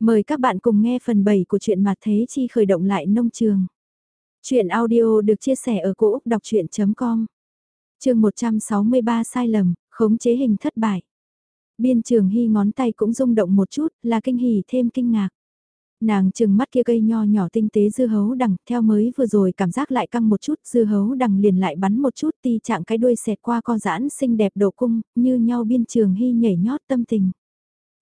Mời các bạn cùng nghe phần 7 của truyện Mạt Thế Chi khởi động lại nông trường. Chuyện audio được chia sẻ ở cỗ đọc chuyện.com Trường 163 sai lầm, khống chế hình thất bại. Biên trường hy ngón tay cũng rung động một chút, là kinh hỉ thêm kinh ngạc. Nàng trừng mắt kia cây nho nhỏ tinh tế dư hấu đằng, theo mới vừa rồi cảm giác lại căng một chút, dư hấu đằng liền lại bắn một chút ti chạm cái đuôi xẹt qua co giãn xinh đẹp độ cung, như nhau biên trường hy nhảy nhót tâm tình.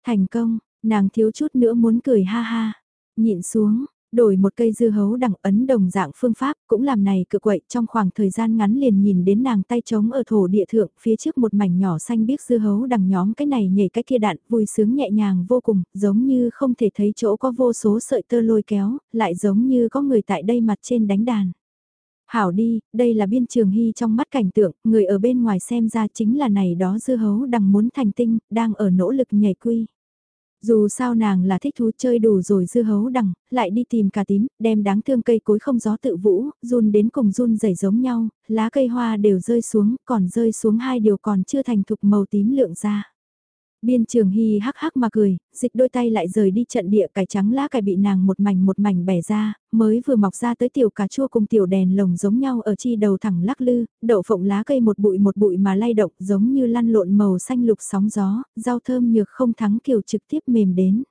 Thành công, Nàng thiếu chút nữa muốn cười ha ha, nhịn xuống, đổi một cây dư hấu đẳng ấn đồng dạng phương pháp cũng làm này cự quậy trong khoảng thời gian ngắn liền nhìn đến nàng tay trống ở thổ địa thượng phía trước một mảnh nhỏ xanh biếc dư hấu đằng nhóm cái này nhảy cái kia đạn vui sướng nhẹ nhàng vô cùng giống như không thể thấy chỗ có vô số sợi tơ lôi kéo lại giống như có người tại đây mặt trên đánh đàn. Hảo đi, đây là biên trường hy trong mắt cảnh tượng, người ở bên ngoài xem ra chính là này đó dư hấu đằng muốn thành tinh, đang ở nỗ lực nhảy quy. Dù sao nàng là thích thú chơi đủ rồi dư hấu đằng, lại đi tìm cà tím, đem đáng thương cây cối không gió tự vũ, run đến cùng run rẩy giống nhau, lá cây hoa đều rơi xuống, còn rơi xuống hai điều còn chưa thành thục màu tím lượng ra. Biên trường hy hắc hắc mà cười, dịch đôi tay lại rời đi trận địa cải trắng lá cải bị nàng một mảnh một mảnh bẻ ra, mới vừa mọc ra tới tiểu cà chua cùng tiểu đèn lồng giống nhau ở chi đầu thẳng lắc lư, đậu phộng lá cây một bụi một bụi mà lay động giống như lăn lộn màu xanh lục sóng gió, rau thơm nhược không thắng kiểu trực tiếp mềm đến.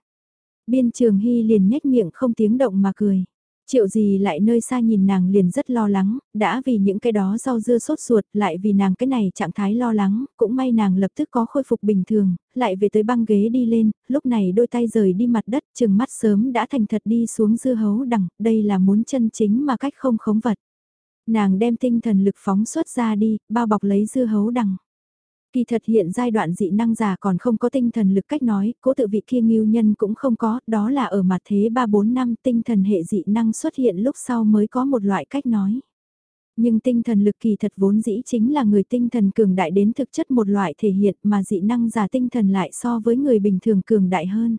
Biên trường hy liền nhếch miệng không tiếng động mà cười. Triệu gì lại nơi xa nhìn nàng liền rất lo lắng, đã vì những cái đó rau dưa sốt ruột, lại vì nàng cái này trạng thái lo lắng, cũng may nàng lập tức có khôi phục bình thường, lại về tới băng ghế đi lên, lúc này đôi tay rời đi mặt đất, chừng mắt sớm đã thành thật đi xuống dưa hấu đằng, đây là muốn chân chính mà cách không khống vật. Nàng đem tinh thần lực phóng xuất ra đi, bao bọc lấy dưa hấu đằng. Kỳ thật hiện giai đoạn dị năng già còn không có tinh thần lực cách nói, cố tự vị kia nghiêu nhân cũng không có, đó là ở mặt thế 3-4 năm tinh thần hệ dị năng xuất hiện lúc sau mới có một loại cách nói. Nhưng tinh thần lực kỳ thật vốn dĩ chính là người tinh thần cường đại đến thực chất một loại thể hiện mà dị năng giả tinh thần lại so với người bình thường cường đại hơn.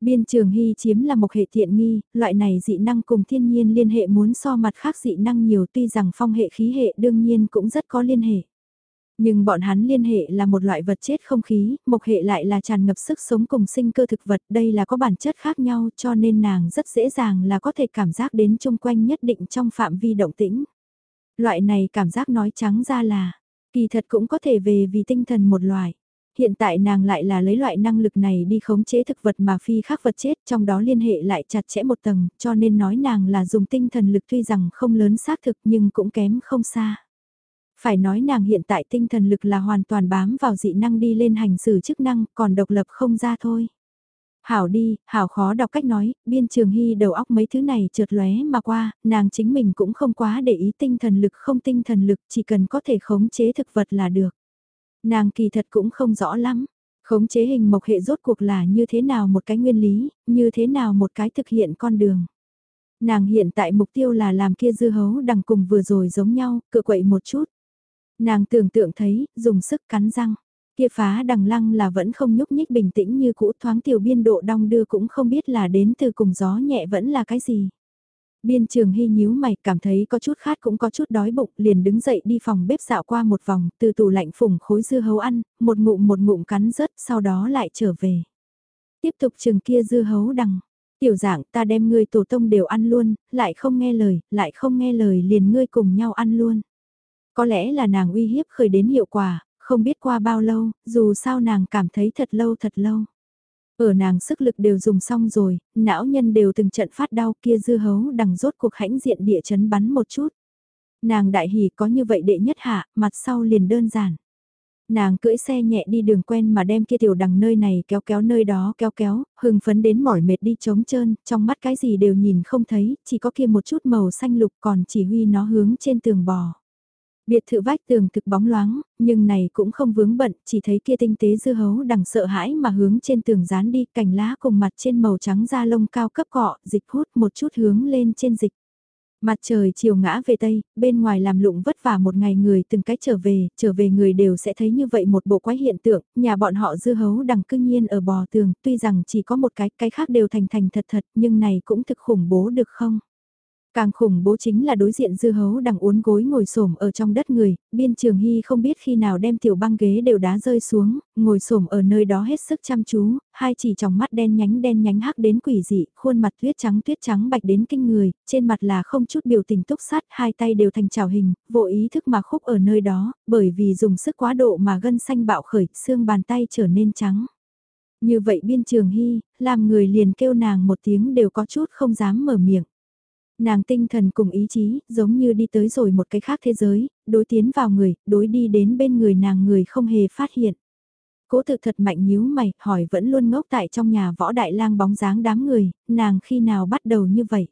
Biên trường hy chiếm là một hệ thiện nghi, loại này dị năng cùng thiên nhiên liên hệ muốn so mặt khác dị năng nhiều tuy rằng phong hệ khí hệ đương nhiên cũng rất có liên hệ. Nhưng bọn hắn liên hệ là một loại vật chết không khí, mộc hệ lại là tràn ngập sức sống cùng sinh cơ thực vật, đây là có bản chất khác nhau cho nên nàng rất dễ dàng là có thể cảm giác đến chung quanh nhất định trong phạm vi động tĩnh. Loại này cảm giác nói trắng ra là, kỳ thật cũng có thể về vì tinh thần một loại. Hiện tại nàng lại là lấy loại năng lực này đi khống chế thực vật mà phi khác vật chết trong đó liên hệ lại chặt chẽ một tầng, cho nên nói nàng là dùng tinh thần lực tuy rằng không lớn xác thực nhưng cũng kém không xa. Phải nói nàng hiện tại tinh thần lực là hoàn toàn bám vào dị năng đi lên hành xử chức năng, còn độc lập không ra thôi. Hảo đi, Hảo khó đọc cách nói, biên trường hy đầu óc mấy thứ này trượt lóe mà qua, nàng chính mình cũng không quá để ý tinh thần lực không tinh thần lực, chỉ cần có thể khống chế thực vật là được. Nàng kỳ thật cũng không rõ lắm, khống chế hình mộc hệ rốt cuộc là như thế nào một cái nguyên lý, như thế nào một cái thực hiện con đường. Nàng hiện tại mục tiêu là làm kia dư hấu đằng cùng vừa rồi giống nhau, cự quậy một chút. Nàng tưởng tượng thấy, dùng sức cắn răng. Kia phá đằng lăng là vẫn không nhúc nhích bình tĩnh như cũ thoáng tiểu biên độ đong đưa cũng không biết là đến từ cùng gió nhẹ vẫn là cái gì. Biên trường hy nhíu mày cảm thấy có chút khát cũng có chút đói bụng liền đứng dậy đi phòng bếp dạo qua một vòng từ tủ lạnh phùng khối dưa hấu ăn, một ngụm một ngụm cắn rớt sau đó lại trở về. Tiếp tục trường kia dưa hấu đằng. Tiểu dạng ta đem ngươi tổ tông đều ăn luôn, lại không nghe lời, lại không nghe lời liền ngươi cùng nhau ăn luôn. Có lẽ là nàng uy hiếp khởi đến hiệu quả, không biết qua bao lâu, dù sao nàng cảm thấy thật lâu thật lâu. Ở nàng sức lực đều dùng xong rồi, não nhân đều từng trận phát đau kia dư hấu đằng rốt cuộc hãnh diện địa chấn bắn một chút. Nàng đại hỉ có như vậy đệ nhất hạ, mặt sau liền đơn giản. Nàng cưỡi xe nhẹ đi đường quen mà đem kia tiểu đằng nơi này kéo kéo nơi đó kéo kéo, hưng phấn đến mỏi mệt đi trống trơn, trong mắt cái gì đều nhìn không thấy, chỉ có kia một chút màu xanh lục còn chỉ huy nó hướng trên tường bò. Biệt thự vách tường thực bóng loáng, nhưng này cũng không vướng bận, chỉ thấy kia tinh tế dư hấu đằng sợ hãi mà hướng trên tường dán đi, cành lá cùng mặt trên màu trắng da lông cao cấp cọ, dịch hút một chút hướng lên trên dịch. Mặt trời chiều ngã về Tây, bên ngoài làm lụng vất vả một ngày người từng cách trở về, trở về người đều sẽ thấy như vậy một bộ quái hiện tượng, nhà bọn họ dư hấu đằng cưng nhiên ở bò tường, tuy rằng chỉ có một cái, cái khác đều thành thành thật thật, nhưng này cũng thực khủng bố được không? Càng khủng bố chính là đối diện dư hấu đang uốn gối ngồi xổm ở trong đất người, biên trường hy không biết khi nào đem tiểu băng ghế đều đá rơi xuống, ngồi xổm ở nơi đó hết sức chăm chú, hai chỉ trong mắt đen nhánh đen nhánh hắc đến quỷ dị, khuôn mặt tuyết trắng tuyết trắng bạch đến kinh người, trên mặt là không chút biểu tình túc sát, hai tay đều thành trào hình, vô ý thức mà khúc ở nơi đó, bởi vì dùng sức quá độ mà gân xanh bạo khởi, xương bàn tay trở nên trắng. Như vậy biên trường hy, làm người liền kêu nàng một tiếng đều có chút không dám mở miệng. Nàng tinh thần cùng ý chí, giống như đi tới rồi một cái khác thế giới, đối tiến vào người, đối đi đến bên người nàng người không hề phát hiện. Cố tự thật mạnh nhíu mày, hỏi vẫn luôn ngốc tại trong nhà võ đại lang bóng dáng đám người, nàng khi nào bắt đầu như vậy.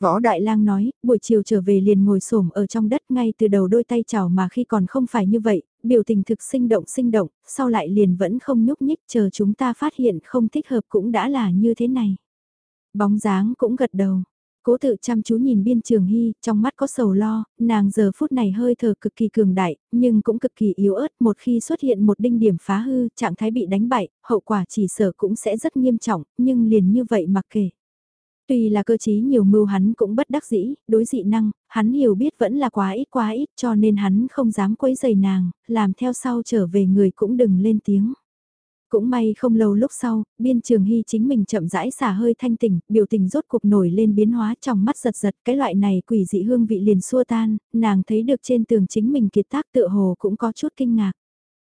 Võ Đại Lang nói, buổi chiều trở về liền ngồi xổm ở trong đất ngay từ đầu đôi tay chào mà khi còn không phải như vậy, biểu tình thực sinh động sinh động, sau lại liền vẫn không nhúc nhích chờ chúng ta phát hiện không thích hợp cũng đã là như thế này. Bóng dáng cũng gật đầu, Cố tự chăm chú nhìn biên trường hy, trong mắt có sầu lo, nàng giờ phút này hơi thở cực kỳ cường đại, nhưng cũng cực kỳ yếu ớt một khi xuất hiện một đinh điểm phá hư, trạng thái bị đánh bại, hậu quả chỉ sở cũng sẽ rất nghiêm trọng, nhưng liền như vậy mặc kể. Tuy là cơ chí nhiều mưu hắn cũng bất đắc dĩ, đối dị năng, hắn hiểu biết vẫn là quá ít quá ít cho nên hắn không dám quấy giày nàng, làm theo sau trở về người cũng đừng lên tiếng. Cũng may không lâu lúc sau, biên trường hy chính mình chậm rãi xả hơi thanh tỉnh, biểu tình rốt cuộc nổi lên biến hóa trong mắt giật giật, cái loại này quỷ dị hương vị liền xua tan, nàng thấy được trên tường chính mình kiệt tác tựa hồ cũng có chút kinh ngạc.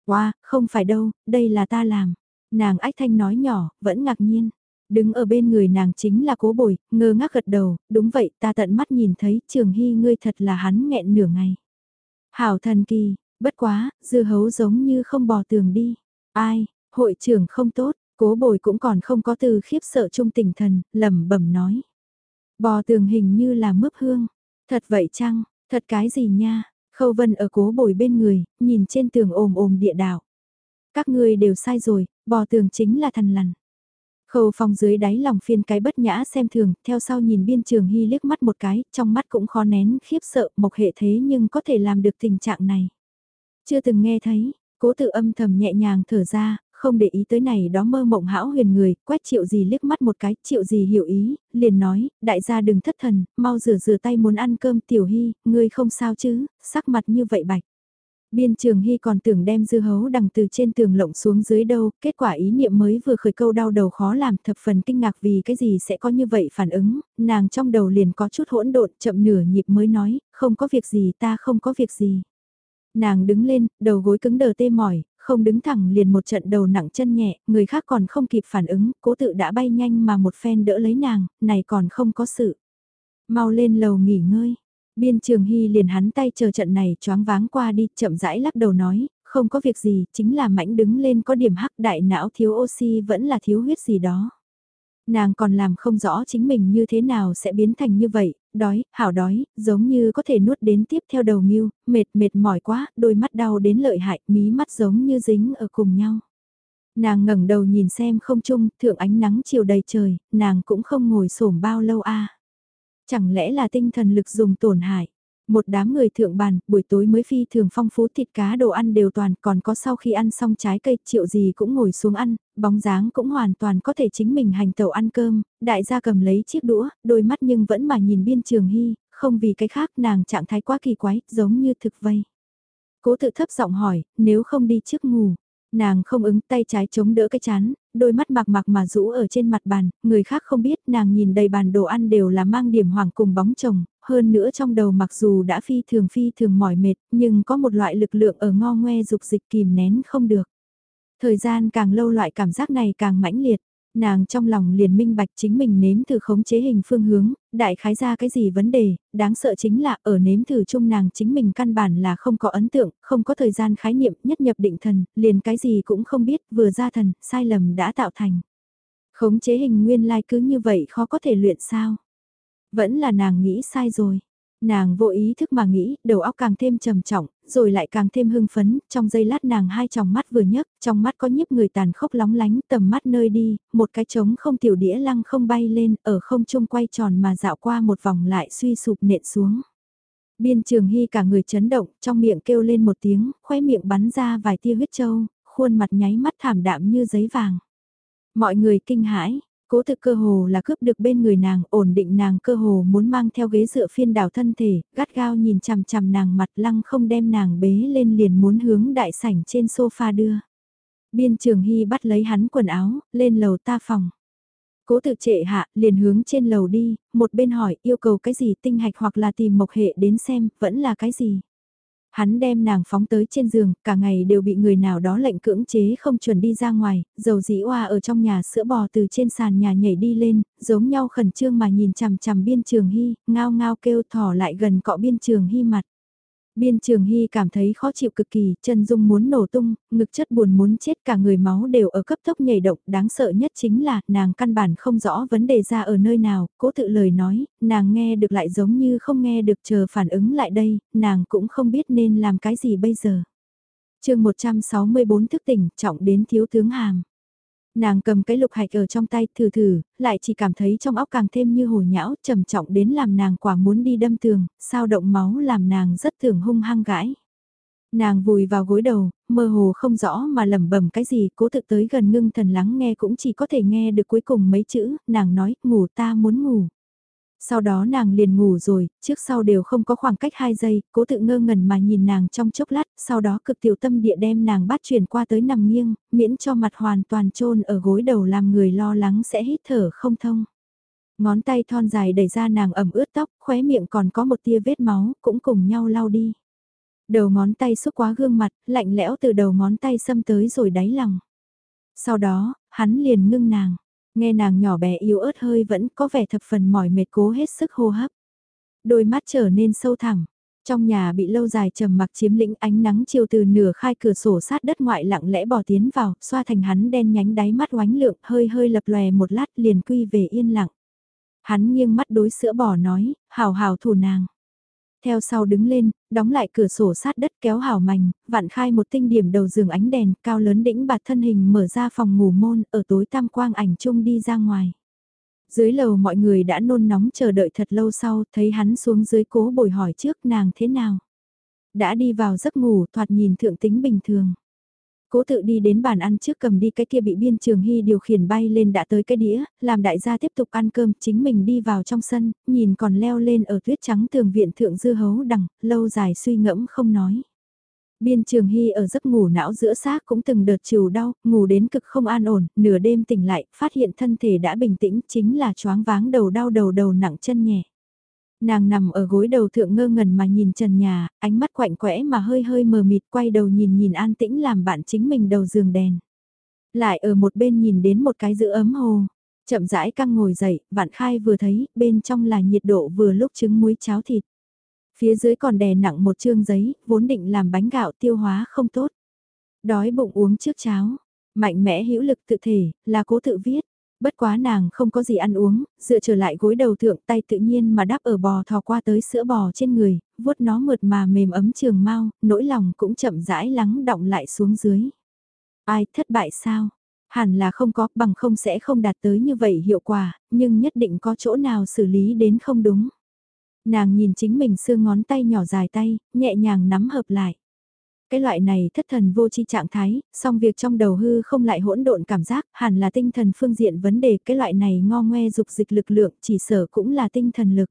Wow, không phải đâu, đây là ta làm. Nàng ách thanh nói nhỏ, vẫn ngạc nhiên. Đứng ở bên người nàng chính là cố bồi, ngơ ngác gật đầu, đúng vậy ta tận mắt nhìn thấy trường hy ngươi thật là hắn nghẹn nửa ngày. Hảo thần kỳ, bất quá, dư hấu giống như không bò tường đi. Ai, Hội trưởng không tốt, cố bồi cũng còn không có từ khiếp sợ trung tình thần, lẩm bẩm nói. Bò tường hình như là mướp hương. Thật vậy chăng, thật cái gì nha? Khâu vân ở cố bồi bên người, nhìn trên tường ồm ồm địa đạo. Các ngươi đều sai rồi, bò tường chính là thần lằn. Khâu phong dưới đáy lòng phiên cái bất nhã xem thường, theo sau nhìn biên trường hy liếc mắt một cái, trong mắt cũng khó nén khiếp sợ, mộc hệ thế nhưng có thể làm được tình trạng này. Chưa từng nghe thấy, cố tự âm thầm nhẹ nhàng thở ra, không để ý tới này đó mơ mộng hão huyền người, quét triệu gì liếc mắt một cái, triệu gì hiểu ý, liền nói, đại gia đừng thất thần, mau rửa rửa tay muốn ăn cơm tiểu hy, ngươi không sao chứ, sắc mặt như vậy bạch. Biên trường hy còn tưởng đem dư hấu đằng từ trên tường lộng xuống dưới đâu, kết quả ý niệm mới vừa khởi câu đau đầu khó làm thập phần kinh ngạc vì cái gì sẽ có như vậy phản ứng, nàng trong đầu liền có chút hỗn độn chậm nửa nhịp mới nói, không có việc gì ta không có việc gì. Nàng đứng lên, đầu gối cứng đờ tê mỏi, không đứng thẳng liền một trận đầu nặng chân nhẹ, người khác còn không kịp phản ứng, cố tự đã bay nhanh mà một phen đỡ lấy nàng, này còn không có sự. Mau lên lầu nghỉ ngơi. Biên trường hy liền hắn tay chờ trận này choáng váng qua đi, chậm rãi lắc đầu nói, không có việc gì, chính là mãnh đứng lên có điểm hắc đại não thiếu oxy vẫn là thiếu huyết gì đó. Nàng còn làm không rõ chính mình như thế nào sẽ biến thành như vậy, đói, hảo đói, giống như có thể nuốt đến tiếp theo đầu nghiêu, mệt mệt mỏi quá, đôi mắt đau đến lợi hại, mí mắt giống như dính ở cùng nhau. Nàng ngẩng đầu nhìn xem không trung, thượng ánh nắng chiều đầy trời, nàng cũng không ngồi xổm bao lâu a. Chẳng lẽ là tinh thần lực dùng tổn hại? Một đám người thượng bàn, buổi tối mới phi thường phong phú thịt cá đồ ăn đều toàn, còn có sau khi ăn xong trái cây triệu gì cũng ngồi xuống ăn, bóng dáng cũng hoàn toàn có thể chính mình hành tàu ăn cơm, đại gia cầm lấy chiếc đũa, đôi mắt nhưng vẫn mà nhìn biên trường hy, không vì cái khác nàng trạng thái quá kỳ quái, giống như thực vây. Cố tự thấp giọng hỏi, nếu không đi trước ngủ, Nàng không ứng tay trái chống đỡ cái chán, đôi mắt mạc mạc mà rũ ở trên mặt bàn, người khác không biết nàng nhìn đầy bàn đồ ăn đều là mang điểm hoàng cùng bóng chồng, hơn nữa trong đầu mặc dù đã phi thường phi thường mỏi mệt, nhưng có một loại lực lượng ở ngo ngoe dục dịch kìm nén không được. Thời gian càng lâu loại cảm giác này càng mãnh liệt. Nàng trong lòng liền minh bạch chính mình nếm thử khống chế hình phương hướng, đại khái ra cái gì vấn đề, đáng sợ chính là ở nếm thử chung nàng chính mình căn bản là không có ấn tượng, không có thời gian khái niệm nhất nhập định thần, liền cái gì cũng không biết, vừa ra thần, sai lầm đã tạo thành. Khống chế hình nguyên lai like cứ như vậy khó có thể luyện sao. Vẫn là nàng nghĩ sai rồi. Nàng vô ý thức mà nghĩ, đầu óc càng thêm trầm trọng, rồi lại càng thêm hưng phấn, trong giây lát nàng hai tròng mắt vừa nhấc, trong mắt có nhiếp người tàn khốc lóng lánh, tầm mắt nơi đi, một cái trống không tiểu đĩa lăng không bay lên, ở không trung quay tròn mà dạo qua một vòng lại suy sụp nện xuống. Biên trường hy cả người chấn động, trong miệng kêu lên một tiếng, khoe miệng bắn ra vài tia huyết trâu, khuôn mặt nháy mắt thảm đạm như giấy vàng. Mọi người kinh hãi, Cố thực cơ hồ là cướp được bên người nàng, ổn định nàng cơ hồ muốn mang theo ghế dựa phiên đảo thân thể, gắt gao nhìn chằm chằm nàng mặt lăng không đem nàng bế lên liền muốn hướng đại sảnh trên sofa đưa. Biên trường hy bắt lấy hắn quần áo, lên lầu ta phòng. Cố tự trệ hạ, liền hướng trên lầu đi, một bên hỏi yêu cầu cái gì tinh hạch hoặc là tìm mộc hệ đến xem, vẫn là cái gì. Hắn đem nàng phóng tới trên giường, cả ngày đều bị người nào đó lệnh cưỡng chế không chuẩn đi ra ngoài, dầu dĩ oa ở trong nhà sữa bò từ trên sàn nhà nhảy đi lên, giống nhau khẩn trương mà nhìn chằm chằm biên trường hy, ngao ngao kêu thỏ lại gần cọ biên trường hy mặt. Biên Trường Hy cảm thấy khó chịu cực kỳ, chân dung muốn nổ tung, ngực chất buồn muốn chết cả người máu đều ở cấp tốc nhảy động, đáng sợ nhất chính là nàng căn bản không rõ vấn đề ra ở nơi nào, cố tự lời nói, nàng nghe được lại giống như không nghe được chờ phản ứng lại đây, nàng cũng không biết nên làm cái gì bây giờ. chương 164 thức tỉnh, trọng đến thiếu tướng hàm. Nàng cầm cái lục hạch ở trong tay thử thử, lại chỉ cảm thấy trong óc càng thêm như hồ nhão, trầm trọng đến làm nàng quả muốn đi đâm tường, sao động máu làm nàng rất thường hung hăng gãi. Nàng vùi vào gối đầu, mơ hồ không rõ mà lẩm bẩm cái gì, cố thực tới gần ngưng thần lắng nghe cũng chỉ có thể nghe được cuối cùng mấy chữ, nàng nói, ngủ ta muốn ngủ. Sau đó nàng liền ngủ rồi, trước sau đều không có khoảng cách 2 giây, cố tự ngơ ngẩn mà nhìn nàng trong chốc lát, sau đó cực tiểu tâm địa đem nàng bắt chuyển qua tới nằm nghiêng, miễn cho mặt hoàn toàn trôn ở gối đầu làm người lo lắng sẽ hít thở không thông. Ngón tay thon dài đẩy ra nàng ẩm ướt tóc, khóe miệng còn có một tia vết máu, cũng cùng nhau lau đi. Đầu ngón tay xúc quá gương mặt, lạnh lẽo từ đầu ngón tay xâm tới rồi đáy lòng. Sau đó, hắn liền ngưng nàng. Nghe nàng nhỏ bé yếu ớt hơi vẫn có vẻ thập phần mỏi mệt cố hết sức hô hấp. Đôi mắt trở nên sâu thẳm. Trong nhà bị lâu dài trầm mặc chiếm lĩnh ánh nắng chiều từ nửa khai cửa sổ sát đất ngoại lặng lẽ bỏ tiến vào, xoa thành hắn đen nhánh đáy mắt oánh lượng, hơi hơi lập lòe một lát liền quy về yên lặng. Hắn nghiêng mắt đối sữa bỏ nói, hào hào thủ nàng. Theo sau đứng lên, đóng lại cửa sổ sát đất kéo hảo mảnh, vặn khai một tinh điểm đầu giường ánh đèn, cao lớn đĩnh bạt thân hình mở ra phòng ngủ môn, ở tối tam quang ảnh chung đi ra ngoài. Dưới lầu mọi người đã nôn nóng chờ đợi thật lâu sau, thấy hắn xuống dưới cố bồi hỏi trước nàng thế nào. Đã đi vào giấc ngủ thoạt nhìn thượng tính bình thường. Cố tự đi đến bàn ăn trước cầm đi cái kia bị biên trường hy điều khiển bay lên đã tới cái đĩa, làm đại gia tiếp tục ăn cơm, chính mình đi vào trong sân, nhìn còn leo lên ở tuyết trắng tường viện thượng dư hấu đằng, lâu dài suy ngẫm không nói. Biên trường hy ở giấc ngủ não giữa xác cũng từng đợt chiều đau, ngủ đến cực không an ổn, nửa đêm tỉnh lại, phát hiện thân thể đã bình tĩnh, chính là choáng váng đầu đau đầu đầu nặng chân nhẹ. Nàng nằm ở gối đầu thượng ngơ ngẩn mà nhìn trần nhà, ánh mắt quạnh quẽ mà hơi hơi mờ mịt quay đầu nhìn nhìn an tĩnh làm bạn chính mình đầu giường đèn. Lại ở một bên nhìn đến một cái giữ ấm hồ, chậm rãi căng ngồi dậy, vạn khai vừa thấy, bên trong là nhiệt độ vừa lúc trứng muối cháo thịt. Phía dưới còn đè nặng một chương giấy, vốn định làm bánh gạo tiêu hóa không tốt. Đói bụng uống trước cháo, mạnh mẽ hữu lực tự thể, là cố tự viết. Bất quá nàng không có gì ăn uống, dựa trở lại gối đầu thượng tay tự nhiên mà đáp ở bò thò qua tới sữa bò trên người, vuốt nó mượt mà mềm ấm trường mau, nỗi lòng cũng chậm rãi lắng động lại xuống dưới. Ai thất bại sao? Hẳn là không có, bằng không sẽ không đạt tới như vậy hiệu quả, nhưng nhất định có chỗ nào xử lý đến không đúng. Nàng nhìn chính mình xương ngón tay nhỏ dài tay, nhẹ nhàng nắm hợp lại cái loại này thất thần vô chi trạng thái, song việc trong đầu hư không lại hỗn độn cảm giác, hẳn là tinh thần phương diện vấn đề, cái loại này ngo ngoe dục dịch lực lượng chỉ sở cũng là tinh thần lực.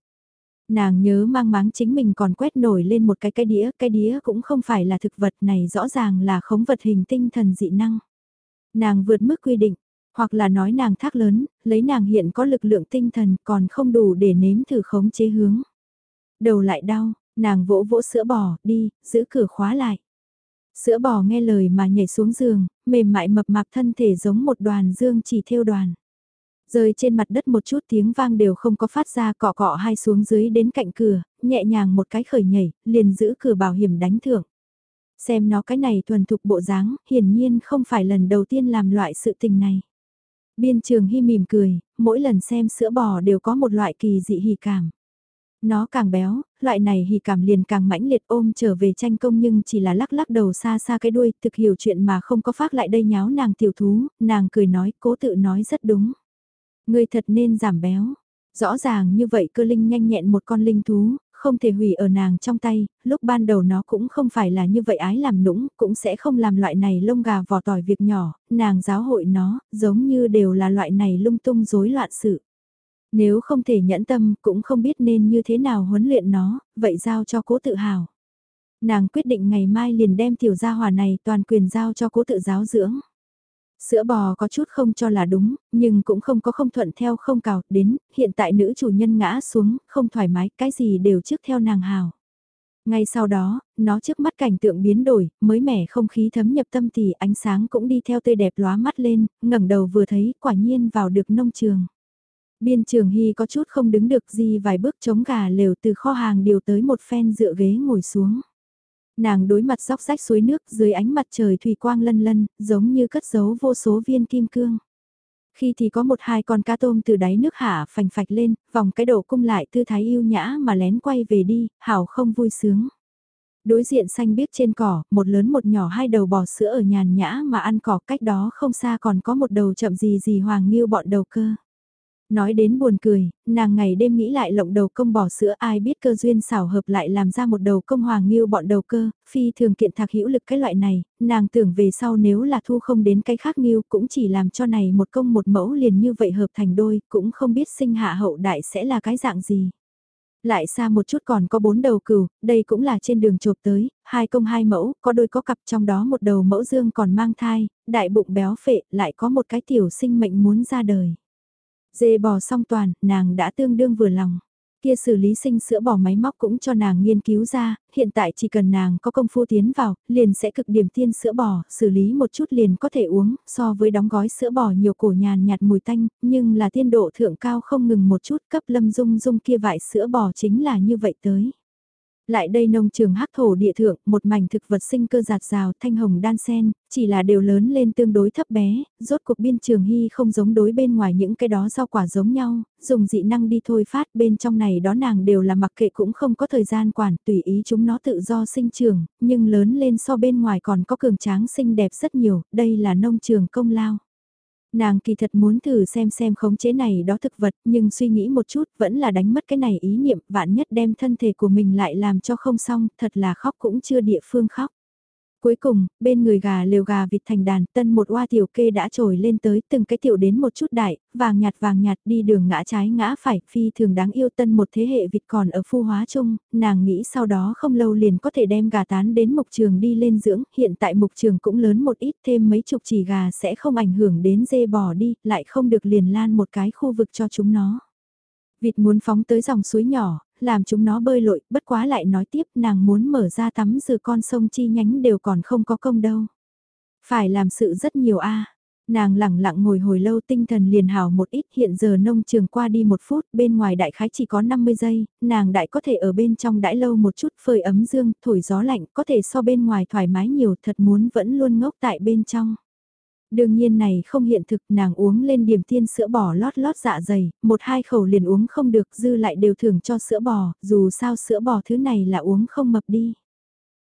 Nàng nhớ mang máng chính mình còn quét nổi lên một cái cái đĩa, cái đĩa cũng không phải là thực vật này rõ ràng là khống vật hình tinh thần dị năng. Nàng vượt mức quy định, hoặc là nói nàng thác lớn, lấy nàng hiện có lực lượng tinh thần còn không đủ để nếm thử khống chế hướng. Đầu lại đau, nàng vỗ vỗ sữa bò, đi, giữ cửa khóa lại. Sữa bò nghe lời mà nhảy xuống giường, mềm mại mập mạp thân thể giống một đoàn dương chỉ theo đoàn. Rơi trên mặt đất một chút tiếng vang đều không có phát ra cọ cọ hai xuống dưới đến cạnh cửa, nhẹ nhàng một cái khởi nhảy, liền giữ cửa bảo hiểm đánh thưởng. Xem nó cái này thuần thục bộ dáng, hiển nhiên không phải lần đầu tiên làm loại sự tình này. Biên trường hy mỉm cười, mỗi lần xem sữa bò đều có một loại kỳ dị hỉ cảm. Nó càng béo, loại này hỉ cảm liền càng mãnh liệt ôm trở về tranh công nhưng chỉ là lắc lắc đầu xa xa cái đuôi, thực hiểu chuyện mà không có phát lại đây nháo nàng tiểu thú, nàng cười nói, cố tự nói rất đúng. Người thật nên giảm béo. Rõ ràng như vậy cơ linh nhanh nhẹn một con linh thú, không thể hủy ở nàng trong tay, lúc ban đầu nó cũng không phải là như vậy ái làm nũng, cũng sẽ không làm loại này lông gà vỏ tỏi việc nhỏ, nàng giáo hội nó, giống như đều là loại này lung tung rối loạn sự. Nếu không thể nhẫn tâm, cũng không biết nên như thế nào huấn luyện nó, vậy giao cho cố tự hào. Nàng quyết định ngày mai liền đem tiểu gia hòa này toàn quyền giao cho cố tự giáo dưỡng. Sữa bò có chút không cho là đúng, nhưng cũng không có không thuận theo không cào đến, hiện tại nữ chủ nhân ngã xuống, không thoải mái, cái gì đều trước theo nàng hào. Ngay sau đó, nó trước mắt cảnh tượng biến đổi, mới mẻ không khí thấm nhập tâm thì ánh sáng cũng đi theo tươi đẹp lóa mắt lên, ngẩng đầu vừa thấy, quả nhiên vào được nông trường. Biên trường Hy có chút không đứng được gì vài bước chống gà lều từ kho hàng điều tới một phen dựa ghế ngồi xuống. Nàng đối mặt dốc rách suối nước dưới ánh mặt trời thủy quang lân lân, giống như cất giấu vô số viên kim cương. Khi thì có một hai con cá tôm từ đáy nước hạ phành phạch lên, vòng cái đổ cung lại tư thái yêu nhã mà lén quay về đi, hảo không vui sướng. Đối diện xanh biếc trên cỏ, một lớn một nhỏ hai đầu bò sữa ở nhàn nhã mà ăn cỏ cách đó không xa còn có một đầu chậm gì gì hoàng nghiêu bọn đầu cơ. Nói đến buồn cười, nàng ngày đêm nghĩ lại lộng đầu công bỏ sữa ai biết cơ duyên xảo hợp lại làm ra một đầu công hoàng nghiêu bọn đầu cơ, phi thường kiện thạc hữu lực cái loại này, nàng tưởng về sau nếu là thu không đến cái khác nghiêu cũng chỉ làm cho này một công một mẫu liền như vậy hợp thành đôi, cũng không biết sinh hạ hậu đại sẽ là cái dạng gì. Lại xa một chút còn có bốn đầu cừu, đây cũng là trên đường chộp tới, hai công hai mẫu, có đôi có cặp trong đó một đầu mẫu dương còn mang thai, đại bụng béo phệ, lại có một cái tiểu sinh mệnh muốn ra đời. Dê bò xong toàn, nàng đã tương đương vừa lòng. Kia xử lý sinh sữa bò máy móc cũng cho nàng nghiên cứu ra, hiện tại chỉ cần nàng có công phu tiến vào, liền sẽ cực điểm tiên sữa bò, xử lý một chút liền có thể uống, so với đóng gói sữa bò nhiều cổ nhàn nhạt mùi tanh, nhưng là tiên độ thượng cao không ngừng một chút cấp lâm dung dung kia vải sữa bò chính là như vậy tới. Lại đây nông trường hắc thổ địa thượng, một mảnh thực vật sinh cơ giạt rào thanh hồng đan sen, chỉ là đều lớn lên tương đối thấp bé, rốt cuộc biên trường hy không giống đối bên ngoài những cái đó rau quả giống nhau, dùng dị năng đi thôi phát bên trong này đó nàng đều là mặc kệ cũng không có thời gian quản, tùy ý chúng nó tự do sinh trường, nhưng lớn lên so bên ngoài còn có cường tráng xinh đẹp rất nhiều, đây là nông trường công lao. Nàng kỳ thật muốn thử xem xem khống chế này đó thực vật, nhưng suy nghĩ một chút vẫn là đánh mất cái này ý niệm, vạn nhất đem thân thể của mình lại làm cho không xong, thật là khóc cũng chưa địa phương khóc. Cuối cùng, bên người gà lều gà vịt thành đàn, tân một oa tiểu kê đã trồi lên tới từng cái tiểu đến một chút đại, vàng nhạt vàng nhạt đi đường ngã trái ngã phải, phi thường đáng yêu tân một thế hệ vịt còn ở phu hóa chung, nàng nghĩ sau đó không lâu liền có thể đem gà tán đến mục trường đi lên dưỡng, hiện tại mục trường cũng lớn một ít thêm mấy chục chỉ gà sẽ không ảnh hưởng đến dê bò đi, lại không được liền lan một cái khu vực cho chúng nó. Vịt muốn phóng tới dòng suối nhỏ, làm chúng nó bơi lội, bất quá lại nói tiếp nàng muốn mở ra tắm từ con sông chi nhánh đều còn không có công đâu. Phải làm sự rất nhiều a Nàng lẳng lặng ngồi hồi lâu tinh thần liền hào một ít hiện giờ nông trường qua đi một phút bên ngoài đại khái chỉ có 50 giây, nàng đại có thể ở bên trong đãi lâu một chút phơi ấm dương, thổi gió lạnh có thể so bên ngoài thoải mái nhiều thật muốn vẫn luôn ngốc tại bên trong. Đương nhiên này không hiện thực nàng uống lên điểm tiên sữa bò lót lót dạ dày, một hai khẩu liền uống không được dư lại đều thưởng cho sữa bò, dù sao sữa bò thứ này là uống không mập đi.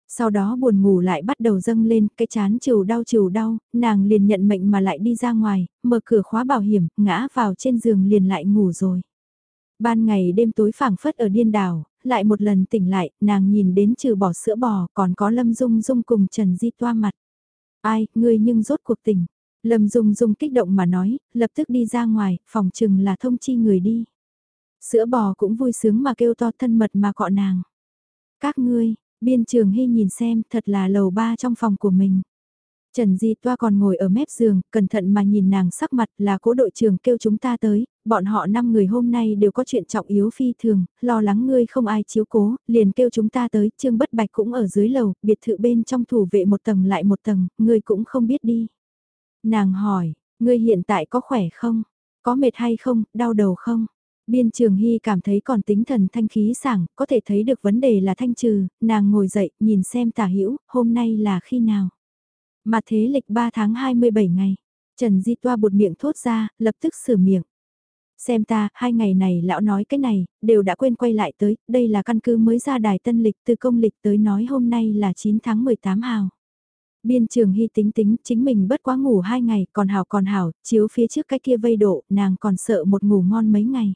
Sau đó buồn ngủ lại bắt đầu dâng lên, cái chán chiều đau chiều đau, nàng liền nhận mệnh mà lại đi ra ngoài, mở cửa khóa bảo hiểm, ngã vào trên giường liền lại ngủ rồi. Ban ngày đêm tối phảng phất ở điên đảo, lại một lần tỉnh lại, nàng nhìn đến trừ bỏ sữa bò còn có Lâm Dung Dung cùng Trần Di toa mặt. Ai, ngươi nhưng rốt cuộc tỉnh, Lâm Dung Dung kích động mà nói, lập tức đi ra ngoài, phòng chừng là thông chi người đi. Sữa bò cũng vui sướng mà kêu to thân mật mà cọ nàng. Các ngươi, biên trường hy nhìn xem thật là lầu ba trong phòng của mình. Trần Di Toa còn ngồi ở mép giường, cẩn thận mà nhìn nàng sắc mặt là cố đội trưởng kêu chúng ta tới, bọn họ 5 người hôm nay đều có chuyện trọng yếu phi thường, lo lắng ngươi không ai chiếu cố, liền kêu chúng ta tới, Trương Bất Bạch cũng ở dưới lầu, biệt thự bên trong thủ vệ một tầng lại một tầng, ngươi cũng không biết đi. Nàng hỏi, ngươi hiện tại có khỏe không? Có mệt hay không, đau đầu không? Biên Trường Hy cảm thấy còn tính thần thanh khí sảng, có thể thấy được vấn đề là thanh trừ, nàng ngồi dậy, nhìn xem tả hữu hôm nay là khi nào? Mà thế lịch 3 tháng 27 ngày, Trần Di Toa bụt miệng thốt ra, lập tức sửa miệng. Xem ta, hai ngày này lão nói cái này, đều đã quên quay lại tới, đây là căn cứ mới ra đài tân lịch từ công lịch tới nói hôm nay là 9 tháng 18 hào. Biên trường hy tính tính chính mình bất quá ngủ hai ngày còn hảo còn hảo, chiếu phía trước cái kia vây độ, nàng còn sợ một ngủ ngon mấy ngày.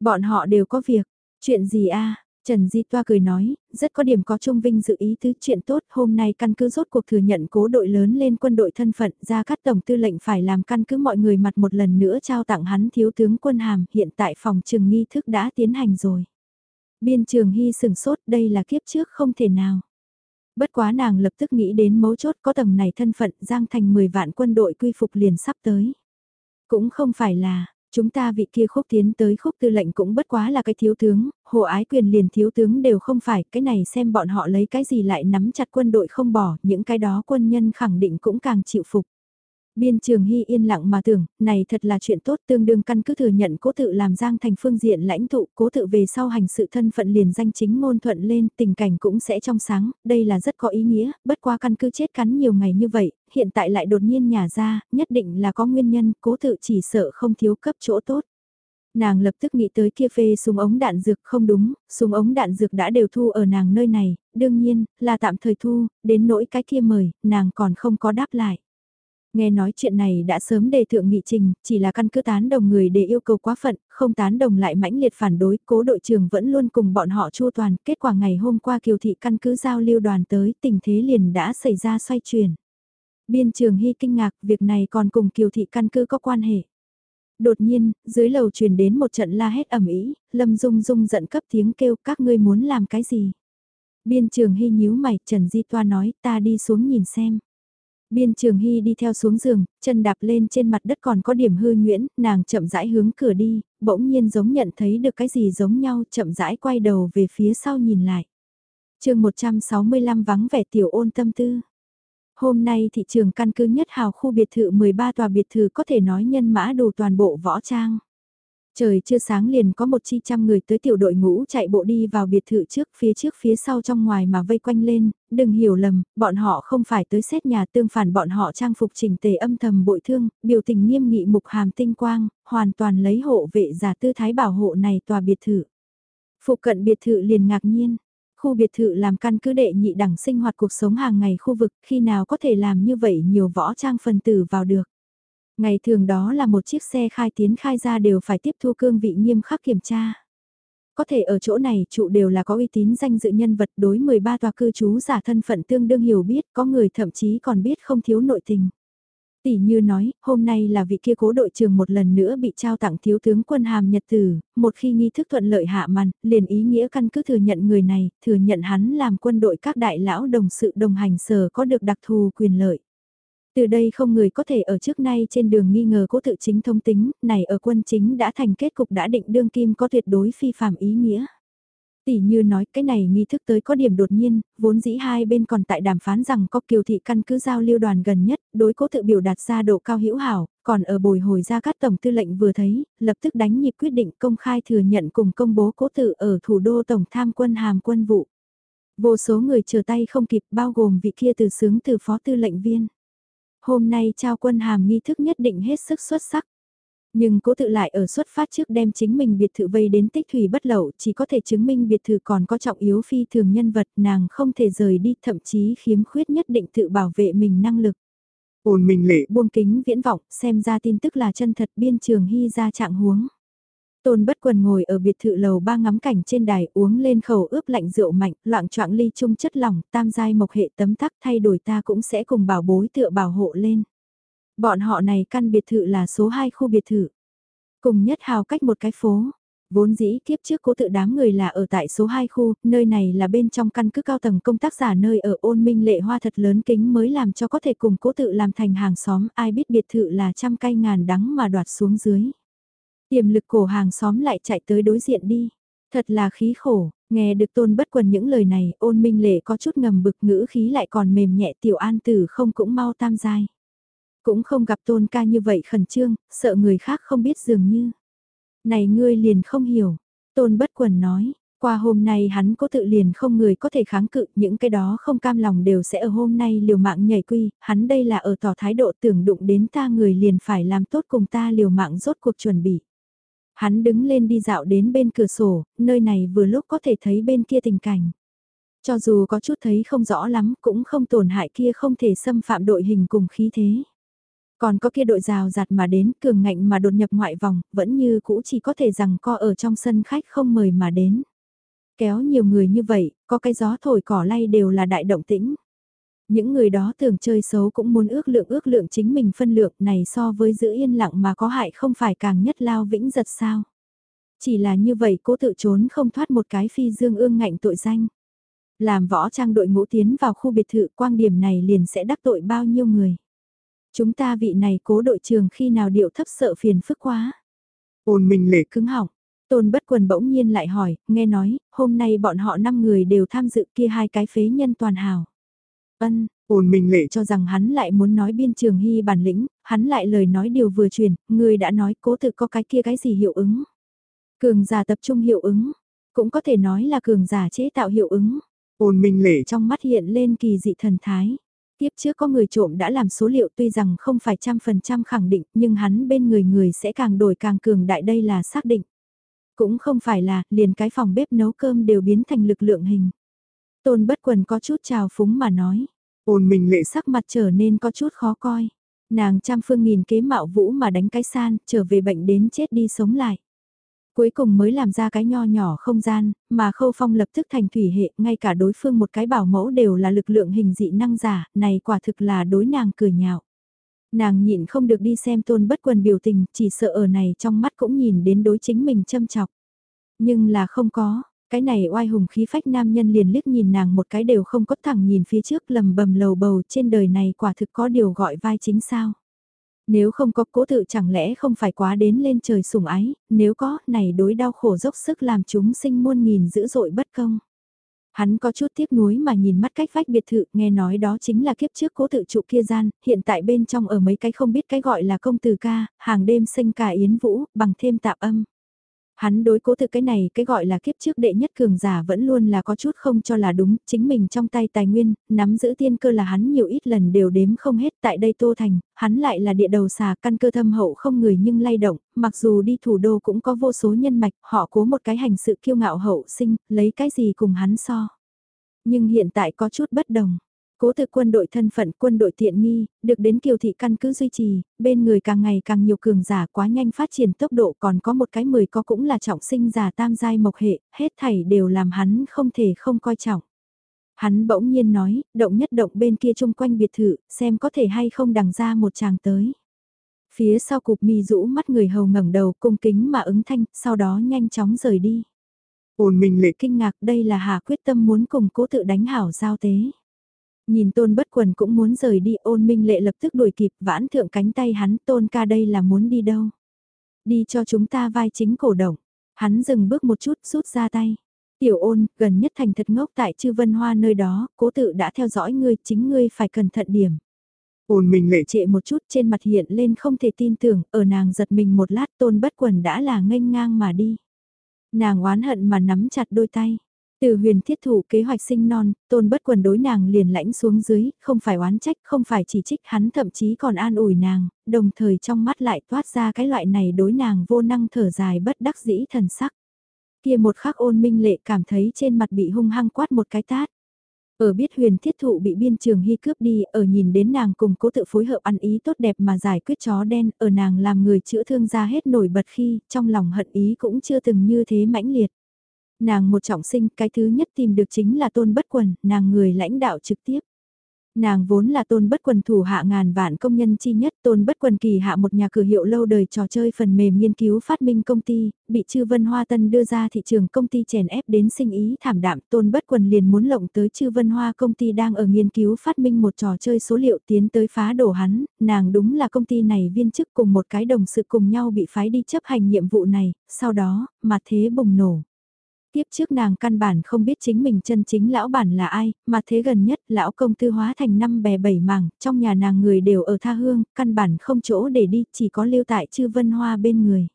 Bọn họ đều có việc, chuyện gì a Trần Di Toa cười nói, rất có điểm có trung vinh dự ý tứ chuyện tốt, hôm nay căn cứ rốt cuộc thừa nhận cố đội lớn lên quân đội thân phận, ra các tổng tư lệnh phải làm căn cứ mọi người mặt một lần nữa trao tặng hắn thiếu tướng quân hàm, hiện tại phòng trường nghi thức đã tiến hành rồi. Biên trường hy sừng sốt, đây là kiếp trước không thể nào. Bất quá nàng lập tức nghĩ đến mấu chốt có tầng này thân phận giang thành 10 vạn quân đội quy phục liền sắp tới. Cũng không phải là, Chúng ta vị kia khúc tiến tới khúc tư lệnh cũng bất quá là cái thiếu tướng, hồ ái quyền liền thiếu tướng đều không phải, cái này xem bọn họ lấy cái gì lại nắm chặt quân đội không bỏ, những cái đó quân nhân khẳng định cũng càng chịu phục. Biên trường hy yên lặng mà tưởng, này thật là chuyện tốt tương đương căn cứ thừa nhận cố tự làm giang thành phương diện lãnh tụ, cố tự về sau hành sự thân phận liền danh chính ngôn thuận lên, tình cảnh cũng sẽ trong sáng, đây là rất có ý nghĩa, bất qua căn cứ chết cắn nhiều ngày như vậy, hiện tại lại đột nhiên nhả ra, nhất định là có nguyên nhân, cố tự chỉ sợ không thiếu cấp chỗ tốt. Nàng lập tức nghĩ tới kia phê súng ống đạn dược không đúng, súng ống đạn dược đã đều thu ở nàng nơi này, đương nhiên, là tạm thời thu, đến nỗi cái kia mời, nàng còn không có đáp lại. Nghe nói chuyện này đã sớm đề thượng nghị trình, chỉ là căn cứ tán đồng người để yêu cầu quá phận, không tán đồng lại mãnh liệt phản đối, cố đội trưởng vẫn luôn cùng bọn họ chu toàn, kết quả ngày hôm qua kiều thị căn cứ giao lưu đoàn tới, tình thế liền đã xảy ra xoay chuyển. Biên trường hy kinh ngạc, việc này còn cùng kiều thị căn cứ có quan hệ. Đột nhiên, dưới lầu truyền đến một trận la hét ẩm ý, lâm dung dung giận cấp tiếng kêu các ngươi muốn làm cái gì. Biên trường hy nhíu mày, Trần Di Toa nói ta đi xuống nhìn xem. Biên Trường Hy đi theo xuống giường, chân đạp lên trên mặt đất còn có điểm hư nhuyễn, nàng chậm rãi hướng cửa đi, bỗng nhiên giống nhận thấy được cái gì giống nhau, chậm rãi quay đầu về phía sau nhìn lại. chương 165 vắng vẻ tiểu ôn tâm tư. Hôm nay thị trường căn cứ nhất hào khu biệt thự 13 tòa biệt thự có thể nói nhân mã đủ toàn bộ võ trang. Trời chưa sáng liền có một chi trăm người tới tiểu đội ngũ chạy bộ đi vào biệt thự trước phía trước phía sau trong ngoài mà vây quanh lên, đừng hiểu lầm, bọn họ không phải tới xét nhà tương phản bọn họ trang phục chỉnh tề âm thầm bội thương, biểu tình nghiêm nghị mục hàm tinh quang, hoàn toàn lấy hộ vệ giả tư thái bảo hộ này tòa biệt thự. Phụ cận biệt thự liền ngạc nhiên, khu biệt thự làm căn cứ đệ nhị đẳng sinh hoạt cuộc sống hàng ngày khu vực khi nào có thể làm như vậy nhiều võ trang phần tử vào được. Ngày thường đó là một chiếc xe khai tiến khai ra đều phải tiếp thu cương vị nghiêm khắc kiểm tra. Có thể ở chỗ này trụ đều là có uy tín danh dự nhân vật đối 13 tòa cư trú giả thân phận tương đương hiểu biết, có người thậm chí còn biết không thiếu nội tình. Tỷ như nói, hôm nay là vị kia cố đội trường một lần nữa bị trao tặng thiếu tướng quân hàm nhật tử, một khi nghi thức thuận lợi hạ màn, liền ý nghĩa căn cứ thừa nhận người này, thừa nhận hắn làm quân đội các đại lão đồng sự đồng hành sở có được đặc thù quyền lợi. Từ đây không người có thể ở trước nay trên đường nghi ngờ cố tự chính thông tính, này ở quân chính đã thành kết cục đã định đương kim có tuyệt đối phi phạm ý nghĩa. Tỷ như nói cái này nghi thức tới có điểm đột nhiên, vốn dĩ hai bên còn tại đàm phán rằng có kiều thị căn cứ giao lưu đoàn gần nhất, đối cố tự biểu đạt ra độ cao hữu hảo, còn ở bồi hồi ra các tổng tư lệnh vừa thấy, lập tức đánh nhịp quyết định công khai thừa nhận cùng công bố cố tự ở thủ đô tổng tham quân hàm quân vụ. Vô số người chờ tay không kịp bao gồm vị kia từ sướng từ phó tư lệnh viên. Hôm nay trao quân hàm nghi thức nhất định hết sức xuất sắc. Nhưng cố tự lại ở xuất phát trước đem chính mình biệt thự vây đến tích thủy bất lậu chỉ có thể chứng minh biệt thự còn có trọng yếu phi thường nhân vật nàng không thể rời đi thậm chí khiếm khuyết nhất định tự bảo vệ mình năng lực. Ôn minh lệ buông kính viễn vọng xem ra tin tức là chân thật biên trường hy ra trạng huống. Tôn bất quần ngồi ở biệt thự lầu ba ngắm cảnh trên đài uống lên khẩu ướp lạnh rượu mạnh, loạn choạng ly chung chất lỏng, tam giai mộc hệ tấm tắc thay đổi ta cũng sẽ cùng bảo bối tựa bảo hộ lên. Bọn họ này căn biệt thự là số 2 khu biệt thự. Cùng nhất hào cách một cái phố. Vốn dĩ kiếp trước cố tự đám người là ở tại số 2 khu, nơi này là bên trong căn cứ cao tầng công tác giả nơi ở ôn minh lệ hoa thật lớn kính mới làm cho có thể cùng cố tự làm thành hàng xóm ai biết biệt thự là trăm cây ngàn đắng mà đoạt xuống dưới. Tiềm lực cổ hàng xóm lại chạy tới đối diện đi. Thật là khí khổ, nghe được tôn bất quần những lời này, ôn minh lệ có chút ngầm bực ngữ khí lại còn mềm nhẹ tiểu an tử không cũng mau tam giai. Cũng không gặp tôn ca như vậy khẩn trương, sợ người khác không biết dường như. Này ngươi liền không hiểu, tôn bất quần nói, qua hôm nay hắn có tự liền không người có thể kháng cự, những cái đó không cam lòng đều sẽ ở hôm nay liều mạng nhảy quy, hắn đây là ở tỏ thái độ tưởng đụng đến ta người liền phải làm tốt cùng ta liều mạng rốt cuộc chuẩn bị. Hắn đứng lên đi dạo đến bên cửa sổ, nơi này vừa lúc có thể thấy bên kia tình cảnh. Cho dù có chút thấy không rõ lắm cũng không tổn hại kia không thể xâm phạm đội hình cùng khí thế. Còn có kia đội rào giặt mà đến cường ngạnh mà đột nhập ngoại vòng, vẫn như cũ chỉ có thể rằng co ở trong sân khách không mời mà đến. Kéo nhiều người như vậy, có cái gió thổi cỏ lay đều là đại động tĩnh. Những người đó tưởng chơi xấu cũng muốn ước lượng ước lượng chính mình phân lượng này so với giữ yên lặng mà có hại không phải càng nhất lao vĩnh giật sao. Chỉ là như vậy cố tự trốn không thoát một cái phi dương ương ngạnh tội danh. Làm võ trang đội ngũ tiến vào khu biệt thự quang điểm này liền sẽ đắc tội bao nhiêu người. Chúng ta vị này cố đội trường khi nào điệu thấp sợ phiền phức quá. Ôn minh lệ cứng họng. Tôn bất quần bỗng nhiên lại hỏi, nghe nói, hôm nay bọn họ 5 người đều tham dự kia hai cái phế nhân toàn hào. Ân, ổn minh lệ cho rằng hắn lại muốn nói biên trường hy bản lĩnh, hắn lại lời nói điều vừa truyền, người đã nói cố tự có cái kia cái gì hiệu ứng. Cường giả tập trung hiệu ứng, cũng có thể nói là cường giả chế tạo hiệu ứng. Ôn minh lệ trong mắt hiện lên kỳ dị thần thái. Tiếp trước có người trộm đã làm số liệu tuy rằng không phải trăm phần trăm khẳng định nhưng hắn bên người người sẽ càng đổi càng cường đại đây là xác định. Cũng không phải là liền cái phòng bếp nấu cơm đều biến thành lực lượng hình. Tôn bất quần có chút trào phúng mà nói. Ôn mình lệ sắc mặt trở nên có chút khó coi. Nàng trăm phương nghìn kế mạo vũ mà đánh cái san, trở về bệnh đến chết đi sống lại. Cuối cùng mới làm ra cái nho nhỏ không gian, mà khâu phong lập tức thành thủy hệ, ngay cả đối phương một cái bảo mẫu đều là lực lượng hình dị năng giả, này quả thực là đối nàng cười nhạo. Nàng nhịn không được đi xem tôn bất quần biểu tình, chỉ sợ ở này trong mắt cũng nhìn đến đối chính mình châm chọc. Nhưng là không có, cái này oai hùng khí phách nam nhân liền liếc nhìn nàng một cái đều không có thẳng nhìn phía trước lầm bầm lầu bầu trên đời này quả thực có điều gọi vai chính sao. Nếu không có cố tự chẳng lẽ không phải quá đến lên trời sủng ái, nếu có, này đối đau khổ dốc sức làm chúng sinh muôn nghìn dữ dội bất công. Hắn có chút tiếc nuối mà nhìn mắt cách vách biệt thự, nghe nói đó chính là kiếp trước cố tự trụ kia gian, hiện tại bên trong ở mấy cái không biết cái gọi là công từ ca, hàng đêm sinh cả yến vũ, bằng thêm tạp âm. Hắn đối cố thực cái này cái gọi là kiếp trước đệ nhất cường giả vẫn luôn là có chút không cho là đúng, chính mình trong tay tài nguyên, nắm giữ tiên cơ là hắn nhiều ít lần đều đếm không hết tại đây Tô Thành, hắn lại là địa đầu xà căn cơ thâm hậu không người nhưng lay động, mặc dù đi thủ đô cũng có vô số nhân mạch, họ cố một cái hành sự kiêu ngạo hậu sinh, lấy cái gì cùng hắn so. Nhưng hiện tại có chút bất đồng. Cố thực quân đội thân phận quân đội tiện nghi, được đến kiều thị căn cứ duy trì, bên người càng ngày càng nhiều cường giả quá nhanh phát triển tốc độ còn có một cái mười có cũng là trọng sinh giả tam giai mộc hệ, hết thảy đều làm hắn không thể không coi trọng. Hắn bỗng nhiên nói, động nhất động bên kia chung quanh biệt thự, xem có thể hay không đằng ra một chàng tới. Phía sau cục mi rũ mắt người hầu ngẩng đầu cung kính mà ứng thanh, sau đó nhanh chóng rời đi. Ôn minh lệ kinh ngạc đây là hà quyết tâm muốn cùng cố tự đánh hảo giao tế. Nhìn tôn bất quần cũng muốn rời đi ôn minh lệ lập tức đuổi kịp vãn thượng cánh tay hắn tôn ca đây là muốn đi đâu. Đi cho chúng ta vai chính cổ động. Hắn dừng bước một chút rút ra tay. Tiểu ôn, gần nhất thành thật ngốc tại chư vân hoa nơi đó, cố tự đã theo dõi ngươi, chính ngươi phải cẩn thận điểm. Ôn minh lệ trệ một chút trên mặt hiện lên không thể tin tưởng, ở nàng giật mình một lát tôn bất quần đã là nghênh ngang mà đi. Nàng oán hận mà nắm chặt đôi tay. Từ huyền thiết thủ kế hoạch sinh non, tôn bất quần đối nàng liền lãnh xuống dưới, không phải oán trách, không phải chỉ trích hắn thậm chí còn an ủi nàng, đồng thời trong mắt lại toát ra cái loại này đối nàng vô năng thở dài bất đắc dĩ thần sắc. Kia một khắc ôn minh lệ cảm thấy trên mặt bị hung hăng quát một cái tát. Ở biết huyền thiết thụ bị biên trường hy cướp đi, ở nhìn đến nàng cùng cố tự phối hợp ăn ý tốt đẹp mà giải quyết chó đen, ở nàng làm người chữa thương ra hết nổi bật khi, trong lòng hận ý cũng chưa từng như thế mãnh liệt. Nàng một trọng sinh, cái thứ nhất tìm được chính là tôn bất quần, nàng người lãnh đạo trực tiếp. Nàng vốn là tôn bất quần thủ hạ ngàn vạn công nhân chi nhất, tôn bất quần kỳ hạ một nhà cửa hiệu lâu đời trò chơi phần mềm nghiên cứu phát minh công ty, bị chư vân hoa tân đưa ra thị trường công ty chèn ép đến sinh ý thảm đạm, tôn bất quần liền muốn lộng tới chư vân hoa công ty đang ở nghiên cứu phát minh một trò chơi số liệu tiến tới phá đổ hắn, nàng đúng là công ty này viên chức cùng một cái đồng sự cùng nhau bị phái đi chấp hành nhiệm vụ này, sau đó, mà thế bùng nổ. Tiếp trước nàng căn bản không biết chính mình chân chính lão bản là ai, mà thế gần nhất lão công tư hóa thành năm bè bảy mảng, trong nhà nàng người đều ở tha hương, căn bản không chỗ để đi, chỉ có lưu tại chư vân hoa bên người.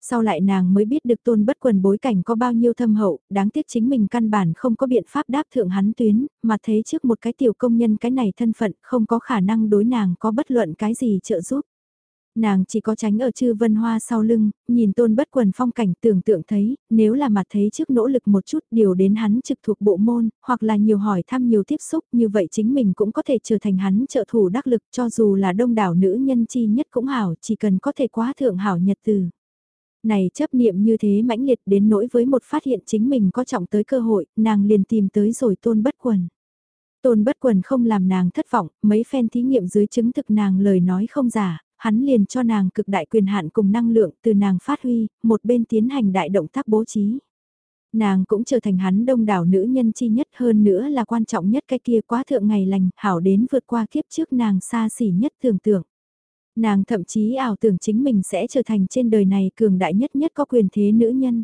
Sau lại nàng mới biết được tôn bất quần bối cảnh có bao nhiêu thâm hậu, đáng tiếc chính mình căn bản không có biện pháp đáp thượng hắn tuyến, mà thế trước một cái tiểu công nhân cái này thân phận không có khả năng đối nàng có bất luận cái gì trợ giúp. Nàng chỉ có tránh ở chư vân hoa sau lưng, nhìn tôn bất quần phong cảnh tưởng tượng thấy, nếu là mặt thấy trước nỗ lực một chút điều đến hắn trực thuộc bộ môn, hoặc là nhiều hỏi thăm nhiều tiếp xúc như vậy chính mình cũng có thể trở thành hắn trợ thủ đắc lực cho dù là đông đảo nữ nhân chi nhất cũng hảo chỉ cần có thể quá thượng hảo nhật từ. Này chấp niệm như thế mãnh liệt đến nỗi với một phát hiện chính mình có trọng tới cơ hội, nàng liền tìm tới rồi tôn bất quần. Tôn bất quần không làm nàng thất vọng, mấy phen thí nghiệm dưới chứng thực nàng lời nói không giả, hắn liền cho nàng cực đại quyền hạn cùng năng lượng từ nàng phát huy, một bên tiến hành đại động tác bố trí. Nàng cũng trở thành hắn đông đảo nữ nhân chi nhất hơn nữa là quan trọng nhất cái kia quá thượng ngày lành, hảo đến vượt qua kiếp trước nàng xa xỉ nhất tưởng tượng. Nàng thậm chí ảo tưởng chính mình sẽ trở thành trên đời này cường đại nhất nhất có quyền thế nữ nhân.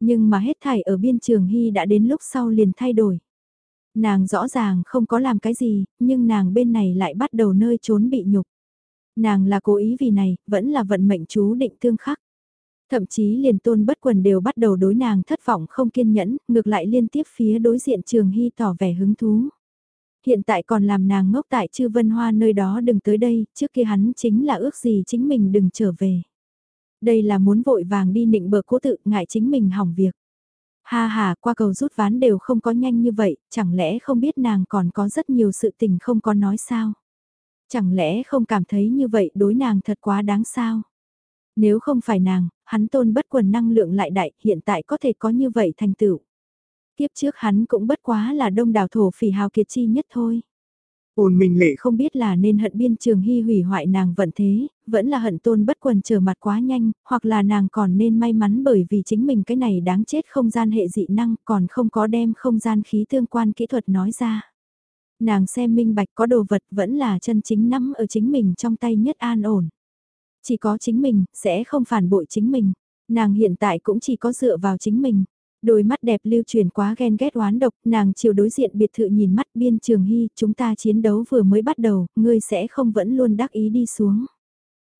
Nhưng mà hết thảy ở biên trường hy đã đến lúc sau liền thay đổi. Nàng rõ ràng không có làm cái gì, nhưng nàng bên này lại bắt đầu nơi trốn bị nhục. Nàng là cố ý vì này, vẫn là vận mệnh chú định tương khắc. Thậm chí liền tôn bất quần đều bắt đầu đối nàng thất vọng không kiên nhẫn, ngược lại liên tiếp phía đối diện trường hy tỏ vẻ hứng thú. Hiện tại còn làm nàng ngốc tại chư vân hoa nơi đó đừng tới đây, trước kia hắn chính là ước gì chính mình đừng trở về. Đây là muốn vội vàng đi nịnh bờ cố tự ngại chính mình hỏng việc. Ha ha, qua cầu rút ván đều không có nhanh như vậy, chẳng lẽ không biết nàng còn có rất nhiều sự tình không có nói sao? Chẳng lẽ không cảm thấy như vậy đối nàng thật quá đáng sao? Nếu không phải nàng, hắn tôn bất quần năng lượng lại đại, hiện tại có thể có như vậy thành tựu. Tiếp trước hắn cũng bất quá là đông đảo thổ phỉ hào kiệt chi nhất thôi. Ôn minh lệ không biết là nên hận biên trường hy hủy hoại nàng vận thế, vẫn là hận tôn bất quần trở mặt quá nhanh, hoặc là nàng còn nên may mắn bởi vì chính mình cái này đáng chết không gian hệ dị năng còn không có đem không gian khí tương quan kỹ thuật nói ra. Nàng xem minh bạch có đồ vật vẫn là chân chính nắm ở chính mình trong tay nhất an ổn. Chỉ có chính mình, sẽ không phản bội chính mình. Nàng hiện tại cũng chỉ có dựa vào chính mình. Đôi mắt đẹp lưu truyền quá ghen ghét oán độc, nàng chiều đối diện biệt thự nhìn mắt biên trường hy, chúng ta chiến đấu vừa mới bắt đầu, ngươi sẽ không vẫn luôn đắc ý đi xuống.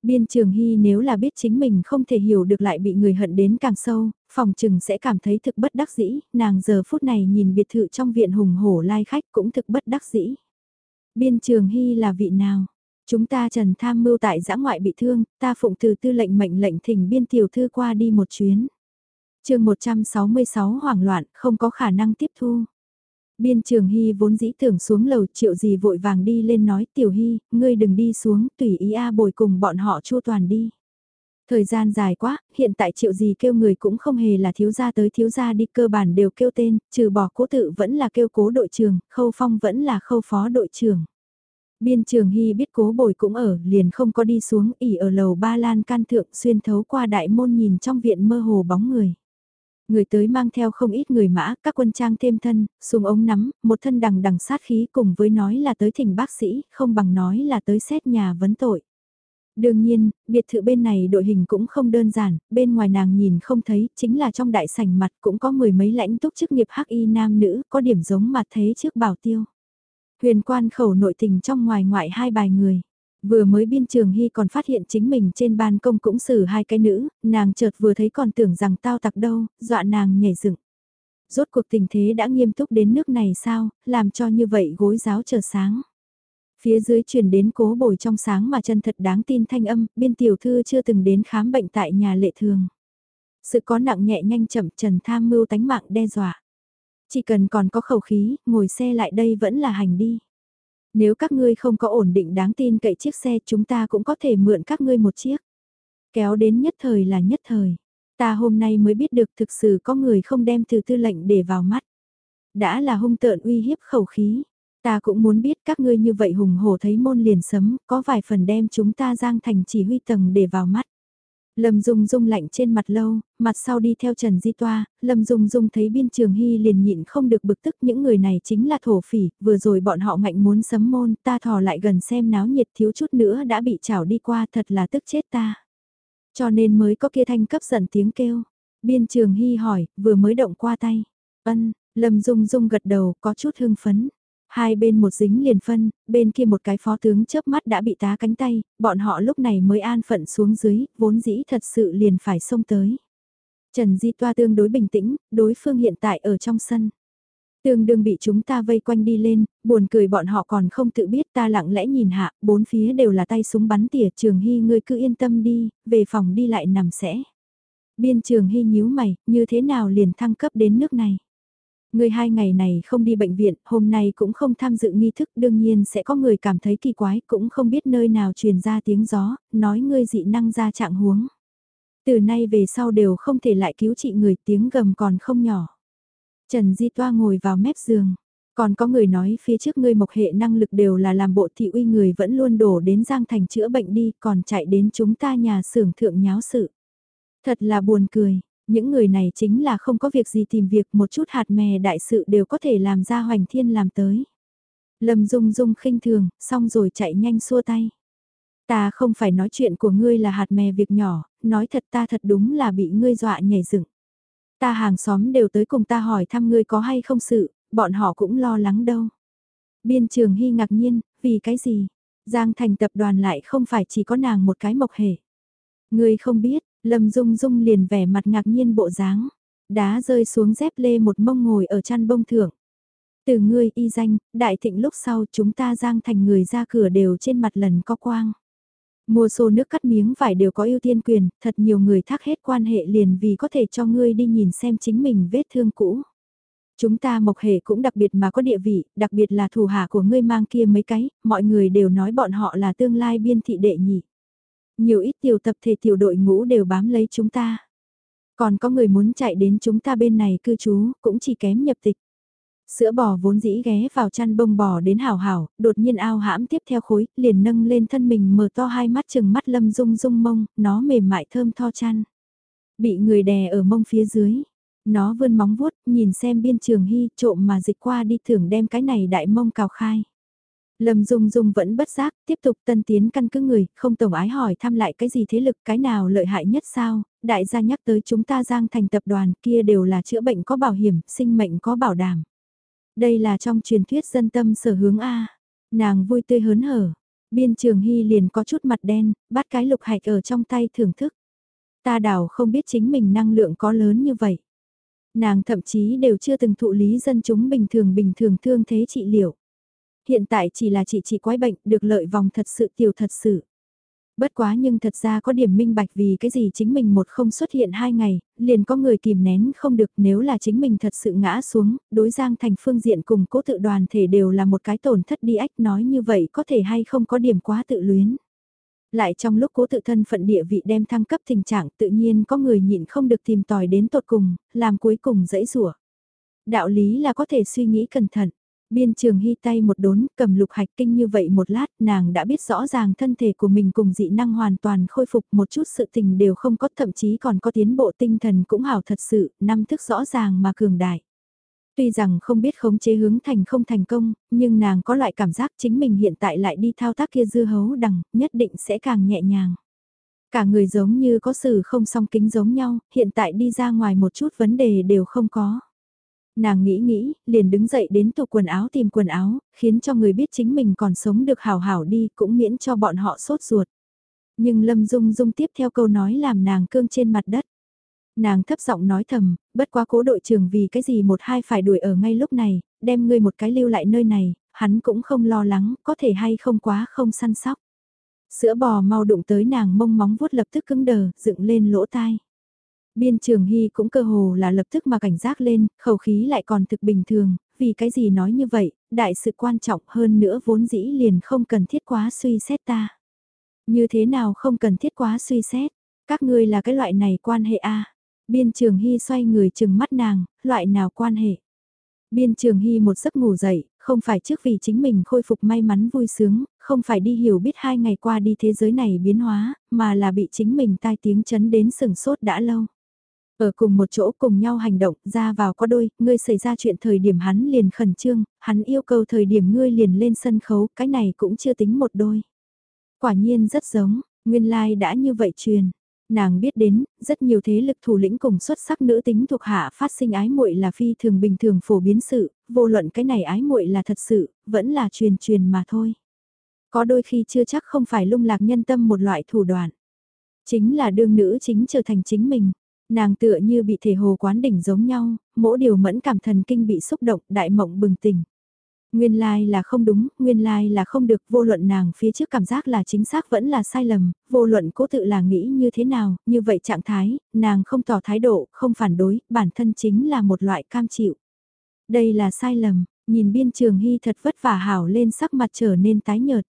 Biên trường hy nếu là biết chính mình không thể hiểu được lại bị người hận đến càng sâu, phòng trừng sẽ cảm thấy thực bất đắc dĩ, nàng giờ phút này nhìn biệt thự trong viện hùng hổ lai khách cũng thực bất đắc dĩ. Biên trường hy là vị nào? Chúng ta trần tham mưu tại giã ngoại bị thương, ta phụng từ tư lệnh mệnh lệnh thỉnh biên tiểu thư qua đi một chuyến. chương 166 hoảng loạn, không có khả năng tiếp thu. Biên trường Hy vốn dĩ tưởng xuống lầu triệu gì vội vàng đi lên nói tiểu Hy, ngươi đừng đi xuống, tùy ý A bồi cùng bọn họ chua toàn đi. Thời gian dài quá, hiện tại triệu gì kêu người cũng không hề là thiếu gia tới thiếu gia đi cơ bản đều kêu tên, trừ bỏ cố tự vẫn là kêu cố đội trưởng, khâu phong vẫn là khâu phó đội trưởng. Biên trường hy biết cố bồi cũng ở, liền không có đi xuống, ỉ ở lầu ba lan can thượng xuyên thấu qua đại môn nhìn trong viện mơ hồ bóng người. Người tới mang theo không ít người mã, các quân trang thêm thân, súng ống nắm, một thân đằng đằng sát khí cùng với nói là tới thỉnh bác sĩ, không bằng nói là tới xét nhà vấn tội. Đương nhiên, biệt thự bên này đội hình cũng không đơn giản, bên ngoài nàng nhìn không thấy, chính là trong đại sảnh mặt cũng có mười mấy lãnh túc chức nghiệp hắc y nam nữ, có điểm giống mặt thế trước bảo tiêu. Huyền quan khẩu nội tình trong ngoài ngoại hai bài người. Vừa mới biên trường hy còn phát hiện chính mình trên ban công cũng xử hai cái nữ, nàng chợt vừa thấy còn tưởng rằng tao tặc đâu, dọa nàng nhảy dựng. Rốt cuộc tình thế đã nghiêm túc đến nước này sao, làm cho như vậy gối giáo chờ sáng. Phía dưới truyền đến cố bồi trong sáng mà chân thật đáng tin thanh âm, biên tiểu thư chưa từng đến khám bệnh tại nhà lệ thường. Sự có nặng nhẹ nhanh chậm trần tham mưu tánh mạng đe dọa. Chỉ cần còn có khẩu khí, ngồi xe lại đây vẫn là hành đi. Nếu các ngươi không có ổn định đáng tin cậy chiếc xe chúng ta cũng có thể mượn các ngươi một chiếc. Kéo đến nhất thời là nhất thời. Ta hôm nay mới biết được thực sự có người không đem từ tư lệnh để vào mắt. Đã là hung tợn uy hiếp khẩu khí. Ta cũng muốn biết các ngươi như vậy hùng hổ thấy môn liền sấm, có vài phần đem chúng ta giang thành chỉ huy tầng để vào mắt. Lâm Dung Dung lạnh trên mặt lâu, mặt sau đi theo Trần Di Toa, Lâm Dung Dung thấy biên trường hy liền nhịn không được bực tức những người này chính là thổ phỉ, vừa rồi bọn họ ngạnh muốn sấm môn, ta thò lại gần xem náo nhiệt thiếu chút nữa đã bị chảo đi qua thật là tức chết ta. Cho nên mới có kia thanh cấp giận tiếng kêu. Biên trường hy hỏi, vừa mới động qua tay. Ân, Lâm Dung Dung gật đầu, có chút hưng phấn. Hai bên một dính liền phân, bên kia một cái phó tướng chớp mắt đã bị tá cánh tay, bọn họ lúc này mới an phận xuống dưới, vốn dĩ thật sự liền phải xông tới. Trần Di Toa tương đối bình tĩnh, đối phương hiện tại ở trong sân. Tương đương bị chúng ta vây quanh đi lên, buồn cười bọn họ còn không tự biết ta lặng lẽ nhìn hạ, bốn phía đều là tay súng bắn tỉa trường hy ngươi cứ yên tâm đi, về phòng đi lại nằm sẽ. Biên trường hy nhíu mày, như thế nào liền thăng cấp đến nước này. Người hai ngày này không đi bệnh viện, hôm nay cũng không tham dự nghi thức, đương nhiên sẽ có người cảm thấy kỳ quái, cũng không biết nơi nào truyền ra tiếng gió, nói ngươi dị năng ra trạng huống. Từ nay về sau đều không thể lại cứu trị người tiếng gầm còn không nhỏ. Trần Di Toa ngồi vào mép giường. Còn có người nói phía trước ngươi mộc hệ năng lực đều là làm bộ thị uy người vẫn luôn đổ đến Giang Thành chữa bệnh đi còn chạy đến chúng ta nhà xưởng thượng nháo sự. Thật là buồn cười, những người này chính là không có việc gì tìm việc một chút hạt mè đại sự đều có thể làm ra hoành thiên làm tới. Lâm Dung Dung khinh thường, xong rồi chạy nhanh xua tay. Ta không phải nói chuyện của ngươi là hạt mè việc nhỏ, nói thật ta thật đúng là bị ngươi dọa nhảy dựng. Ta hàng xóm đều tới cùng ta hỏi thăm ngươi có hay không sự, bọn họ cũng lo lắng đâu. Biên trường hy ngạc nhiên, vì cái gì? Giang thành tập đoàn lại không phải chỉ có nàng một cái mộc hề. Ngươi không biết, Lâm Dung Dung liền vẻ mặt ngạc nhiên bộ dáng, đá rơi xuống dép lê một mông ngồi ở chăn bông thượng. Từ ngươi y danh, đại thịnh lúc sau chúng ta giang thành người ra cửa đều trên mặt lần có quang. Mua xô nước cắt miếng vải đều có ưu tiên quyền, thật nhiều người thác hết quan hệ liền vì có thể cho ngươi đi nhìn xem chính mình vết thương cũ. Chúng ta mộc hệ cũng đặc biệt mà có địa vị, đặc biệt là thủ hạ của ngươi mang kia mấy cái, mọi người đều nói bọn họ là tương lai biên thị đệ nhị. Nhiều ít tiểu tập thể tiểu đội ngũ đều bám lấy chúng ta. Còn có người muốn chạy đến chúng ta bên này cư trú, cũng chỉ kém nhập tịch. Sữa bò vốn dĩ ghé vào chăn bông bò đến hào hào, đột nhiên ao hãm tiếp theo khối, liền nâng lên thân mình mở to hai mắt chừng mắt lâm rung rung mông, nó mềm mại thơm tho chăn. Bị người đè ở mông phía dưới, nó vươn móng vuốt, nhìn xem biên trường hy trộm mà dịch qua đi thưởng đem cái này đại mông cào khai. Lâm Dung Dung vẫn bất giác, tiếp tục tân tiến căn cứ người, không tổng ái hỏi thăm lại cái gì thế lực, cái nào lợi hại nhất sao, đại gia nhắc tới chúng ta giang thành tập đoàn kia đều là chữa bệnh có bảo hiểm, sinh mệnh có bảo đảm. Đây là trong truyền thuyết dân tâm sở hướng A. Nàng vui tươi hớn hở. Biên trường hy liền có chút mặt đen, bắt cái lục hạch ở trong tay thưởng thức. Ta đảo không biết chính mình năng lượng có lớn như vậy. Nàng thậm chí đều chưa từng thụ lý dân chúng bình thường bình thường thương thế trị liệu. Hiện tại chỉ là chị chị quái bệnh được lợi vòng thật sự tiểu thật sự. Bất quá nhưng thật ra có điểm minh bạch vì cái gì chính mình một không xuất hiện hai ngày, liền có người kìm nén không được nếu là chính mình thật sự ngã xuống, đối giang thành phương diện cùng cố tự đoàn thể đều là một cái tổn thất đi ách nói như vậy có thể hay không có điểm quá tự luyến. Lại trong lúc cố tự thân phận địa vị đem thăng cấp tình trạng tự nhiên có người nhịn không được tìm tòi đến tột cùng, làm cuối cùng dãy rủa Đạo lý là có thể suy nghĩ cẩn thận. Biên trường hy tay một đốn, cầm lục hạch kinh như vậy một lát, nàng đã biết rõ ràng thân thể của mình cùng dị năng hoàn toàn khôi phục một chút sự tình đều không có thậm chí còn có tiến bộ tinh thần cũng hảo thật sự, năm thức rõ ràng mà cường đại. Tuy rằng không biết khống chế hướng thành không thành công, nhưng nàng có loại cảm giác chính mình hiện tại lại đi thao tác kia dư hấu đằng, nhất định sẽ càng nhẹ nhàng. Cả người giống như có sự không song kính giống nhau, hiện tại đi ra ngoài một chút vấn đề đều không có nàng nghĩ nghĩ, liền đứng dậy đến tủ quần áo tìm quần áo, khiến cho người biết chính mình còn sống được hào hảo đi cũng miễn cho bọn họ sốt ruột. Nhưng Lâm Dung Dung tiếp theo câu nói làm nàng cương trên mặt đất. Nàng thấp giọng nói thầm, bất quá cố đội trưởng vì cái gì một hai phải đuổi ở ngay lúc này, đem ngươi một cái lưu lại nơi này, hắn cũng không lo lắng, có thể hay không quá không săn sóc. Sữa bò mau đụng tới nàng mông móng vuốt lập tức cứng đờ, dựng lên lỗ tai. Biên trường hy cũng cơ hồ là lập tức mà cảnh giác lên, khẩu khí lại còn thực bình thường, vì cái gì nói như vậy, đại sự quan trọng hơn nữa vốn dĩ liền không cần thiết quá suy xét ta. Như thế nào không cần thiết quá suy xét, các ngươi là cái loại này quan hệ a Biên trường hy xoay người chừng mắt nàng, loại nào quan hệ. Biên trường hy một giấc ngủ dậy, không phải trước vì chính mình khôi phục may mắn vui sướng, không phải đi hiểu biết hai ngày qua đi thế giới này biến hóa, mà là bị chính mình tai tiếng chấn đến sừng sốt đã lâu. Ở cùng một chỗ cùng nhau hành động, ra vào có đôi, ngươi xảy ra chuyện thời điểm hắn liền khẩn trương, hắn yêu cầu thời điểm ngươi liền lên sân khấu, cái này cũng chưa tính một đôi. Quả nhiên rất giống, nguyên lai like đã như vậy truyền. Nàng biết đến, rất nhiều thế lực thủ lĩnh cùng xuất sắc nữ tính thuộc hạ phát sinh ái muội là phi thường bình thường phổ biến sự, vô luận cái này ái muội là thật sự, vẫn là truyền truyền mà thôi. Có đôi khi chưa chắc không phải lung lạc nhân tâm một loại thủ đoạn. Chính là đương nữ chính trở thành chính mình. Nàng tựa như bị thể hồ quán đỉnh giống nhau, mỗi điều mẫn cảm thần kinh bị xúc động, đại mộng bừng tỉnh. Nguyên lai là không đúng, nguyên lai là không được, vô luận nàng phía trước cảm giác là chính xác vẫn là sai lầm, vô luận cố tự là nghĩ như thế nào, như vậy trạng thái, nàng không tỏ thái độ, không phản đối, bản thân chính là một loại cam chịu. Đây là sai lầm, nhìn biên trường hy thật vất vả hảo lên sắc mặt trở nên tái nhợt.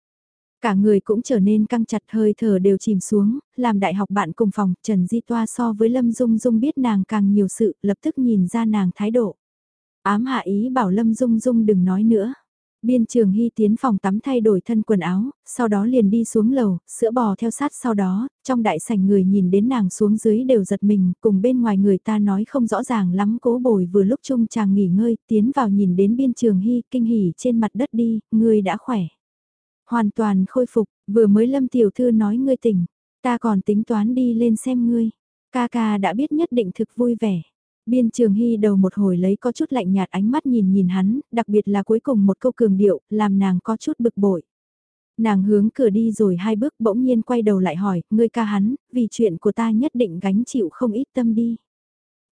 Cả người cũng trở nên căng chặt hơi thở đều chìm xuống, làm đại học bạn cùng phòng, Trần Di Toa so với Lâm Dung Dung biết nàng càng nhiều sự, lập tức nhìn ra nàng thái độ. Ám hạ ý bảo Lâm Dung Dung đừng nói nữa. Biên trường hy tiến phòng tắm thay đổi thân quần áo, sau đó liền đi xuống lầu, sữa bò theo sát sau đó, trong đại sảnh người nhìn đến nàng xuống dưới đều giật mình, cùng bên ngoài người ta nói không rõ ràng lắm cố bồi vừa lúc chung chàng nghỉ ngơi, tiến vào nhìn đến biên trường hy, kinh hỉ trên mặt đất đi, người đã khỏe. Hoàn toàn khôi phục, vừa mới lâm tiểu thư nói ngươi tỉnh, ta còn tính toán đi lên xem ngươi. Ca ca đã biết nhất định thực vui vẻ. Biên trường hy đầu một hồi lấy có chút lạnh nhạt ánh mắt nhìn nhìn hắn, đặc biệt là cuối cùng một câu cường điệu, làm nàng có chút bực bội. Nàng hướng cửa đi rồi hai bước bỗng nhiên quay đầu lại hỏi, ngươi ca hắn, vì chuyện của ta nhất định gánh chịu không ít tâm đi.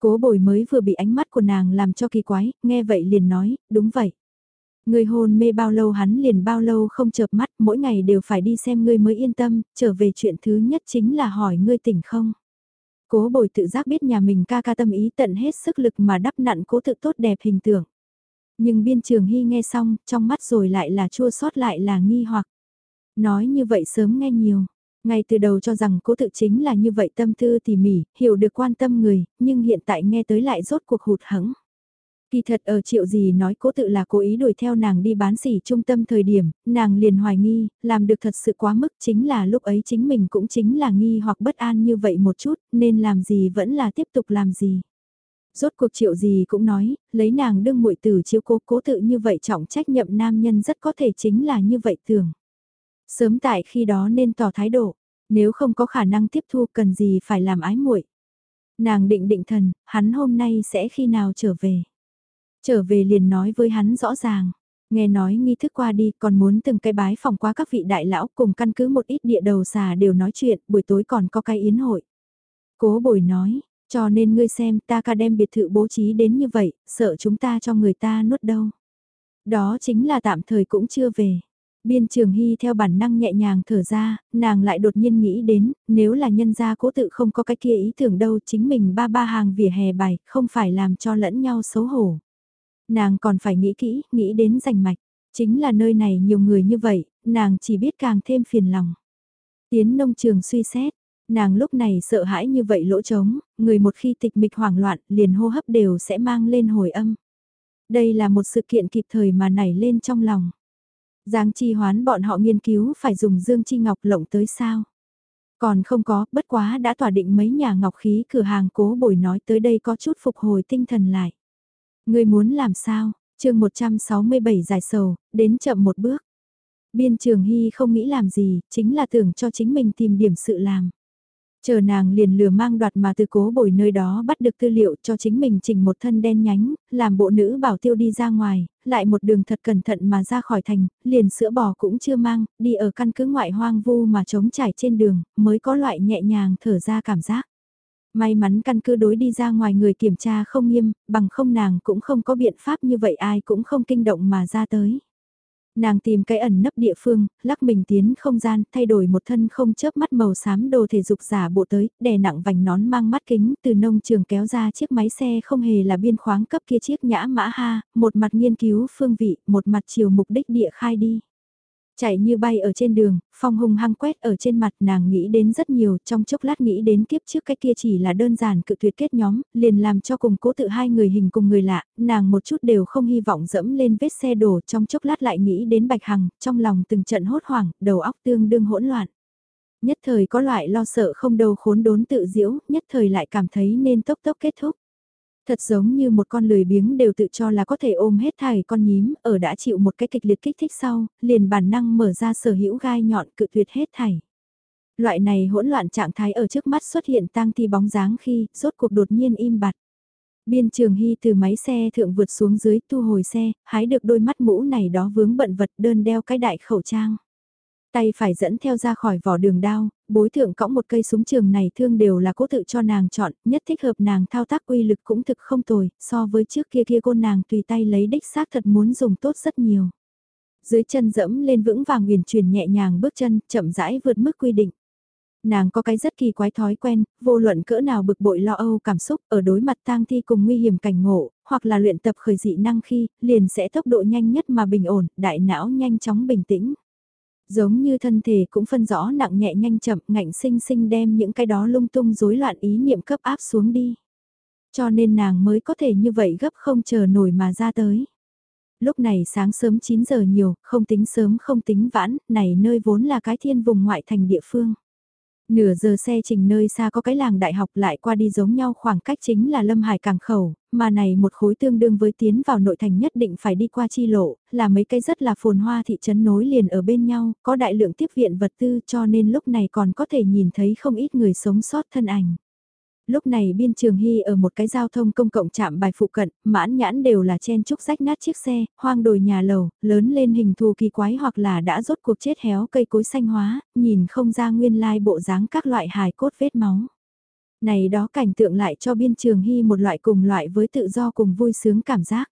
Cố bồi mới vừa bị ánh mắt của nàng làm cho kỳ quái, nghe vậy liền nói, đúng vậy người hôn mê bao lâu hắn liền bao lâu không chợp mắt, mỗi ngày đều phải đi xem ngươi mới yên tâm, trở về chuyện thứ nhất chính là hỏi ngươi tỉnh không. Cố bồi tự giác biết nhà mình ca ca tâm ý tận hết sức lực mà đắp nặn cố tự tốt đẹp hình tượng. Nhưng biên trường hy nghe xong, trong mắt rồi lại là chua xót lại là nghi hoặc. Nói như vậy sớm nghe nhiều. Ngay từ đầu cho rằng cố tự chính là như vậy tâm tư tỉ mỉ, hiểu được quan tâm người, nhưng hiện tại nghe tới lại rốt cuộc hụt hẫng. Kỳ thật ở triệu gì nói cố tự là cố ý đuổi theo nàng đi bán sỉ trung tâm thời điểm, nàng liền hoài nghi, làm được thật sự quá mức chính là lúc ấy chính mình cũng chính là nghi hoặc bất an như vậy một chút, nên làm gì vẫn là tiếp tục làm gì. Rốt cuộc triệu gì cũng nói, lấy nàng đương muội tử chiếu cố cố tự như vậy trọng trách nhậm nam nhân rất có thể chính là như vậy tưởng. Sớm tại khi đó nên tỏ thái độ, nếu không có khả năng tiếp thu cần gì phải làm ái muội. Nàng định định thần, hắn hôm nay sẽ khi nào trở về. Trở về liền nói với hắn rõ ràng. Nghe nói nghi thức qua đi còn muốn từng cái bái phòng qua các vị đại lão cùng căn cứ một ít địa đầu xà đều nói chuyện, buổi tối còn có cái yến hội. Cố bồi nói, cho nên ngươi xem ta ca đem biệt thự bố trí đến như vậy, sợ chúng ta cho người ta nuốt đâu. Đó chính là tạm thời cũng chưa về. Biên trường hy theo bản năng nhẹ nhàng thở ra, nàng lại đột nhiên nghĩ đến, nếu là nhân gia cố tự không có cái kia ý tưởng đâu chính mình ba ba hàng vỉa hè bài, không phải làm cho lẫn nhau xấu hổ. Nàng còn phải nghĩ kỹ, nghĩ đến rành mạch. Chính là nơi này nhiều người như vậy, nàng chỉ biết càng thêm phiền lòng. Tiến nông trường suy xét, nàng lúc này sợ hãi như vậy lỗ trống, người một khi tịch mịch hoảng loạn liền hô hấp đều sẽ mang lên hồi âm. Đây là một sự kiện kịp thời mà nảy lên trong lòng. Giang chi hoán bọn họ nghiên cứu phải dùng dương chi ngọc lộng tới sao. Còn không có, bất quá đã tỏa định mấy nhà ngọc khí cửa hàng cố bồi nói tới đây có chút phục hồi tinh thần lại ngươi muốn làm sao? chương 167 giải sầu, đến chậm một bước. Biên trường Hy không nghĩ làm gì, chính là tưởng cho chính mình tìm điểm sự làm. Chờ nàng liền lừa mang đoạt mà từ cố bồi nơi đó bắt được tư liệu cho chính mình chỉnh một thân đen nhánh, làm bộ nữ bảo tiêu đi ra ngoài, lại một đường thật cẩn thận mà ra khỏi thành, liền sữa bò cũng chưa mang, đi ở căn cứ ngoại hoang vu mà trống trải trên đường, mới có loại nhẹ nhàng thở ra cảm giác. May mắn căn cứ đối đi ra ngoài người kiểm tra không nghiêm, bằng không nàng cũng không có biện pháp như vậy ai cũng không kinh động mà ra tới. Nàng tìm cái ẩn nấp địa phương, lắc mình tiến không gian, thay đổi một thân không chớp mắt màu xám đồ thể dục giả bộ tới, đè nặng vành nón mang mắt kính từ nông trường kéo ra chiếc máy xe không hề là biên khoáng cấp kia chiếc nhã mã ha, một mặt nghiên cứu phương vị, một mặt chiều mục đích địa khai đi. Chạy như bay ở trên đường, phong hùng hăng quét ở trên mặt nàng nghĩ đến rất nhiều, trong chốc lát nghĩ đến kiếp trước cái kia chỉ là đơn giản cự tuyệt kết nhóm, liền làm cho cùng cố tự hai người hình cùng người lạ, nàng một chút đều không hy vọng dẫm lên vết xe đổ trong chốc lát lại nghĩ đến bạch hằng, trong lòng từng trận hốt hoảng, đầu óc tương đương hỗn loạn. Nhất thời có loại lo sợ không đầu khốn đốn tự diễu, nhất thời lại cảm thấy nên tốc tốc kết thúc. Thật giống như một con lười biếng đều tự cho là có thể ôm hết thảy con nhím, ở đã chịu một cái kịch liệt kích thích sau, liền bản năng mở ra sở hữu gai nhọn cự tuyệt hết thảy. Loại này hỗn loạn trạng thái ở trước mắt xuất hiện tang thi bóng dáng khi, rốt cuộc đột nhiên im bặt. Biên trường hy từ máy xe thượng vượt xuống dưới thu hồi xe, hái được đôi mắt mũ này đó vướng bận vật đơn đeo cái đại khẩu trang. Tay phải dẫn theo ra khỏi vỏ đường đao, bối thượng cõng một cây súng trường này thương đều là cố tự cho nàng chọn, nhất thích hợp nàng thao tác uy lực cũng thực không tồi, so với trước kia kia cô nàng tùy tay lấy đích xác thật muốn dùng tốt rất nhiều. Dưới chân dẫm lên vững vàng huyền chuyển nhẹ nhàng bước chân, chậm rãi vượt mức quy định. Nàng có cái rất kỳ quái thói quen, vô luận cỡ nào bực bội lo âu cảm xúc ở đối mặt tang thi cùng nguy hiểm cảnh ngộ, hoặc là luyện tập khởi dị năng khi, liền sẽ tốc độ nhanh nhất mà bình ổn, đại não nhanh chóng bình tĩnh Giống như thân thể cũng phân rõ nặng nhẹ nhanh chậm ngạnh sinh sinh đem những cái đó lung tung rối loạn ý niệm cấp áp xuống đi. Cho nên nàng mới có thể như vậy gấp không chờ nổi mà ra tới. Lúc này sáng sớm 9 giờ nhiều, không tính sớm không tính vãn, này nơi vốn là cái thiên vùng ngoại thành địa phương. Nửa giờ xe trình nơi xa có cái làng đại học lại qua đi giống nhau khoảng cách chính là Lâm Hải Cảng Khẩu, mà này một khối tương đương với tiến vào nội thành nhất định phải đi qua chi lộ, là mấy cái rất là phồn hoa thị trấn nối liền ở bên nhau, có đại lượng tiếp viện vật tư cho nên lúc này còn có thể nhìn thấy không ít người sống sót thân ảnh. Lúc này biên trường hy ở một cái giao thông công cộng chạm bài phụ cận, mãn nhãn đều là chen trúc rách nát chiếc xe, hoang đồi nhà lầu, lớn lên hình thù kỳ quái hoặc là đã rốt cuộc chết héo cây cối xanh hóa, nhìn không ra nguyên lai bộ dáng các loại hài cốt vết máu. Này đó cảnh tượng lại cho biên trường hy một loại cùng loại với tự do cùng vui sướng cảm giác.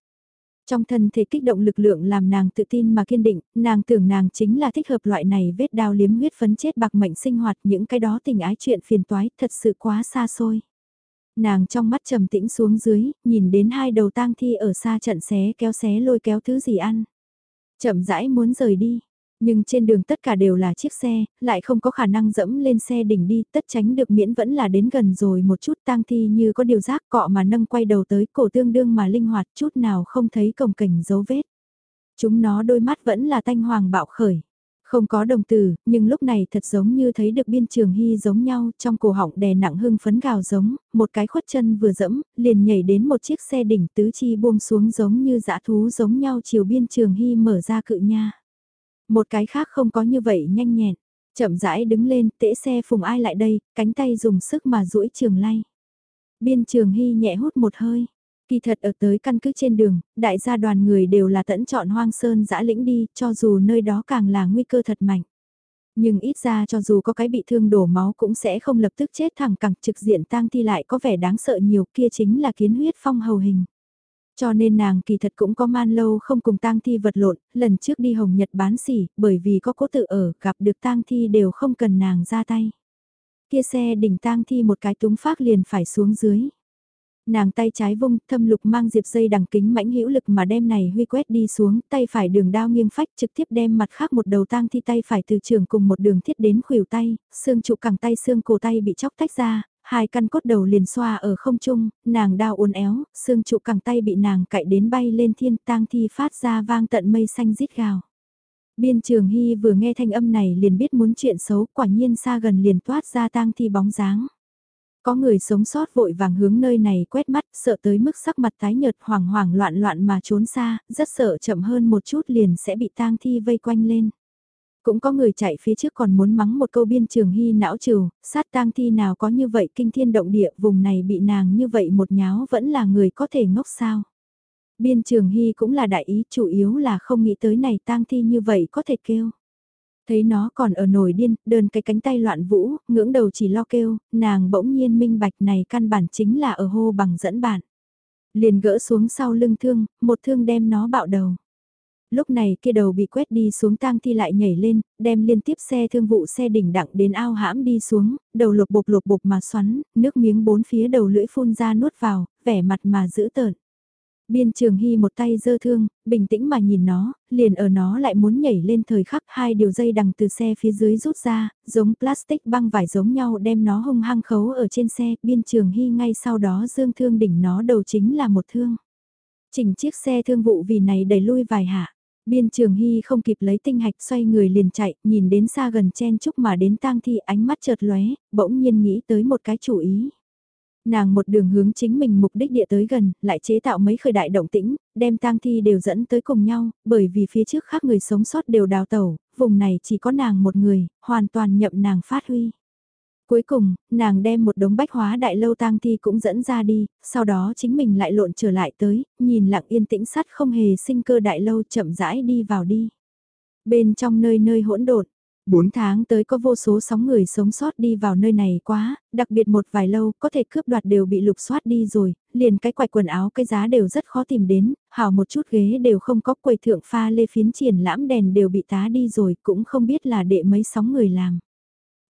Trong thân thể kích động lực lượng làm nàng tự tin mà kiên định, nàng tưởng nàng chính là thích hợp loại này vết đao liếm huyết phấn chết bạc mệnh sinh hoạt những cái đó tình ái chuyện phiền toái thật sự quá xa xôi. Nàng trong mắt trầm tĩnh xuống dưới, nhìn đến hai đầu tang thi ở xa trận xé kéo xé lôi kéo thứ gì ăn. Chậm rãi muốn rời đi, nhưng trên đường tất cả đều là chiếc xe, lại không có khả năng dẫm lên xe đỉnh đi, tất tránh được miễn vẫn là đến gần rồi một chút tang thi như có điều giác cọ mà nâng quay đầu tới cổ tương đương mà linh hoạt chút nào không thấy cồng cảnh dấu vết. Chúng nó đôi mắt vẫn là thanh hoàng bạo khởi. Không có đồng từ, nhưng lúc này thật giống như thấy được biên trường hy giống nhau, trong cổ họng đè nặng hưng phấn gào giống, một cái khuất chân vừa dẫm, liền nhảy đến một chiếc xe đỉnh tứ chi buông xuống giống như dã thú giống nhau chiều biên trường hy mở ra cự nha. Một cái khác không có như vậy nhanh nhẹn, chậm rãi đứng lên, tễ xe phùng ai lại đây, cánh tay dùng sức mà duỗi trường lay. Biên trường hy nhẹ hút một hơi. Kỳ thật ở tới căn cứ trên đường, đại gia đoàn người đều là tẫn chọn hoang sơn dã lĩnh đi, cho dù nơi đó càng là nguy cơ thật mạnh. Nhưng ít ra cho dù có cái bị thương đổ máu cũng sẽ không lập tức chết thẳng cẳng trực diện tang thi lại có vẻ đáng sợ nhiều kia chính là kiến huyết phong hầu hình. Cho nên nàng kỳ thật cũng có man lâu không cùng tang thi vật lộn, lần trước đi Hồng Nhật bán xỉ, bởi vì có cố tự ở, gặp được tang thi đều không cần nàng ra tay. Kia xe đỉnh tang thi một cái túng phát liền phải xuống dưới. Nàng tay trái vung, thâm lục mang diệp dây đằng kính mãnh hữu lực mà đem này huy quét đi xuống, tay phải đường đao nghiêng phách trực tiếp đem mặt khác một đầu tang thi tay phải từ trường cùng một đường thiết đến khuỷu tay, xương trụ cẳng tay xương cổ tay bị chóc tách ra, hai căn cốt đầu liền xoa ở không trung, nàng đao uốn éo, xương trụ cẳng tay bị nàng cạy đến bay lên thiên tang thi phát ra vang tận mây xanh rít gào. Biên trường hy vừa nghe thanh âm này liền biết muốn chuyện xấu, quả nhiên xa gần liền toát ra tang thi bóng dáng. Có người sống sót vội vàng hướng nơi này quét mắt, sợ tới mức sắc mặt tái nhợt hoảng hoảng loạn loạn mà trốn xa, rất sợ chậm hơn một chút liền sẽ bị tang thi vây quanh lên. Cũng có người chạy phía trước còn muốn mắng một câu biên trường hy não trừ, sát tang thi nào có như vậy kinh thiên động địa vùng này bị nàng như vậy một nháo vẫn là người có thể ngốc sao. Biên trường hy cũng là đại ý chủ yếu là không nghĩ tới này tang thi như vậy có thể kêu. Thấy nó còn ở nổi điên, đơn cái cánh tay loạn vũ, ngưỡng đầu chỉ lo kêu, nàng bỗng nhiên minh bạch này căn bản chính là ở hô bằng dẫn bạn. Liền gỡ xuống sau lưng thương, một thương đem nó bạo đầu lúc này kia đầu bị quét đi xuống tang thi lại nhảy lên, đem liên tiếp xe thương vụ xe đỉnh đặng đến ao hãm đi xuống, đầu lột bột lột bột mà xoắn, nước miếng bốn phía đầu lưỡi phun ra nuốt vào, vẻ mặt mà giữ tợn. Biên trường hy một tay dơ thương, bình tĩnh mà nhìn nó, liền ở nó lại muốn nhảy lên thời khắc hai điều dây đằng từ xe phía dưới rút ra, giống plastic băng vải giống nhau đem nó hung hăng khấu ở trên xe, biên trường hy ngay sau đó dương thương đỉnh nó đầu chính là một thương. Chỉnh chiếc xe thương vụ vì này đẩy lui vài hạ. Biên trường hy không kịp lấy tinh hạch xoay người liền chạy, nhìn đến xa gần chen chúc mà đến tang thi ánh mắt chợt lóe, bỗng nhiên nghĩ tới một cái chủ ý. Nàng một đường hướng chính mình mục đích địa tới gần, lại chế tạo mấy khởi đại động tĩnh, đem tang thi đều dẫn tới cùng nhau, bởi vì phía trước khác người sống sót đều đào tẩu, vùng này chỉ có nàng một người, hoàn toàn nhậm nàng phát huy. Cuối cùng, nàng đem một đống bách hóa đại lâu tang thi cũng dẫn ra đi, sau đó chính mình lại lộn trở lại tới, nhìn lặng yên tĩnh sắt không hề sinh cơ đại lâu chậm rãi đi vào đi. Bên trong nơi nơi hỗn độn, Bốn tháng tới có vô số sóng người sống sót đi vào nơi này quá, đặc biệt một vài lâu có thể cướp đoạt đều bị lục soát đi rồi, liền cái quạch quần áo cái giá đều rất khó tìm đến, hào một chút ghế đều không có quầy thượng pha lê phiến triển lãm đèn đều bị tá đi rồi cũng không biết là đệ mấy sóng người làm.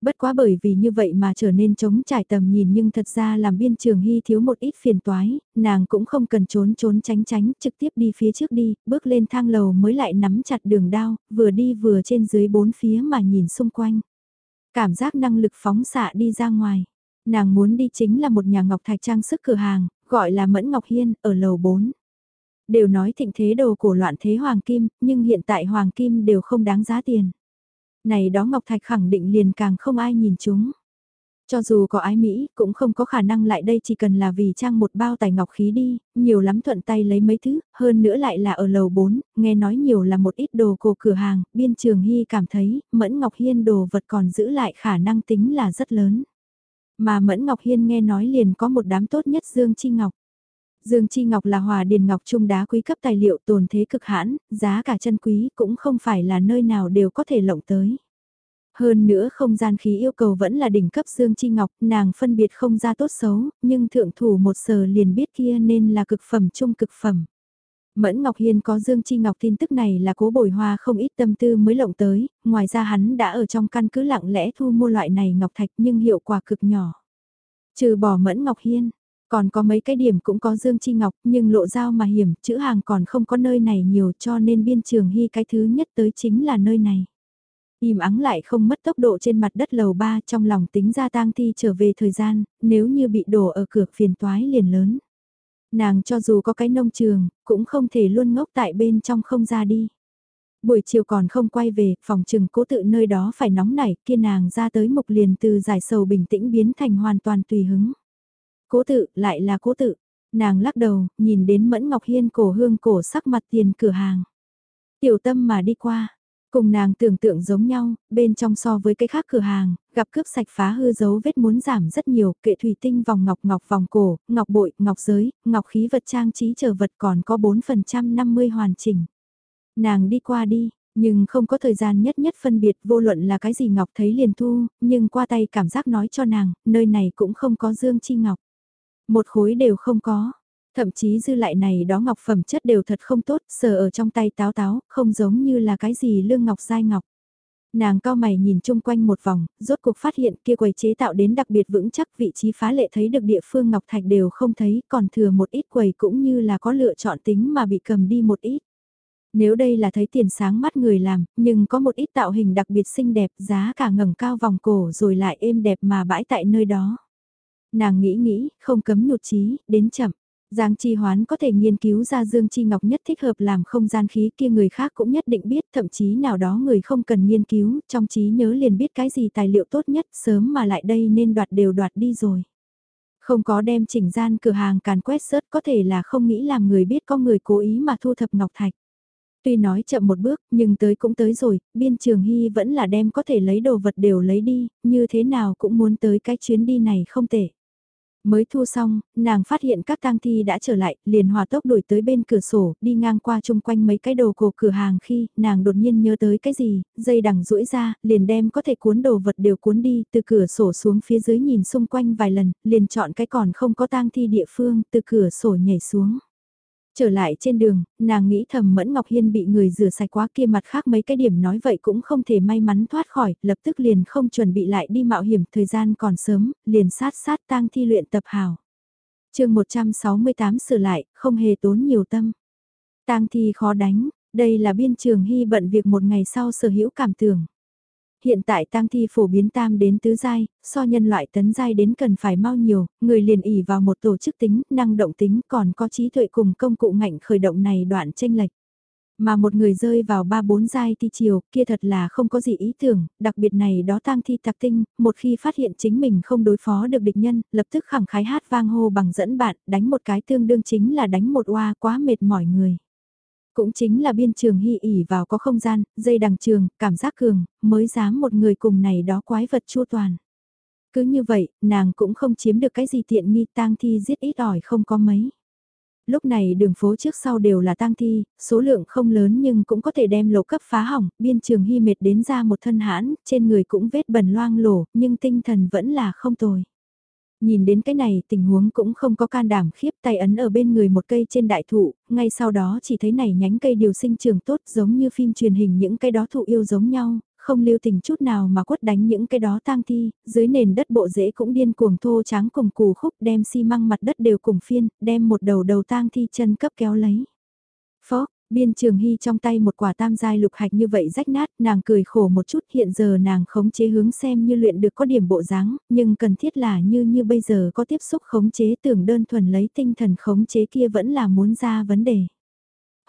Bất quá bởi vì như vậy mà trở nên chống trải tầm nhìn nhưng thật ra làm biên trường hy thiếu một ít phiền toái, nàng cũng không cần trốn trốn tránh tránh, trực tiếp đi phía trước đi, bước lên thang lầu mới lại nắm chặt đường đao, vừa đi vừa trên dưới bốn phía mà nhìn xung quanh. Cảm giác năng lực phóng xạ đi ra ngoài. Nàng muốn đi chính là một nhà ngọc thạch trang sức cửa hàng, gọi là Mẫn Ngọc Hiên, ở lầu 4. Đều nói thịnh thế đồ cổ loạn thế hoàng kim, nhưng hiện tại hoàng kim đều không đáng giá tiền. Này đó Ngọc Thạch khẳng định liền càng không ai nhìn chúng. Cho dù có ái Mỹ, cũng không có khả năng lại đây chỉ cần là vì trang một bao tài ngọc khí đi, nhiều lắm thuận tay lấy mấy thứ, hơn nữa lại là ở lầu 4, nghe nói nhiều là một ít đồ cổ cửa hàng, biên trường hy cảm thấy, Mẫn Ngọc Hiên đồ vật còn giữ lại khả năng tính là rất lớn. Mà Mẫn Ngọc Hiên nghe nói liền có một đám tốt nhất Dương Chi Ngọc. Dương Chi Ngọc là hòa điền ngọc trung đá quý cấp tài liệu tồn thế cực hãn, giá cả chân quý cũng không phải là nơi nào đều có thể lộng tới. Hơn nữa không gian khí yêu cầu vẫn là đỉnh cấp Dương Chi Ngọc, nàng phân biệt không ra tốt xấu, nhưng thượng thủ một sờ liền biết kia nên là cực phẩm trung cực phẩm. Mẫn Ngọc Hiên có Dương Chi Ngọc tin tức này là cố bồi hoa không ít tâm tư mới lộng tới, ngoài ra hắn đã ở trong căn cứ lặng lẽ thu mua loại này Ngọc Thạch nhưng hiệu quả cực nhỏ. Trừ bỏ Mẫn Ngọc Hiên, còn có mấy cái điểm cũng có Dương Chi Ngọc nhưng lộ giao mà hiểm, chữ hàng còn không có nơi này nhiều cho nên biên trường hy cái thứ nhất tới chính là nơi này. Im ắng lại không mất tốc độ trên mặt đất lầu ba trong lòng tính ra tang thi trở về thời gian, nếu như bị đổ ở cửa phiền toái liền lớn. Nàng cho dù có cái nông trường, cũng không thể luôn ngốc tại bên trong không ra đi. Buổi chiều còn không quay về, phòng trừng cố tự nơi đó phải nóng nảy, kia nàng ra tới mục liền từ giải sầu bình tĩnh biến thành hoàn toàn tùy hứng. Cố tự, lại là cố tự. Nàng lắc đầu, nhìn đến Mẫn Ngọc Hiên cổ hương cổ sắc mặt tiền cửa hàng. Tiểu tâm mà đi qua, Cùng nàng tưởng tượng giống nhau, bên trong so với cái khác cửa hàng, gặp cướp sạch phá hư dấu vết muốn giảm rất nhiều, kệ thủy tinh vòng ngọc ngọc vòng cổ, ngọc bội, ngọc giới, ngọc khí vật trang trí chờ vật còn có 4% 50 hoàn chỉnh. Nàng đi qua đi, nhưng không có thời gian nhất nhất phân biệt vô luận là cái gì ngọc thấy liền thu, nhưng qua tay cảm giác nói cho nàng, nơi này cũng không có dương chi ngọc. Một khối đều không có, Thậm chí dư lại này đó ngọc phẩm chất đều thật không tốt, sờ ở trong tay táo táo, không giống như là cái gì lương ngọc dai ngọc. Nàng cao mày nhìn chung quanh một vòng, rốt cuộc phát hiện kia quầy chế tạo đến đặc biệt vững chắc vị trí phá lệ thấy được địa phương ngọc thạch đều không thấy, còn thừa một ít quầy cũng như là có lựa chọn tính mà bị cầm đi một ít. Nếu đây là thấy tiền sáng mắt người làm, nhưng có một ít tạo hình đặc biệt xinh đẹp giá cả ngẩng cao vòng cổ rồi lại êm đẹp mà bãi tại nơi đó. Nàng nghĩ nghĩ, không cấm nhụt chí đến chậm. Giang Chi Hoán có thể nghiên cứu ra Dương Chi Ngọc nhất thích hợp làm không gian khí kia người khác cũng nhất định biết, thậm chí nào đó người không cần nghiên cứu, trong trí nhớ liền biết cái gì tài liệu tốt nhất, sớm mà lại đây nên đoạt đều đoạt đi rồi. Không có đem chỉnh gian cửa hàng càn quét sớt có thể là không nghĩ làm người biết có người cố ý mà thu thập Ngọc Thạch. Tuy nói chậm một bước, nhưng tới cũng tới rồi, biên trường hy vẫn là đem có thể lấy đồ vật đều lấy đi, như thế nào cũng muốn tới cái chuyến đi này không tệ. Mới thu xong, nàng phát hiện các tang thi đã trở lại, liền hòa tốc đuổi tới bên cửa sổ, đi ngang qua chung quanh mấy cái đồ cổ cửa hàng khi nàng đột nhiên nhớ tới cái gì, dây đằng duỗi ra, liền đem có thể cuốn đồ vật đều cuốn đi, từ cửa sổ xuống phía dưới nhìn xung quanh vài lần, liền chọn cái còn không có tang thi địa phương, từ cửa sổ nhảy xuống. Trở lại trên đường, nàng nghĩ thầm Mẫn Ngọc Hiên bị người rửa sạch quá kia mặt khác mấy cái điểm nói vậy cũng không thể may mắn thoát khỏi, lập tức liền không chuẩn bị lại đi mạo hiểm, thời gian còn sớm, liền sát sát tang thi luyện tập hào. chương 168 sửa lại, không hề tốn nhiều tâm. tang thi khó đánh, đây là biên trường hy bận việc một ngày sau sở hữu cảm tưởng hiện tại tang thi phổ biến tam đến tứ giai, so nhân loại tấn giai đến cần phải mau nhiều, người liền ỉ vào một tổ chức tính, năng động tính còn có trí tuệ cùng công cụ ngạnh khởi động này đoạn tranh lệch. Mà một người rơi vào ba bốn giai thi chiều, kia thật là không có gì ý tưởng, đặc biệt này đó tang thi tạc tinh, một khi phát hiện chính mình không đối phó được địch nhân, lập tức khẳng khái hát vang hô bằng dẫn bạn, đánh một cái tương đương chính là đánh một oa quá mệt mỏi người. Cũng chính là biên trường hy ỉ vào có không gian, dây đằng trường, cảm giác cường, mới dám một người cùng này đó quái vật chua toàn. Cứ như vậy, nàng cũng không chiếm được cái gì tiện nghi tang thi giết ít ỏi không có mấy. Lúc này đường phố trước sau đều là tang thi, số lượng không lớn nhưng cũng có thể đem lộ cấp phá hỏng, biên trường hy mệt đến ra một thân hãn, trên người cũng vết bẩn loang lổ, nhưng tinh thần vẫn là không tồi. Nhìn đến cái này tình huống cũng không có can đảm khiếp tay ấn ở bên người một cây trên đại thụ, ngay sau đó chỉ thấy này nhánh cây điều sinh trường tốt giống như phim truyền hình những cái đó thụ yêu giống nhau, không lưu tình chút nào mà quất đánh những cái đó tang thi, dưới nền đất bộ rễ cũng điên cuồng thô trắng cùng củ khúc đem xi măng mặt đất đều cùng phiên, đem một đầu đầu tang thi chân cấp kéo lấy. Phó, Biên Trường Hy trong tay một quả tam giai lục hạch như vậy rách nát, nàng cười khổ một chút hiện giờ nàng khống chế hướng xem như luyện được có điểm bộ dáng, nhưng cần thiết là như như bây giờ có tiếp xúc khống chế tưởng đơn thuần lấy tinh thần khống chế kia vẫn là muốn ra vấn đề.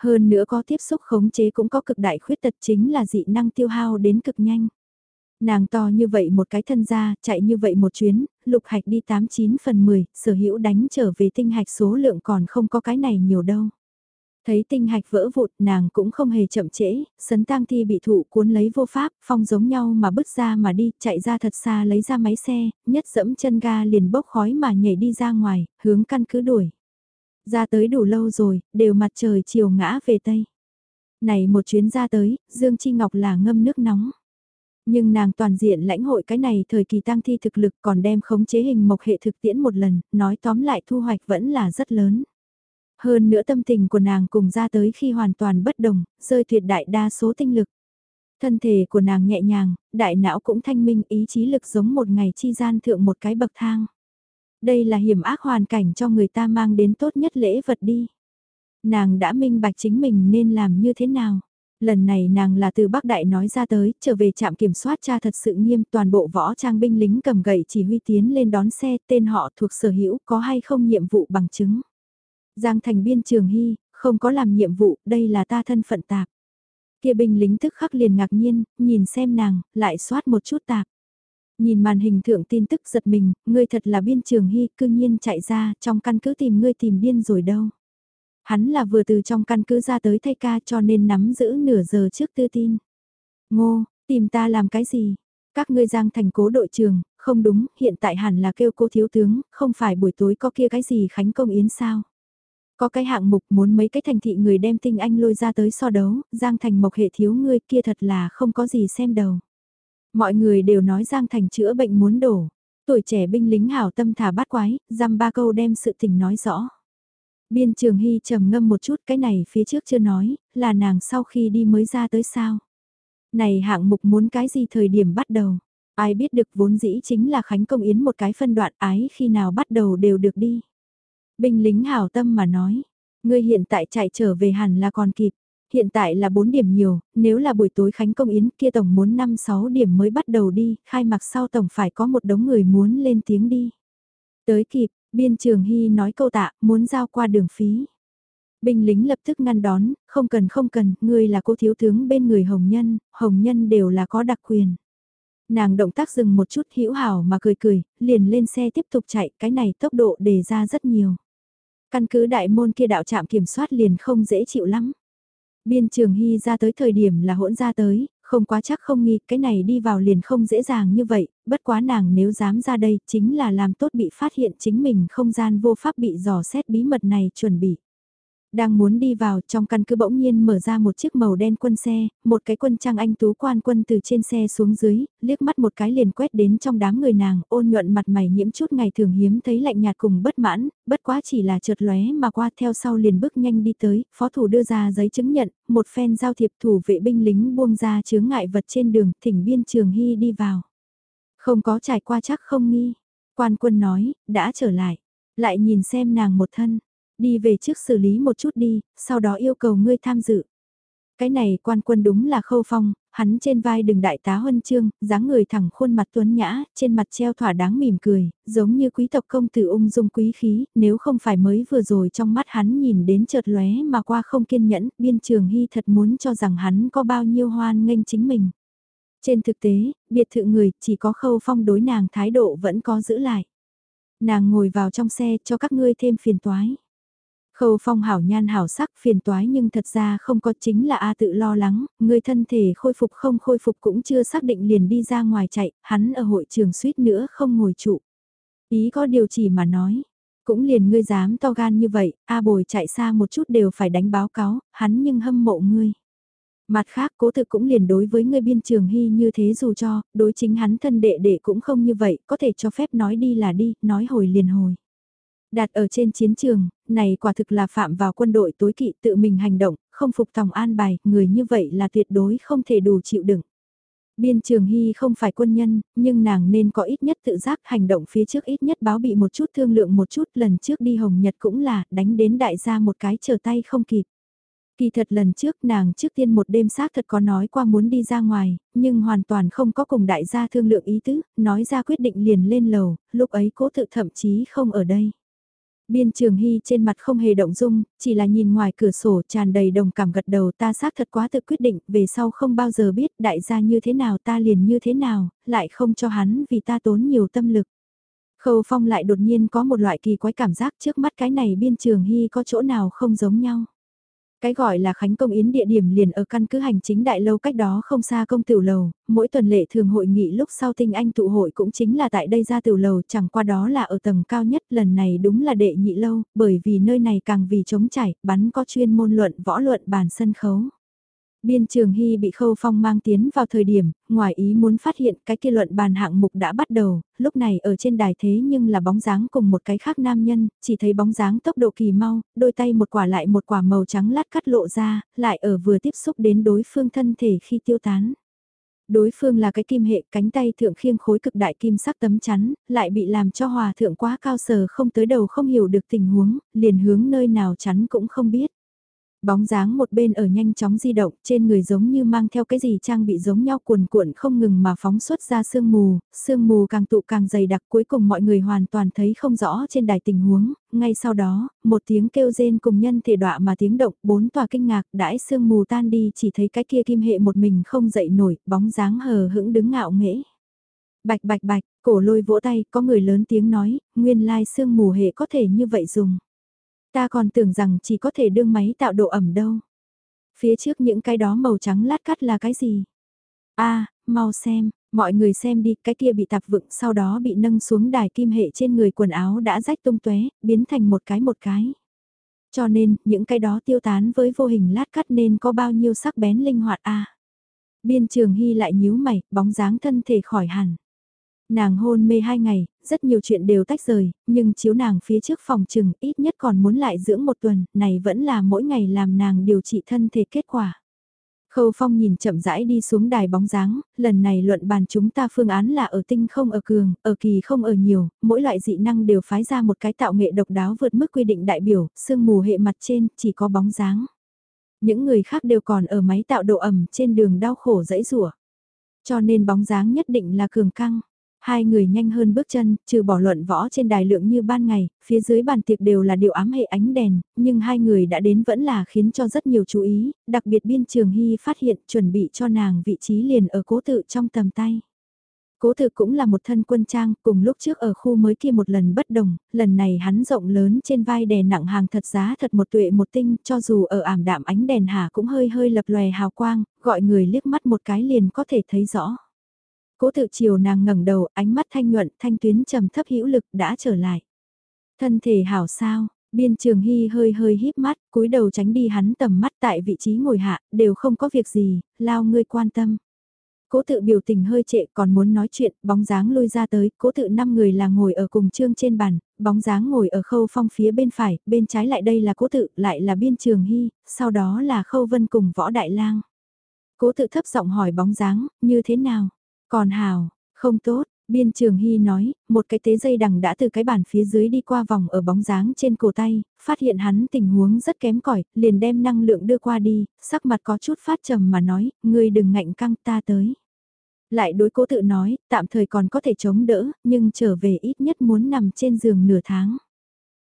Hơn nữa có tiếp xúc khống chế cũng có cực đại khuyết tật chính là dị năng tiêu hao đến cực nhanh. Nàng to như vậy một cái thân ra, chạy như vậy một chuyến, lục hạch đi 89 phần 10, sở hữu đánh trở về tinh hạch số lượng còn không có cái này nhiều đâu. Thấy tinh hạch vỡ vụt nàng cũng không hề chậm trễ, sấn tang thi bị thụ cuốn lấy vô pháp, phong giống nhau mà bứt ra mà đi, chạy ra thật xa lấy ra máy xe, nhất dẫm chân ga liền bốc khói mà nhảy đi ra ngoài, hướng căn cứ đuổi. Ra tới đủ lâu rồi, đều mặt trời chiều ngã về Tây. Này một chuyến ra tới, Dương Chi Ngọc là ngâm nước nóng. Nhưng nàng toàn diện lãnh hội cái này thời kỳ tăng thi thực lực còn đem khống chế hình mộc hệ thực tiễn một lần, nói tóm lại thu hoạch vẫn là rất lớn. Hơn nữa tâm tình của nàng cùng ra tới khi hoàn toàn bất đồng, rơi tuyệt đại đa số tinh lực. Thân thể của nàng nhẹ nhàng, đại não cũng thanh minh ý chí lực giống một ngày chi gian thượng một cái bậc thang. Đây là hiểm ác hoàn cảnh cho người ta mang đến tốt nhất lễ vật đi. Nàng đã minh bạch chính mình nên làm như thế nào. Lần này nàng là từ Bắc Đại nói ra tới, trở về trạm kiểm soát cha thật sự nghiêm toàn bộ võ trang binh lính cầm gậy chỉ huy tiến lên đón xe tên họ thuộc sở hữu có hay không nhiệm vụ bằng chứng. Giang thành biên trường hy, không có làm nhiệm vụ, đây là ta thân phận tạp. Kia binh lính thức khắc liền ngạc nhiên, nhìn xem nàng, lại soát một chút tạp. Nhìn màn hình thượng tin tức giật mình, ngươi thật là biên trường hy, cư nhiên chạy ra, trong căn cứ tìm ngươi tìm điên rồi đâu. Hắn là vừa từ trong căn cứ ra tới thay ca cho nên nắm giữ nửa giờ trước tư tin. Ngô, tìm ta làm cái gì? Các ngươi giang thành cố đội trường, không đúng, hiện tại hẳn là kêu cô thiếu tướng, không phải buổi tối có kia cái gì khánh công yến sao? Có cái hạng mục muốn mấy cái thành thị người đem tinh anh lôi ra tới so đấu, Giang Thành mộc hệ thiếu ngươi kia thật là không có gì xem đầu. Mọi người đều nói Giang Thành chữa bệnh muốn đổ. Tuổi trẻ binh lính hảo tâm thả bát quái, dăm ba câu đem sự tình nói rõ. Biên trường hy trầm ngâm một chút cái này phía trước chưa nói, là nàng sau khi đi mới ra tới sao. Này hạng mục muốn cái gì thời điểm bắt đầu. Ai biết được vốn dĩ chính là Khánh Công Yến một cái phân đoạn ái khi nào bắt đầu đều được đi. Binh lính hảo tâm mà nói, ngươi hiện tại chạy trở về hẳn là còn kịp. Hiện tại là 4 điểm nhiều, nếu là buổi tối Khánh Công Yến kia tổng muốn 5-6 điểm mới bắt đầu đi, khai mạc sau tổng phải có một đống người muốn lên tiếng đi. Tới kịp, biên trường Hy nói câu tạ, muốn giao qua đường phí. Binh lính lập tức ngăn đón, không cần không cần, ngươi là cô thiếu tướng bên người Hồng Nhân, Hồng Nhân đều là có đặc quyền. Nàng động tác dừng một chút hữu hảo mà cười cười, liền lên xe tiếp tục chạy, cái này tốc độ đề ra rất nhiều. Căn cứ đại môn kia đạo trạm kiểm soát liền không dễ chịu lắm. Biên trường hy ra tới thời điểm là hỗn ra tới, không quá chắc không nghi, cái này đi vào liền không dễ dàng như vậy, bất quá nàng nếu dám ra đây chính là làm tốt bị phát hiện chính mình không gian vô pháp bị dò xét bí mật này chuẩn bị. Đang muốn đi vào trong căn cứ bỗng nhiên mở ra một chiếc màu đen quân xe, một cái quân trang anh tú quan quân từ trên xe xuống dưới, liếc mắt một cái liền quét đến trong đám người nàng, ôn nhuận mặt mày nhiễm chút ngày thường hiếm thấy lạnh nhạt cùng bất mãn, bất quá chỉ là chợt lóe mà qua theo sau liền bước nhanh đi tới, phó thủ đưa ra giấy chứng nhận, một phen giao thiệp thủ vệ binh lính buông ra chướng ngại vật trên đường, thỉnh biên trường hy đi vào. Không có trải qua chắc không nghi, quan quân nói, đã trở lại, lại nhìn xem nàng một thân đi về trước xử lý một chút đi, sau đó yêu cầu ngươi tham dự. Cái này quan quân đúng là khâu phong, hắn trên vai đừng đại tá huân chương, dáng người thẳng khuôn mặt tuấn nhã, trên mặt treo thỏa đáng mỉm cười, giống như quý tộc công tử ung dung quý khí, nếu không phải mới vừa rồi trong mắt hắn nhìn đến chợt lóe mà qua không kiên nhẫn, biên trường hy thật muốn cho rằng hắn có bao nhiêu hoan nghênh chính mình. Trên thực tế, biệt thự người chỉ có khâu phong đối nàng thái độ vẫn có giữ lại. Nàng ngồi vào trong xe cho các ngươi thêm phiền toái. Khâu phong hảo nhan hảo sắc phiền toái nhưng thật ra không có chính là A tự lo lắng, người thân thể khôi phục không khôi phục cũng chưa xác định liền đi ra ngoài chạy, hắn ở hội trường suýt nữa không ngồi trụ. Ý có điều chỉ mà nói, cũng liền ngươi dám to gan như vậy, A bồi chạy xa một chút đều phải đánh báo cáo, hắn nhưng hâm mộ ngươi. Mặt khác cố thực cũng liền đối với người biên trường hy như thế dù cho, đối chính hắn thân đệ đệ cũng không như vậy, có thể cho phép nói đi là đi, nói hồi liền hồi. đạt ở trên chiến trường, này quả thực là phạm vào quân đội tối kỵ tự mình hành động, không phục tòng an bài, người như vậy là tuyệt đối không thể đủ chịu đựng. Biên Trường Hy không phải quân nhân, nhưng nàng nên có ít nhất tự giác hành động phía trước ít nhất báo bị một chút thương lượng một chút lần trước đi Hồng Nhật cũng là đánh đến đại gia một cái trở tay không kịp. Kỳ thật lần trước nàng trước tiên một đêm xác thật có nói qua muốn đi ra ngoài, nhưng hoàn toàn không có cùng đại gia thương lượng ý tứ, nói ra quyết định liền lên lầu, lúc ấy cố tự thậm chí không ở đây. Biên Trường Hy trên mặt không hề động dung, chỉ là nhìn ngoài cửa sổ tràn đầy đồng cảm gật đầu ta xác thật quá tự quyết định, về sau không bao giờ biết đại gia như thế nào ta liền như thế nào, lại không cho hắn vì ta tốn nhiều tâm lực. Khâu Phong lại đột nhiên có một loại kỳ quái cảm giác trước mắt cái này Biên Trường Hy có chỗ nào không giống nhau. Cái gọi là Khánh Công Yến địa điểm liền ở căn cứ hành chính đại lâu cách đó không xa công tiểu lầu, mỗi tuần lệ thường hội nghị lúc sau tinh anh tụ hội cũng chính là tại đây ra tiểu lầu chẳng qua đó là ở tầng cao nhất lần này đúng là đệ nhị lâu, bởi vì nơi này càng vì chống chảy, bắn có chuyên môn luận võ luận bàn sân khấu. Biên Trường Hy bị Khâu Phong mang tiến vào thời điểm, ngoài ý muốn phát hiện cái kia luận bàn hạng mục đã bắt đầu, lúc này ở trên đài thế nhưng là bóng dáng cùng một cái khác nam nhân, chỉ thấy bóng dáng tốc độ kỳ mau, đôi tay một quả lại một quả màu trắng lát cắt lộ ra, lại ở vừa tiếp xúc đến đối phương thân thể khi tiêu tán. Đối phương là cái kim hệ cánh tay thượng khiêng khối cực đại kim sắc tấm chắn, lại bị làm cho hòa thượng quá cao sờ không tới đầu không hiểu được tình huống, liền hướng nơi nào chắn cũng không biết. Bóng dáng một bên ở nhanh chóng di động, trên người giống như mang theo cái gì trang bị giống nhau cuồn cuộn không ngừng mà phóng xuất ra sương mù, sương mù càng tụ càng dày đặc cuối cùng mọi người hoàn toàn thấy không rõ trên đài tình huống, ngay sau đó, một tiếng kêu rên cùng nhân thể đọa mà tiếng động, bốn tòa kinh ngạc, đãi sương mù tan đi chỉ thấy cái kia kim hệ một mình không dậy nổi, bóng dáng hờ hững đứng ngạo nghễ. Bạch bạch bạch, cổ lôi vỗ tay, có người lớn tiếng nói, nguyên lai sương mù hệ có thể như vậy dùng. Ta còn tưởng rằng chỉ có thể đương máy tạo độ ẩm đâu. Phía trước những cái đó màu trắng lát cắt là cái gì? a mau xem, mọi người xem đi, cái kia bị tạp vựng sau đó bị nâng xuống đài kim hệ trên người quần áo đã rách tung tóe biến thành một cái một cái. Cho nên, những cái đó tiêu tán với vô hình lát cắt nên có bao nhiêu sắc bén linh hoạt a Biên trường hy lại nhíu mày, bóng dáng thân thể khỏi hẳn. Nàng hôn mê hai ngày, rất nhiều chuyện đều tách rời, nhưng chiếu nàng phía trước phòng trừng ít nhất còn muốn lại dưỡng một tuần, này vẫn là mỗi ngày làm nàng điều trị thân thể kết quả. Khâu Phong nhìn chậm rãi đi xuống đài bóng dáng, lần này luận bàn chúng ta phương án là ở tinh không ở cường, ở kỳ không ở nhiều, mỗi loại dị năng đều phái ra một cái tạo nghệ độc đáo vượt mức quy định đại biểu, sương mù hệ mặt trên chỉ có bóng dáng. Những người khác đều còn ở máy tạo độ ẩm trên đường đau khổ dãy rủa Cho nên bóng dáng nhất định là cường căng. Hai người nhanh hơn bước chân, trừ bỏ luận võ trên đài lượng như ban ngày, phía dưới bàn tiệc đều là điều ám hệ ánh đèn, nhưng hai người đã đến vẫn là khiến cho rất nhiều chú ý, đặc biệt biên trường hy phát hiện chuẩn bị cho nàng vị trí liền ở cố tự trong tầm tay. Cố tự cũng là một thân quân trang, cùng lúc trước ở khu mới kia một lần bất đồng, lần này hắn rộng lớn trên vai đè nặng hàng thật giá thật một tuệ một tinh, cho dù ở ảm đạm ánh đèn hà cũng hơi hơi lập lòe hào quang, gọi người liếc mắt một cái liền có thể thấy rõ. Cố tự chiều nàng ngẩng đầu, ánh mắt thanh nhuận, thanh tuyến trầm thấp hữu lực đã trở lại. Thân thể hảo sao, biên trường hy hơi hơi híp mắt, cúi đầu tránh đi hắn tầm mắt tại vị trí ngồi hạ, đều không có việc gì, lao ngươi quan tâm. Cố tự biểu tình hơi trệ còn muốn nói chuyện, bóng dáng lôi ra tới, cố tự năm người là ngồi ở cùng trương trên bàn, bóng dáng ngồi ở khâu phong phía bên phải, bên trái lại đây là cố tự, lại là biên trường hy, sau đó là khâu vân cùng võ đại lang. Cố tự thấp giọng hỏi bóng dáng, như thế nào? Còn hào, không tốt, biên trường hy nói, một cái tế dây đằng đã từ cái bàn phía dưới đi qua vòng ở bóng dáng trên cổ tay, phát hiện hắn tình huống rất kém cỏi liền đem năng lượng đưa qua đi, sắc mặt có chút phát trầm mà nói, ngươi đừng ngạnh căng ta tới. Lại đối cố tự nói, tạm thời còn có thể chống đỡ, nhưng trở về ít nhất muốn nằm trên giường nửa tháng.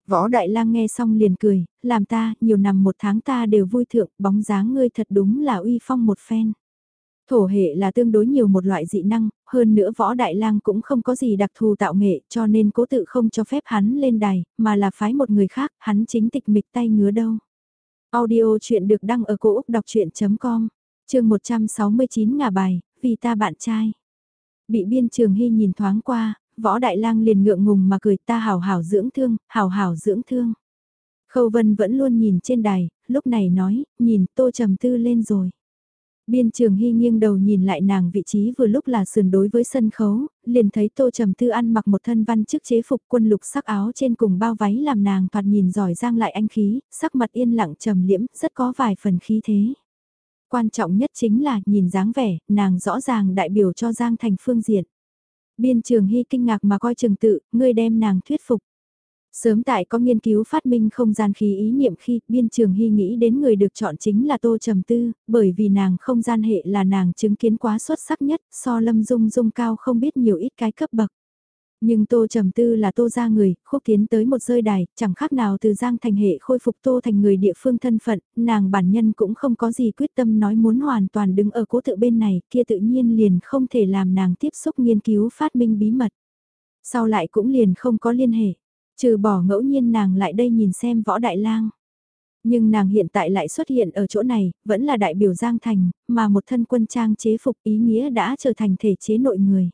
Võ Đại Lang nghe xong liền cười, làm ta, nhiều năm một tháng ta đều vui thượng, bóng dáng ngươi thật đúng là uy phong một phen. Thổ hệ là tương đối nhiều một loại dị năng, hơn nữa võ đại lang cũng không có gì đặc thù tạo nghệ cho nên cố tự không cho phép hắn lên đài, mà là phái một người khác, hắn chính tịch mịch tay ngứa đâu. Audio chuyện được đăng ở cổ Úc đọc chuyện.com, trường 169 ngả bài, vì ta bạn trai. Bị biên trường hy nhìn thoáng qua, võ đại lang liền ngượng ngùng mà cười ta hào hào dưỡng thương, hào hào dưỡng thương. Khâu Vân vẫn luôn nhìn trên đài, lúc này nói, nhìn tô trầm tư lên rồi. Biên trường hy nghiêng đầu nhìn lại nàng vị trí vừa lúc là sườn đối với sân khấu, liền thấy tô trầm tư ăn mặc một thân văn chức chế phục quân lục sắc áo trên cùng bao váy làm nàng thoạt nhìn giỏi giang lại anh khí, sắc mặt yên lặng trầm liễm, rất có vài phần khí thế. Quan trọng nhất chính là nhìn dáng vẻ, nàng rõ ràng đại biểu cho Giang Thành phương diện. Biên trường hy kinh ngạc mà coi trường tự, ngươi đem nàng thuyết phục. Sớm tại có nghiên cứu phát minh không gian khí ý niệm khi biên trường hy nghĩ đến người được chọn chính là Tô Trầm Tư, bởi vì nàng không gian hệ là nàng chứng kiến quá xuất sắc nhất, so lâm dung dung cao không biết nhiều ít cái cấp bậc. Nhưng Tô Trầm Tư là Tô ra người, khúc tiến tới một rơi đài, chẳng khác nào từ Giang thành hệ khôi phục Tô thành người địa phương thân phận, nàng bản nhân cũng không có gì quyết tâm nói muốn hoàn toàn đứng ở cố tự bên này, kia tự nhiên liền không thể làm nàng tiếp xúc nghiên cứu phát minh bí mật. Sau lại cũng liền không có liên hệ, trừ bỏ ngẫu nhiên nàng lại đây nhìn xem võ đại lang. Nhưng nàng hiện tại lại xuất hiện ở chỗ này, vẫn là đại biểu Giang Thành, mà một thân quân trang chế phục ý nghĩa đã trở thành thể chế nội người.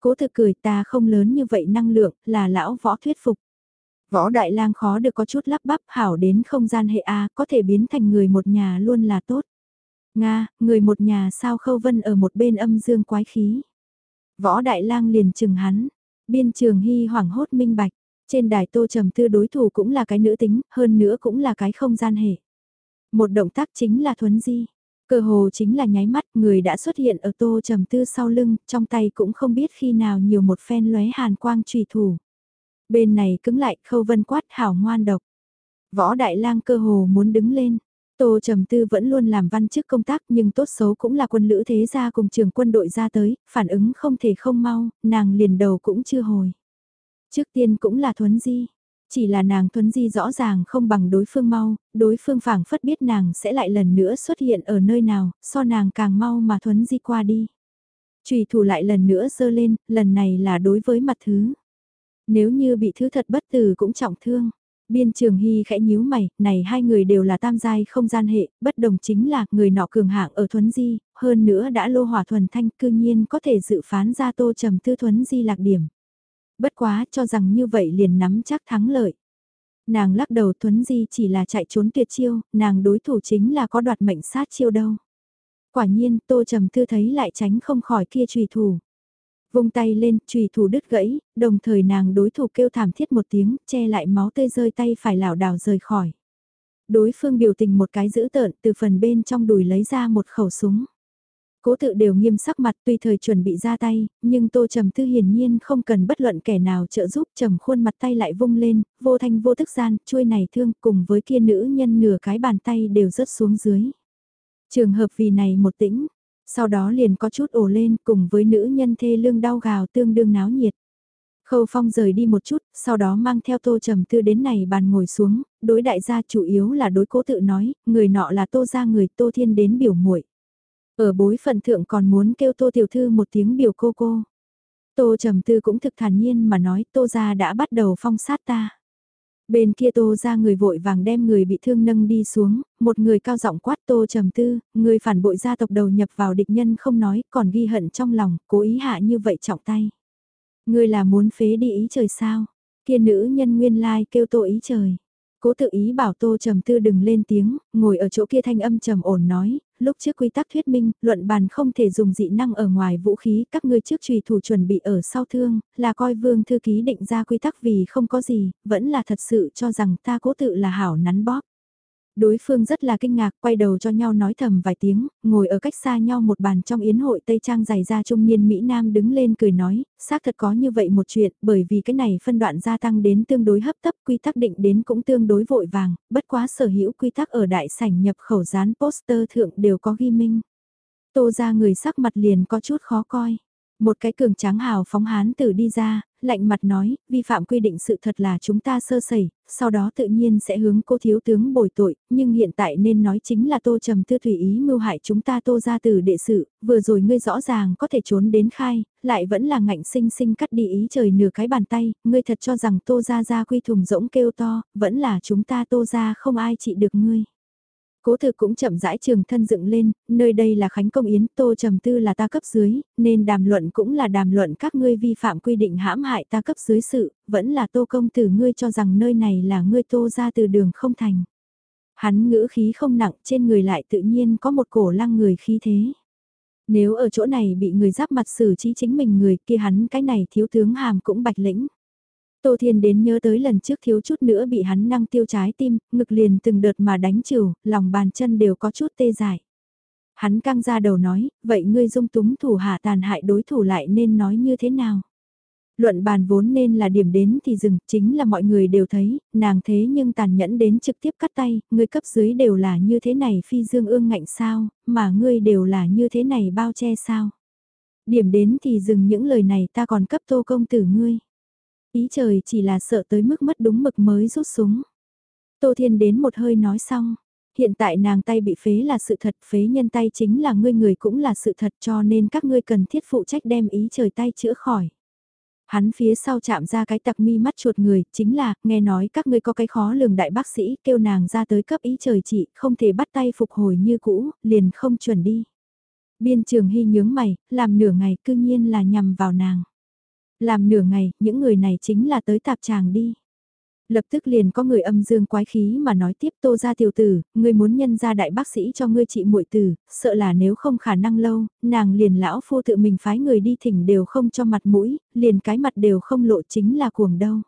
Cố thực cười ta không lớn như vậy năng lượng, là lão võ thuyết phục. Võ đại lang khó được có chút lắp bắp hảo đến không gian hệ A có thể biến thành người một nhà luôn là tốt. Nga, người một nhà sao khâu vân ở một bên âm dương quái khí. Võ đại lang liền chừng hắn, biên trường hy hoảng hốt minh bạch, trên đài tô trầm tư đối thủ cũng là cái nữ tính, hơn nữa cũng là cái không gian hệ. Một động tác chính là thuấn di, Cơ hồ chính là nháy mắt người đã xuất hiện ở tô trầm tư sau lưng, trong tay cũng không biết khi nào nhiều một phen lóe hàn quang trùy thủ. Bên này cứng lại khâu vân quát hảo ngoan độc. Võ đại lang cơ hồ muốn đứng lên. Tô Trầm Tư vẫn luôn làm văn chức công tác nhưng tốt xấu cũng là quân lữ thế gia cùng trường quân đội ra tới, phản ứng không thể không mau, nàng liền đầu cũng chưa hồi. Trước tiên cũng là thuấn di, chỉ là nàng thuấn di rõ ràng không bằng đối phương mau, đối phương phảng phất biết nàng sẽ lại lần nữa xuất hiện ở nơi nào, so nàng càng mau mà thuấn di qua đi. Chủy thủ lại lần nữa dơ lên, lần này là đối với mặt thứ. Nếu như bị thứ thật bất tử cũng trọng thương. Biên trường hy khẽ nhíu mày, này hai người đều là tam giai không gian hệ, bất đồng chính là người nọ cường hạng ở thuấn di, hơn nữa đã lô hỏa thuần thanh cư nhiên có thể dự phán ra tô trầm tư thuấn di lạc điểm. Bất quá cho rằng như vậy liền nắm chắc thắng lợi. Nàng lắc đầu Thuấn Di chỉ là chạy trốn tuyệt chiêu, nàng đối thủ chính là có đoạt mệnh sát chiêu đâu. Quả nhiên Tô Trầm Tư thấy lại tránh không khỏi kia trùy thủ. Vung tay lên, trùy thủ đứt gãy, đồng thời nàng đối thủ kêu thảm thiết một tiếng, che lại máu tươi rơi tay phải lảo đảo rời khỏi. Đối phương biểu tình một cái dữ tợn từ phần bên trong đùi lấy ra một khẩu súng. Cố tự đều nghiêm sắc mặt tuy thời chuẩn bị ra tay, nhưng Tô Trầm Tư hiển nhiên không cần bất luận kẻ nào trợ giúp trầm khuôn mặt tay lại vung lên, vô thanh vô tức gian, chuôi này thương cùng với kia nữ nhân nửa cái bàn tay đều rớt xuống dưới. Trường hợp vì này một tĩnh, sau đó liền có chút ổ lên cùng với nữ nhân thê lương đau gào tương đương náo nhiệt. Khâu Phong rời đi một chút, sau đó mang theo Tô Trầm Tư đến này bàn ngồi xuống, đối đại gia chủ yếu là đối cố tự nói, người nọ là Tô gia người Tô Thiên đến biểu muội ở bối phận thượng còn muốn kêu tô tiểu thư một tiếng biểu cô cô. Tô trầm tư cũng thực thản nhiên mà nói tô gia đã bắt đầu phong sát ta. Bên kia tô ra người vội vàng đem người bị thương nâng đi xuống, một người cao giọng quát tô trầm tư, người phản bội gia tộc đầu nhập vào địch nhân không nói, còn ghi hận trong lòng, cố ý hạ như vậy trọng tay. Người là muốn phế đi ý trời sao? Kia nữ nhân nguyên lai kêu tô ý trời. Cố tự ý bảo tô trầm tư đừng lên tiếng, ngồi ở chỗ kia thanh âm trầm ổn nói, lúc trước quy tắc thuyết minh, luận bàn không thể dùng dị năng ở ngoài vũ khí, các ngươi trước trùy thủ chuẩn bị ở sau thương, là coi vương thư ký định ra quy tắc vì không có gì, vẫn là thật sự cho rằng ta cố tự là hảo nắn bóp. Đối phương rất là kinh ngạc, quay đầu cho nhau nói thầm vài tiếng, ngồi ở cách xa nhau một bàn trong yến hội Tây Trang dày ra trung niên Mỹ Nam đứng lên cười nói, xác thật có như vậy một chuyện, bởi vì cái này phân đoạn gia tăng đến tương đối hấp tấp, quy tắc định đến cũng tương đối vội vàng, bất quá sở hữu quy tắc ở đại sảnh nhập khẩu dán poster thượng đều có ghi minh. Tô ra người sắc mặt liền có chút khó coi. Một cái cường tráng hào phóng hán tử đi ra, lạnh mặt nói, vi phạm quy định sự thật là chúng ta sơ sẩy, sau đó tự nhiên sẽ hướng cô thiếu tướng bồi tội, nhưng hiện tại nên nói chính là tô trầm tư thủy ý mưu hại chúng ta tô ra từ đệ sự, vừa rồi ngươi rõ ràng có thể trốn đến khai, lại vẫn là ngạnh sinh sinh cắt đi ý trời nửa cái bàn tay, ngươi thật cho rằng tô ra ra quy thùng rỗng kêu to, vẫn là chúng ta tô ra không ai trị được ngươi. Cố thực cũng chậm rãi trường thân dựng lên, nơi đây là Khánh Công Yến, Tô Trầm Tư là ta cấp dưới, nên đàm luận cũng là đàm luận các ngươi vi phạm quy định hãm hại ta cấp dưới sự, vẫn là Tô Công Tử ngươi cho rằng nơi này là ngươi Tô ra từ đường không thành. Hắn ngữ khí không nặng, trên người lại tự nhiên có một cổ lăng người khí thế. Nếu ở chỗ này bị người giáp mặt xử trí chính mình người kia hắn cái này thiếu tướng hàm cũng bạch lĩnh. Tô Thiên đến nhớ tới lần trước thiếu chút nữa bị hắn năng tiêu trái tim, ngực liền từng đợt mà đánh trừ, lòng bàn chân đều có chút tê dại. Hắn căng ra đầu nói, vậy ngươi dung túng thủ hạ tàn hại đối thủ lại nên nói như thế nào? Luận bàn vốn nên là điểm đến thì dừng, chính là mọi người đều thấy, nàng thế nhưng tàn nhẫn đến trực tiếp cắt tay, ngươi cấp dưới đều là như thế này phi dương ương ngạnh sao, mà ngươi đều là như thế này bao che sao. Điểm đến thì dừng những lời này ta còn cấp tô công tử ngươi. Ý trời chỉ là sợ tới mức mất đúng mực mới rút súng. Tô Thiên đến một hơi nói xong, hiện tại nàng tay bị phế là sự thật, phế nhân tay chính là ngươi người cũng là sự thật cho nên các ngươi cần thiết phụ trách đem ý trời tay chữa khỏi. Hắn phía sau chạm ra cái tặc mi mắt chuột người, chính là, nghe nói các ngươi có cái khó lường đại bác sĩ, kêu nàng ra tới cấp ý trời chị, không thể bắt tay phục hồi như cũ, liền không chuẩn đi. Biên trường hy nhướng mày, làm nửa ngày cư nhiên là nhằm vào nàng. Làm nửa ngày, những người này chính là tới tạp tràng đi. Lập tức liền có người âm dương quái khí mà nói tiếp tô ra tiểu tử, ngươi muốn nhân ra đại bác sĩ cho ngươi trị muội tử, sợ là nếu không khả năng lâu, nàng liền lão phu tự mình phái người đi thỉnh đều không cho mặt mũi, liền cái mặt đều không lộ chính là cuồng đâu.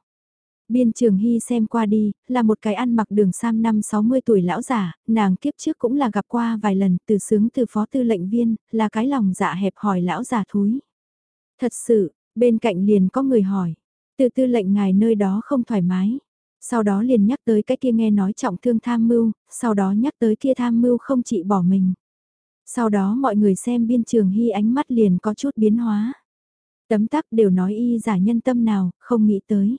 Biên trường hy xem qua đi, là một cái ăn mặc đường sam năm 60 tuổi lão giả, nàng kiếp trước cũng là gặp qua vài lần từ sướng từ phó tư lệnh viên, là cái lòng dạ hẹp hỏi lão giả thúi. Thật sự, bên cạnh liền có người hỏi, từ tư lệnh ngài nơi đó không thoải mái sau đó liền nhắc tới cái kia nghe nói trọng thương tham mưu, sau đó nhắc tới kia tham mưu không chỉ bỏ mình. Sau đó mọi người xem biên trường hy ánh mắt liền có chút biến hóa. Tấm tắc đều nói y giả nhân tâm nào, không nghĩ tới.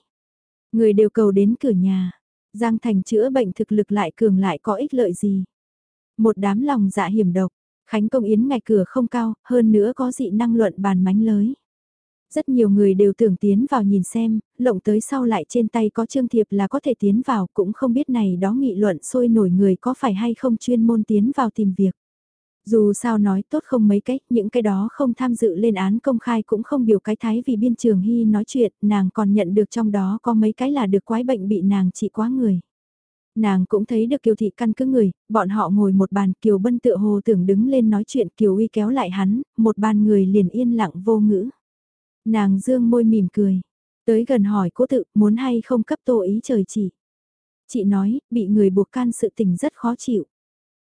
Người đều cầu đến cửa nhà, Giang Thành chữa bệnh thực lực lại cường lại có ích lợi gì. Một đám lòng dạ hiểm độc, Khánh Công Yến ngày cửa không cao, hơn nữa có dị năng luận bàn mánh lới. Rất nhiều người đều tưởng tiến vào nhìn xem, lộng tới sau lại trên tay có trương thiệp là có thể tiến vào cũng không biết này đó nghị luận sôi nổi người có phải hay không chuyên môn tiến vào tìm việc. Dù sao nói tốt không mấy cách, những cái đó không tham dự lên án công khai cũng không biểu cái thái vì biên trường hy nói chuyện, nàng còn nhận được trong đó có mấy cái là được quái bệnh bị nàng trị quá người. Nàng cũng thấy được kiều thị căn cứ người, bọn họ ngồi một bàn kiều bân tựa hồ tưởng đứng lên nói chuyện kiều uy kéo lại hắn, một bàn người liền yên lặng vô ngữ. Nàng dương môi mỉm cười. Tới gần hỏi cố tự muốn hay không cấp tô ý trời chỉ. Chị nói, bị người buộc can sự tình rất khó chịu.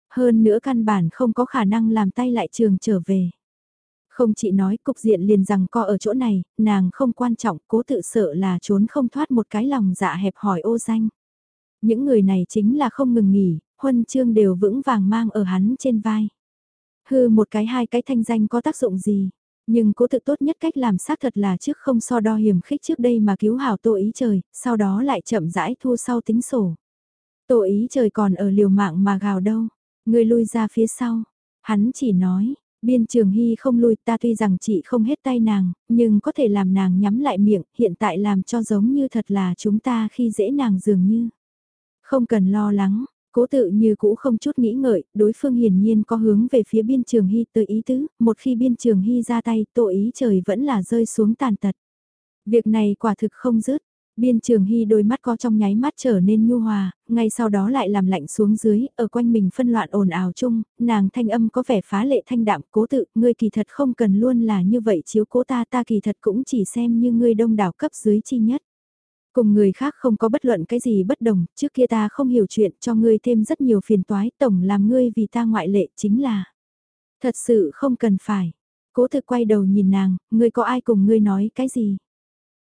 Hơn nữa căn bản không có khả năng làm tay lại trường trở về. Không chị nói cục diện liền rằng co ở chỗ này, nàng không quan trọng, cố tự sợ là trốn không thoát một cái lòng dạ hẹp hỏi ô danh. Những người này chính là không ngừng nghỉ, huân chương đều vững vàng mang ở hắn trên vai. Hư một cái hai cái thanh danh có tác dụng gì? Nhưng cố tự tốt nhất cách làm xác thật là trước không so đo hiểm khích trước đây mà cứu hảo tô ý trời, sau đó lại chậm rãi thu sau tính sổ. Tô ý trời còn ở liều mạng mà gào đâu, người lui ra phía sau. Hắn chỉ nói, biên trường hy không lui ta tuy rằng chị không hết tay nàng, nhưng có thể làm nàng nhắm lại miệng, hiện tại làm cho giống như thật là chúng ta khi dễ nàng dường như. Không cần lo lắng, Cố tự như cũ không chút nghĩ ngợi, đối phương hiển nhiên có hướng về phía biên trường hy tới ý tứ, một khi biên trường hy ra tay, tội ý trời vẫn là rơi xuống tàn tật. Việc này quả thực không dứt, biên trường hy đôi mắt có trong nháy mắt trở nên nhu hòa, ngay sau đó lại làm lạnh xuống dưới, ở quanh mình phân loạn ồn ào chung, nàng thanh âm có vẻ phá lệ thanh đạm, cố tự, ngươi kỳ thật không cần luôn là như vậy chiếu cố ta ta kỳ thật cũng chỉ xem như ngươi đông đảo cấp dưới chi nhất. Cùng người khác không có bất luận cái gì bất đồng, trước kia ta không hiểu chuyện cho ngươi thêm rất nhiều phiền toái, tổng làm ngươi vì ta ngoại lệ chính là. Thật sự không cần phải. Cố thực quay đầu nhìn nàng, ngươi có ai cùng ngươi nói cái gì?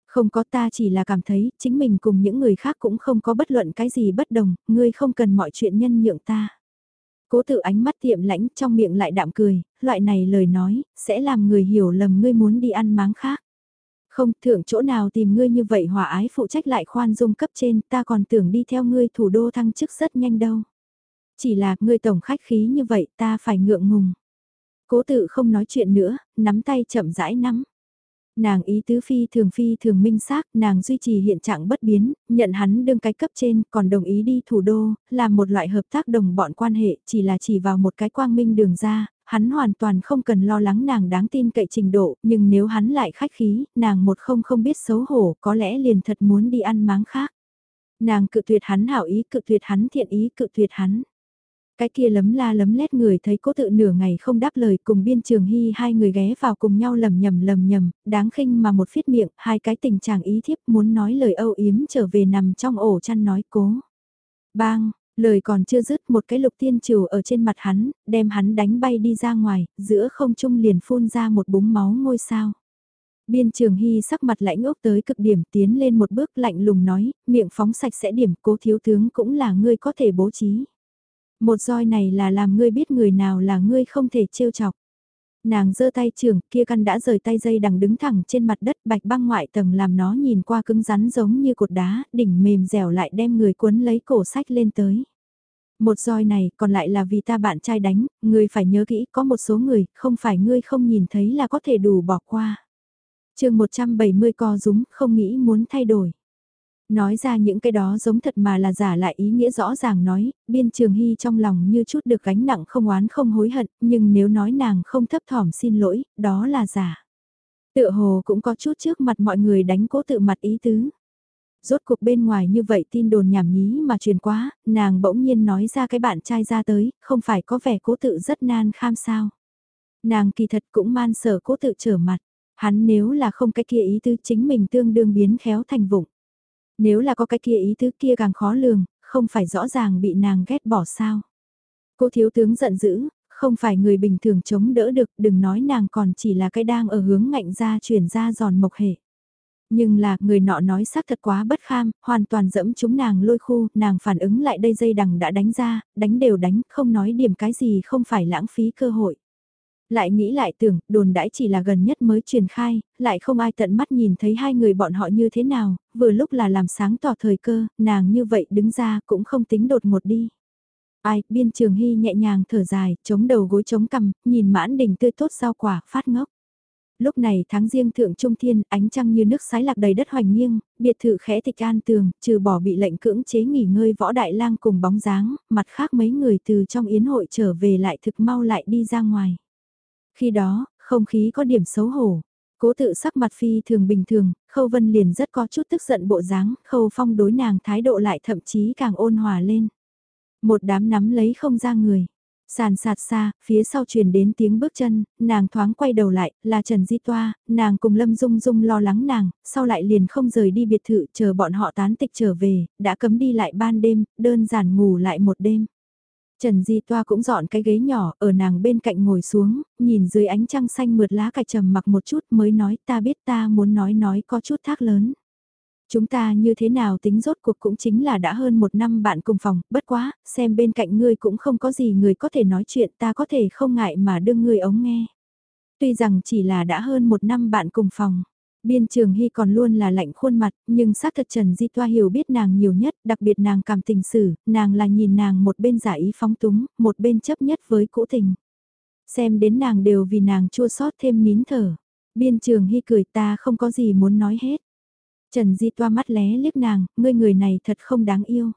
Không có ta chỉ là cảm thấy, chính mình cùng những người khác cũng không có bất luận cái gì bất đồng, ngươi không cần mọi chuyện nhân nhượng ta. Cố tự ánh mắt tiệm lãnh trong miệng lại đạm cười, loại này lời nói, sẽ làm người hiểu lầm ngươi muốn đi ăn máng khác. Không thượng chỗ nào tìm ngươi như vậy hòa ái phụ trách lại khoan dung cấp trên ta còn tưởng đi theo ngươi thủ đô thăng chức rất nhanh đâu. Chỉ là ngươi tổng khách khí như vậy ta phải ngượng ngùng. Cố tự không nói chuyện nữa, nắm tay chậm rãi nắm. Nàng ý tứ phi thường phi thường minh xác, nàng duy trì hiện trạng bất biến, nhận hắn đương cái cấp trên, còn đồng ý đi thủ đô, làm một loại hợp tác đồng bọn quan hệ, chỉ là chỉ vào một cái quang minh đường ra, hắn hoàn toàn không cần lo lắng nàng đáng tin cậy trình độ, nhưng nếu hắn lại khách khí, nàng một không không biết xấu hổ, có lẽ liền thật muốn đi ăn máng khác. Nàng cự tuyệt hắn hảo ý, cự tuyệt hắn thiện ý, cự tuyệt hắn. Cái kia lấm la lấm lét người thấy cố tự nửa ngày không đáp lời cùng biên trường hy hai người ghé vào cùng nhau lầm nhầm lầm nhầm, đáng khinh mà một phiết miệng, hai cái tình trạng ý thiếp muốn nói lời âu yếm trở về nằm trong ổ chăn nói cố. Bang, Lời còn chưa dứt một cái lục tiên trừ ở trên mặt hắn, đem hắn đánh bay đi ra ngoài, giữa không trung liền phun ra một búng máu ngôi sao. Biên trường hy sắc mặt lãnh ốc tới cực điểm tiến lên một bước lạnh lùng nói, miệng phóng sạch sẽ điểm cố thiếu tướng cũng là ngươi có thể bố trí. Một roi này là làm ngươi biết người nào là ngươi không thể trêu chọc. Nàng giơ tay trường, kia căn đã rời tay dây đằng đứng thẳng trên mặt đất bạch băng ngoại tầng làm nó nhìn qua cứng rắn giống như cột đá, đỉnh mềm dẻo lại đem người cuốn lấy cổ sách lên tới. Một roi này còn lại là vì ta bạn trai đánh, người phải nhớ kỹ có một số người, không phải ngươi không nhìn thấy là có thể đủ bỏ qua. chương 170 co rúm, không nghĩ muốn thay đổi. Nói ra những cái đó giống thật mà là giả lại ý nghĩa rõ ràng nói, biên trường hy trong lòng như chút được gánh nặng không oán không hối hận, nhưng nếu nói nàng không thấp thỏm xin lỗi, đó là giả. Tựa hồ cũng có chút trước mặt mọi người đánh cố tự mặt ý tứ. Rốt cuộc bên ngoài như vậy tin đồn nhảm nhí mà truyền quá, nàng bỗng nhiên nói ra cái bạn trai ra tới, không phải có vẻ cố tự rất nan kham sao. Nàng kỳ thật cũng man sở cố tự trở mặt, hắn nếu là không cái kia ý tứ chính mình tương đương biến khéo thành vụng. Nếu là có cái kia ý tứ kia càng khó lường, không phải rõ ràng bị nàng ghét bỏ sao. Cô thiếu tướng giận dữ, không phải người bình thường chống đỡ được, đừng nói nàng còn chỉ là cái đang ở hướng ngạnh ra chuyển ra giòn mộc hệ. Nhưng là, người nọ nói xác thật quá bất kham, hoàn toàn dẫm chúng nàng lôi khu, nàng phản ứng lại đây dây đằng đã đánh ra, đánh đều đánh, không nói điểm cái gì không phải lãng phí cơ hội. Lại nghĩ lại tưởng, đồn đãi chỉ là gần nhất mới truyền khai, lại không ai tận mắt nhìn thấy hai người bọn họ như thế nào, vừa lúc là làm sáng tỏ thời cơ, nàng như vậy đứng ra cũng không tính đột một đi. Ai, biên trường hy nhẹ nhàng thở dài, chống đầu gối chống cằm, nhìn mãn đỉnh tươi tốt rau quả, phát ngốc. Lúc này tháng riêng thượng trung thiên, ánh trăng như nước sái lạc đầy đất hoành nghiêng, biệt thự khẽ tịch an tường, trừ bỏ bị lệnh cưỡng chế nghỉ ngơi võ đại lang cùng bóng dáng, mặt khác mấy người từ trong yến hội trở về lại thực mau lại đi ra ngoài. Khi đó, không khí có điểm xấu hổ. Cố tự sắc mặt phi thường bình thường, Khâu Vân liền rất có chút tức giận bộ dáng, Khâu Phong đối nàng thái độ lại thậm chí càng ôn hòa lên. Một đám nắm lấy không ra người. Sàn sạt xa, phía sau truyền đến tiếng bước chân, nàng thoáng quay đầu lại, là Trần Di Toa, nàng cùng Lâm Dung Dung lo lắng nàng, sau lại liền không rời đi biệt thự chờ bọn họ tán tịch trở về, đã cấm đi lại ban đêm, đơn giản ngủ lại một đêm. Trần Di Toa cũng dọn cái ghế nhỏ ở nàng bên cạnh ngồi xuống, nhìn dưới ánh trăng xanh mượt lá cải trầm mặc một chút mới nói ta biết ta muốn nói nói có chút thác lớn. Chúng ta như thế nào tính rốt cuộc cũng chính là đã hơn một năm bạn cùng phòng, bất quá, xem bên cạnh ngươi cũng không có gì người có thể nói chuyện ta có thể không ngại mà đưa ngươi ống nghe. Tuy rằng chỉ là đã hơn một năm bạn cùng phòng. Biên trường hy còn luôn là lạnh khuôn mặt, nhưng xác thật Trần Di Toa hiểu biết nàng nhiều nhất, đặc biệt nàng cảm tình xử, nàng là nhìn nàng một bên giả ý phóng túng, một bên chấp nhất với cũ tình. Xem đến nàng đều vì nàng chua sót thêm nín thở. Biên trường hy cười ta không có gì muốn nói hết. Trần Di Toa mắt lé liếc nàng, ngươi người này thật không đáng yêu.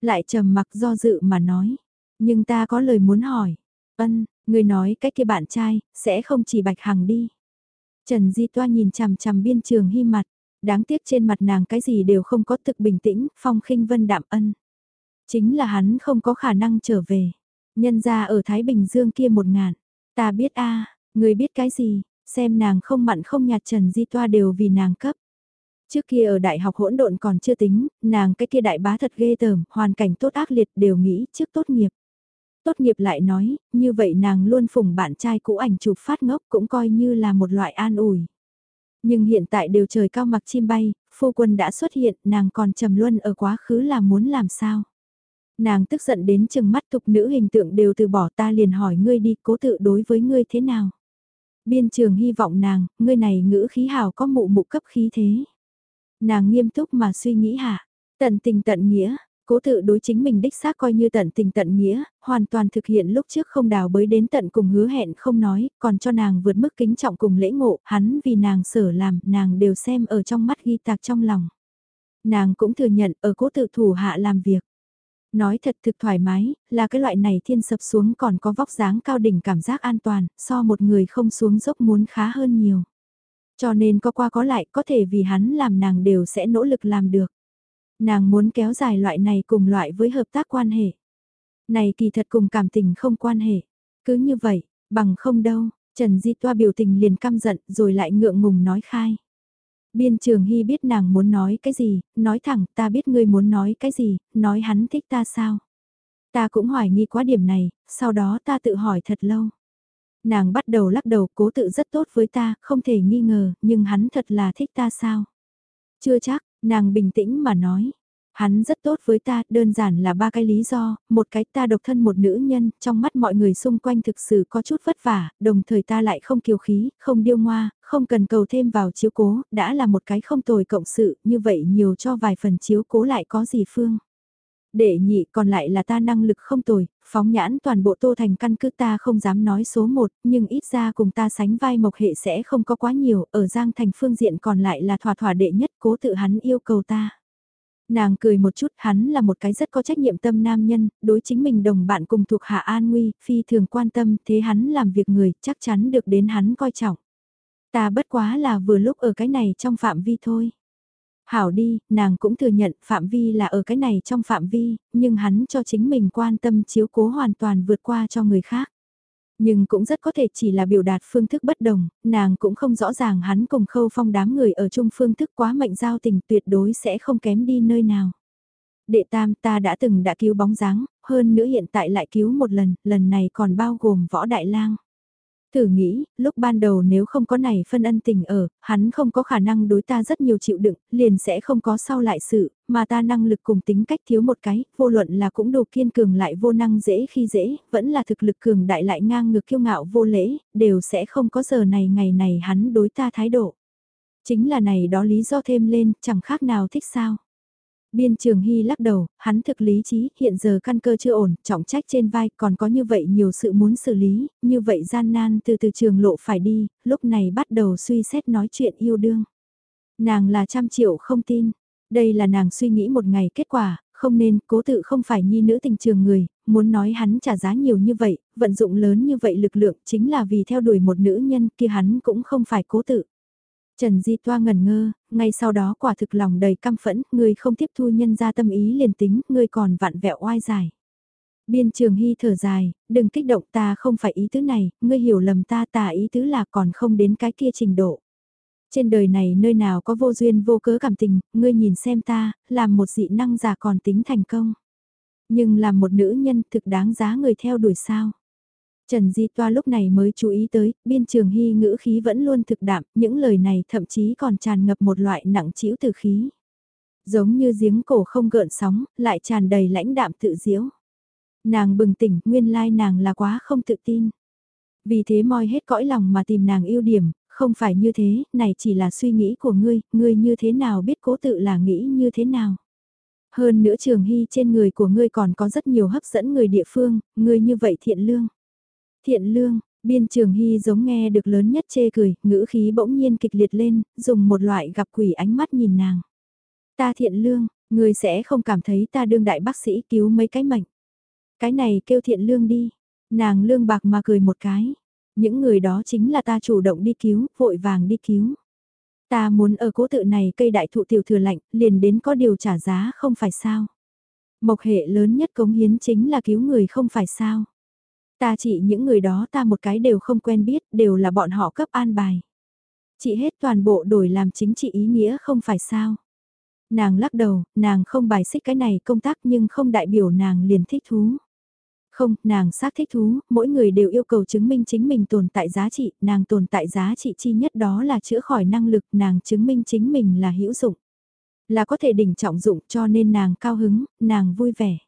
Lại trầm mặc do dự mà nói, nhưng ta có lời muốn hỏi. Ân, ngươi nói cái kia bạn trai, sẽ không chỉ bạch hằng đi. Trần Di Toa nhìn chằm chằm biên trường hy mặt, đáng tiếc trên mặt nàng cái gì đều không có thực bình tĩnh, phong khinh vân đạm ân. Chính là hắn không có khả năng trở về. Nhân ra ở Thái Bình Dương kia một ngàn. Ta biết a người biết cái gì, xem nàng không mặn không nhạt Trần Di Toa đều vì nàng cấp. Trước kia ở đại học hỗn độn còn chưa tính, nàng cái kia đại bá thật ghê tởm, hoàn cảnh tốt ác liệt đều nghĩ trước tốt nghiệp. Tốt nghiệp lại nói, như vậy nàng luôn phùng bạn trai cũ ảnh chụp phát ngốc cũng coi như là một loại an ủi. Nhưng hiện tại đều trời cao mặc chim bay, phu quân đã xuất hiện, nàng còn trầm luân ở quá khứ là muốn làm sao. Nàng tức giận đến chừng mắt tục nữ hình tượng đều từ bỏ ta liền hỏi ngươi đi cố tự đối với ngươi thế nào. Biên trường hy vọng nàng, ngươi này ngữ khí hào có mụ mụ cấp khí thế. Nàng nghiêm túc mà suy nghĩ hả, tận tình tận nghĩa, cố tự đối chính mình đích xác coi như tận tình tận nghĩa, hoàn toàn thực hiện lúc trước không đào bới đến tận cùng hứa hẹn không nói, còn cho nàng vượt mức kính trọng cùng lễ ngộ, hắn vì nàng sở làm, nàng đều xem ở trong mắt ghi tạc trong lòng. Nàng cũng thừa nhận ở cố tự thủ hạ làm việc. Nói thật thực thoải mái, là cái loại này thiên sập xuống còn có vóc dáng cao đỉnh cảm giác an toàn, so một người không xuống dốc muốn khá hơn nhiều. Cho nên có qua có lại có thể vì hắn làm nàng đều sẽ nỗ lực làm được. Nàng muốn kéo dài loại này cùng loại với hợp tác quan hệ. Này kỳ thật cùng cảm tình không quan hệ. Cứ như vậy, bằng không đâu, Trần Di Toa biểu tình liền căm giận rồi lại ngượng ngùng nói khai. Biên trường hy biết nàng muốn nói cái gì, nói thẳng ta biết ngươi muốn nói cái gì, nói hắn thích ta sao. Ta cũng hoài nghi quá điểm này, sau đó ta tự hỏi thật lâu. Nàng bắt đầu lắc đầu cố tự rất tốt với ta, không thể nghi ngờ, nhưng hắn thật là thích ta sao? Chưa chắc, nàng bình tĩnh mà nói. Hắn rất tốt với ta, đơn giản là ba cái lý do, một cái ta độc thân một nữ nhân, trong mắt mọi người xung quanh thực sự có chút vất vả, đồng thời ta lại không kiều khí, không điêu ngoa, không cần cầu thêm vào chiếu cố, đã là một cái không tồi cộng sự, như vậy nhiều cho vài phần chiếu cố lại có gì phương. Đệ nhị còn lại là ta năng lực không tồi, phóng nhãn toàn bộ tô thành căn cứ ta không dám nói số một, nhưng ít ra cùng ta sánh vai mộc hệ sẽ không có quá nhiều, ở giang thành phương diện còn lại là thỏa thỏa đệ nhất cố tự hắn yêu cầu ta. Nàng cười một chút, hắn là một cái rất có trách nhiệm tâm nam nhân, đối chính mình đồng bạn cùng thuộc hạ an nguy, phi thường quan tâm, thế hắn làm việc người, chắc chắn được đến hắn coi trọng. Ta bất quá là vừa lúc ở cái này trong phạm vi thôi. Hảo đi, nàng cũng thừa nhận phạm vi là ở cái này trong phạm vi, nhưng hắn cho chính mình quan tâm chiếu cố hoàn toàn vượt qua cho người khác. Nhưng cũng rất có thể chỉ là biểu đạt phương thức bất đồng, nàng cũng không rõ ràng hắn cùng khâu phong đám người ở chung phương thức quá mệnh giao tình tuyệt đối sẽ không kém đi nơi nào. Đệ tam ta đã từng đã cứu bóng dáng, hơn nữa hiện tại lại cứu một lần, lần này còn bao gồm võ đại lang. Thử nghĩ, lúc ban đầu nếu không có này phân ân tình ở, hắn không có khả năng đối ta rất nhiều chịu đựng, liền sẽ không có sau lại sự, mà ta năng lực cùng tính cách thiếu một cái, vô luận là cũng đủ kiên cường lại vô năng dễ khi dễ, vẫn là thực lực cường đại lại ngang ngược kiêu ngạo vô lễ, đều sẽ không có giờ này ngày này hắn đối ta thái độ. Chính là này đó lý do thêm lên, chẳng khác nào thích sao. Biên Trường Hy lắc đầu, hắn thực lý trí, hiện giờ căn cơ chưa ổn, trọng trách trên vai, còn có như vậy nhiều sự muốn xử lý, như vậy gian nan từ từ trường lộ phải đi, lúc này bắt đầu suy xét nói chuyện yêu đương. Nàng là trăm triệu không tin, đây là nàng suy nghĩ một ngày kết quả, không nên, cố tự không phải nhi nữ tình trường người, muốn nói hắn trả giá nhiều như vậy, vận dụng lớn như vậy lực lượng chính là vì theo đuổi một nữ nhân kia hắn cũng không phải cố tự. Trần Di Toa ngẩn ngơ, ngay sau đó quả thực lòng đầy căm phẫn, ngươi không tiếp thu nhân ra tâm ý liền tính, ngươi còn vặn vẹo oai dài. Biên trường hy thở dài, đừng kích động ta không phải ý tứ này, ngươi hiểu lầm ta ta ý tứ là còn không đến cái kia trình độ. Trên đời này nơi nào có vô duyên vô cớ cảm tình, ngươi nhìn xem ta, làm một dị năng giả còn tính thành công. Nhưng làm một nữ nhân thực đáng giá người theo đuổi sao. Trần Di Toa lúc này mới chú ý tới, biên trường hy ngữ khí vẫn luôn thực đạm, những lời này thậm chí còn tràn ngập một loại nặng trĩu từ khí. Giống như giếng cổ không gợn sóng, lại tràn đầy lãnh đạm tự diễu. Nàng bừng tỉnh, nguyên lai nàng là quá không tự tin. Vì thế moi hết cõi lòng mà tìm nàng ưu điểm, không phải như thế, này chỉ là suy nghĩ của ngươi, ngươi như thế nào biết cố tự là nghĩ như thế nào. Hơn nữa trường hy trên người của ngươi còn có rất nhiều hấp dẫn người địa phương, ngươi như vậy thiện lương. Thiện lương, biên trường hy giống nghe được lớn nhất chê cười, ngữ khí bỗng nhiên kịch liệt lên, dùng một loại gặp quỷ ánh mắt nhìn nàng. Ta thiện lương, người sẽ không cảm thấy ta đương đại bác sĩ cứu mấy cái mệnh. Cái này kêu thiện lương đi. Nàng lương bạc mà cười một cái. Những người đó chính là ta chủ động đi cứu, vội vàng đi cứu. Ta muốn ở cố tự này cây đại thụ tiểu thừa lạnh, liền đến có điều trả giá không phải sao. Mộc hệ lớn nhất cống hiến chính là cứu người không phải sao. Ta chỉ những người đó ta một cái đều không quen biết, đều là bọn họ cấp an bài. Chị hết toàn bộ đổi làm chính trị ý nghĩa không phải sao. Nàng lắc đầu, nàng không bài xích cái này công tác nhưng không đại biểu nàng liền thích thú. Không, nàng xác thích thú, mỗi người đều yêu cầu chứng minh chính mình tồn tại giá trị, nàng tồn tại giá trị chi nhất đó là chữa khỏi năng lực, nàng chứng minh chính mình là hữu dụng. Là có thể đỉnh trọng dụng cho nên nàng cao hứng, nàng vui vẻ.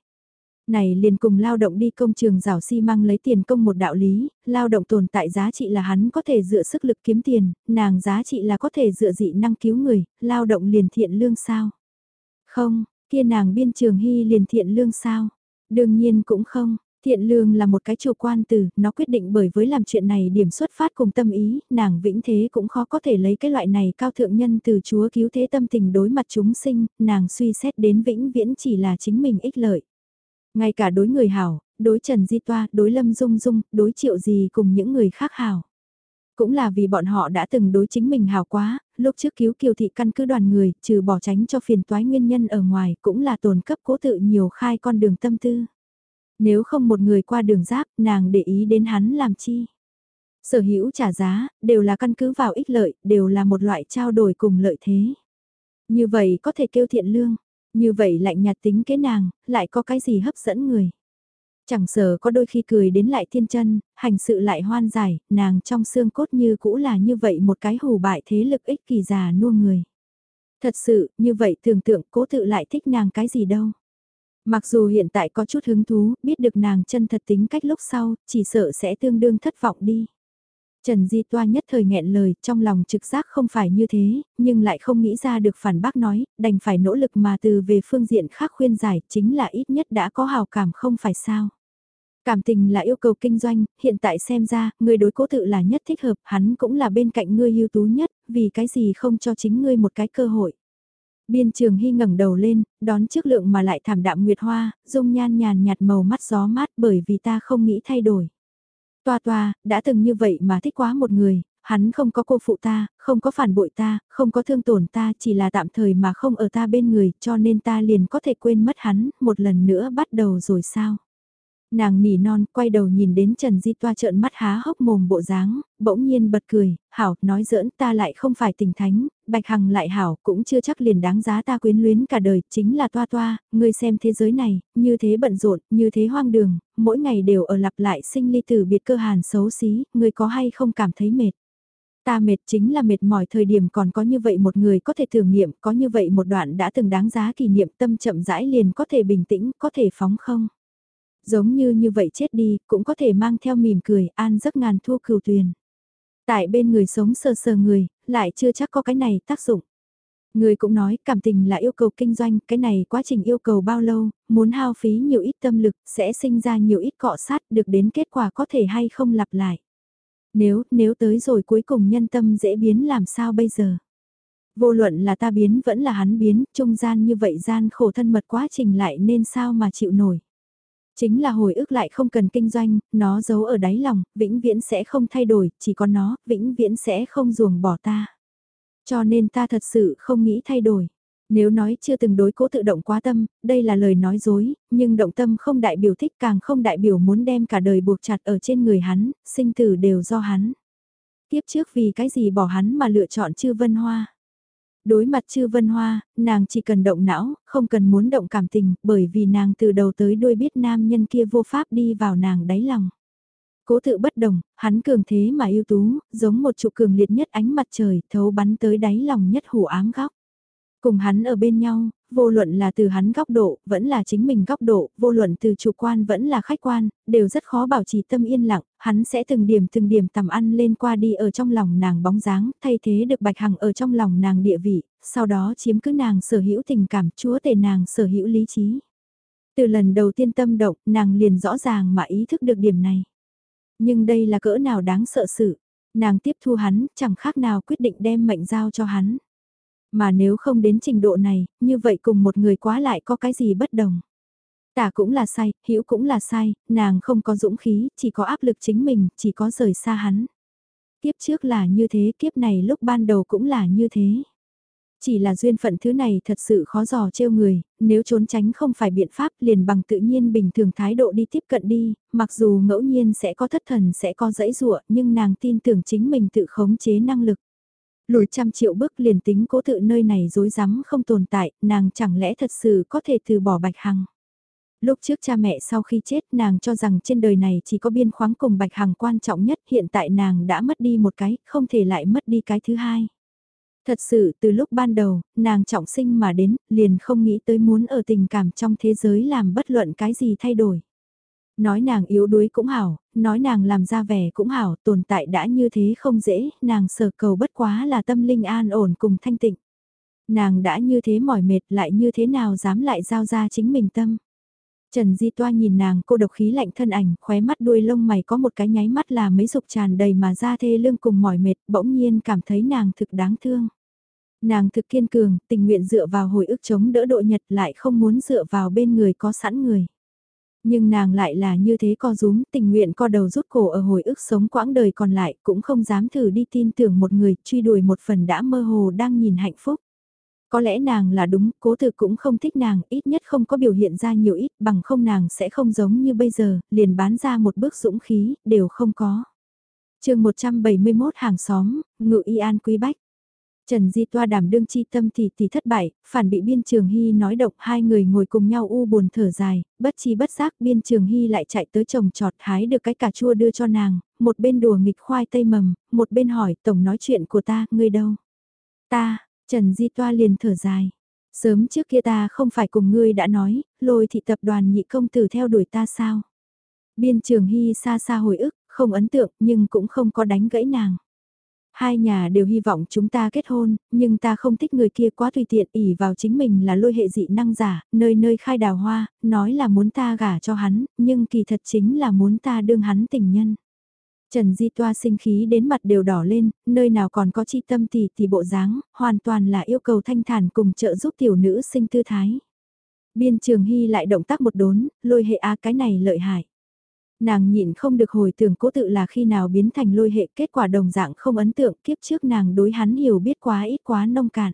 Này liền cùng lao động đi công trường rào xi măng lấy tiền công một đạo lý, lao động tồn tại giá trị là hắn có thể dựa sức lực kiếm tiền, nàng giá trị là có thể dựa dị năng cứu người, lao động liền thiện lương sao? Không, kia nàng biên trường hy liền thiện lương sao? Đương nhiên cũng không, thiện lương là một cái chủ quan từ, nó quyết định bởi với làm chuyện này điểm xuất phát cùng tâm ý, nàng vĩnh thế cũng khó có thể lấy cái loại này cao thượng nhân từ chúa cứu thế tâm tình đối mặt chúng sinh, nàng suy xét đến vĩnh viễn chỉ là chính mình ích lợi. Ngay cả đối người hảo, đối Trần Di Toa, đối Lâm Dung Dung, đối Triệu gì cùng những người khác hảo. Cũng là vì bọn họ đã từng đối chính mình hảo quá, lúc trước cứu kiều thị căn cứ đoàn người, trừ bỏ tránh cho phiền toái nguyên nhân ở ngoài, cũng là tồn cấp cố tự nhiều khai con đường tâm tư. Nếu không một người qua đường giáp, nàng để ý đến hắn làm chi. Sở hữu trả giá, đều là căn cứ vào ích lợi, đều là một loại trao đổi cùng lợi thế. Như vậy có thể kêu thiện lương, như vậy lạnh nhạt tính kế nàng, lại có cái gì hấp dẫn người. Chẳng sợ có đôi khi cười đến lại thiên chân, hành sự lại hoan giải, nàng trong xương cốt như cũ là như vậy một cái hù bại thế lực ích kỳ già nua người. Thật sự, như vậy tưởng tượng cố tự lại thích nàng cái gì đâu. Mặc dù hiện tại có chút hứng thú, biết được nàng chân thật tính cách lúc sau, chỉ sợ sẽ tương đương thất vọng đi. Trần Di Toa nhất thời nghẹn lời, trong lòng trực giác không phải như thế, nhưng lại không nghĩ ra được phản bác nói, đành phải nỗ lực mà từ về phương diện khác khuyên giải, chính là ít nhất đã có hào cảm không phải sao. Cảm tình là yêu cầu kinh doanh, hiện tại xem ra, người đối cố tự là nhất thích hợp, hắn cũng là bên cạnh ngươi ưu tú nhất, vì cái gì không cho chính ngươi một cái cơ hội. Biên trường hy ngẩng đầu lên, đón trước lượng mà lại thảm đạm nguyệt hoa, dung nhan nhàn nhạt màu mắt gió mát bởi vì ta không nghĩ thay đổi. Toa toa, đã từng như vậy mà thích quá một người, hắn không có cô phụ ta, không có phản bội ta, không có thương tổn ta, chỉ là tạm thời mà không ở ta bên người, cho nên ta liền có thể quên mất hắn, một lần nữa bắt đầu rồi sao? Nàng nỉ non, quay đầu nhìn đến Trần Di Toa trợn mắt há hốc mồm bộ dáng, bỗng nhiên bật cười, hảo, nói giỡn ta lại không phải tình thánh, Bạch Hằng lại hảo, cũng chưa chắc liền đáng giá ta quyến luyến cả đời, chính là toa toa, ngươi xem thế giới này, như thế bận rộn, như thế hoang đường, mỗi ngày đều ở lặp lại sinh ly tử biệt cơ hàn xấu xí, ngươi có hay không cảm thấy mệt. Ta mệt chính là mệt mỏi thời điểm còn có như vậy một người có thể thử nghiệm, có như vậy một đoạn đã từng đáng giá kỷ niệm tâm chậm rãi liền có thể bình tĩnh, có thể phóng không. Giống như như vậy chết đi, cũng có thể mang theo mỉm cười, an giấc ngàn thu cừu tuyền. Tại bên người sống sờ sờ người, lại chưa chắc có cái này tác dụng. Người cũng nói cảm tình là yêu cầu kinh doanh, cái này quá trình yêu cầu bao lâu, muốn hao phí nhiều ít tâm lực, sẽ sinh ra nhiều ít cọ sát, được đến kết quả có thể hay không lặp lại. Nếu, nếu tới rồi cuối cùng nhân tâm dễ biến làm sao bây giờ? Vô luận là ta biến vẫn là hắn biến, trung gian như vậy gian khổ thân mật quá trình lại nên sao mà chịu nổi. Chính là hồi ức lại không cần kinh doanh, nó giấu ở đáy lòng, vĩnh viễn sẽ không thay đổi, chỉ có nó, vĩnh viễn sẽ không ruồng bỏ ta. Cho nên ta thật sự không nghĩ thay đổi. Nếu nói chưa từng đối cố tự động quá tâm, đây là lời nói dối, nhưng động tâm không đại biểu thích càng không đại biểu muốn đem cả đời buộc chặt ở trên người hắn, sinh tử đều do hắn. Tiếp trước vì cái gì bỏ hắn mà lựa chọn chư vân hoa. Đối mặt chư vân hoa, nàng chỉ cần động não, không cần muốn động cảm tình, bởi vì nàng từ đầu tới đuôi biết nam nhân kia vô pháp đi vào nàng đáy lòng. Cố tự bất đồng, hắn cường thế mà ưu tú, giống một trụ cường liệt nhất ánh mặt trời thấu bắn tới đáy lòng nhất hủ ám góc. Cùng hắn ở bên nhau, vô luận là từ hắn góc độ, vẫn là chính mình góc độ, vô luận từ chủ quan vẫn là khách quan, đều rất khó bảo trì tâm yên lặng, hắn sẽ từng điểm từng điểm tầm ăn lên qua đi ở trong lòng nàng bóng dáng, thay thế được bạch hằng ở trong lòng nàng địa vị, sau đó chiếm cứ nàng sở hữu tình cảm chúa tể nàng sở hữu lý trí. Từ lần đầu tiên tâm động, nàng liền rõ ràng mà ý thức được điểm này. Nhưng đây là cỡ nào đáng sợ sự, nàng tiếp thu hắn, chẳng khác nào quyết định đem mệnh giao cho hắn. Mà nếu không đến trình độ này, như vậy cùng một người quá lại có cái gì bất đồng. Tả cũng là sai, hữu cũng là sai, nàng không có dũng khí, chỉ có áp lực chính mình, chỉ có rời xa hắn. Kiếp trước là như thế, kiếp này lúc ban đầu cũng là như thế. Chỉ là duyên phận thứ này thật sự khó dò trêu người, nếu trốn tránh không phải biện pháp liền bằng tự nhiên bình thường thái độ đi tiếp cận đi, mặc dù ngẫu nhiên sẽ có thất thần sẽ có dãy dụa nhưng nàng tin tưởng chính mình tự khống chế năng lực. Lùi trăm triệu bước liền tính cố tự nơi này dối rắm không tồn tại, nàng chẳng lẽ thật sự có thể từ bỏ Bạch Hằng. Lúc trước cha mẹ sau khi chết nàng cho rằng trên đời này chỉ có biên khoáng cùng Bạch Hằng quan trọng nhất hiện tại nàng đã mất đi một cái, không thể lại mất đi cái thứ hai. Thật sự từ lúc ban đầu, nàng trọng sinh mà đến, liền không nghĩ tới muốn ở tình cảm trong thế giới làm bất luận cái gì thay đổi. Nói nàng yếu đuối cũng hảo, nói nàng làm ra vẻ cũng hảo, tồn tại đã như thế không dễ, nàng sở cầu bất quá là tâm linh an ổn cùng thanh tịnh. Nàng đã như thế mỏi mệt lại như thế nào dám lại giao ra chính mình tâm. Trần Di Toa nhìn nàng cô độc khí lạnh thân ảnh, khóe mắt đuôi lông mày có một cái nháy mắt là mấy dục tràn đầy mà ra thê lương cùng mỏi mệt, bỗng nhiên cảm thấy nàng thực đáng thương. Nàng thực kiên cường, tình nguyện dựa vào hồi ức chống đỡ độ nhật lại không muốn dựa vào bên người có sẵn người. Nhưng nàng lại là như thế co rúm tình nguyện co đầu rút cổ ở hồi ức sống quãng đời còn lại cũng không dám thử đi tin tưởng một người truy đuổi một phần đã mơ hồ đang nhìn hạnh phúc. Có lẽ nàng là đúng, cố thực cũng không thích nàng, ít nhất không có biểu hiện ra nhiều ít, bằng không nàng sẽ không giống như bây giờ, liền bán ra một bước dũng khí, đều không có. chương 171 hàng xóm, ngự y an quý bách. Trần Di Toa đảm đương chi tâm thì thì thất bại, phản bị biên trường hy nói độc. hai người ngồi cùng nhau u buồn thở dài, bất chi bất giác biên trường hy lại chạy tới trồng trọt hái được cái cà chua đưa cho nàng, một bên đùa nghịch khoai tây mầm, một bên hỏi tổng nói chuyện của ta, ngươi đâu? Ta, Trần Di Toa liền thở dài. Sớm trước kia ta không phải cùng ngươi đã nói, lôi thị tập đoàn nhị công tử theo đuổi ta sao? Biên trường hy xa xa hồi ức, không ấn tượng nhưng cũng không có đánh gãy nàng. Hai nhà đều hy vọng chúng ta kết hôn, nhưng ta không thích người kia quá tùy tiện ỉ vào chính mình là lôi hệ dị năng giả, nơi nơi khai đào hoa, nói là muốn ta gả cho hắn, nhưng kỳ thật chính là muốn ta đương hắn tình nhân. Trần Di Toa sinh khí đến mặt đều đỏ lên, nơi nào còn có chi tâm thì thì bộ dáng, hoàn toàn là yêu cầu thanh thản cùng trợ giúp tiểu nữ sinh tư thái. Biên trường hy lại động tác một đốn, lôi hệ á cái này lợi hại. Nàng nhịn không được hồi tưởng cố tự là khi nào biến thành lôi hệ kết quả đồng dạng không ấn tượng kiếp trước nàng đối hắn hiểu biết quá ít quá nông cạn.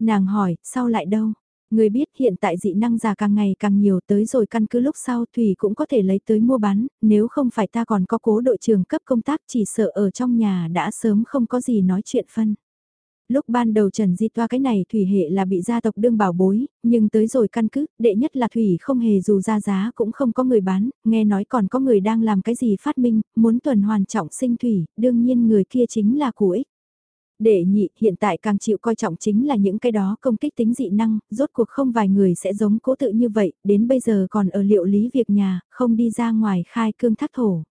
Nàng hỏi, sao lại đâu? Người biết hiện tại dị năng già càng ngày càng nhiều tới rồi căn cứ lúc sau Thủy cũng có thể lấy tới mua bán, nếu không phải ta còn có cố đội trưởng cấp công tác chỉ sợ ở trong nhà đã sớm không có gì nói chuyện phân. Lúc ban đầu Trần Di Toa cái này Thủy hệ là bị gia tộc đương bảo bối, nhưng tới rồi căn cứ, đệ nhất là Thủy không hề dù ra giá cũng không có người bán, nghe nói còn có người đang làm cái gì phát minh, muốn tuần hoàn trọng sinh Thủy, đương nhiên người kia chính là của ích. Đệ nhị, hiện tại càng chịu coi trọng chính là những cái đó công kích tính dị năng, rốt cuộc không vài người sẽ giống cố tự như vậy, đến bây giờ còn ở liệu lý việc nhà, không đi ra ngoài khai cương thác thổ.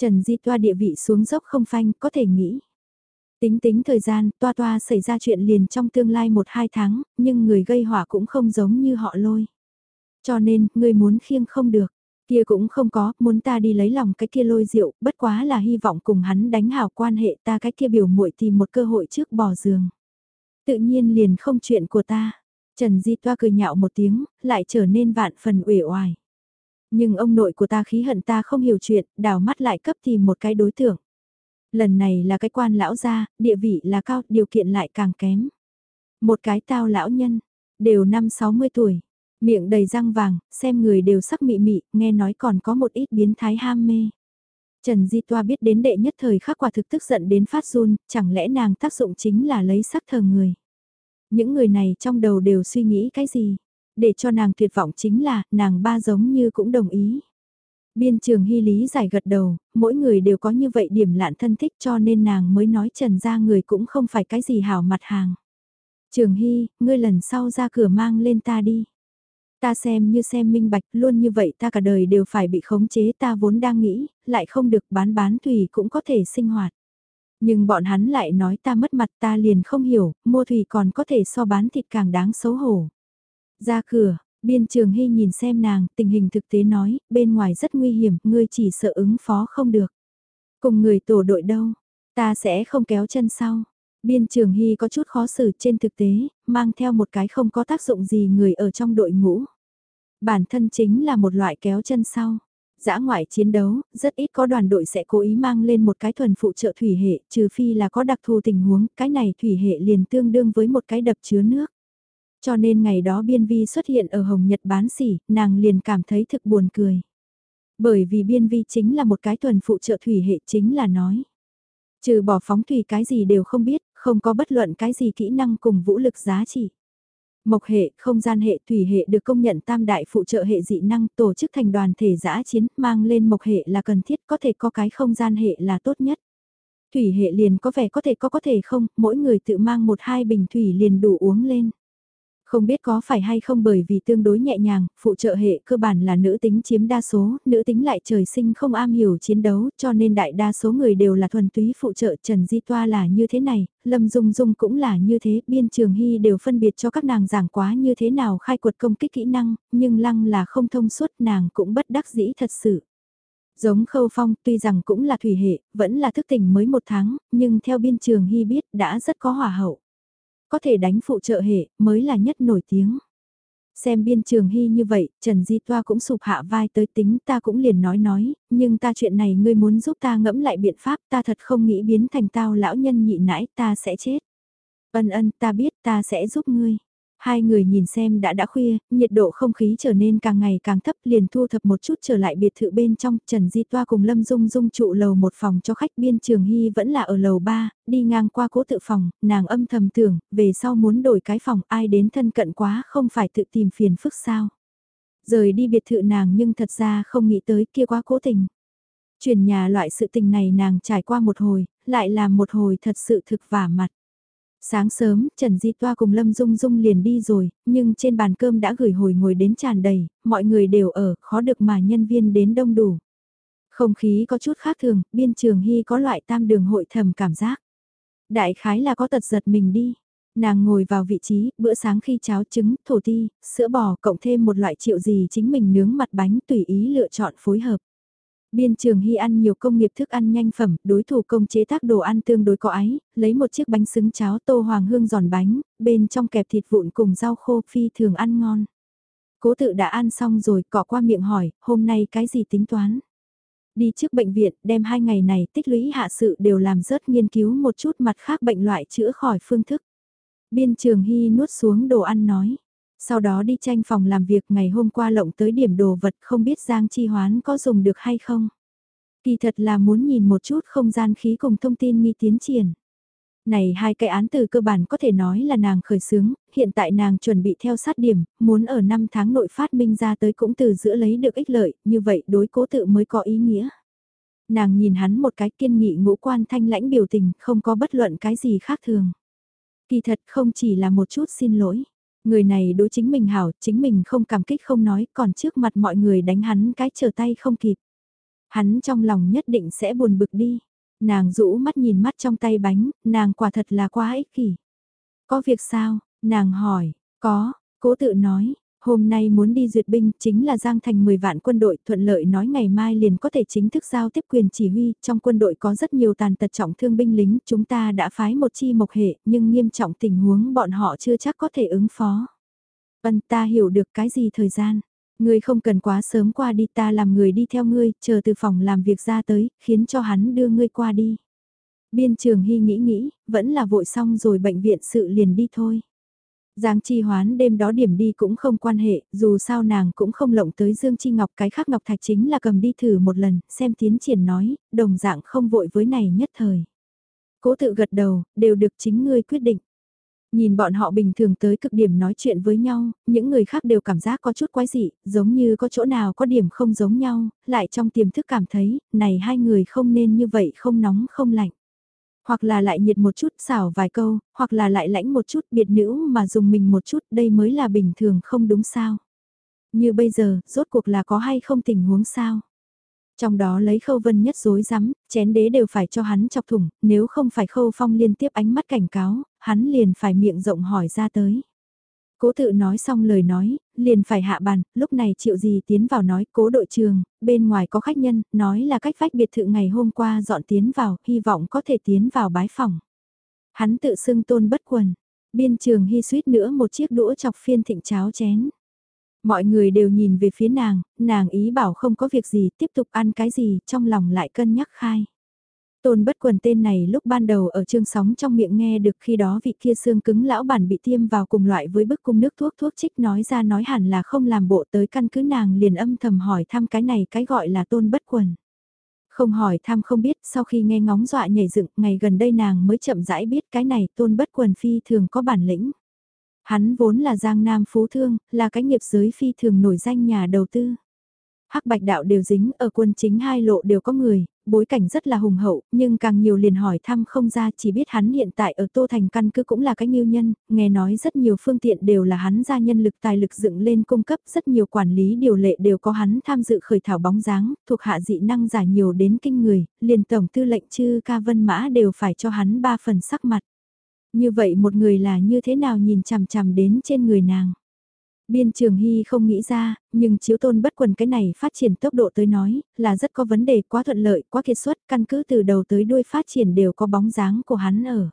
Trần Di Toa địa vị xuống dốc không phanh, có thể nghĩ. Tính tính thời gian, toa toa xảy ra chuyện liền trong tương lai 1-2 tháng, nhưng người gây hỏa cũng không giống như họ lôi. Cho nên, người muốn khiêng không được. Kia cũng không có, muốn ta đi lấy lòng cái kia lôi rượu, bất quá là hy vọng cùng hắn đánh hào quan hệ ta cái kia biểu muội tìm một cơ hội trước bỏ giường. Tự nhiên liền không chuyện của ta. Trần Di Toa cười nhạo một tiếng, lại trở nên vạn phần uể oải. Nhưng ông nội của ta khí hận ta không hiểu chuyện, đào mắt lại cấp tìm một cái đối tượng. Lần này là cái quan lão gia, địa vị là cao, điều kiện lại càng kém. Một cái tao lão nhân, đều năm 60 tuổi, miệng đầy răng vàng, xem người đều sắc mị mị, nghe nói còn có một ít biến thái ham mê. Trần Di Toa biết đến đệ nhất thời khắc quả thực tức giận đến phát run, chẳng lẽ nàng tác dụng chính là lấy sắc thờ người. Những người này trong đầu đều suy nghĩ cái gì? Để cho nàng tuyệt vọng chính là, nàng ba giống như cũng đồng ý. Biên trường hy lý giải gật đầu, mỗi người đều có như vậy điểm lạn thân thích cho nên nàng mới nói trần ra người cũng không phải cái gì hảo mặt hàng. Trường hy, ngươi lần sau ra cửa mang lên ta đi. Ta xem như xem minh bạch luôn như vậy ta cả đời đều phải bị khống chế ta vốn đang nghĩ, lại không được bán bán thủy cũng có thể sinh hoạt. Nhưng bọn hắn lại nói ta mất mặt ta liền không hiểu, mua thủy còn có thể so bán thịt càng đáng xấu hổ. Ra cửa, Biên trường hy nhìn xem nàng, tình hình thực tế nói, bên ngoài rất nguy hiểm, ngươi chỉ sợ ứng phó không được. Cùng người tổ đội đâu, ta sẽ không kéo chân sau. Biên trường hy có chút khó xử trên thực tế, mang theo một cái không có tác dụng gì người ở trong đội ngũ. Bản thân chính là một loại kéo chân sau. Giã ngoại chiến đấu, rất ít có đoàn đội sẽ cố ý mang lên một cái thuần phụ trợ thủy hệ, trừ phi là có đặc thù tình huống, cái này thủy hệ liền tương đương với một cái đập chứa nước. Cho nên ngày đó biên vi xuất hiện ở Hồng Nhật bán sỉ, nàng liền cảm thấy thực buồn cười. Bởi vì biên vi chính là một cái tuần phụ trợ thủy hệ chính là nói. Trừ bỏ phóng thủy cái gì đều không biết, không có bất luận cái gì kỹ năng cùng vũ lực giá trị. Mộc hệ, không gian hệ, thủy hệ được công nhận tam đại phụ trợ hệ dị năng tổ chức thành đoàn thể giã chiến, mang lên mộc hệ là cần thiết, có thể có cái không gian hệ là tốt nhất. Thủy hệ liền có vẻ có thể có có thể không, mỗi người tự mang một hai bình thủy liền đủ uống lên. Không biết có phải hay không bởi vì tương đối nhẹ nhàng, phụ trợ hệ cơ bản là nữ tính chiếm đa số, nữ tính lại trời sinh không am hiểu chiến đấu, cho nên đại đa số người đều là thuần túy phụ trợ Trần Di Toa là như thế này, Lâm Dung Dung cũng là như thế, biên trường hy đều phân biệt cho các nàng giảng quá như thế nào khai quật công kích kỹ năng, nhưng lăng là không thông suốt nàng cũng bất đắc dĩ thật sự. Giống khâu phong tuy rằng cũng là thủy hệ, vẫn là thức tỉnh mới một tháng, nhưng theo biên trường hy biết đã rất có hỏa hậu. Có thể đánh phụ trợ hệ, mới là nhất nổi tiếng. Xem biên trường hy như vậy, Trần Di Toa cũng sụp hạ vai tới tính ta cũng liền nói nói, nhưng ta chuyện này ngươi muốn giúp ta ngẫm lại biện pháp ta thật không nghĩ biến thành tao lão nhân nhị nãi ta sẽ chết. Ân ân ta biết ta sẽ giúp ngươi. Hai người nhìn xem đã đã khuya, nhiệt độ không khí trở nên càng ngày càng thấp liền thu thập một chút trở lại biệt thự bên trong, Trần Di Toa cùng Lâm Dung Dung trụ lầu một phòng cho khách biên trường hy vẫn là ở lầu ba, đi ngang qua cố tự phòng, nàng âm thầm tưởng, về sau muốn đổi cái phòng ai đến thân cận quá không phải tự tìm phiền phức sao. Rời đi biệt thự nàng nhưng thật ra không nghĩ tới kia quá cố tình. Chuyển nhà loại sự tình này nàng trải qua một hồi, lại làm một hồi thật sự thực vả mặt. Sáng sớm, Trần Di Toa cùng Lâm Dung Dung liền đi rồi, nhưng trên bàn cơm đã gửi hồi ngồi đến tràn đầy, mọi người đều ở, khó được mà nhân viên đến đông đủ. Không khí có chút khác thường, biên trường hy có loại tam đường hội thầm cảm giác. Đại khái là có tật giật mình đi. Nàng ngồi vào vị trí, bữa sáng khi cháo trứng, thổ ti, sữa bò cộng thêm một loại triệu gì chính mình nướng mặt bánh tùy ý lựa chọn phối hợp. Biên trường hy ăn nhiều công nghiệp thức ăn nhanh phẩm, đối thủ công chế tác đồ ăn tương đối có ái, lấy một chiếc bánh xứng cháo tô hoàng hương giòn bánh, bên trong kẹp thịt vụn cùng rau khô phi thường ăn ngon. Cố tự đã ăn xong rồi, cọ qua miệng hỏi, hôm nay cái gì tính toán? Đi trước bệnh viện, đem hai ngày này tích lũy hạ sự đều làm rớt nghiên cứu một chút mặt khác bệnh loại chữa khỏi phương thức. Biên trường hy nuốt xuống đồ ăn nói. Sau đó đi tranh phòng làm việc ngày hôm qua lộng tới điểm đồ vật không biết Giang Chi Hoán có dùng được hay không. Kỳ thật là muốn nhìn một chút không gian khí cùng thông tin mi tiến triển. Này hai cái án từ cơ bản có thể nói là nàng khởi xướng, hiện tại nàng chuẩn bị theo sát điểm, muốn ở 5 tháng nội phát minh ra tới cũng từ giữa lấy được ích lợi, như vậy đối cố tự mới có ý nghĩa. Nàng nhìn hắn một cái kiên nghị ngũ quan thanh lãnh biểu tình, không có bất luận cái gì khác thường. Kỳ thật không chỉ là một chút xin lỗi. Người này đối chính mình hảo, chính mình không cảm kích không nói, còn trước mặt mọi người đánh hắn cái trở tay không kịp. Hắn trong lòng nhất định sẽ buồn bực đi. Nàng rũ mắt nhìn mắt trong tay bánh, nàng quả thật là quá ích kỷ. Có việc sao? Nàng hỏi, có, cố tự nói, hôm nay muốn đi duyệt binh chính là Giang Thành 10 vạn quân đội thuận lợi nói ngày mai liền có thể chính thức giao tiếp quyền chỉ huy, trong quân đội có rất nhiều tàn tật trọng thương binh lính, chúng ta đã phái một chi mộc hệ, nhưng nghiêm trọng tình huống bọn họ chưa chắc có thể ứng phó. Vân ta hiểu được cái gì thời gian, ngươi không cần quá sớm qua đi ta làm người đi theo ngươi, chờ từ phòng làm việc ra tới, khiến cho hắn đưa ngươi qua đi. Biên trường hy nghĩ nghĩ, vẫn là vội xong rồi bệnh viện sự liền đi thôi. Giang Chi Hoán đêm đó điểm đi cũng không quan hệ, dù sao nàng cũng không lộng tới Dương Chi Ngọc cái khác Ngọc Thạch chính là cầm đi thử một lần, xem tiến triển nói, đồng dạng không vội với này nhất thời. Cố tự gật đầu, đều được chính ngươi quyết định. Nhìn bọn họ bình thường tới cực điểm nói chuyện với nhau, những người khác đều cảm giác có chút quái dị, giống như có chỗ nào có điểm không giống nhau, lại trong tiềm thức cảm thấy, này hai người không nên như vậy không nóng không lạnh hoặc là lại nhiệt một chút xảo vài câu, hoặc là lại lãnh một chút biệt nữ mà dùng mình một chút đây mới là bình thường không đúng sao. Như bây giờ, rốt cuộc là có hay không tình huống sao? Trong đó lấy khâu vân nhất dối rắm chén đế đều phải cho hắn chọc thủng, nếu không phải khâu phong liên tiếp ánh mắt cảnh cáo, hắn liền phải miệng rộng hỏi ra tới. Cố tự nói xong lời nói, liền phải hạ bàn, lúc này triệu gì tiến vào nói cố đội trường, bên ngoài có khách nhân, nói là cách vách biệt thự ngày hôm qua dọn tiến vào, hy vọng có thể tiến vào bái phòng. Hắn tự xưng tôn bất quần, biên trường hy suýt nữa một chiếc đũa chọc phiên thịnh cháo chén. Mọi người đều nhìn về phía nàng, nàng ý bảo không có việc gì, tiếp tục ăn cái gì, trong lòng lại cân nhắc khai. Tôn bất quần tên này lúc ban đầu ở chương sóng trong miệng nghe được khi đó vị kia xương cứng lão bản bị tiêm vào cùng loại với bức cung nước thuốc thuốc trích nói ra nói hẳn là không làm bộ tới căn cứ nàng liền âm thầm hỏi thăm cái này cái gọi là tôn bất quần. Không hỏi thăm không biết sau khi nghe ngóng dọa nhảy dựng ngày gần đây nàng mới chậm rãi biết cái này tôn bất quần phi thường có bản lĩnh. Hắn vốn là giang nam phú thương, là cái nghiệp giới phi thường nổi danh nhà đầu tư. Hắc bạch đạo đều dính ở quân chính hai lộ đều có người, bối cảnh rất là hùng hậu, nhưng càng nhiều liền hỏi thăm không ra chỉ biết hắn hiện tại ở Tô Thành căn cứ cũng là cái nghiêu nhân, nghe nói rất nhiều phương tiện đều là hắn ra nhân lực tài lực dựng lên cung cấp, rất nhiều quản lý điều lệ đều có hắn tham dự khởi thảo bóng dáng, thuộc hạ dị năng giả nhiều đến kinh người, liền tổng tư lệnh chư ca vân mã đều phải cho hắn ba phần sắc mặt. Như vậy một người là như thế nào nhìn chằm chằm đến trên người nàng. Biên Trường Hy không nghĩ ra, nhưng chiếu tôn bất quần cái này phát triển tốc độ tới nói, là rất có vấn đề quá thuận lợi, quá kiệt xuất, căn cứ từ đầu tới đuôi phát triển đều có bóng dáng của hắn ở.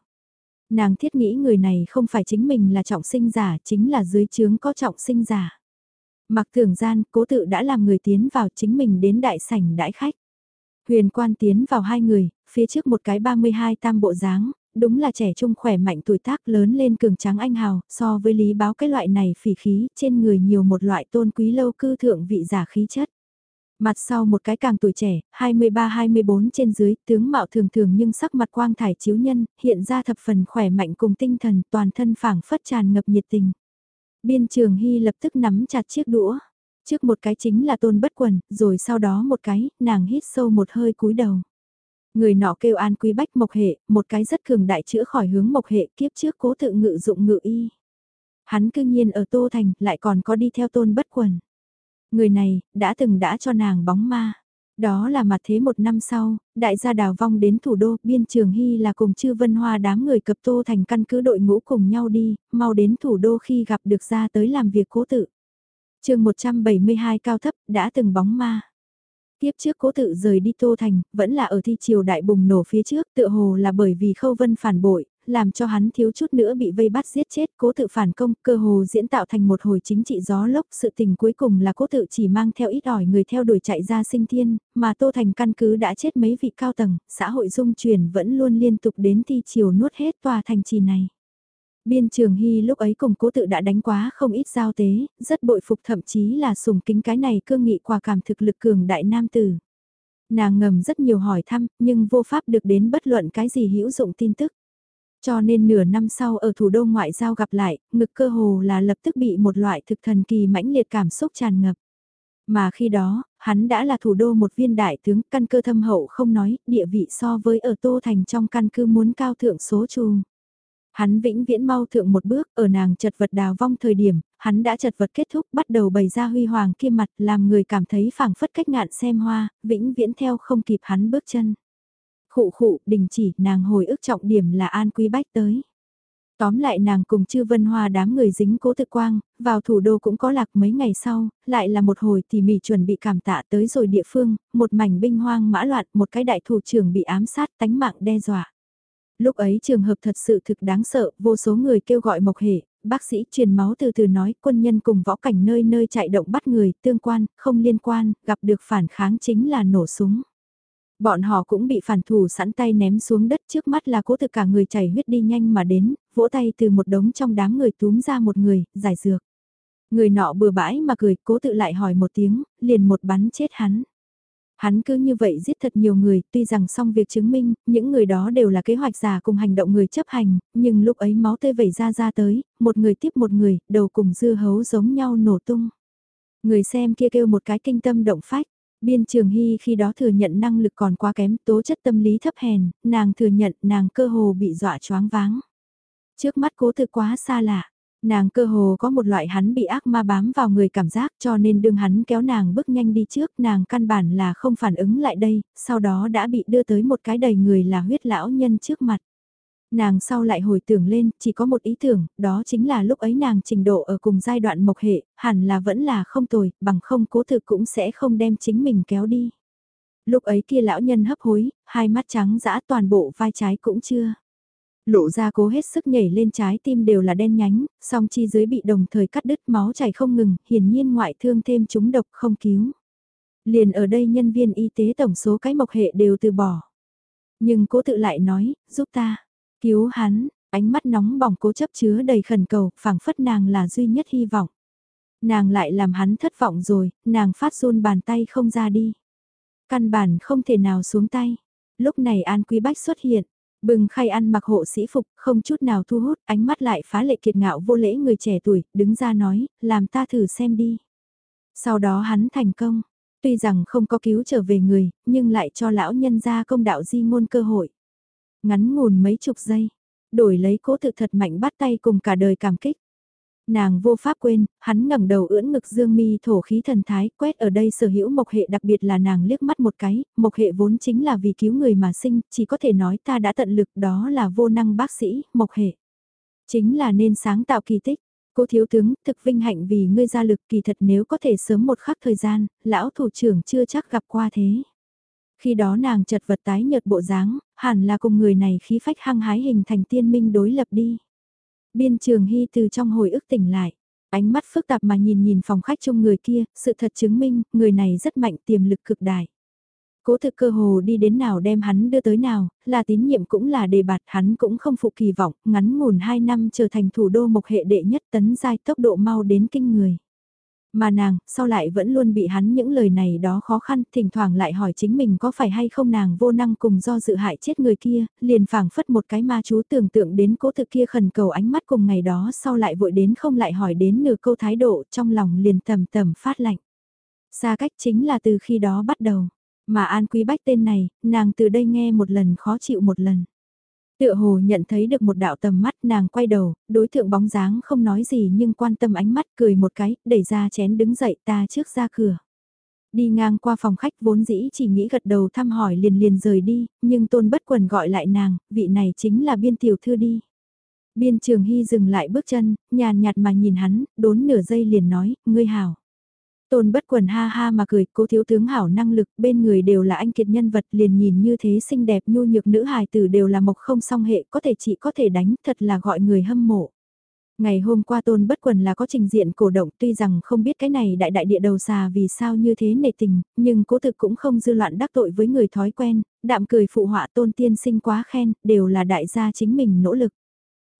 Nàng thiết nghĩ người này không phải chính mình là trọng sinh giả, chính là dưới chướng có trọng sinh giả. Mặc thường gian, cố tự đã làm người tiến vào chính mình đến đại sảnh đãi khách. Huyền quan tiến vào hai người, phía trước một cái 32 tam bộ dáng, đúng là trẻ trung khỏe mạnh tuổi tác lớn lên cường tráng anh hào, so với lý báo cái loại này phỉ khí, trên người nhiều một loại tôn quý lâu cư thượng vị giả khí chất. Mặt sau một cái càng tuổi trẻ, 23-24 trên dưới, tướng mạo thường thường nhưng sắc mặt quang thải chiếu nhân, hiện ra thập phần khỏe mạnh cùng tinh thần toàn thân phảng phất tràn ngập nhiệt tình. Biên trường hy lập tức nắm chặt chiếc đũa. Trước một cái chính là tôn bất quần, rồi sau đó một cái, nàng hít sâu một hơi cúi đầu. Người nọ kêu an quý bách mộc hệ, một cái rất cường đại chữa khỏi hướng mộc hệ kiếp trước cố tự ngự dụng ngự y. Hắn cư nhiên ở Tô Thành lại còn có đi theo tôn bất quần. Người này, đã từng đã cho nàng bóng ma. Đó là mặt thế một năm sau, đại gia đào vong đến thủ đô, biên trường hy là cùng chư vân hoa đám người cập tô thành căn cứ đội ngũ cùng nhau đi, mau đến thủ đô khi gặp được ra tới làm việc cố tự. chương 172 cao thấp, đã từng bóng ma. Tiếp trước cố tự rời đi Tô Thành, vẫn là ở thi triều đại bùng nổ phía trước, tựa hồ là bởi vì khâu vân phản bội, làm cho hắn thiếu chút nữa bị vây bắt giết chết, cố tự phản công, cơ hồ diễn tạo thành một hồi chính trị gió lốc, sự tình cuối cùng là cố tự chỉ mang theo ít ỏi người theo đuổi chạy ra sinh thiên, mà Tô Thành căn cứ đã chết mấy vị cao tầng, xã hội dung chuyển vẫn luôn liên tục đến thi chiều nuốt hết tòa thành trì này. Biên Trường Hy lúc ấy cùng cố tự đã đánh quá không ít giao tế, rất bội phục thậm chí là sùng kính cái này cương nghị quả cảm thực lực cường đại nam tử. Nàng ngầm rất nhiều hỏi thăm, nhưng vô pháp được đến bất luận cái gì hữu dụng tin tức. Cho nên nửa năm sau ở thủ đô ngoại giao gặp lại, ngực cơ hồ là lập tức bị một loại thực thần kỳ mãnh liệt cảm xúc tràn ngập. Mà khi đó, hắn đã là thủ đô một viên đại tướng căn cơ thâm hậu không nói, địa vị so với ở Tô Thành trong căn cứ muốn cao thượng số trù. Hắn vĩnh viễn mau thượng một bước, ở nàng chật vật đào vong thời điểm, hắn đã chật vật kết thúc bắt đầu bày ra huy hoàng kia mặt làm người cảm thấy phảng phất cách ngạn xem hoa, vĩnh viễn theo không kịp hắn bước chân. Khụ khụ, đình chỉ, nàng hồi ức trọng điểm là An Quý Bách tới. Tóm lại nàng cùng chư vân hoa đám người dính cố tự quang, vào thủ đô cũng có lạc mấy ngày sau, lại là một hồi tỉ mỉ chuẩn bị cảm tạ tới rồi địa phương, một mảnh binh hoang mã loạn, một cái đại thủ trưởng bị ám sát tánh mạng đe dọa. Lúc ấy trường hợp thật sự thực đáng sợ, vô số người kêu gọi mộc hệ, bác sĩ truyền máu từ từ nói quân nhân cùng võ cảnh nơi nơi chạy động bắt người, tương quan, không liên quan, gặp được phản kháng chính là nổ súng. Bọn họ cũng bị phản thủ sẵn tay ném xuống đất trước mắt là cố thực cả người chảy huyết đi nhanh mà đến, vỗ tay từ một đống trong đám người túm ra một người, giải dược. Người nọ bừa bãi mà cười, cố tự lại hỏi một tiếng, liền một bắn chết hắn. Hắn cứ như vậy giết thật nhiều người, tuy rằng xong việc chứng minh, những người đó đều là kế hoạch giả cùng hành động người chấp hành, nhưng lúc ấy máu tê vẩy ra ra tới, một người tiếp một người, đầu cùng dưa hấu giống nhau nổ tung. Người xem kia kêu một cái kinh tâm động phách. Biên Trường Hy khi đó thừa nhận năng lực còn quá kém, tố chất tâm lý thấp hèn, nàng thừa nhận nàng cơ hồ bị dọa choáng váng. Trước mắt cố thực quá xa lạ, nàng cơ hồ có một loại hắn bị ác ma bám vào người cảm giác cho nên đương hắn kéo nàng bước nhanh đi trước nàng căn bản là không phản ứng lại đây, sau đó đã bị đưa tới một cái đầy người là huyết lão nhân trước mặt. Nàng sau lại hồi tưởng lên, chỉ có một ý tưởng, đó chính là lúc ấy nàng trình độ ở cùng giai đoạn mộc hệ, hẳn là vẫn là không tồi, bằng không cố thực cũng sẽ không đem chính mình kéo đi. Lúc ấy kia lão nhân hấp hối, hai mắt trắng dã toàn bộ vai trái cũng chưa. Lộ ra cố hết sức nhảy lên trái tim đều là đen nhánh, song chi dưới bị đồng thời cắt đứt máu chảy không ngừng, hiển nhiên ngoại thương thêm chúng độc không cứu. Liền ở đây nhân viên y tế tổng số cái mộc hệ đều từ bỏ. Nhưng cố tự lại nói, giúp ta, Cứu hắn, ánh mắt nóng bỏng cố chấp chứa đầy khẩn cầu, phảng phất nàng là duy nhất hy vọng. Nàng lại làm hắn thất vọng rồi, nàng phát run bàn tay không ra đi. Căn bản không thể nào xuống tay. Lúc này An Quý Bách xuất hiện, bừng khay ăn mặc hộ sĩ phục, không chút nào thu hút, ánh mắt lại phá lệ kiệt ngạo vô lễ người trẻ tuổi, đứng ra nói, làm ta thử xem đi. Sau đó hắn thành công, tuy rằng không có cứu trở về người, nhưng lại cho lão nhân ra công đạo di ngôn cơ hội. Ngắn ngủn mấy chục giây, đổi lấy cố tự thật mạnh bắt tay cùng cả đời cảm kích. Nàng vô pháp quên, hắn ngẩng đầu ưỡn ngực dương mi thổ khí thần thái, quét ở đây sở hữu mộc hệ đặc biệt là nàng liếc mắt một cái, mộc hệ vốn chính là vì cứu người mà sinh, chỉ có thể nói ta đã tận lực đó là vô năng bác sĩ, mộc hệ. Chính là nên sáng tạo kỳ tích. Cô thiếu tướng, thực vinh hạnh vì ngươi ra lực kỳ thật nếu có thể sớm một khắc thời gian, lão thủ trưởng chưa chắc gặp qua thế. Khi đó nàng chật vật tái nhợt bộ dáng, hẳn là cùng người này khí phách hăng hái hình thành tiên minh đối lập đi. Biên trường hy từ trong hồi ức tỉnh lại, ánh mắt phức tạp mà nhìn nhìn phòng khách chung người kia, sự thật chứng minh, người này rất mạnh tiềm lực cực đại. Cố thực cơ hồ đi đến nào đem hắn đưa tới nào, là tín nhiệm cũng là đề bạt hắn cũng không phụ kỳ vọng, ngắn ngủn 2 năm trở thành thủ đô mộc hệ đệ nhất tấn giai tốc độ mau đến kinh người. Mà nàng, sau lại vẫn luôn bị hắn những lời này đó khó khăn, thỉnh thoảng lại hỏi chính mình có phải hay không nàng vô năng cùng do dự hại chết người kia, liền phảng phất một cái ma chú tưởng tượng đến cố thực kia khẩn cầu ánh mắt cùng ngày đó sau lại vội đến không lại hỏi đến nửa câu thái độ trong lòng liền tầm tầm phát lạnh. Xa cách chính là từ khi đó bắt đầu, mà An Quý Bách tên này, nàng từ đây nghe một lần khó chịu một lần. Tựa hồ nhận thấy được một đạo tầm mắt nàng quay đầu, đối tượng bóng dáng không nói gì nhưng quan tâm ánh mắt cười một cái, đẩy ra chén đứng dậy ta trước ra cửa. Đi ngang qua phòng khách vốn dĩ chỉ nghĩ gật đầu thăm hỏi liền liền rời đi, nhưng tôn bất quần gọi lại nàng, vị này chính là biên tiểu thư đi. Biên trường hy dừng lại bước chân, nhàn nhạt mà nhìn hắn, đốn nửa giây liền nói, ngươi hảo. Tôn bất quần ha ha mà cười, cố thiếu tướng hảo năng lực, bên người đều là anh kiệt nhân vật liền nhìn như thế xinh đẹp nhu nhược nữ hài tử đều là mộc không song hệ, có thể chị có thể đánh, thật là gọi người hâm mộ. Ngày hôm qua tôn bất quần là có trình diện cổ động tuy rằng không biết cái này đại đại địa đầu xà vì sao như thế nề tình, nhưng cố thực cũng không dư loạn đắc tội với người thói quen, đạm cười phụ họa tôn tiên sinh quá khen, đều là đại gia chính mình nỗ lực.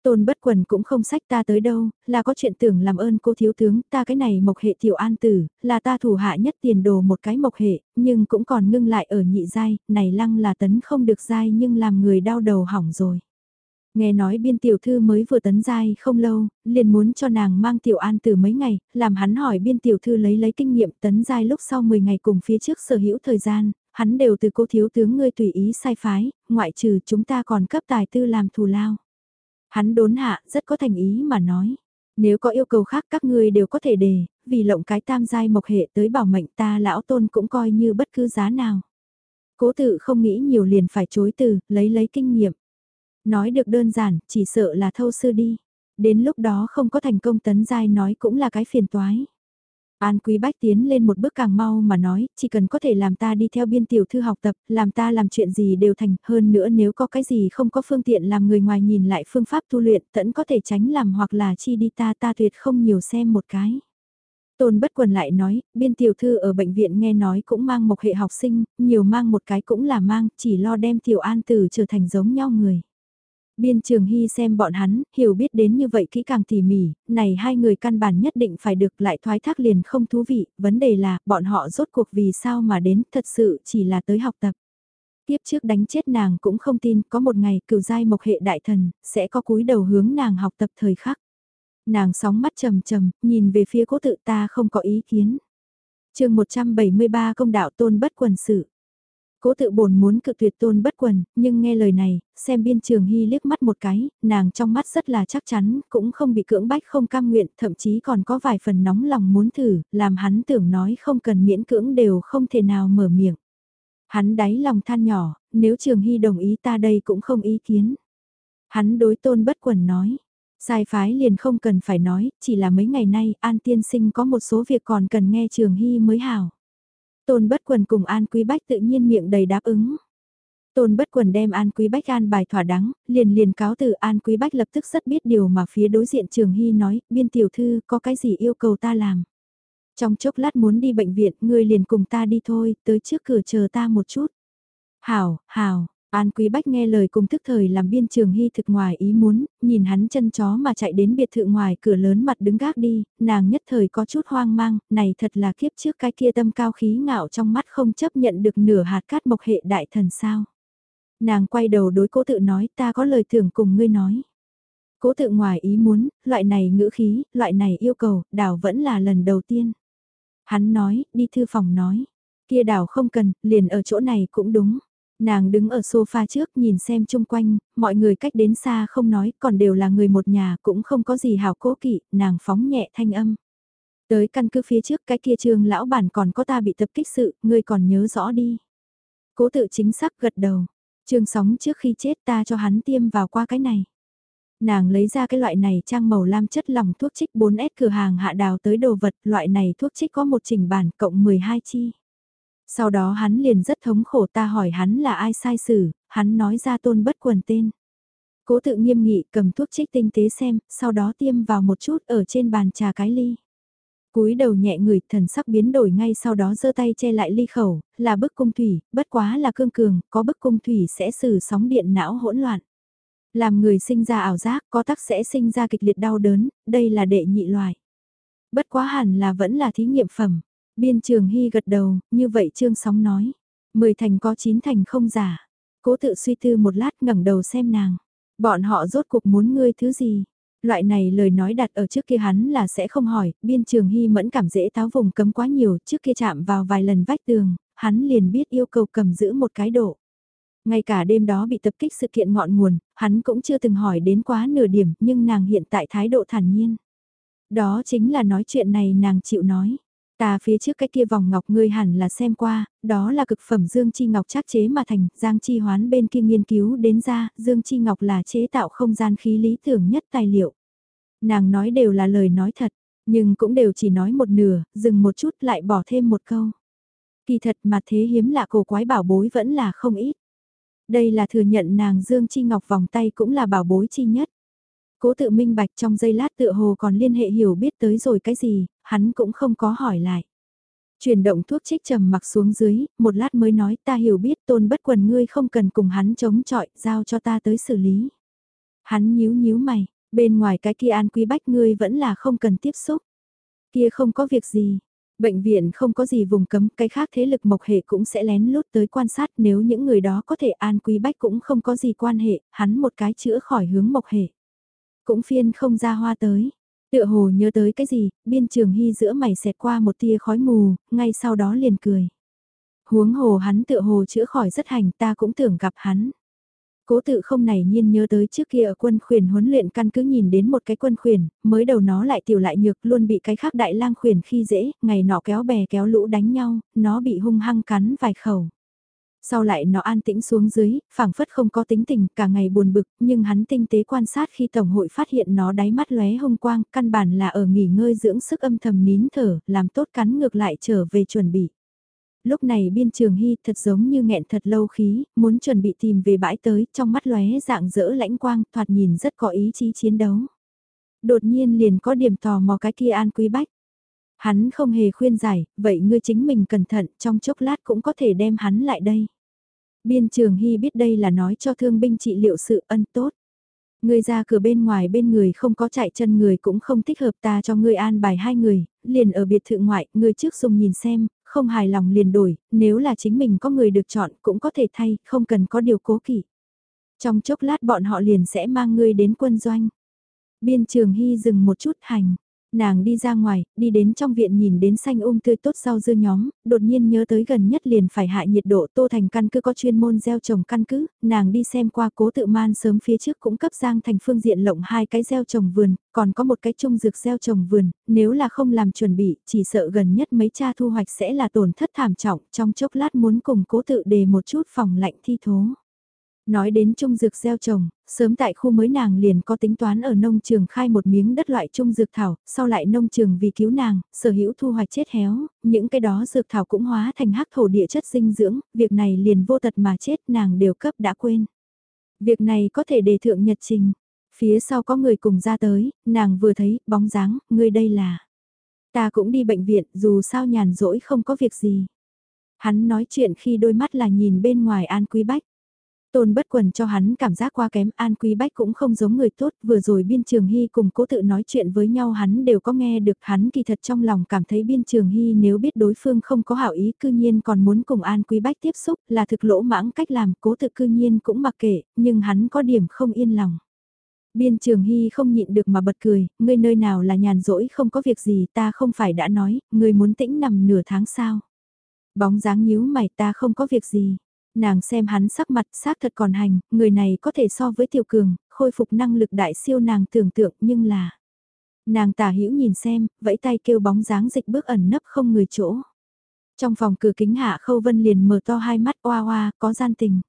Tôn bất quần cũng không sách ta tới đâu, là có chuyện tưởng làm ơn cô thiếu tướng, ta cái này mộc hệ tiểu an tử, là ta thủ hạ nhất tiền đồ một cái mộc hệ, nhưng cũng còn ngưng lại ở nhị giai, này lăng là tấn không được giai nhưng làm người đau đầu hỏng rồi. Nghe nói biên tiểu thư mới vừa tấn giai không lâu, liền muốn cho nàng mang tiểu an tử mấy ngày, làm hắn hỏi biên tiểu thư lấy lấy kinh nghiệm tấn giai lúc sau 10 ngày cùng phía trước sở hữu thời gian, hắn đều từ cô thiếu tướng ngươi tùy ý sai phái, ngoại trừ chúng ta còn cấp tài tư làm thù lao. Hắn đốn hạ, rất có thành ý mà nói. Nếu có yêu cầu khác các ngươi đều có thể đề, vì lộng cái tam giai mộc hệ tới bảo mệnh ta lão tôn cũng coi như bất cứ giá nào. Cố tự không nghĩ nhiều liền phải chối từ, lấy lấy kinh nghiệm. Nói được đơn giản, chỉ sợ là thâu sư đi. Đến lúc đó không có thành công tấn giai nói cũng là cái phiền toái. An Quý Bách tiến lên một bước càng mau mà nói, chỉ cần có thể làm ta đi theo biên tiểu thư học tập, làm ta làm chuyện gì đều thành, hơn nữa nếu có cái gì không có phương tiện làm người ngoài nhìn lại phương pháp tu luyện, tẫn có thể tránh làm hoặc là chi đi ta ta tuyệt không nhiều xem một cái. Tôn bất quần lại nói, biên tiểu thư ở bệnh viện nghe nói cũng mang một hệ học sinh, nhiều mang một cái cũng là mang, chỉ lo đem tiểu an tử trở thành giống nhau người. Biên Trường Hy xem bọn hắn, hiểu biết đến như vậy kỹ càng tỉ mỉ, này hai người căn bản nhất định phải được lại thoái thác liền không thú vị, vấn đề là bọn họ rốt cuộc vì sao mà đến thật sự chỉ là tới học tập. Tiếp trước đánh chết nàng cũng không tin có một ngày cửu giai mộc hệ đại thần sẽ có cúi đầu hướng nàng học tập thời khắc. Nàng sóng mắt trầm trầm, nhìn về phía cố tự ta không có ý kiến. chương 173 công đạo tôn bất quần sự. Cố tự bồn muốn cự tuyệt tôn bất quần, nhưng nghe lời này, xem biên trường hy liếc mắt một cái, nàng trong mắt rất là chắc chắn, cũng không bị cưỡng bách không cam nguyện, thậm chí còn có vài phần nóng lòng muốn thử, làm hắn tưởng nói không cần miễn cưỡng đều không thể nào mở miệng. Hắn đáy lòng than nhỏ, nếu trường hy đồng ý ta đây cũng không ý kiến. Hắn đối tôn bất quần nói, sai phái liền không cần phải nói, chỉ là mấy ngày nay An Tiên Sinh có một số việc còn cần nghe Trường Hy mới hảo. Tôn bất quần cùng An Quý Bách tự nhiên miệng đầy đáp ứng. Tôn bất quần đem An Quý Bách an bài thỏa đáng, liền liền cáo từ An Quý Bách lập tức rất biết điều mà phía đối diện Trường Hy nói, biên tiểu thư có cái gì yêu cầu ta làm. Trong chốc lát muốn đi bệnh viện, ngươi liền cùng ta đi thôi, tới trước cửa chờ ta một chút. Hảo, hảo, An Quý Bách nghe lời cùng thức thời làm biên trường hy thực ngoài ý muốn, nhìn hắn chân chó mà chạy đến biệt thự ngoài cửa lớn mặt đứng gác đi, nàng nhất thời có chút hoang mang, này thật là kiếp trước cái kia tâm cao khí ngạo trong mắt không chấp nhận được nửa hạt cát mộc hệ đại thần sao. Nàng quay đầu đối cố tự nói ta có lời tưởng cùng ngươi nói. Cố tự ngoài ý muốn, loại này ngữ khí, loại này yêu cầu, đảo vẫn là lần đầu tiên. Hắn nói, đi thư phòng nói, kia đảo không cần, liền ở chỗ này cũng đúng. Nàng đứng ở sofa trước nhìn xem chung quanh, mọi người cách đến xa không nói, còn đều là người một nhà, cũng không có gì hào cố kỵ, nàng phóng nhẹ thanh âm. Tới căn cứ phía trước cái kia trường lão bản còn có ta bị tập kích sự, ngươi còn nhớ rõ đi. Cố tự chính xác gật đầu, trường sóng trước khi chết ta cho hắn tiêm vào qua cái này. Nàng lấy ra cái loại này trang màu lam chất lỏng thuốc trích 4S cửa hàng hạ đào tới đồ vật, loại này thuốc trích có một trình bản cộng 12 chi. Sau đó hắn liền rất thống khổ ta hỏi hắn là ai sai xử, hắn nói ra tôn bất quần tên. Cố tự nghiêm nghị cầm thuốc trích tinh tế xem, sau đó tiêm vào một chút ở trên bàn trà cái ly. cúi đầu nhẹ người thần sắc biến đổi ngay sau đó giơ tay che lại ly khẩu, là bức cung thủy, bất quá là cương cường, có bức cung thủy sẽ xử sóng điện não hỗn loạn. Làm người sinh ra ảo giác, có tắc sẽ sinh ra kịch liệt đau đớn, đây là đệ nhị loại. Bất quá hẳn là vẫn là thí nghiệm phẩm. Biên trường hy gật đầu, như vậy trương sóng nói. Mười thành có chín thành không giả. Cố tự suy tư một lát ngẩng đầu xem nàng. Bọn họ rốt cuộc muốn ngươi thứ gì? Loại này lời nói đặt ở trước kia hắn là sẽ không hỏi, biên trường hy mẫn cảm dễ táo vùng cấm quá nhiều, trước kia chạm vào vài lần vách tường, hắn liền biết yêu cầu cầm giữ một cái độ. Ngay cả đêm đó bị tập kích sự kiện ngọn nguồn, hắn cũng chưa từng hỏi đến quá nửa điểm, nhưng nàng hiện tại thái độ thản nhiên. Đó chính là nói chuyện này nàng chịu nói. Ta phía trước cái kia vòng ngọc ngươi hẳn là xem qua, đó là cực phẩm Dương Chi Ngọc chắc chế mà thành, Giang Chi Hoán bên kia nghiên cứu đến ra, Dương Chi Ngọc là chế tạo không gian khí lý tưởng nhất tài liệu. Nàng nói đều là lời nói thật, nhưng cũng đều chỉ nói một nửa, dừng một chút lại bỏ thêm một câu. Kỳ thật mà thế hiếm lạ cổ quái bảo bối vẫn là không ít. Đây là thừa nhận nàng Dương Chi Ngọc vòng tay cũng là bảo bối chi nhất. Cố tự minh bạch trong giây lát tựa hồ còn liên hệ hiểu biết tới rồi cái gì, hắn cũng không có hỏi lại. Chuyển động thuốc trích trầm mặc xuống dưới, một lát mới nói ta hiểu biết tôn bất quần ngươi không cần cùng hắn chống chọi, giao cho ta tới xử lý. Hắn nhíu nhíu mày, bên ngoài cái kia an quý bách ngươi vẫn là không cần tiếp xúc. Kia không có việc gì, Bệnh viện không có gì vùng cấm, cái khác thế lực mộc hệ cũng sẽ lén lút tới quan sát nếu những người đó có thể an quý bách cũng không có gì quan hệ, hắn một cái chữa khỏi hướng mộc hệ. Cũng phiên không ra hoa tới. Tựa hồ nhớ tới cái gì, biên trường hy giữa mày xẹt qua một tia khói mù, ngay sau đó liền cười. Huống hồ hắn tựa hồ chữa khỏi rất hành ta cũng tưởng gặp hắn. Cố tự không này nhiên nhớ tới trước kia ở quân khuyển huấn luyện căn cứ nhìn đến một cái quân khuyển, mới đầu nó lại tiểu lại nhược luôn bị cái khác đại lang khuyển khi dễ, ngày nọ kéo bè kéo lũ đánh nhau, nó bị hung hăng cắn vài khẩu. Sau lại nó an tĩnh xuống dưới, phảng phất không có tính tình, cả ngày buồn bực, nhưng hắn tinh tế quan sát khi Tổng hội phát hiện nó đáy mắt lóe hung quang, căn bản là ở nghỉ ngơi dưỡng sức âm thầm nín thở, làm tốt cắn ngược lại trở về chuẩn bị lúc này biên trường hy thật giống như nghẹn thật lâu khí, muốn chuẩn bị tìm về bãi tới, trong mắt lóe dạng dỡ lãnh quang, thoạt nhìn rất có ý chí chiến đấu. Đột nhiên liền có điểm tò mò cái kia an quý bách. Hắn không hề khuyên giải, vậy ngươi chính mình cẩn thận, trong chốc lát cũng có thể đem hắn lại đây. Biên trường hy biết đây là nói cho thương binh trị liệu sự ân tốt. Ngươi ra cửa bên ngoài bên người không có chạy chân người cũng không thích hợp ta cho ngươi an bài hai người, liền ở biệt thự ngoại, ngươi trước dùng nhìn xem, không hài lòng liền đổi, nếu là chính mình có người được chọn cũng có thể thay, không cần có điều cố kỵ. Trong chốc lát bọn họ liền sẽ mang ngươi đến quân doanh. Biên trường hy dừng một chút hành. Nàng đi ra ngoài, đi đến trong viện nhìn đến xanh um tươi tốt rau dưa nhóm, đột nhiên nhớ tới gần nhất liền phải hạ nhiệt độ tô thành căn cứ có chuyên môn gieo trồng căn cứ, nàng đi xem qua cố tự man sớm phía trước cũng cấp giang thành phương diện lộng hai cái gieo trồng vườn, còn có một cái chung dược gieo trồng vườn, nếu là không làm chuẩn bị, chỉ sợ gần nhất mấy cha thu hoạch sẽ là tổn thất thảm trọng, trong chốc lát muốn cùng cố tự đề một chút phòng lạnh thi thố. Nói đến trung dược gieo trồng, sớm tại khu mới nàng liền có tính toán ở nông trường khai một miếng đất loại trung dược thảo, sau lại nông trường vì cứu nàng, sở hữu thu hoạch chết héo, những cái đó dược thảo cũng hóa thành hắc thổ địa chất dinh dưỡng, việc này liền vô tật mà chết nàng đều cấp đã quên. Việc này có thể đề thượng nhật trình, phía sau có người cùng ra tới, nàng vừa thấy, bóng dáng, người đây là. Ta cũng đi bệnh viện, dù sao nhàn rỗi không có việc gì. Hắn nói chuyện khi đôi mắt là nhìn bên ngoài An Quý Bách. Tôn bất quần cho hắn cảm giác qua kém An Quý Bách cũng không giống người tốt, vừa rồi biên trường hy cùng cố tự nói chuyện với nhau hắn đều có nghe được hắn kỳ thật trong lòng cảm thấy biên trường hy nếu biết đối phương không có hảo ý cư nhiên còn muốn cùng An Quý Bách tiếp xúc là thực lỗ mãng cách làm cố tự cư nhiên cũng mặc kệ, nhưng hắn có điểm không yên lòng. Biên trường hy không nhịn được mà bật cười, ngươi nơi nào là nhàn rỗi không có việc gì ta không phải đã nói, ngươi muốn tĩnh nằm nửa tháng sao. Bóng dáng nhíu mày ta không có việc gì. Nàng xem hắn sắc mặt xác thật còn hành, người này có thể so với tiểu cường, khôi phục năng lực đại siêu nàng tưởng tượng nhưng là... Nàng tả hữu nhìn xem, vẫy tay kêu bóng dáng dịch bước ẩn nấp không người chỗ. Trong phòng cửa kính hạ khâu vân liền mở to hai mắt oa oa, có gian tình.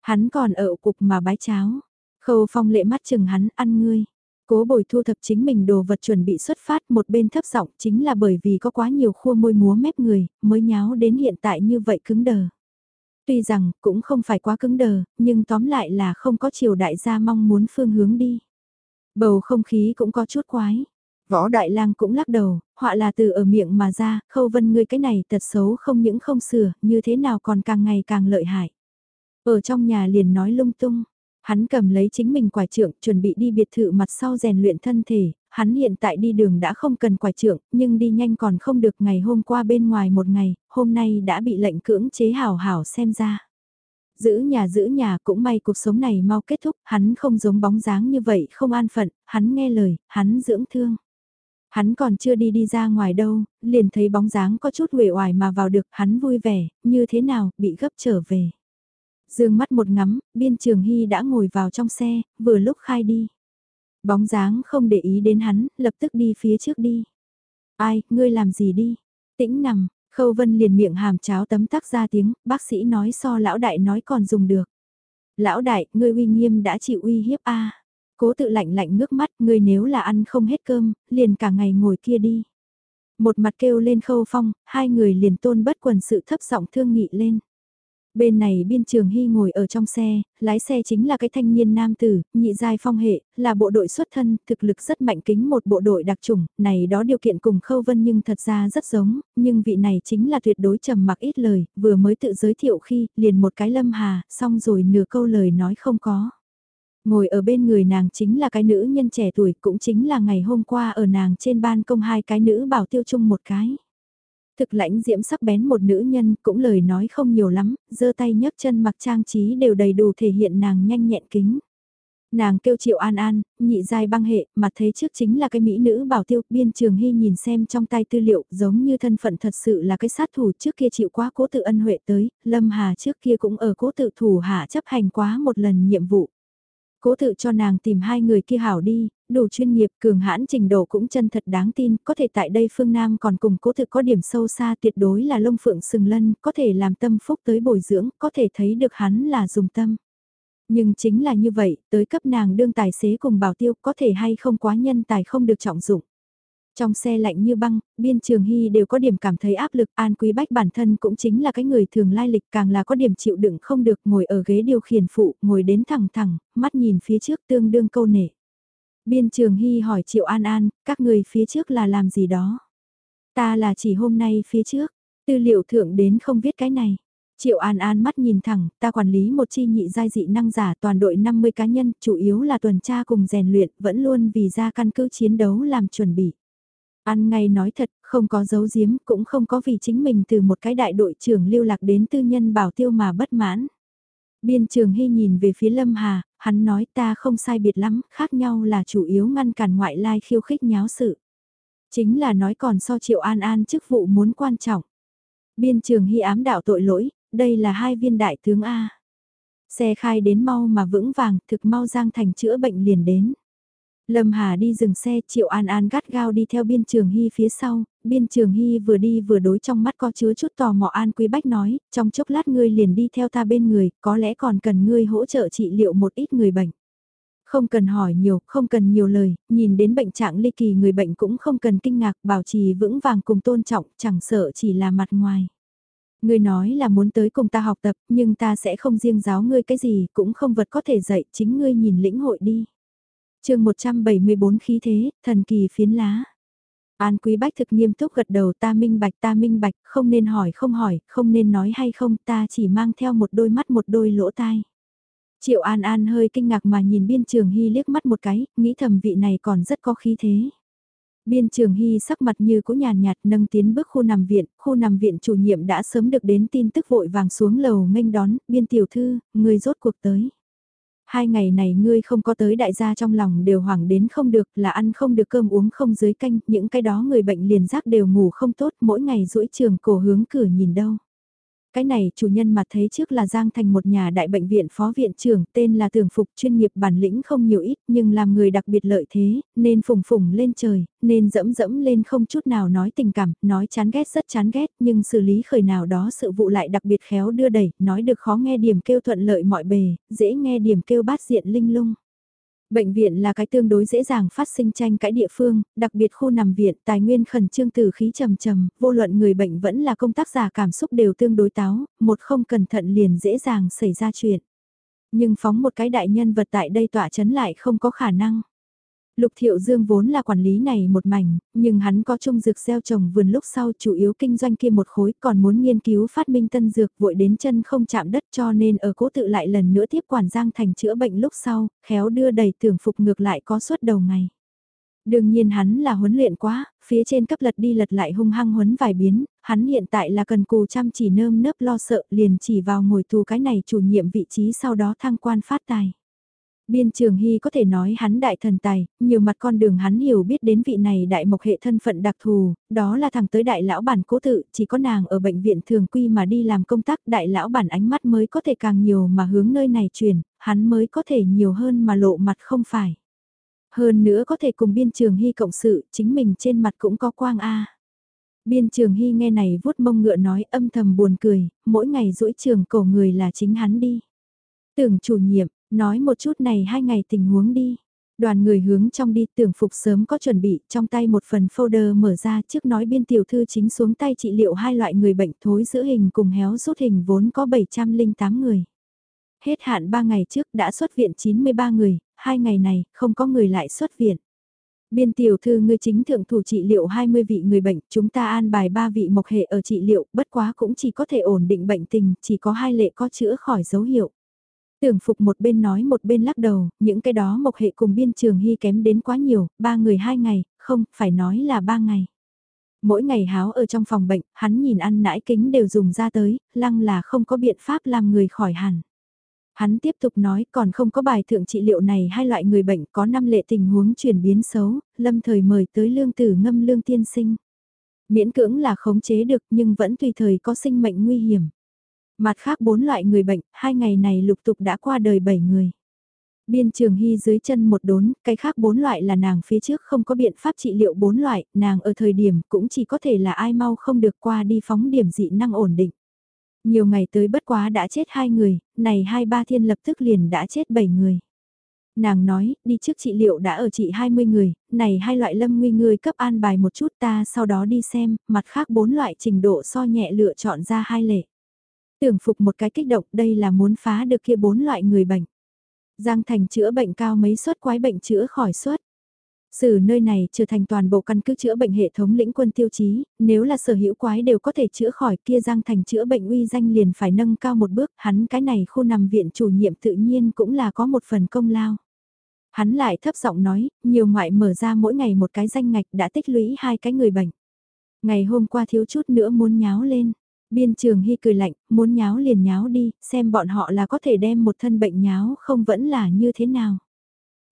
Hắn còn ở cục mà bái cháo. Khâu phong lệ mắt chừng hắn ăn ngươi. Cố bồi thu thập chính mình đồ vật chuẩn bị xuất phát một bên thấp giọng chính là bởi vì có quá nhiều khua môi múa mép người, mới nháo đến hiện tại như vậy cứng đờ. Tuy rằng cũng không phải quá cứng đờ, nhưng tóm lại là không có chiều đại gia mong muốn phương hướng đi. Bầu không khí cũng có chút quái. Võ Đại Lang cũng lắc đầu, họa là từ ở miệng mà ra, khâu vân ngươi cái này tật xấu không những không sửa, như thế nào còn càng ngày càng lợi hại. Ở trong nhà liền nói lung tung, hắn cầm lấy chính mình quải trượng chuẩn bị đi biệt thự mặt sau rèn luyện thân thể, hắn hiện tại đi đường đã không cần quải trượng, nhưng đi nhanh còn không được ngày hôm qua bên ngoài một ngày, hôm nay đã bị lệnh cưỡng chế hảo hảo xem ra. Giữ nhà giữ nhà cũng may cuộc sống này mau kết thúc, hắn không giống bóng dáng như vậy không an phận, hắn nghe lời, hắn dưỡng thương. Hắn còn chưa đi đi ra ngoài đâu, liền thấy bóng dáng có chút uể oải mà vào được, hắn vui vẻ, như thế nào, bị gấp trở về. Dương mắt một ngắm, biên trường hy đã ngồi vào trong xe, vừa lúc khai đi. Bóng dáng không để ý đến hắn, lập tức đi phía trước đi. Ai, ngươi làm gì đi? Tĩnh nằm, khâu vân liền miệng hàm cháo tấm tắc ra tiếng, bác sĩ nói so lão đại nói còn dùng được. Lão đại, ngươi uy nghiêm đã chịu uy hiếp a Cố tự lạnh lạnh ngước mắt, ngươi nếu là ăn không hết cơm, liền cả ngày ngồi kia đi. Một mặt kêu lên khâu phong, hai người liền tôn bất quần sự thấp giọng thương nghị lên. Bên này biên trường hy ngồi ở trong xe, lái xe chính là cái thanh niên nam tử, nhị giai phong hệ, là bộ đội xuất thân, thực lực rất mạnh kính một bộ đội đặc trùng, này đó điều kiện cùng khâu vân nhưng thật ra rất giống, nhưng vị này chính là tuyệt đối trầm mặc ít lời, vừa mới tự giới thiệu khi, liền một cái lâm hà, xong rồi nửa câu lời nói không có. Ngồi ở bên người nàng chính là cái nữ nhân trẻ tuổi, cũng chính là ngày hôm qua ở nàng trên ban công hai cái nữ bảo tiêu chung một cái. Thực lãnh diễm sắc bén một nữ nhân cũng lời nói không nhiều lắm, giơ tay nhấc chân mặc trang trí đều đầy đủ thể hiện nàng nhanh nhẹn kính. Nàng kêu triệu an an, nhị giai băng hệ, mà thấy trước chính là cái mỹ nữ bảo tiêu, biên trường hy nhìn xem trong tay tư liệu, giống như thân phận thật sự là cái sát thủ trước kia chịu quá cố tự ân huệ tới, lâm hà trước kia cũng ở cố tự thủ hạ chấp hành quá một lần nhiệm vụ. Cố tự cho nàng tìm hai người kia hảo đi, đủ chuyên nghiệp, cường hãn trình độ cũng chân thật đáng tin, có thể tại đây phương Nam còn cùng cố thực có điểm sâu xa tuyệt đối là lông phượng sừng lân, có thể làm tâm phúc tới bồi dưỡng, có thể thấy được hắn là dùng tâm. Nhưng chính là như vậy, tới cấp nàng đương tài xế cùng bảo tiêu có thể hay không quá nhân tài không được trọng dụng. Trong xe lạnh như băng, biên trường hy đều có điểm cảm thấy áp lực, an quý bách bản thân cũng chính là cái người thường lai lịch càng là có điểm chịu đựng không được ngồi ở ghế điều khiển phụ, ngồi đến thẳng thẳng, mắt nhìn phía trước tương đương câu nể. Biên trường hy hỏi Triệu An An, các người phía trước là làm gì đó? Ta là chỉ hôm nay phía trước, tư liệu thượng đến không viết cái này. Triệu An An mắt nhìn thẳng, ta quản lý một chi nhị giai dị năng giả toàn đội 50 cá nhân, chủ yếu là tuần tra cùng rèn luyện, vẫn luôn vì ra căn cứ chiến đấu làm chuẩn bị. an ngay nói thật, không có giấu giếm, cũng không có vì chính mình từ một cái đại đội trưởng lưu lạc đến tư nhân bảo tiêu mà bất mãn. Biên trường hy nhìn về phía Lâm Hà, hắn nói ta không sai biệt lắm, khác nhau là chủ yếu ngăn cản ngoại lai khiêu khích nháo sự. Chính là nói còn so triệu an an chức vụ muốn quan trọng. Biên trường hy ám đạo tội lỗi, đây là hai viên đại tướng A. Xe khai đến mau mà vững vàng, thực mau giang thành chữa bệnh liền đến. Lâm Hà đi dừng xe, Triệu An An gắt gao đi theo biên trường hy phía sau, biên trường hy vừa đi vừa đối trong mắt có chứa chút tò mò An Quý Bách nói, trong chốc lát ngươi liền đi theo ta bên người, có lẽ còn cần ngươi hỗ trợ trị liệu một ít người bệnh. Không cần hỏi nhiều, không cần nhiều lời, nhìn đến bệnh trạng ly kỳ người bệnh cũng không cần kinh ngạc, bảo trì vững vàng cùng tôn trọng, chẳng sợ chỉ là mặt ngoài. Ngươi nói là muốn tới cùng ta học tập, nhưng ta sẽ không riêng giáo ngươi cái gì, cũng không vật có thể dạy, chính ngươi nhìn lĩnh hội đi chương 174 khí thế, thần kỳ phiến lá. An Quý Bách thực nghiêm túc gật đầu ta minh bạch ta minh bạch, không nên hỏi không hỏi, không nên nói hay không, ta chỉ mang theo một đôi mắt một đôi lỗ tai. Triệu An An hơi kinh ngạc mà nhìn biên trường hy liếc mắt một cái, nghĩ thầm vị này còn rất có khí thế. Biên trường hy sắc mặt như cũ nhàn nhạt nâng tiến bước khu nằm viện, khu nằm viện chủ nhiệm đã sớm được đến tin tức vội vàng xuống lầu nghênh đón, biên tiểu thư, người rốt cuộc tới. Hai ngày này ngươi không có tới đại gia trong lòng đều hoảng đến không được là ăn không được cơm uống không dưới canh, những cái đó người bệnh liền giác đều ngủ không tốt mỗi ngày duỗi trường cổ hướng cửa nhìn đâu. Cái này chủ nhân mà thấy trước là Giang Thành một nhà đại bệnh viện phó viện trưởng tên là tưởng phục chuyên nghiệp bản lĩnh không nhiều ít nhưng làm người đặc biệt lợi thế, nên phùng phùng lên trời, nên dẫm dẫm lên không chút nào nói tình cảm, nói chán ghét rất chán ghét nhưng xử lý khởi nào đó sự vụ lại đặc biệt khéo đưa đẩy, nói được khó nghe điểm kêu thuận lợi mọi bề, dễ nghe điểm kêu bát diện linh lung. Bệnh viện là cái tương đối dễ dàng phát sinh tranh cãi địa phương, đặc biệt khu nằm viện, tài nguyên khẩn trương từ khí trầm trầm, vô luận người bệnh vẫn là công tác giả cảm xúc đều tương đối táo, một không cẩn thận liền dễ dàng xảy ra chuyện. Nhưng phóng một cái đại nhân vật tại đây tỏa chấn lại không có khả năng. Lục Thiệu Dương vốn là quản lý này một mảnh, nhưng hắn có trung dược gieo trồng vườn lúc sau chủ yếu kinh doanh kia một khối còn muốn nghiên cứu phát minh tân dược vội đến chân không chạm đất cho nên ở cố tự lại lần nữa tiếp quản Giang Thành chữa bệnh lúc sau, khéo đưa đầy tưởng phục ngược lại có suốt đầu ngày. Đương nhiên hắn là huấn luyện quá, phía trên cấp lật đi lật lại hung hăng huấn vài biến, hắn hiện tại là cần cù chăm chỉ nơm nớp lo sợ liền chỉ vào ngồi tù cái này chủ nhiệm vị trí sau đó thăng quan phát tài. Biên trường hy có thể nói hắn đại thần tài, nhiều mặt con đường hắn hiểu biết đến vị này đại mộc hệ thân phận đặc thù, đó là thằng tới đại lão bản cố tự, chỉ có nàng ở bệnh viện thường quy mà đi làm công tác đại lão bản ánh mắt mới có thể càng nhiều mà hướng nơi này truyền, hắn mới có thể nhiều hơn mà lộ mặt không phải. Hơn nữa có thể cùng biên trường hy cộng sự, chính mình trên mặt cũng có quang A. Biên trường hy nghe này vuốt mông ngựa nói âm thầm buồn cười, mỗi ngày rỗi trường cổ người là chính hắn đi. Tưởng chủ nhiệm, nói một chút này hai ngày tình huống đi. Đoàn người hướng trong đi tưởng phục sớm có chuẩn bị, trong tay một phần folder mở ra trước nói biên tiểu thư chính xuống tay trị liệu hai loại người bệnh thối giữa hình cùng héo rút hình vốn có 708 người. Hết hạn 3 ngày trước đã xuất viện 93 người, hai ngày này không có người lại xuất viện. Biên tiểu thư ngươi chính thượng thủ trị liệu 20 vị người bệnh, chúng ta an bài 3 vị mộc hệ ở trị liệu, bất quá cũng chỉ có thể ổn định bệnh tình, chỉ có hai lệ có chữa khỏi dấu hiệu. Tưởng phục một bên nói một bên lắc đầu, những cái đó mộc hệ cùng biên trường hy kém đến quá nhiều, ba người hai ngày, không, phải nói là ba ngày. Mỗi ngày háo ở trong phòng bệnh, hắn nhìn ăn nãi kính đều dùng ra tới, lăng là không có biện pháp làm người khỏi hẳn. Hắn tiếp tục nói còn không có bài thượng trị liệu này hai loại người bệnh có năm lệ tình huống chuyển biến xấu, lâm thời mời tới lương tử ngâm lương tiên sinh. Miễn cưỡng là khống chế được nhưng vẫn tùy thời có sinh mệnh nguy hiểm. Mặt khác bốn loại người bệnh, hai ngày này lục tục đã qua đời bảy người. Biên trường hy dưới chân một đốn, cái khác bốn loại là nàng phía trước không có biện pháp trị liệu bốn loại, nàng ở thời điểm cũng chỉ có thể là ai mau không được qua đi phóng điểm dị năng ổn định. Nhiều ngày tới bất quá đã chết hai người, này hai ba thiên lập tức liền đã chết bảy người. Nàng nói, đi trước trị liệu đã ở trị 20 người, này hai loại lâm nguy người cấp an bài một chút ta sau đó đi xem, mặt khác bốn loại trình độ so nhẹ lựa chọn ra hai lệ. Tưởng phục một cái kích động đây là muốn phá được kia bốn loại người bệnh. Giang thành chữa bệnh cao mấy suất quái bệnh chữa khỏi suất. Sử nơi này trở thành toàn bộ căn cứ chữa bệnh hệ thống lĩnh quân tiêu chí, nếu là sở hữu quái đều có thể chữa khỏi kia Giang Thành chữa bệnh uy danh liền phải nâng cao một bước, hắn cái này khu nằm viện chủ nhiệm tự nhiên cũng là có một phần công lao. Hắn lại thấp giọng nói, nhiều ngoại mở ra mỗi ngày một cái danh ngạch đã tích lũy hai cái người bệnh. Ngày hôm qua thiếu chút nữa muốn nháo lên. Biên trường hy cười lạnh, muốn nháo liền nháo đi, xem bọn họ là có thể đem một thân bệnh nháo không vẫn là như thế nào.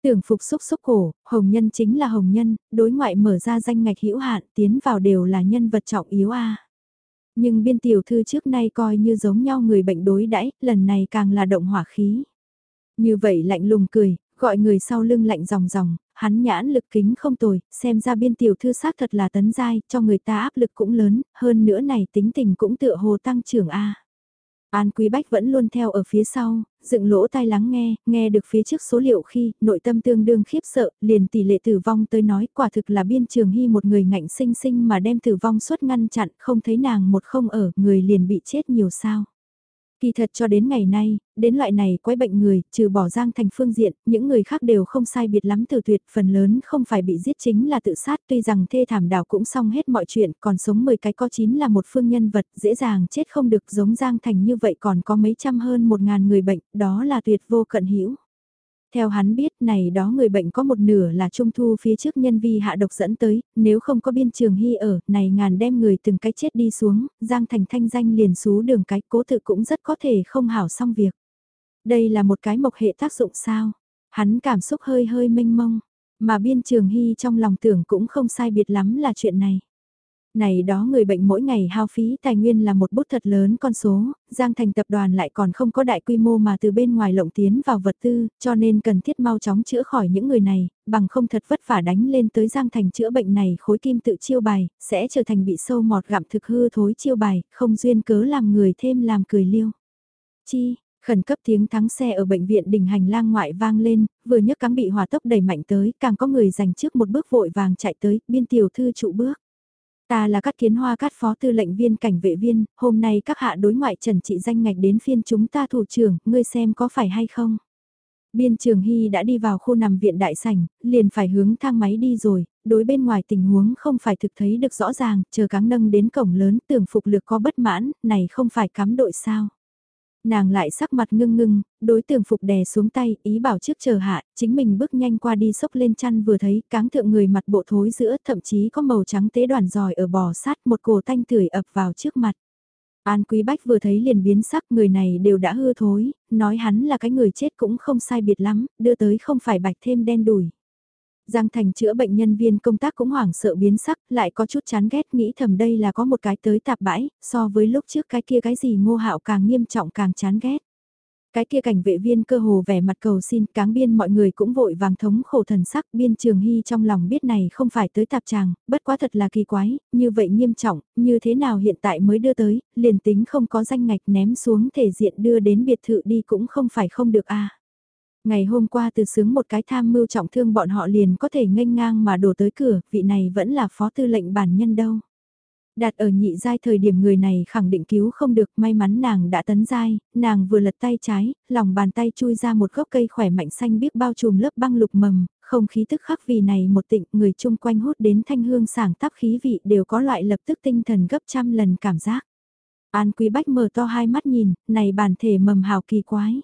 Tưởng phục xúc xúc cổ, hồng nhân chính là hồng nhân, đối ngoại mở ra danh ngạch hữu hạn, tiến vào đều là nhân vật trọng yếu a. Nhưng biên tiểu thư trước nay coi như giống nhau người bệnh đối đãi, lần này càng là động hỏa khí. Như vậy lạnh lùng cười, gọi người sau lưng lạnh ròng ròng, hắn nhãn lực kính không tồi, xem ra biên tiểu thư xác thật là tấn giai, cho người ta áp lực cũng lớn, hơn nữa này tính tình cũng tựa hồ tăng trưởng A. An Quý Bách vẫn luôn theo ở phía sau, dựng lỗ tai lắng nghe, nghe được phía trước số liệu khi, nội tâm tương đương khiếp sợ, liền tỷ lệ tử vong tới nói quả thực là biên trường hy một người ngạnh sinh sinh mà đem tử vong suốt ngăn chặn, không thấy nàng một không ở, người liền bị chết nhiều sao. Kỳ thật cho đến ngày nay, đến loại này quái bệnh người, trừ bỏ giang thành phương diện, những người khác đều không sai biệt lắm từ tuyệt, phần lớn không phải bị giết chính là tự sát, tuy rằng thê thảm đảo cũng xong hết mọi chuyện, còn sống 10 cái có 9 là một phương nhân vật, dễ dàng chết không được giống giang thành như vậy còn có mấy trăm hơn một ngàn người bệnh, đó là tuyệt vô cận hữu theo hắn biết này đó người bệnh có một nửa là trung thu phía trước nhân vi hạ độc dẫn tới, nếu không có biên trường hy ở, này ngàn đem người từng cái chết đi xuống, Giang Thành thanh danh liền xú đường cái cố tự cũng rất có thể không hảo xong việc. Đây là một cái mộc hệ tác dụng sao? Hắn cảm xúc hơi hơi mênh mông, mà biên trường hy trong lòng tưởng cũng không sai biệt lắm là chuyện này. Này đó người bệnh mỗi ngày hao phí tài nguyên là một bút thật lớn con số, Giang Thành tập đoàn lại còn không có đại quy mô mà từ bên ngoài lộng tiến vào vật tư, cho nên cần thiết mau chóng chữa khỏi những người này, bằng không thật vất vả đánh lên tới Giang Thành chữa bệnh này khối kim tự chiêu bài, sẽ trở thành bị sâu mọt gặm thực hư thối chiêu bài, không duyên cớ làm người thêm làm cười liêu. Chi, Khẩn cấp tiếng thắng xe ở bệnh viện đỉnh hành lang ngoại vang lên, vừa nhấc cáng bị hỏa tốc đẩy mạnh tới, càng có người giành trước một bước vội vàng chạy tới, biên tiểu thư trụ bước. Ta là các kiến hoa cát phó tư lệnh viên cảnh vệ viên, hôm nay các hạ đối ngoại trần trị danh ngạch đến phiên chúng ta thủ trưởng, ngươi xem có phải hay không? Biên Trường Hy đã đi vào khu nằm viện đại sảnh, liền phải hướng thang máy đi rồi, đối bên ngoài tình huống không phải thực thấy được rõ ràng, chờ cáng nâng đến cổng lớn tưởng phục lực có bất mãn, này không phải cắm đội sao. Nàng lại sắc mặt ngưng ngưng, đối tường phục đè xuống tay, ý bảo trước chờ hạ, chính mình bước nhanh qua đi sốc lên chăn vừa thấy, cáng thượng người mặt bộ thối giữa, thậm chí có màu trắng tế đoàn giòi ở bò sát, một cổ tanh tưởi ập vào trước mặt. An Quý Bách vừa thấy liền biến sắc người này đều đã hư thối, nói hắn là cái người chết cũng không sai biệt lắm, đưa tới không phải bạch thêm đen đùi. Giang Thành chữa bệnh nhân viên công tác cũng hoảng sợ biến sắc, lại có chút chán ghét nghĩ thầm đây là có một cái tới tạp bãi, so với lúc trước cái kia cái gì ngô hạo càng nghiêm trọng càng chán ghét. Cái kia cảnh vệ viên cơ hồ vẻ mặt cầu xin cáng biên mọi người cũng vội vàng thống khổ thần sắc biên trường hy trong lòng biết này không phải tới tạp tràng, bất quá thật là kỳ quái, như vậy nghiêm trọng, như thế nào hiện tại mới đưa tới, liền tính không có danh ngạch ném xuống thể diện đưa đến biệt thự đi cũng không phải không được a Ngày hôm qua từ sướng một cái tham mưu trọng thương bọn họ liền có thể nghênh ngang mà đổ tới cửa, vị này vẫn là phó tư lệnh bản nhân đâu. Đạt ở nhị giai thời điểm người này khẳng định cứu không được, may mắn nàng đã tấn giai, nàng vừa lật tay trái, lòng bàn tay chui ra một gốc cây khỏe mạnh xanh biếc bao trùm lớp băng lục mầm, không khí tức khắc vì này một tịnh người chung quanh hút đến thanh hương sảng tắp khí vị đều có loại lập tức tinh thần gấp trăm lần cảm giác. An Quý Bách mở to hai mắt nhìn, này bản thể mầm hào kỳ quái.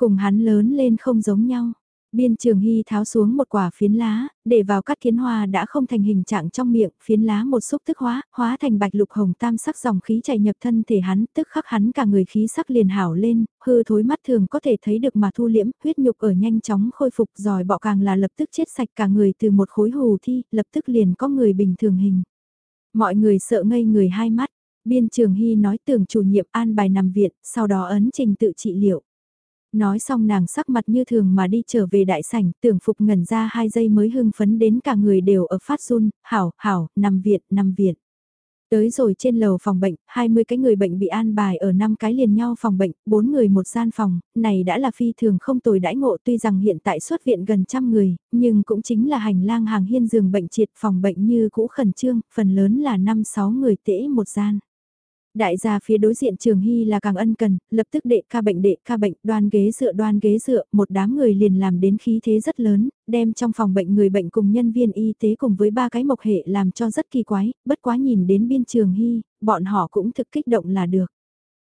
Cùng hắn lớn lên không giống nhau. Biên trường hy tháo xuống một quả phiến lá, để vào cắt kiến hoa đã không thành hình trạng trong miệng, phiến lá một xúc tức hóa, hóa thành bạch lục hồng tam sắc dòng khí chảy nhập thân thể hắn, tức khắc hắn cả người khí sắc liền hảo lên, hư thối mắt thường có thể thấy được mà thu liễm, huyết nhục ở nhanh chóng khôi phục giỏi bọ càng là lập tức chết sạch cả người từ một khối hù thi, lập tức liền có người bình thường hình. Mọi người sợ ngây người hai mắt, biên trường hy nói tưởng chủ nhiệm an bài nằm viện, sau đó ấn trình tự trị liệu. Nói xong nàng sắc mặt như thường mà đi trở về đại sảnh, tưởng phục ngẩn ra hai giây mới hưng phấn đến cả người đều ở phát run, hảo, hảo, nằm viện, nằm viện. Tới rồi trên lầu phòng bệnh, 20 cái người bệnh bị an bài ở 5 cái liền nhau phòng bệnh, 4 người một gian phòng, này đã là phi thường không tồi đãi ngộ tuy rằng hiện tại xuất viện gần trăm người, nhưng cũng chính là hành lang hàng hiên giường bệnh triệt phòng bệnh như cũ khẩn trương, phần lớn là 5-6 người tễ một gian. Đại gia phía đối diện Trường Hy là càng ân cần, lập tức đệ ca bệnh đệ ca bệnh, đoan ghế dựa đoan ghế dựa, một đám người liền làm đến khí thế rất lớn, đem trong phòng bệnh người bệnh cùng nhân viên y tế cùng với ba cái mộc hệ làm cho rất kỳ quái, bất quá nhìn đến biên Trường Hy, bọn họ cũng thực kích động là được.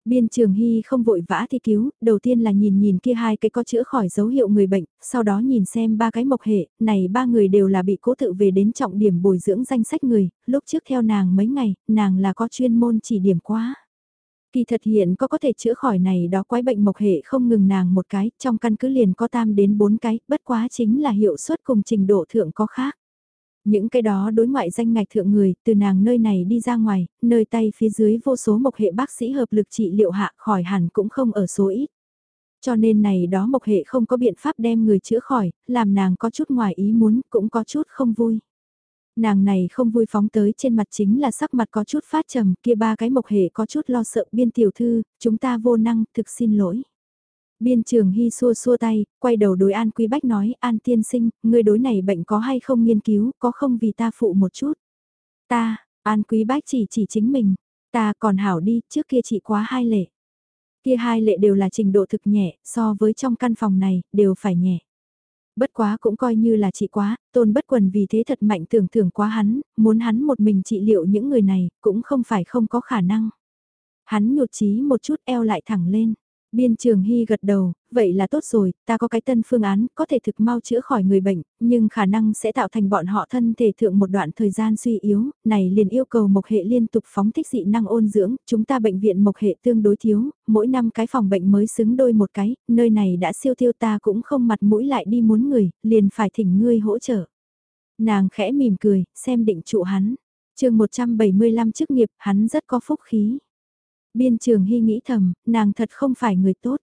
Biên Trường Hy không vội vã thi cứu, đầu tiên là nhìn nhìn kia hai cái có chữa khỏi dấu hiệu người bệnh, sau đó nhìn xem ba cái mộc hệ, này ba người đều là bị cố tự về đến trọng điểm bồi dưỡng danh sách người, lúc trước theo nàng mấy ngày, nàng là có chuyên môn chỉ điểm quá. Kỳ thật hiện có có thể chữa khỏi này đó quái bệnh mộc hệ không ngừng nàng một cái, trong căn cứ liền có tam đến bốn cái, bất quá chính là hiệu suất cùng trình độ thượng có khác. Những cái đó đối ngoại danh ngạch thượng người, từ nàng nơi này đi ra ngoài, nơi tay phía dưới vô số mộc hệ bác sĩ hợp lực trị liệu hạ khỏi hẳn cũng không ở số ít. Cho nên này đó mộc hệ không có biện pháp đem người chữa khỏi, làm nàng có chút ngoài ý muốn, cũng có chút không vui. Nàng này không vui phóng tới trên mặt chính là sắc mặt có chút phát trầm, kia ba cái mộc hệ có chút lo sợ biên tiểu thư, chúng ta vô năng, thực xin lỗi. Biên trường Hy xua xua tay, quay đầu đối An Quý Bách nói, An tiên sinh, người đối này bệnh có hay không nghiên cứu, có không vì ta phụ một chút. Ta, An Quý Bách chỉ chỉ chính mình, ta còn hảo đi, trước kia chỉ quá hai lệ. Kia hai lệ đều là trình độ thực nhẹ, so với trong căn phòng này, đều phải nhẹ. Bất quá cũng coi như là chị quá, tôn bất quần vì thế thật mạnh tưởng thưởng quá hắn, muốn hắn một mình trị liệu những người này, cũng không phải không có khả năng. Hắn nhột chí một chút eo lại thẳng lên. Biên trường Hy gật đầu, vậy là tốt rồi, ta có cái tân phương án, có thể thực mau chữa khỏi người bệnh, nhưng khả năng sẽ tạo thành bọn họ thân thể thượng một đoạn thời gian suy yếu, này liền yêu cầu mộc hệ liên tục phóng thích dị năng ôn dưỡng, chúng ta bệnh viện mộc hệ tương đối thiếu, mỗi năm cái phòng bệnh mới xứng đôi một cái, nơi này đã siêu tiêu ta cũng không mặt mũi lại đi muốn người, liền phải thỉnh ngươi hỗ trợ. Nàng khẽ mỉm cười, xem định trụ hắn. chương 175 chức nghiệp, hắn rất có phúc khí. Biên trường hy nghĩ thầm, nàng thật không phải người tốt.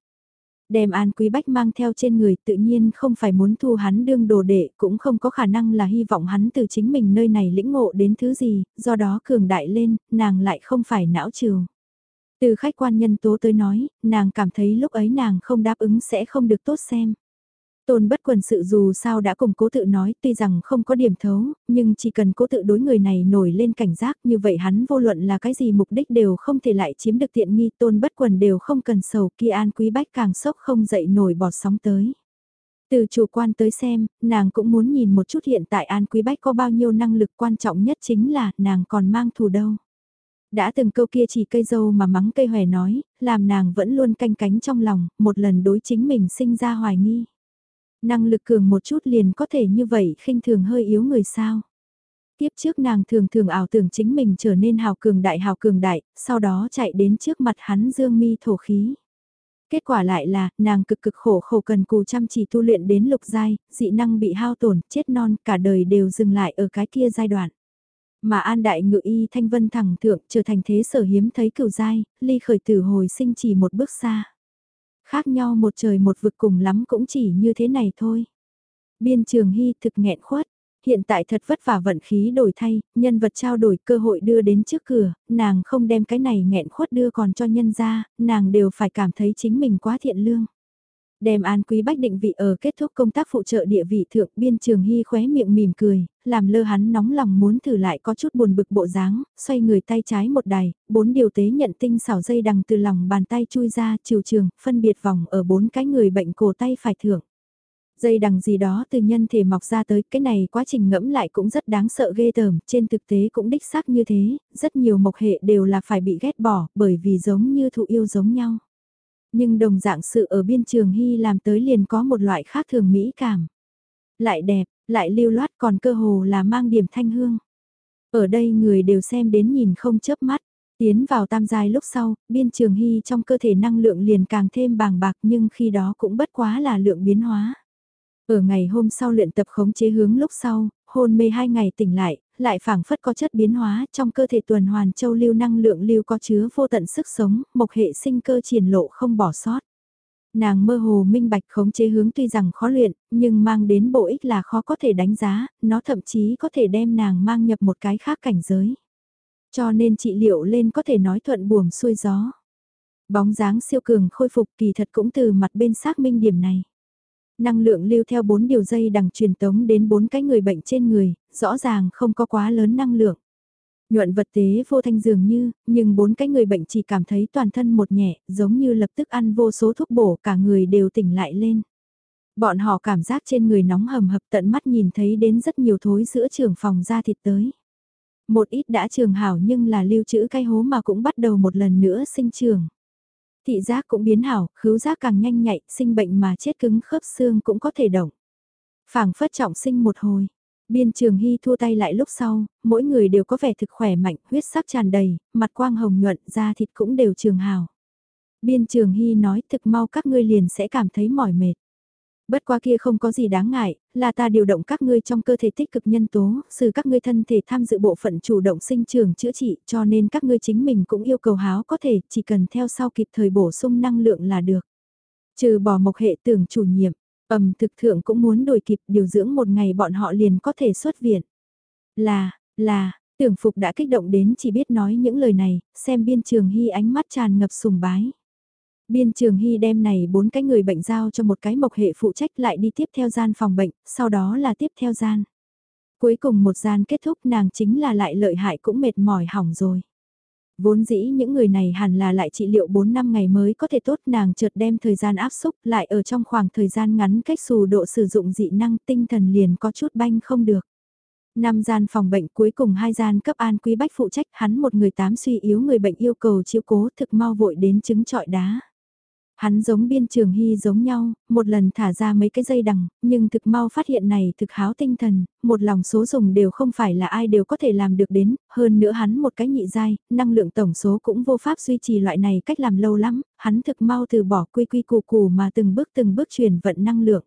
Đem An Quý Bách mang theo trên người tự nhiên không phải muốn thu hắn đương đồ đệ, cũng không có khả năng là hy vọng hắn từ chính mình nơi này lĩnh ngộ đến thứ gì, do đó cường đại lên, nàng lại không phải não trường. Từ khách quan nhân tố tới nói, nàng cảm thấy lúc ấy nàng không đáp ứng sẽ không được tốt xem. Tôn bất quần sự dù sao đã cùng cố tự nói tuy rằng không có điểm thấu, nhưng chỉ cần cố tự đối người này nổi lên cảnh giác như vậy hắn vô luận là cái gì mục đích đều không thể lại chiếm được tiện nghi tôn bất quần đều không cần sầu kia an quý bách càng sốc không dậy nổi bọt sóng tới. Từ chủ quan tới xem, nàng cũng muốn nhìn một chút hiện tại An Quý Bách có bao nhiêu năng lực quan trọng nhất chính là nàng còn mang thù đâu. Đã từng câu kia chỉ cây dâu mà mắng cây hòe nói, làm nàng vẫn luôn canh cánh trong lòng, một lần đối chính mình sinh ra hoài nghi. Năng lực cường một chút liền có thể như vậy khinh thường hơi yếu người sao. Tiếp trước nàng thường thường ảo tưởng chính mình trở nên hào cường đại hào cường đại, sau đó chạy đến trước mặt hắn dương mi thổ khí. Kết quả lại là, nàng cực cực khổ khổ cần cù chăm chỉ tu luyện đến lục giai, dị năng bị hao tổn, chết non, cả đời đều dừng lại ở cái kia giai đoạn. Mà an đại ngự y thanh vân thẳng thượng trở thành thế sở hiếm thấy cửu giai, ly khởi tử hồi sinh chỉ một bước xa. Khác nhau một trời một vực cùng lắm cũng chỉ như thế này thôi. Biên trường hy thực nghẹn khuất, hiện tại thật vất vả vận khí đổi thay, nhân vật trao đổi cơ hội đưa đến trước cửa, nàng không đem cái này nghẹn khuất đưa còn cho nhân ra, nàng đều phải cảm thấy chính mình quá thiện lương. Đem An Quý Bách định vị ở kết thúc công tác phụ trợ địa vị thượng biên trường hy khóe miệng mỉm cười, làm lơ hắn nóng lòng muốn thử lại có chút buồn bực bộ dáng, xoay người tay trái một đài, bốn điều tế nhận tinh xảo dây đằng từ lòng bàn tay chui ra chiều trường, phân biệt vòng ở bốn cái người bệnh cổ tay phải thượng. Dây đằng gì đó từ nhân thể mọc ra tới, cái này quá trình ngẫm lại cũng rất đáng sợ ghê tởm, trên thực tế cũng đích xác như thế, rất nhiều mộc hệ đều là phải bị ghét bỏ, bởi vì giống như thụ yêu giống nhau. Nhưng đồng dạng sự ở biên trường Hy làm tới liền có một loại khác thường mỹ cảm. Lại đẹp, lại lưu loát còn cơ hồ là mang điểm thanh hương. Ở đây người đều xem đến nhìn không chớp mắt. Tiến vào tam giai lúc sau, biên trường hy trong cơ thể năng lượng liền càng thêm bàng bạc nhưng khi đó cũng bất quá là lượng biến hóa. Ở ngày hôm sau luyện tập khống chế hướng lúc sau, hôn mê hai ngày tỉnh lại, lại phảng phất có chất biến hóa trong cơ thể tuần hoàn châu lưu năng lượng lưu có chứa vô tận sức sống, mộc hệ sinh cơ triển lộ không bỏ sót. Nàng mơ hồ minh bạch khống chế hướng tuy rằng khó luyện, nhưng mang đến bộ ích là khó có thể đánh giá, nó thậm chí có thể đem nàng mang nhập một cái khác cảnh giới. Cho nên trị liệu lên có thể nói thuận buồm xuôi gió. Bóng dáng siêu cường khôi phục kỳ thật cũng từ mặt bên xác minh điểm này năng lượng lưu theo bốn điều dây đằng truyền tống đến bốn cái người bệnh trên người, rõ ràng không có quá lớn năng lượng. Nhuận vật tế vô thanh dường như, nhưng bốn cái người bệnh chỉ cảm thấy toàn thân một nhẹ, giống như lập tức ăn vô số thuốc bổ cả người đều tỉnh lại lên. Bọn họ cảm giác trên người nóng hầm hập tận mắt nhìn thấy đến rất nhiều thối giữa trường phòng ra thịt tới. Một ít đã trường hảo nhưng là lưu trữ cái hố mà cũng bắt đầu một lần nữa sinh trường. Thị giác cũng biến hảo, khứu giác càng nhanh nhạy, sinh bệnh mà chết cứng khớp xương cũng có thể động. phảng phất trọng sinh một hồi. Biên trường hy thua tay lại lúc sau, mỗi người đều có vẻ thực khỏe mạnh, huyết sắc tràn đầy, mặt quang hồng nhuận, da thịt cũng đều trường hào. Biên trường hy nói thực mau các ngươi liền sẽ cảm thấy mỏi mệt. Bất qua kia không có gì đáng ngại, là ta điều động các ngươi trong cơ thể tích cực nhân tố, xử các ngươi thân thể tham dự bộ phận chủ động sinh trưởng chữa trị, cho nên các ngươi chính mình cũng yêu cầu háo có thể, chỉ cần theo sau kịp thời bổ sung năng lượng là được. Trừ bỏ mộc hệ tưởng chủ nhiệm, ẩm thực thượng cũng muốn đổi kịp điều dưỡng một ngày bọn họ liền có thể xuất viện. Là, là, tưởng phục đã kích động đến chỉ biết nói những lời này, xem biên trường hy ánh mắt tràn ngập sùng bái. Biên trường hy đem này bốn cái người bệnh giao cho một cái mộc hệ phụ trách lại đi tiếp theo gian phòng bệnh, sau đó là tiếp theo gian. Cuối cùng một gian kết thúc nàng chính là lại lợi hại cũng mệt mỏi hỏng rồi. Vốn dĩ những người này hẳn là lại trị liệu 4 năm ngày mới có thể tốt, nàng chợt đem thời gian áp xúc lại ở trong khoảng thời gian ngắn cách xù độ sử dụng dị năng, tinh thần liền có chút banh không được. Năm gian phòng bệnh cuối cùng hai gian cấp an quý bách phụ trách, hắn một người tám suy yếu người bệnh yêu cầu chiếu cố, thực mau vội đến chứng trọi đá. Hắn giống biên trường hy giống nhau, một lần thả ra mấy cái dây đằng, nhưng thực mau phát hiện này thực háo tinh thần, một lòng số dùng đều không phải là ai đều có thể làm được đến, hơn nữa hắn một cái nhị dai, năng lượng tổng số cũng vô pháp duy trì loại này cách làm lâu lắm, hắn thực mau từ bỏ quy quy củ củ mà từng bước từng bước truyền vận năng lượng.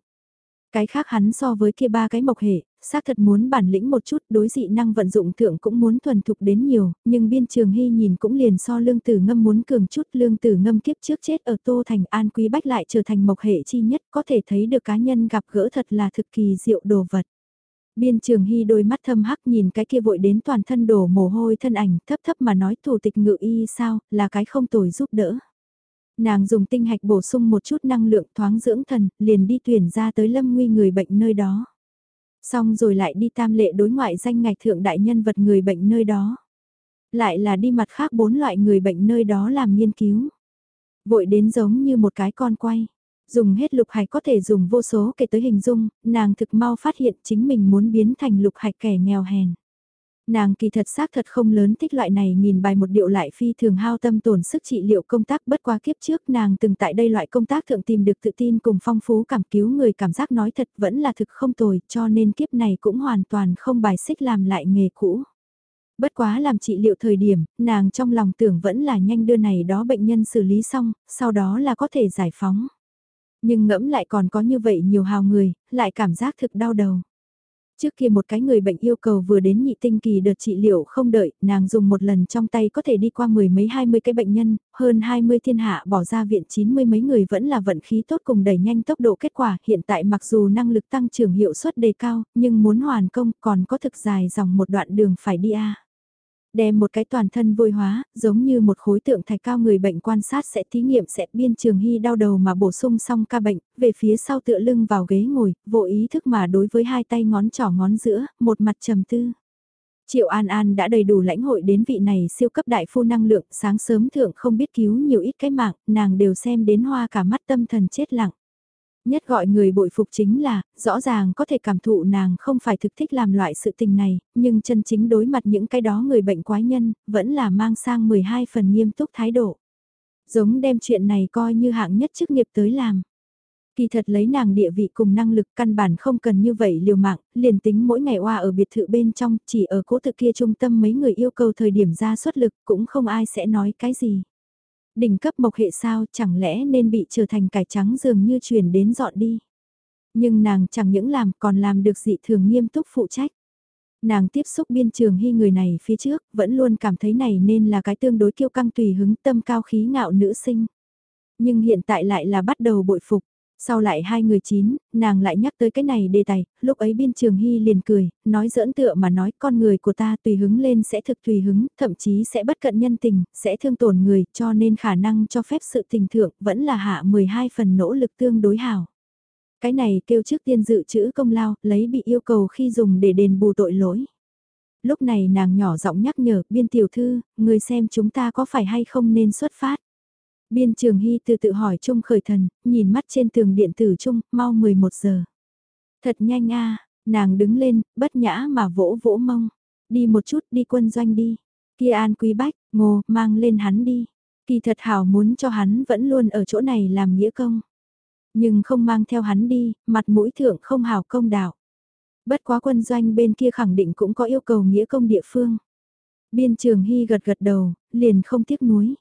Cái khác hắn so với kia ba cái mộc hệ, xác thật muốn bản lĩnh một chút đối dị năng vận dụng thượng cũng muốn thuần thục đến nhiều, nhưng biên trường hy nhìn cũng liền so lương tử ngâm muốn cường chút lương tử ngâm kiếp trước chết ở Tô Thành An Quý Bách lại trở thành mộc hệ chi nhất có thể thấy được cá nhân gặp gỡ thật là thực kỳ diệu đồ vật. Biên trường hy đôi mắt thâm hắc nhìn cái kia vội đến toàn thân đổ mồ hôi thân ảnh thấp thấp mà nói thủ tịch ngự y sao là cái không tồi giúp đỡ. Nàng dùng tinh hạch bổ sung một chút năng lượng thoáng dưỡng thần, liền đi tuyển ra tới lâm nguy người bệnh nơi đó. Xong rồi lại đi tam lệ đối ngoại danh ngạch thượng đại nhân vật người bệnh nơi đó. Lại là đi mặt khác bốn loại người bệnh nơi đó làm nghiên cứu. Vội đến giống như một cái con quay. Dùng hết lục hạch có thể dùng vô số kể tới hình dung, nàng thực mau phát hiện chính mình muốn biến thành lục hạch kẻ nghèo hèn. Nàng kỳ thật xác thật không lớn thích loại này nhìn bài một điệu lại phi thường hao tâm tổn sức trị liệu công tác bất qua kiếp trước nàng từng tại đây loại công tác thượng tìm được tự tin cùng phong phú cảm cứu người cảm giác nói thật vẫn là thực không tồi cho nên kiếp này cũng hoàn toàn không bài xích làm lại nghề cũ. Bất quá làm trị liệu thời điểm, nàng trong lòng tưởng vẫn là nhanh đưa này đó bệnh nhân xử lý xong, sau đó là có thể giải phóng. Nhưng ngẫm lại còn có như vậy nhiều hào người, lại cảm giác thực đau đầu. Trước kia một cái người bệnh yêu cầu vừa đến nhị tinh kỳ đợt trị liệu không đợi, nàng dùng một lần trong tay có thể đi qua mười mấy hai mươi cái bệnh nhân, hơn hai mươi thiên hạ bỏ ra viện chín mươi mấy người vẫn là vận khí tốt cùng đẩy nhanh tốc độ kết quả. Hiện tại mặc dù năng lực tăng trưởng hiệu suất đề cao, nhưng muốn hoàn công còn có thực dài dòng một đoạn đường phải đi a đem một cái toàn thân vôi hóa, giống như một khối tượng thạch cao người bệnh quan sát sẽ thí nghiệm sẽ biên trường hy đau đầu mà bổ sung xong ca bệnh, về phía sau tựa lưng vào ghế ngồi, vô ý thức mà đối với hai tay ngón trỏ ngón giữa, một mặt trầm tư. Triệu An An đã đầy đủ lãnh hội đến vị này siêu cấp đại phu năng lượng, sáng sớm thượng không biết cứu nhiều ít cái mạng, nàng đều xem đến hoa cả mắt tâm thần chết lặng. Nhất gọi người bội phục chính là, rõ ràng có thể cảm thụ nàng không phải thực thích làm loại sự tình này, nhưng chân chính đối mặt những cái đó người bệnh quái nhân, vẫn là mang sang 12 phần nghiêm túc thái độ. Giống đem chuyện này coi như hạng nhất chức nghiệp tới làm. Kỳ thật lấy nàng địa vị cùng năng lực căn bản không cần như vậy liều mạng, liền tính mỗi ngày oa ở biệt thự bên trong, chỉ ở cố tự kia trung tâm mấy người yêu cầu thời điểm ra xuất lực cũng không ai sẽ nói cái gì đỉnh cấp mộc hệ sao chẳng lẽ nên bị trở thành cải trắng dường như chuyển đến dọn đi. Nhưng nàng chẳng những làm còn làm được dị thường nghiêm túc phụ trách. Nàng tiếp xúc biên trường hy người này phía trước, vẫn luôn cảm thấy này nên là cái tương đối kiêu căng tùy hứng tâm cao khí ngạo nữ sinh. Nhưng hiện tại lại là bắt đầu bội phục, sau lại hai người chín, nàng lại nhắc tới cái này đề tài, lúc ấy biên trường hy liền cười, nói giỡn tựa mà nói con người của ta tùy hứng lên sẽ thực tùy hứng, thậm chí sẽ bất cận nhân tình, sẽ thương tổn người, cho nên khả năng cho phép sự tình thượng vẫn là hạ 12 phần nỗ lực tương đối hảo. Cái này kêu trước tiên dự chữ công lao, lấy bị yêu cầu khi dùng để đền bù tội lỗi. Lúc này nàng nhỏ giọng nhắc nhở, biên tiểu thư, người xem chúng ta có phải hay không nên xuất phát. Biên trường hy từ tự hỏi trung khởi thần, nhìn mắt trên tường điện tử trung mau 11 giờ. Thật nhanh a nàng đứng lên, bất nhã mà vỗ vỗ mông. Đi một chút đi quân doanh đi. Kia an quý bách, ngô, mang lên hắn đi. Kỳ thật hảo muốn cho hắn vẫn luôn ở chỗ này làm nghĩa công. Nhưng không mang theo hắn đi, mặt mũi thượng không hảo công đạo. Bất quá quân doanh bên kia khẳng định cũng có yêu cầu nghĩa công địa phương. Biên trường hy gật gật đầu, liền không tiếc nuối.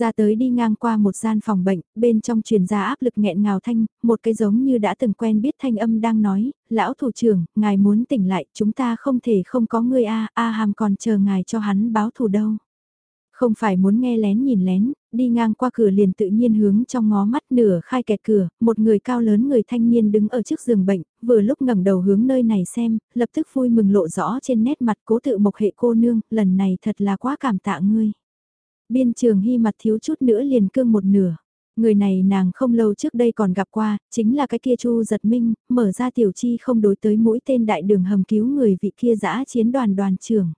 Ra tới đi ngang qua một gian phòng bệnh, bên trong truyền ra áp lực nghẹn ngào thanh, một cái giống như đã từng quen biết thanh âm đang nói, lão thủ trưởng, ngài muốn tỉnh lại, chúng ta không thể không có người A, A hàm còn chờ ngài cho hắn báo thù đâu. Không phải muốn nghe lén nhìn lén, đi ngang qua cửa liền tự nhiên hướng trong ngó mắt nửa khai kẹt cửa, một người cao lớn người thanh niên đứng ở trước giường bệnh, vừa lúc ngẩng đầu hướng nơi này xem, lập tức vui mừng lộ rõ trên nét mặt cố tự mộc hệ cô nương, lần này thật là quá cảm tạ ngươi. Biên trường hy mặt thiếu chút nữa liền cương một nửa. Người này nàng không lâu trước đây còn gặp qua, chính là cái kia Chu giật minh, mở ra tiểu chi không đối tới mũi tên đại đường hầm cứu người vị kia dã chiến đoàn đoàn trưởng.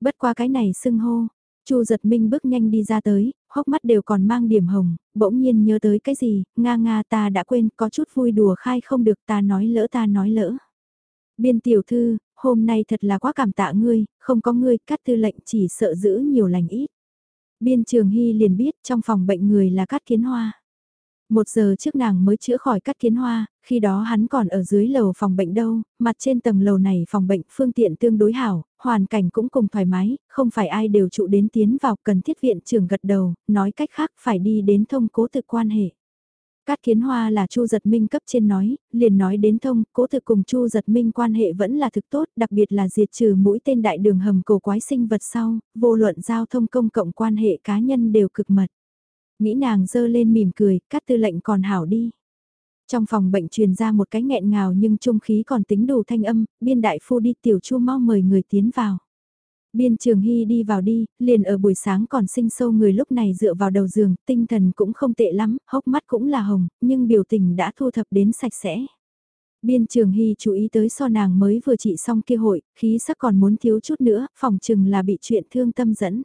Bất qua cái này xưng hô, Chu giật minh bước nhanh đi ra tới, hốc mắt đều còn mang điểm hồng, bỗng nhiên nhớ tới cái gì, nga nga ta đã quên, có chút vui đùa khai không được ta nói lỡ ta nói lỡ. Biên tiểu thư, hôm nay thật là quá cảm tạ ngươi, không có ngươi, cắt tư lệnh chỉ sợ giữ nhiều lành ít. Biên Trường Hy liền biết trong phòng bệnh người là Cát Kiến Hoa. Một giờ trước nàng mới chữa khỏi Cát Kiến Hoa, khi đó hắn còn ở dưới lầu phòng bệnh đâu, mặt trên tầng lầu này phòng bệnh phương tiện tương đối hảo, hoàn cảnh cũng cùng thoải mái, không phải ai đều trụ đến tiến vào cần thiết viện trưởng gật đầu, nói cách khác phải đi đến thông cố thực quan hệ. Cát Kiến Hoa là Chu Giật Minh cấp trên nói, liền nói đến thông, cố thực cùng Chu Giật Minh quan hệ vẫn là thực tốt, đặc biệt là diệt trừ mũi tên đại đường hầm cổ quái sinh vật sau, vô luận giao thông công cộng quan hệ cá nhân đều cực mật. Nghĩ nàng dơ lên mỉm cười, Cát Tư lệnh còn hảo đi. Trong phòng bệnh truyền ra một cái nghẹn ngào nhưng trung khí còn tính đủ thanh âm, biên đại phu đi tiểu chu mau mời người tiến vào. Biên Trường Hy đi vào đi, liền ở buổi sáng còn sinh sâu người lúc này dựa vào đầu giường, tinh thần cũng không tệ lắm, hốc mắt cũng là hồng, nhưng biểu tình đã thu thập đến sạch sẽ. Biên Trường Hy chú ý tới so nàng mới vừa trị xong kia hội, khí sắc còn muốn thiếu chút nữa, phòng chừng là bị chuyện thương tâm dẫn.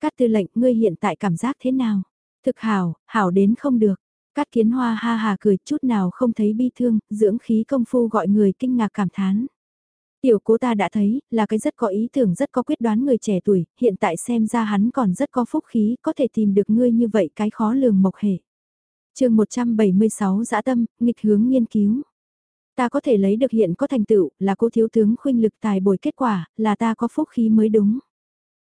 Cát tư lệnh, ngươi hiện tại cảm giác thế nào? Thực hảo, hảo đến không được. Cát kiến hoa ha hà cười chút nào không thấy bi thương, dưỡng khí công phu gọi người kinh ngạc cảm thán. Tiểu cố ta đã thấy, là cái rất có ý tưởng rất có quyết đoán người trẻ tuổi, hiện tại xem ra hắn còn rất có phúc khí, có thể tìm được ngươi như vậy cái khó lường mộc hệ. chương 176 dã tâm, nghịch hướng nghiên cứu. Ta có thể lấy được hiện có thành tựu, là cô thiếu tướng khuynh lực tài bồi kết quả, là ta có phúc khí mới đúng.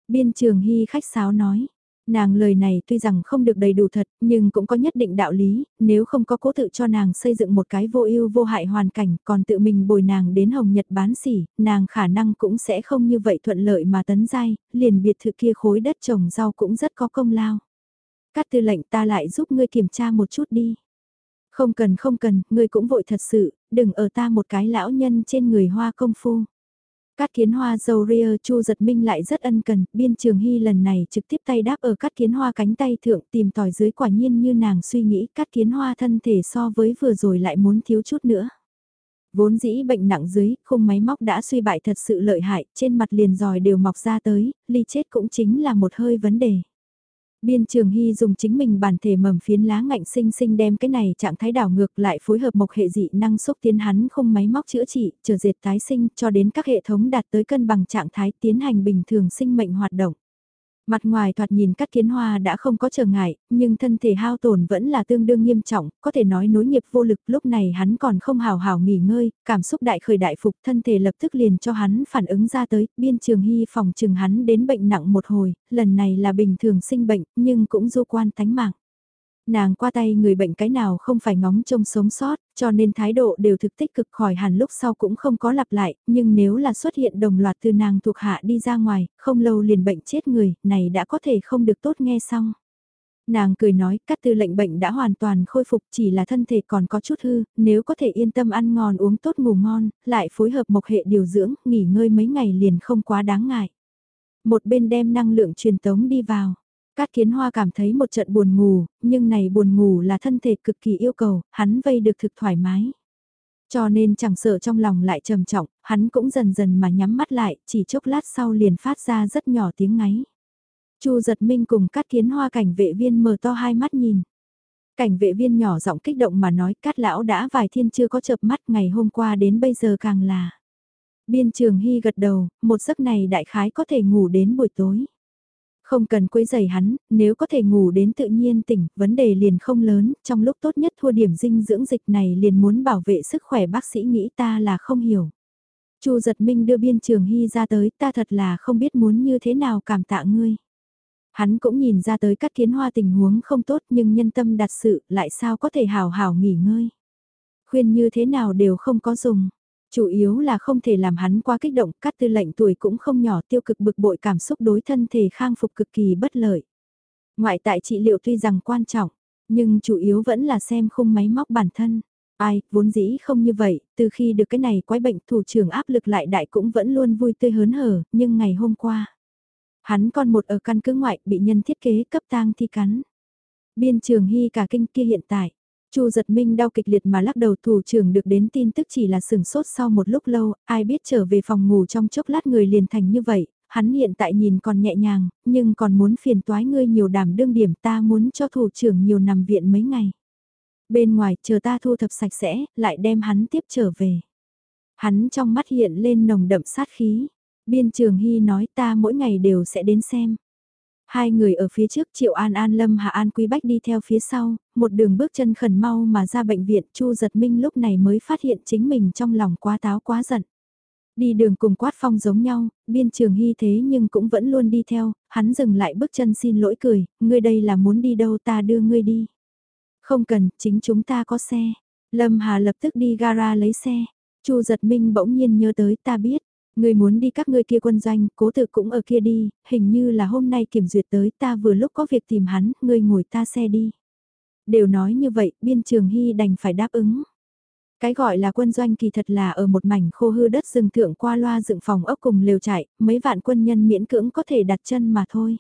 Biên trường hy khách sáo nói, Nàng lời này tuy rằng không được đầy đủ thật, nhưng cũng có nhất định đạo lý, nếu không có cố tự cho nàng xây dựng một cái vô ưu vô hại hoàn cảnh, còn tự mình bồi nàng đến Hồng Nhật bán xỉ nàng khả năng cũng sẽ không như vậy thuận lợi mà tấn giai, liền biệt thự kia khối đất trồng rau cũng rất có công lao. Cát tư lệnh ta lại giúp ngươi kiểm tra một chút đi. Không cần không cần, ngươi cũng vội thật sự, đừng ở ta một cái lão nhân trên người hoa công phu. Cát kiến hoa dầu ria chu giật minh lại rất ân cần, biên trường hy lần này trực tiếp tay đáp ở cát kiến hoa cánh tay thượng tìm tòi dưới quả nhiên như nàng suy nghĩ cát kiến hoa thân thể so với vừa rồi lại muốn thiếu chút nữa. Vốn dĩ bệnh nặng dưới, khung máy móc đã suy bại thật sự lợi hại, trên mặt liền dòi đều mọc ra tới, ly chết cũng chính là một hơi vấn đề. Biên Trường Hy dùng chính mình bản thể mầm phiến lá ngạnh sinh sinh đem cái này trạng thái đảo ngược lại phối hợp một hệ dị năng xúc tiến hắn không máy móc chữa trị, chờ dệt tái sinh cho đến các hệ thống đạt tới cân bằng trạng thái tiến hành bình thường sinh mệnh hoạt động. Mặt ngoài thoạt nhìn cắt kiến hoa đã không có trở ngại, nhưng thân thể hao tổn vẫn là tương đương nghiêm trọng, có thể nói nối nghiệp vô lực lúc này hắn còn không hào hào nghỉ ngơi, cảm xúc đại khởi đại phục thân thể lập tức liền cho hắn phản ứng ra tới, biên trường hy phòng trường hắn đến bệnh nặng một hồi, lần này là bình thường sinh bệnh nhưng cũng du quan tánh mạng. Nàng qua tay người bệnh cái nào không phải ngóng trông sống sót, cho nên thái độ đều thực tích cực khỏi hẳn lúc sau cũng không có lặp lại, nhưng nếu là xuất hiện đồng loạt từ nàng thuộc hạ đi ra ngoài, không lâu liền bệnh chết người, này đã có thể không được tốt nghe xong. Nàng cười nói, cắt tư lệnh bệnh đã hoàn toàn khôi phục chỉ là thân thể còn có chút hư, nếu có thể yên tâm ăn ngon uống tốt ngủ ngon, lại phối hợp mộc hệ điều dưỡng, nghỉ ngơi mấy ngày liền không quá đáng ngại. Một bên đem năng lượng truyền tống đi vào. Cát kiến hoa cảm thấy một trận buồn ngủ, nhưng này buồn ngủ là thân thể cực kỳ yêu cầu, hắn vây được thực thoải mái. Cho nên chẳng sợ trong lòng lại trầm trọng, hắn cũng dần dần mà nhắm mắt lại, chỉ chốc lát sau liền phát ra rất nhỏ tiếng ngáy. Chu giật minh cùng cát kiến hoa cảnh vệ viên mở to hai mắt nhìn. Cảnh vệ viên nhỏ giọng kích động mà nói cát lão đã vài thiên chưa có chợp mắt ngày hôm qua đến bây giờ càng là. Biên trường hy gật đầu, một giấc này đại khái có thể ngủ đến buổi tối. Không cần quấy giày hắn, nếu có thể ngủ đến tự nhiên tỉnh, vấn đề liền không lớn, trong lúc tốt nhất thua điểm dinh dưỡng dịch này liền muốn bảo vệ sức khỏe bác sĩ nghĩ ta là không hiểu. Chu giật minh đưa biên trường hy ra tới, ta thật là không biết muốn như thế nào cảm tạ ngươi. Hắn cũng nhìn ra tới các kiến hoa tình huống không tốt nhưng nhân tâm đặt sự lại sao có thể hào hào nghỉ ngơi. Khuyên như thế nào đều không có dùng. Chủ yếu là không thể làm hắn quá kích động, cắt tư lệnh tuổi cũng không nhỏ tiêu cực bực bội cảm xúc đối thân thể khang phục cực kỳ bất lợi. Ngoại tại trị liệu tuy rằng quan trọng, nhưng chủ yếu vẫn là xem khung máy móc bản thân. Ai, vốn dĩ không như vậy, từ khi được cái này quái bệnh thủ trưởng áp lực lại đại cũng vẫn luôn vui tươi hớn hở, nhưng ngày hôm qua, hắn còn một ở căn cứ ngoại bị nhân thiết kế cấp tang thi cắn. Biên trường hy cả kinh kia hiện tại, Chu giật minh đau kịch liệt mà lắc đầu thủ trưởng được đến tin tức chỉ là sừng sốt sau một lúc lâu, ai biết trở về phòng ngủ trong chốc lát người liền thành như vậy, hắn hiện tại nhìn còn nhẹ nhàng, nhưng còn muốn phiền toái ngươi nhiều đảm đương điểm ta muốn cho thủ trưởng nhiều nằm viện mấy ngày. Bên ngoài chờ ta thu thập sạch sẽ, lại đem hắn tiếp trở về. Hắn trong mắt hiện lên nồng đậm sát khí. Biên trường Hy nói ta mỗi ngày đều sẽ đến xem. Hai người ở phía trước Triệu An An Lâm Hạ An Quý Bách đi theo phía sau, một đường bước chân khẩn mau mà ra bệnh viện Chu giật minh lúc này mới phát hiện chính mình trong lòng quá táo quá giận. Đi đường cùng quát phong giống nhau, biên trường hy thế nhưng cũng vẫn luôn đi theo, hắn dừng lại bước chân xin lỗi cười, ngươi đây là muốn đi đâu ta đưa ngươi đi. Không cần, chính chúng ta có xe. Lâm Hà lập tức đi gara lấy xe. Chu giật minh bỗng nhiên nhớ tới ta biết, Người muốn đi các ngươi kia quân doanh, cố tự cũng ở kia đi, hình như là hôm nay kiểm duyệt tới ta vừa lúc có việc tìm hắn, ngươi ngồi ta xe đi. Đều nói như vậy, biên trường hy đành phải đáp ứng. Cái gọi là quân doanh kỳ thật là ở một mảnh khô hư đất rừng thượng qua loa dựng phòng ốc cùng lều trại, mấy vạn quân nhân miễn cưỡng có thể đặt chân mà thôi.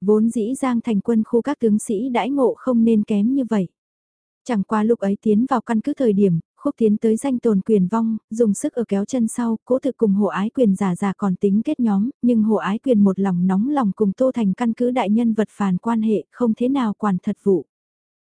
Vốn dĩ giang thành quân khu các tướng sĩ đãi ngộ không nên kém như vậy. Chẳng qua lúc ấy tiến vào căn cứ thời điểm, khúc tiến tới danh tồn quyền vong, dùng sức ở kéo chân sau, cố thực cùng hộ ái quyền giả giả còn tính kết nhóm, nhưng hộ ái quyền một lòng nóng lòng cùng tô thành căn cứ đại nhân vật phản quan hệ, không thế nào quản thật vụ.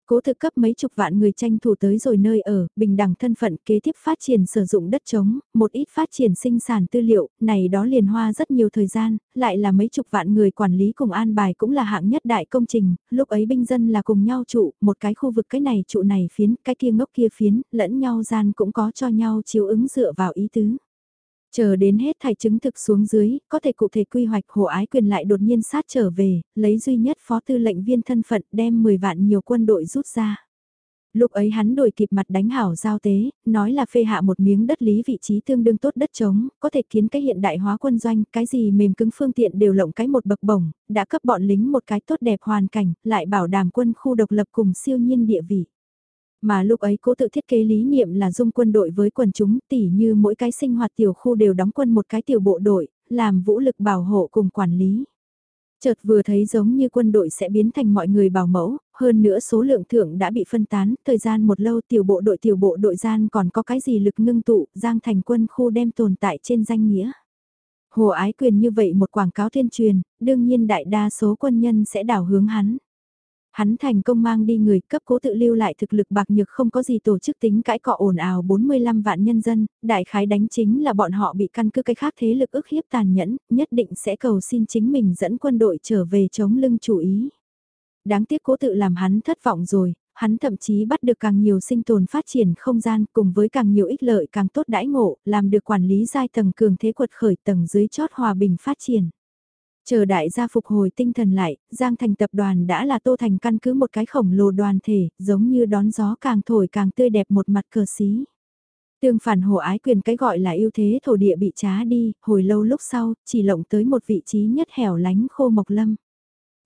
Cố thực cấp mấy chục vạn người tranh thủ tới rồi nơi ở, bình đẳng thân phận kế tiếp phát triển sử dụng đất trống, một ít phát triển sinh sản tư liệu, này đó liền hoa rất nhiều thời gian, lại là mấy chục vạn người quản lý cùng an bài cũng là hạng nhất đại công trình, lúc ấy binh dân là cùng nhau trụ, một cái khu vực cái này trụ này phiến, cái kia ngốc kia phiến, lẫn nhau gian cũng có cho nhau chiếu ứng dựa vào ý tứ. Chờ đến hết thải chứng thực xuống dưới, có thể cụ thể quy hoạch hồ ái quyền lại đột nhiên sát trở về, lấy duy nhất phó tư lệnh viên thân phận đem 10 vạn nhiều quân đội rút ra. Lúc ấy hắn đổi kịp mặt đánh hảo giao tế, nói là phê hạ một miếng đất lý vị trí tương đương tốt đất trống, có thể kiến cái hiện đại hóa quân doanh, cái gì mềm cứng phương tiện đều lộng cái một bậc bổng, đã cấp bọn lính một cái tốt đẹp hoàn cảnh, lại bảo đảm quân khu độc lập cùng siêu nhiên địa vị. Mà lúc ấy cố tự thiết kế lý niệm là dung quân đội với quần chúng tỉ như mỗi cái sinh hoạt tiểu khu đều đóng quân một cái tiểu bộ đội, làm vũ lực bảo hộ cùng quản lý. Chợt vừa thấy giống như quân đội sẽ biến thành mọi người bảo mẫu, hơn nữa số lượng thượng đã bị phân tán, thời gian một lâu tiểu bộ đội tiểu bộ đội gian còn có cái gì lực ngưng tụ, giang thành quân khu đem tồn tại trên danh nghĩa. Hồ ái quyền như vậy một quảng cáo tuyên truyền, đương nhiên đại đa số quân nhân sẽ đảo hướng hắn. Hắn thành công mang đi người cấp cố tự lưu lại thực lực bạc nhược không có gì tổ chức tính cãi cọ ồn ào 45 vạn nhân dân, đại khái đánh chính là bọn họ bị căn cứ cái khác thế lực ức hiếp tàn nhẫn, nhất định sẽ cầu xin chính mình dẫn quân đội trở về chống lưng chủ ý. Đáng tiếc cố tự làm hắn thất vọng rồi, hắn thậm chí bắt được càng nhiều sinh tồn phát triển không gian cùng với càng nhiều ích lợi càng tốt đãi ngộ, làm được quản lý giai tầng cường thế quật khởi tầng dưới chót hòa bình phát triển. Chờ đại gia phục hồi tinh thần lại, Giang Thành tập đoàn đã là Tô Thành căn cứ một cái khổng lồ đoàn thể, giống như đón gió càng thổi càng tươi đẹp một mặt cờ xí. Tương phản hồ ái quyền cái gọi là ưu thế thổ địa bị trá đi, hồi lâu lúc sau, chỉ lộng tới một vị trí nhất hẻo lánh khô mộc lâm.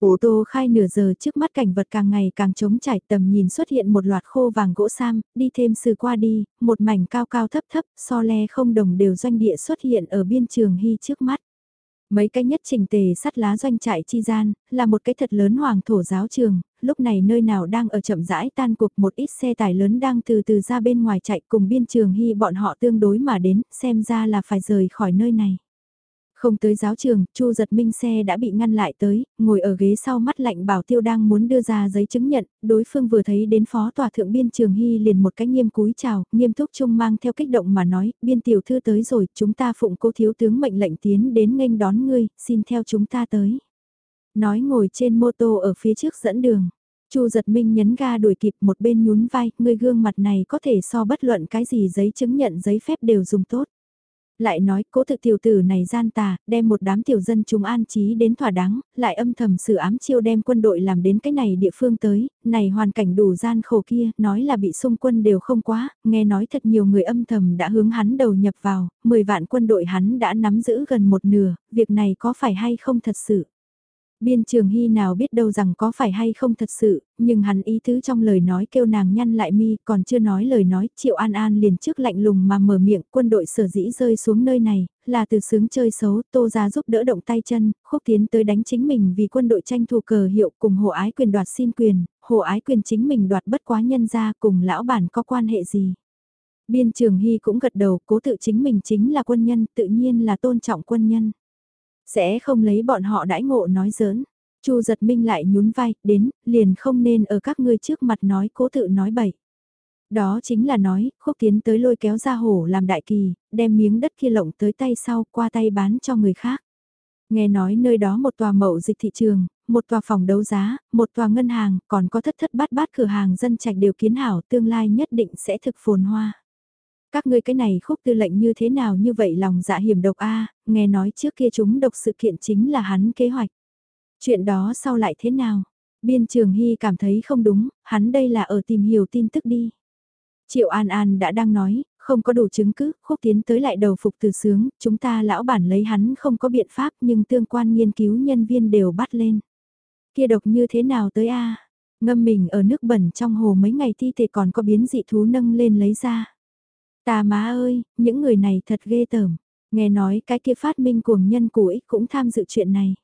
Ô tô khai nửa giờ trước mắt cảnh vật càng ngày càng trống trải tầm nhìn xuất hiện một loạt khô vàng gỗ sam, đi thêm sư qua đi, một mảnh cao cao thấp thấp, so le không đồng đều doanh địa xuất hiện ở biên trường hy trước mắt. Mấy cái nhất trình tề sắt lá doanh trại chi gian, là một cái thật lớn hoàng thổ giáo trường, lúc này nơi nào đang ở chậm rãi tan cuộc một ít xe tải lớn đang từ từ ra bên ngoài chạy cùng biên trường hy bọn họ tương đối mà đến, xem ra là phải rời khỏi nơi này. Không tới giáo trường, Chu giật minh xe đã bị ngăn lại tới, ngồi ở ghế sau mắt lạnh bảo tiêu đang muốn đưa ra giấy chứng nhận, đối phương vừa thấy đến phó tòa thượng biên trường hy liền một cái nghiêm cúi chào, nghiêm túc trung mang theo kích động mà nói, biên tiểu thư tới rồi, chúng ta phụng cô thiếu tướng mệnh lệnh tiến đến nghênh đón ngươi, xin theo chúng ta tới. Nói ngồi trên mô tô ở phía trước dẫn đường. Chu giật minh nhấn ga đuổi kịp một bên nhún vai, người gương mặt này có thể so bất luận cái gì giấy chứng nhận giấy phép đều dùng tốt. Lại nói cố thực tiểu tử này gian tà, đem một đám tiểu dân chúng an trí đến thỏa đáng, lại âm thầm sự ám chiêu đem quân đội làm đến cái này địa phương tới, này hoàn cảnh đủ gian khổ kia, nói là bị xung quân đều không quá, nghe nói thật nhiều người âm thầm đã hướng hắn đầu nhập vào, 10 vạn quân đội hắn đã nắm giữ gần một nửa, việc này có phải hay không thật sự. Biên trường hy nào biết đâu rằng có phải hay không thật sự, nhưng hắn ý tứ trong lời nói kêu nàng nhăn lại mi còn chưa nói lời nói, triệu an an liền trước lạnh lùng mà mở miệng quân đội sở dĩ rơi xuống nơi này, là từ sướng chơi xấu, tô ra giúp đỡ động tay chân, khúc tiến tới đánh chính mình vì quân đội tranh thủ cờ hiệu cùng hồ ái quyền đoạt xin quyền, hồ ái quyền chính mình đoạt bất quá nhân ra cùng lão bản có quan hệ gì. Biên trường hy cũng gật đầu cố tự chính mình chính là quân nhân, tự nhiên là tôn trọng quân nhân. Sẽ không lấy bọn họ đãi ngộ nói giỡn. Chu giật minh lại nhún vai, đến, liền không nên ở các ngươi trước mặt nói cố tự nói bậy. Đó chính là nói, khúc tiến tới lôi kéo ra hổ làm đại kỳ, đem miếng đất kia lộng tới tay sau qua tay bán cho người khác. Nghe nói nơi đó một tòa mậu dịch thị trường, một tòa phòng đấu giá, một tòa ngân hàng, còn có thất thất bát bát cửa hàng dân trạch đều kiến hảo tương lai nhất định sẽ thực phồn hoa. Các ngươi cái này khúc tư lệnh như thế nào như vậy lòng dạ hiểm độc a nghe nói trước kia chúng độc sự kiện chính là hắn kế hoạch. Chuyện đó sau lại thế nào? Biên trường Hy cảm thấy không đúng, hắn đây là ở tìm hiểu tin tức đi. Triệu An An đã đang nói, không có đủ chứng cứ, khúc tiến tới lại đầu phục từ sướng, chúng ta lão bản lấy hắn không có biện pháp nhưng tương quan nghiên cứu nhân viên đều bắt lên. Kia độc như thế nào tới a Ngâm mình ở nước bẩn trong hồ mấy ngày thi thể còn có biến dị thú nâng lên lấy ra. Ta má ơi, những người này thật ghê tởm. Nghe nói cái kia phát minh cuồng nhân của ích cũng tham dự chuyện này.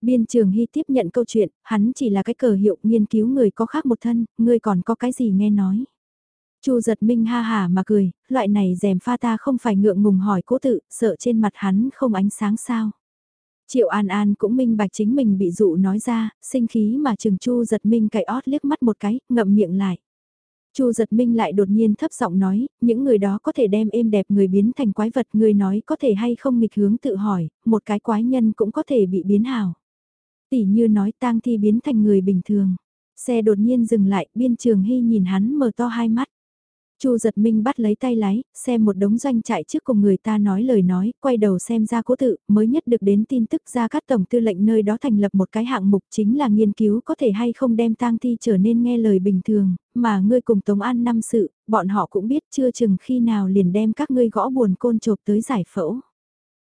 Biên trường hy tiếp nhận câu chuyện, hắn chỉ là cái cờ hiệu nghiên cứu người có khác một thân, người còn có cái gì nghe nói. Chu giật minh ha hà mà cười, loại này dèm pha ta không phải ngượng ngùng hỏi cố tự, sợ trên mặt hắn không ánh sáng sao. Triệu An An cũng minh bạch chính mình bị dụ nói ra, sinh khí mà Trừng Chu giật minh cậy ót liếc mắt một cái, ngậm miệng lại. Chu giật minh lại đột nhiên thấp giọng nói, những người đó có thể đem êm đẹp người biến thành quái vật, người nói có thể hay không nghịch hướng tự hỏi, một cái quái nhân cũng có thể bị biến hào. Tỷ như nói tang thi biến thành người bình thường. Xe đột nhiên dừng lại, biên trường hy nhìn hắn mở to hai mắt. Chu giật minh bắt lấy tay lái, xem một đống doanh chạy trước cùng người ta nói lời nói, quay đầu xem ra cố tự, mới nhất được đến tin tức ra các tổng tư lệnh nơi đó thành lập một cái hạng mục chính là nghiên cứu có thể hay không đem tang thi trở nên nghe lời bình thường, mà ngươi cùng Tống An năm sự, bọn họ cũng biết chưa chừng khi nào liền đem các ngươi gõ buồn côn chộp tới giải phẫu.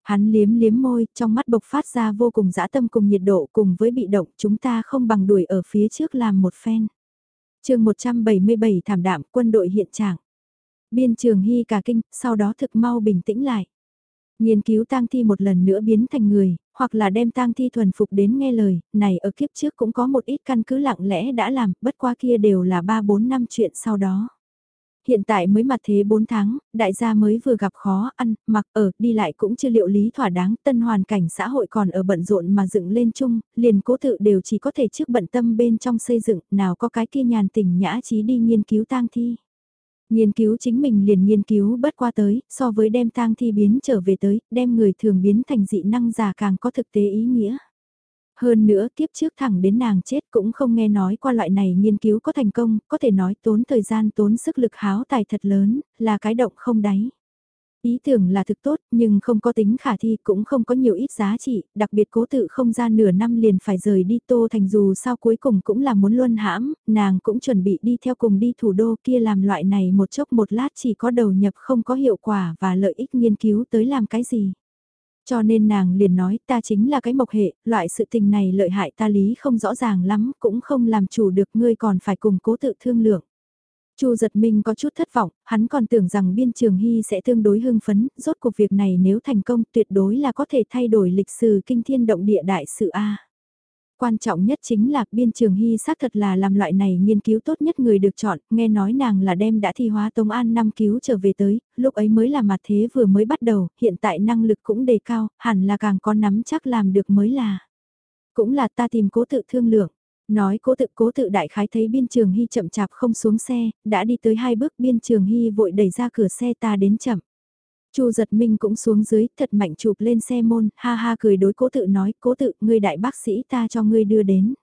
Hắn liếm liếm môi, trong mắt bộc phát ra vô cùng dã tâm cùng nhiệt độ cùng với bị động chúng ta không bằng đuổi ở phía trước làm một phen chương 177 thảm đạm quân đội hiện trạng. Biên trường hy cả kinh, sau đó thực mau bình tĩnh lại. Nghiên cứu tang thi một lần nữa biến thành người, hoặc là đem tang thi thuần phục đến nghe lời, này ở kiếp trước cũng có một ít căn cứ lặng lẽ đã làm, bất qua kia đều là 3-4 năm chuyện sau đó. Hiện tại mới mặt thế 4 tháng, đại gia mới vừa gặp khó ăn, mặc ở, đi lại cũng chưa liệu lý thỏa đáng, tân hoàn cảnh xã hội còn ở bận rộn mà dựng lên chung, liền cố tự đều chỉ có thể trước bận tâm bên trong xây dựng, nào có cái kia nhàn tình nhã trí đi nghiên cứu tang thi. Nghiên cứu chính mình liền nghiên cứu bất qua tới, so với đem tang thi biến trở về tới, đem người thường biến thành dị năng già càng có thực tế ý nghĩa. Hơn nữa kiếp trước thẳng đến nàng chết cũng không nghe nói qua loại này nghiên cứu có thành công, có thể nói tốn thời gian tốn sức lực háo tài thật lớn, là cái động không đáy. Ý tưởng là thực tốt nhưng không có tính khả thi cũng không có nhiều ít giá trị, đặc biệt cố tự không ra nửa năm liền phải rời đi Tô Thành dù sao cuối cùng cũng là muốn luân hãm, nàng cũng chuẩn bị đi theo cùng đi thủ đô kia làm loại này một chốc một lát chỉ có đầu nhập không có hiệu quả và lợi ích nghiên cứu tới làm cái gì. Cho nên nàng liền nói ta chính là cái mộc hệ, loại sự tình này lợi hại ta lý không rõ ràng lắm, cũng không làm chủ được ngươi còn phải cùng cố tự thương lượng. Chu giật minh có chút thất vọng, hắn còn tưởng rằng biên trường hy sẽ tương đối hưng phấn, rốt cuộc việc này nếu thành công tuyệt đối là có thể thay đổi lịch sử kinh thiên động địa đại sự A. Quan trọng nhất chính là biên trường hy xác thật là làm loại này nghiên cứu tốt nhất người được chọn, nghe nói nàng là đem đã thi hóa Tống An năm cứu trở về tới, lúc ấy mới là mặt thế vừa mới bắt đầu, hiện tại năng lực cũng đề cao, hẳn là càng có nắm chắc làm được mới là. Cũng là ta tìm cố tự thương lượng. Nói cố tự cố tự đại khái thấy biên trường hy chậm chạp không xuống xe, đã đi tới hai bước biên trường hy vội đẩy ra cửa xe ta đến chậm. Chu giật minh cũng xuống dưới, thật mạnh chụp lên xe môn, ha ha cười đối cố tự nói, cố tự, ngươi đại bác sĩ ta cho ngươi đưa đến.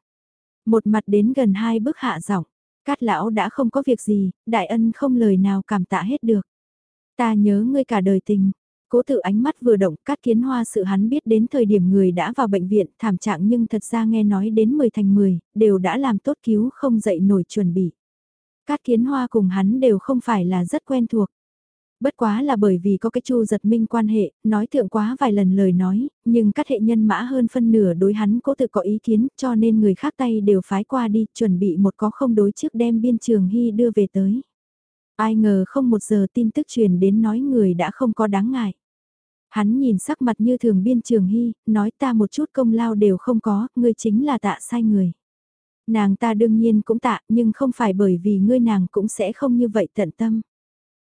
Một mặt đến gần hai bước hạ giọng, cát lão đã không có việc gì, đại ân không lời nào cảm tạ hết được. Ta nhớ ngươi cả đời tình, Cố tự ánh mắt vừa động, cát kiến hoa sự hắn biết đến thời điểm người đã vào bệnh viện, thảm trạng nhưng thật ra nghe nói đến 10 thành 10, đều đã làm tốt cứu không dậy nổi chuẩn bị. Cát kiến hoa cùng hắn đều không phải là rất quen thuộc. Bất quá là bởi vì có cái chu giật minh quan hệ, nói thượng quá vài lần lời nói, nhưng các hệ nhân mã hơn phân nửa đối hắn cố tự có ý kiến cho nên người khác tay đều phái qua đi chuẩn bị một có không đối trước đem biên trường hy đưa về tới. Ai ngờ không một giờ tin tức truyền đến nói người đã không có đáng ngại. Hắn nhìn sắc mặt như thường biên trường hy, nói ta một chút công lao đều không có, ngươi chính là tạ sai người. Nàng ta đương nhiên cũng tạ, nhưng không phải bởi vì ngươi nàng cũng sẽ không như vậy tận tâm.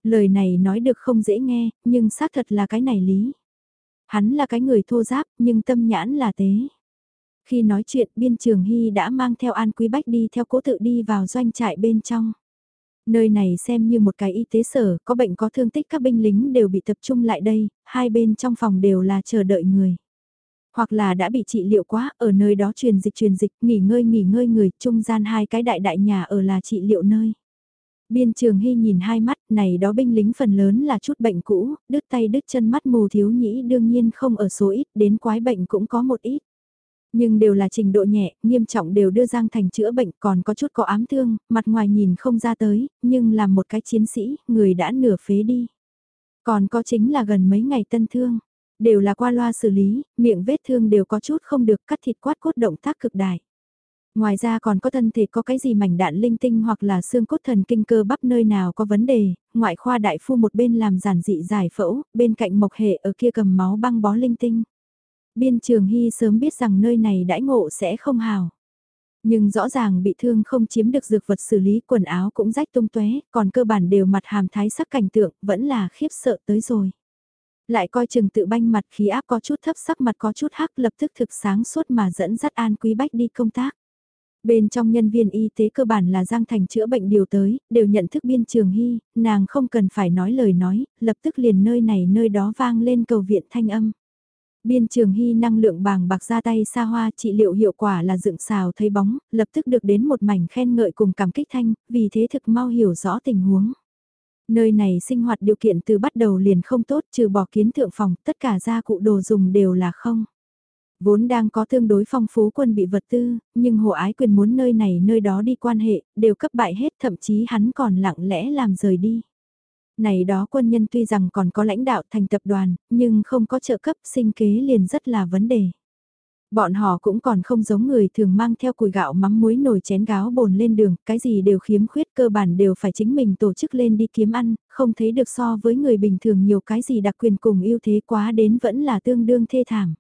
Lời này nói được không dễ nghe, nhưng xác thật là cái này lý. Hắn là cái người thô giáp, nhưng tâm nhãn là tế. Khi nói chuyện, biên trường hy đã mang theo An Quý Bách đi theo cố tự đi vào doanh trại bên trong. Nơi này xem như một cái y tế sở, có bệnh có thương tích các binh lính đều bị tập trung lại đây, hai bên trong phòng đều là chờ đợi người. Hoặc là đã bị trị liệu quá, ở nơi đó truyền dịch truyền dịch, nghỉ ngơi nghỉ ngơi người, trung gian hai cái đại đại nhà ở là trị liệu nơi. Biên trường hy nhìn hai mắt, này đó binh lính phần lớn là chút bệnh cũ, đứt tay đứt chân mắt mù thiếu nhĩ đương nhiên không ở số ít, đến quái bệnh cũng có một ít. Nhưng đều là trình độ nhẹ, nghiêm trọng đều đưa Giang Thành chữa bệnh còn có chút có ám thương, mặt ngoài nhìn không ra tới, nhưng là một cái chiến sĩ, người đã nửa phế đi. Còn có chính là gần mấy ngày tân thương, đều là qua loa xử lý, miệng vết thương đều có chút không được cắt thịt quát cốt động tác cực đại. Ngoài ra còn có thân thể có cái gì mảnh đạn linh tinh hoặc là xương cốt thần kinh cơ bắp nơi nào có vấn đề, ngoại khoa đại phu một bên làm giản dị giải phẫu, bên cạnh mộc hệ ở kia cầm máu băng bó linh tinh. Biên trường hy sớm biết rằng nơi này đãi ngộ sẽ không hào. Nhưng rõ ràng bị thương không chiếm được dược vật xử lý quần áo cũng rách tung tóe còn cơ bản đều mặt hàm thái sắc cảnh tượng, vẫn là khiếp sợ tới rồi. Lại coi chừng tự banh mặt khí áp có chút thấp sắc mặt có chút hắc lập tức thực sáng suốt mà dẫn dắt An Quý Bách đi công tác. Bên trong nhân viên y tế cơ bản là Giang Thành chữa bệnh điều tới, đều nhận thức biên trường hy, nàng không cần phải nói lời nói, lập tức liền nơi này nơi đó vang lên cầu viện thanh âm. Biên trường hy năng lượng bàng bạc ra tay xa hoa trị liệu hiệu quả là dựng xào thấy bóng, lập tức được đến một mảnh khen ngợi cùng cảm kích thanh, vì thế thực mau hiểu rõ tình huống. Nơi này sinh hoạt điều kiện từ bắt đầu liền không tốt trừ bỏ kiến thượng phòng, tất cả gia cụ đồ dùng đều là không. Vốn đang có tương đối phong phú quân bị vật tư, nhưng hồ ái quyền muốn nơi này nơi đó đi quan hệ, đều cấp bại hết thậm chí hắn còn lặng lẽ làm rời đi. Này đó quân nhân tuy rằng còn có lãnh đạo thành tập đoàn, nhưng không có trợ cấp sinh kế liền rất là vấn đề. Bọn họ cũng còn không giống người thường mang theo cùi gạo mắm muối nồi chén gáo bồn lên đường, cái gì đều khiếm khuyết cơ bản đều phải chính mình tổ chức lên đi kiếm ăn, không thấy được so với người bình thường nhiều cái gì đặc quyền cùng ưu thế quá đến vẫn là tương đương thê thảm.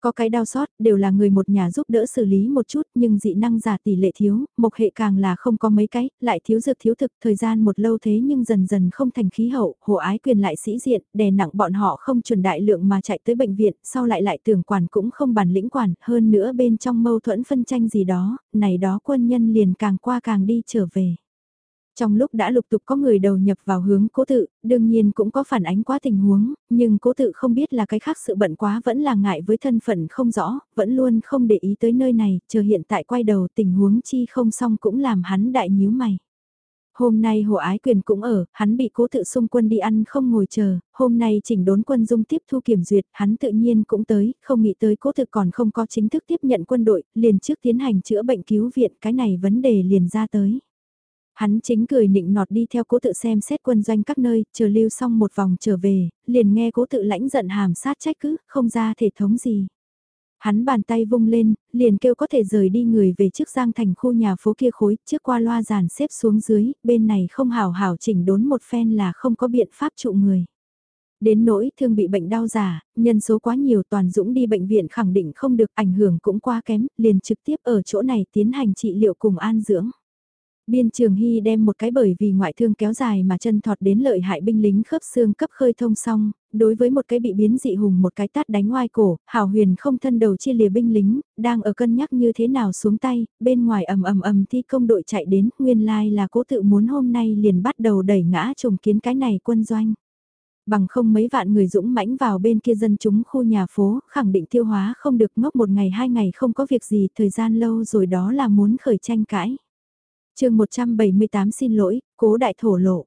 Có cái đau xót, đều là người một nhà giúp đỡ xử lý một chút, nhưng dị năng giả tỷ lệ thiếu, mộc hệ càng là không có mấy cái, lại thiếu dược thiếu thực, thời gian một lâu thế nhưng dần dần không thành khí hậu, hộ ái quyền lại sĩ diện, đè nặng bọn họ không chuẩn đại lượng mà chạy tới bệnh viện, sau lại lại tưởng quản cũng không bản lĩnh quản, hơn nữa bên trong mâu thuẫn phân tranh gì đó, này đó quân nhân liền càng qua càng đi trở về. Trong lúc đã lục tục có người đầu nhập vào hướng cố tự, đương nhiên cũng có phản ánh quá tình huống, nhưng cố tự không biết là cái khác sự bận quá vẫn là ngại với thân phận không rõ, vẫn luôn không để ý tới nơi này, chờ hiện tại quay đầu tình huống chi không xong cũng làm hắn đại nhíu mày. Hôm nay hồ ái quyền cũng ở, hắn bị cố tự xung quân đi ăn không ngồi chờ, hôm nay chỉnh đốn quân dung tiếp thu kiểm duyệt, hắn tự nhiên cũng tới, không nghĩ tới cố tự còn không có chính thức tiếp nhận quân đội, liền trước tiến hành chữa bệnh cứu viện, cái này vấn đề liền ra tới. Hắn chính cười nịnh nọt đi theo cố tự xem xét quân doanh các nơi, chờ lưu xong một vòng trở về, liền nghe cố tự lãnh giận hàm sát trách cứ, không ra thể thống gì. Hắn bàn tay vung lên, liền kêu có thể rời đi người về trước giang thành khu nhà phố kia khối, trước qua loa giàn xếp xuống dưới, bên này không hào hào chỉnh đốn một phen là không có biện pháp trụ người. Đến nỗi thương bị bệnh đau giả, nhân số quá nhiều toàn dũng đi bệnh viện khẳng định không được ảnh hưởng cũng quá kém, liền trực tiếp ở chỗ này tiến hành trị liệu cùng an dưỡng. Biên Trường Hy đem một cái bởi vì ngoại thương kéo dài mà chân thọt đến lợi hại binh lính khớp xương cấp khơi thông xong, đối với một cái bị biến dị hùng một cái tát đánh ngoài cổ, Hảo Huyền không thân đầu chia lìa binh lính, đang ở cân nhắc như thế nào xuống tay, bên ngoài ầm ầm ầm thi công đội chạy đến, nguyên lai là cố tự muốn hôm nay liền bắt đầu đẩy ngã trùng kiến cái này quân doanh. Bằng không mấy vạn người dũng mãnh vào bên kia dân chúng khu nhà phố, khẳng định tiêu hóa không được ngốc một ngày hai ngày không có việc gì, thời gian lâu rồi đó là muốn khởi tranh cãi chương 178 xin lỗi, cố đại thổ lộ.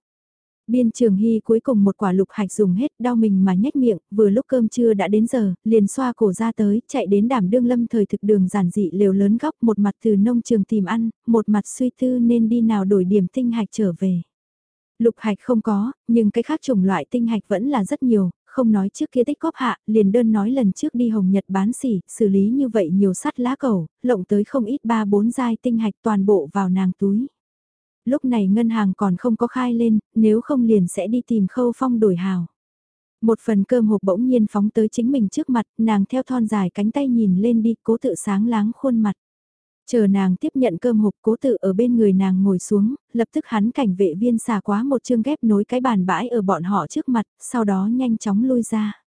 Biên trường hy cuối cùng một quả lục hạch dùng hết đau mình mà nhếch miệng, vừa lúc cơm trưa đã đến giờ, liền xoa cổ ra tới, chạy đến đảm đương lâm thời thực đường giản dị lều lớn góc một mặt từ nông trường tìm ăn, một mặt suy tư nên đi nào đổi điểm tinh hạch trở về. Lục hạch không có, nhưng cái khác chủng loại tinh hạch vẫn là rất nhiều, không nói trước kia tích góp hạ, liền đơn nói lần trước đi Hồng Nhật bán xỉ, xử lý như vậy nhiều sắt lá cầu, lộng tới không ít ba bốn giai tinh hạch toàn bộ vào nàng túi. Lúc này ngân hàng còn không có khai lên, nếu không liền sẽ đi tìm khâu phong đổi hào. Một phần cơm hộp bỗng nhiên phóng tới chính mình trước mặt, nàng theo thon dài cánh tay nhìn lên đi, cố tự sáng láng khuôn mặt. Chờ nàng tiếp nhận cơm hộp cố tự ở bên người nàng ngồi xuống, lập tức hắn cảnh vệ viên xả quá một chương ghép nối cái bàn bãi ở bọn họ trước mặt, sau đó nhanh chóng lui ra.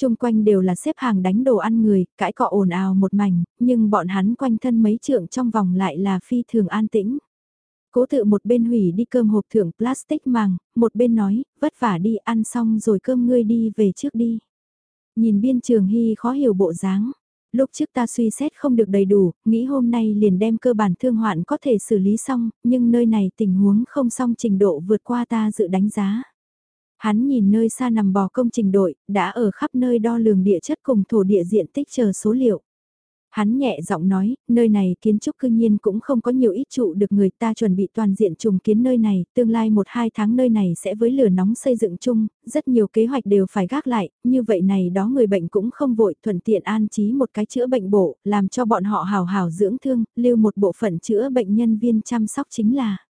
Trung quanh đều là xếp hàng đánh đồ ăn người, cãi cọ ồn ào một mảnh, nhưng bọn hắn quanh thân mấy trượng trong vòng lại là phi thường an tĩnh. Cố tự một bên hủy đi cơm hộp thưởng plastic màng, một bên nói, vất vả đi ăn xong rồi cơm ngươi đi về trước đi. Nhìn biên trường hy khó hiểu bộ dáng, Lúc trước ta suy xét không được đầy đủ, nghĩ hôm nay liền đem cơ bản thương hoạn có thể xử lý xong, nhưng nơi này tình huống không xong trình độ vượt qua ta dự đánh giá. Hắn nhìn nơi xa nằm bò công trình đội, đã ở khắp nơi đo lường địa chất cùng thổ địa diện tích chờ số liệu. Hắn nhẹ giọng nói, nơi này kiến trúc cư nhiên cũng không có nhiều ít trụ được người ta chuẩn bị toàn diện trùng kiến nơi này, tương lai một hai tháng nơi này sẽ với lửa nóng xây dựng chung, rất nhiều kế hoạch đều phải gác lại, như vậy này đó người bệnh cũng không vội thuận tiện an trí một cái chữa bệnh bộ, làm cho bọn họ hào hào dưỡng thương, lưu một bộ phận chữa bệnh nhân viên chăm sóc chính là.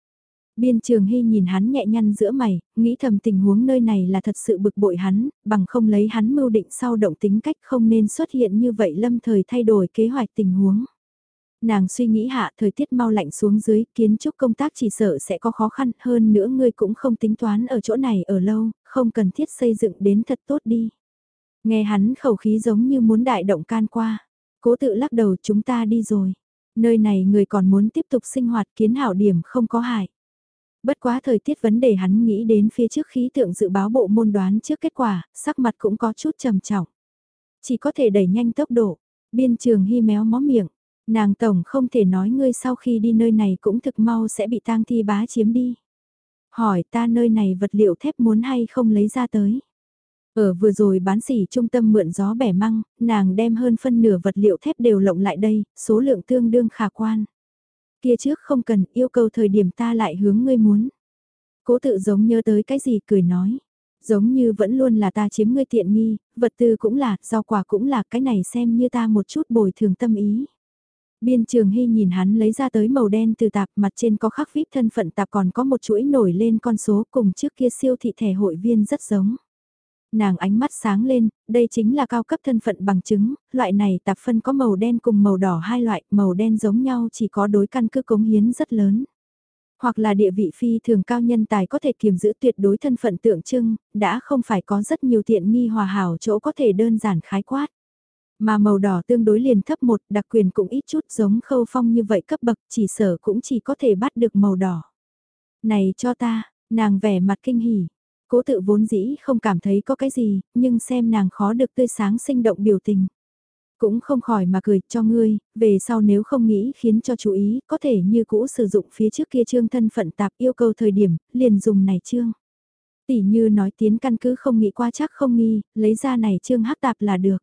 Biên trường hy nhìn hắn nhẹ nhăn giữa mày, nghĩ thầm tình huống nơi này là thật sự bực bội hắn, bằng không lấy hắn mưu định sau động tính cách không nên xuất hiện như vậy lâm thời thay đổi kế hoạch tình huống. Nàng suy nghĩ hạ thời tiết mau lạnh xuống dưới, kiến trúc công tác chỉ sợ sẽ có khó khăn hơn nữa ngươi cũng không tính toán ở chỗ này ở lâu, không cần thiết xây dựng đến thật tốt đi. Nghe hắn khẩu khí giống như muốn đại động can qua. Cố tự lắc đầu chúng ta đi rồi. Nơi này người còn muốn tiếp tục sinh hoạt kiến hảo điểm không có hại. Bất quá thời tiết vấn đề hắn nghĩ đến phía trước khí tượng dự báo bộ môn đoán trước kết quả, sắc mặt cũng có chút trầm trọng. Chỉ có thể đẩy nhanh tốc độ, biên trường hy méo mó miệng, nàng tổng không thể nói ngươi sau khi đi nơi này cũng thực mau sẽ bị tang thi bá chiếm đi. Hỏi ta nơi này vật liệu thép muốn hay không lấy ra tới. Ở vừa rồi bán sỉ trung tâm mượn gió bẻ măng, nàng đem hơn phân nửa vật liệu thép đều lộng lại đây, số lượng tương đương khả quan. Kia trước không cần yêu cầu thời điểm ta lại hướng ngươi muốn. Cố tự giống nhớ tới cái gì cười nói. Giống như vẫn luôn là ta chiếm ngươi tiện nghi, vật tư cũng là, rau quả cũng là cái này xem như ta một chút bồi thường tâm ý. Biên trường hy nhìn hắn lấy ra tới màu đen từ tạp mặt trên có khắc vip thân phận tạp còn có một chuỗi nổi lên con số cùng trước kia siêu thị thẻ hội viên rất giống nàng ánh mắt sáng lên, đây chính là cao cấp thân phận bằng chứng, loại này tạp phân có màu đen cùng màu đỏ hai loại, màu đen giống nhau chỉ có đối căn cứ cống hiến rất lớn. Hoặc là địa vị phi thường cao nhân tài có thể kiềm giữ tuyệt đối thân phận tượng trưng, đã không phải có rất nhiều tiện nghi hòa hảo chỗ có thể đơn giản khái quát. Mà màu đỏ tương đối liền thấp một, đặc quyền cũng ít chút giống khâu phong như vậy cấp bậc chỉ sở cũng chỉ có thể bắt được màu đỏ. Này cho ta, nàng vẻ mặt kinh hỉ, cố tự vốn dĩ không cảm thấy có cái gì, nhưng xem nàng khó được tươi sáng sinh động biểu tình. Cũng không khỏi mà cười cho ngươi, về sau nếu không nghĩ khiến cho chú ý, có thể như cũ sử dụng phía trước kia trương thân phận tạp yêu cầu thời điểm, liền dùng này trương. Tỷ như nói tiến căn cứ không nghĩ qua chắc không nghi, lấy ra này trương hắc tạp là được.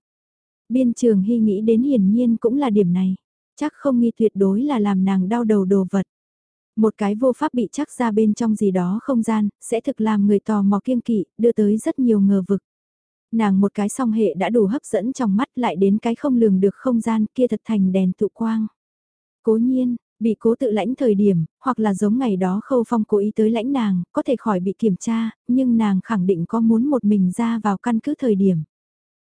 Biên trường hy nghĩ đến hiển nhiên cũng là điểm này. Chắc không nghi tuyệt đối là làm nàng đau đầu đồ vật. Một cái vô pháp bị chắc ra bên trong gì đó không gian, sẽ thực làm người tò mò kiêng kỵ, đưa tới rất nhiều ngờ vực. Nàng một cái song hệ đã đủ hấp dẫn trong mắt lại đến cái không lường được không gian kia thật thành đèn tụ quang. Cố nhiên, bị cố tự lãnh thời điểm, hoặc là giống ngày đó khâu phong cố ý tới lãnh nàng, có thể khỏi bị kiểm tra, nhưng nàng khẳng định có muốn một mình ra vào căn cứ thời điểm.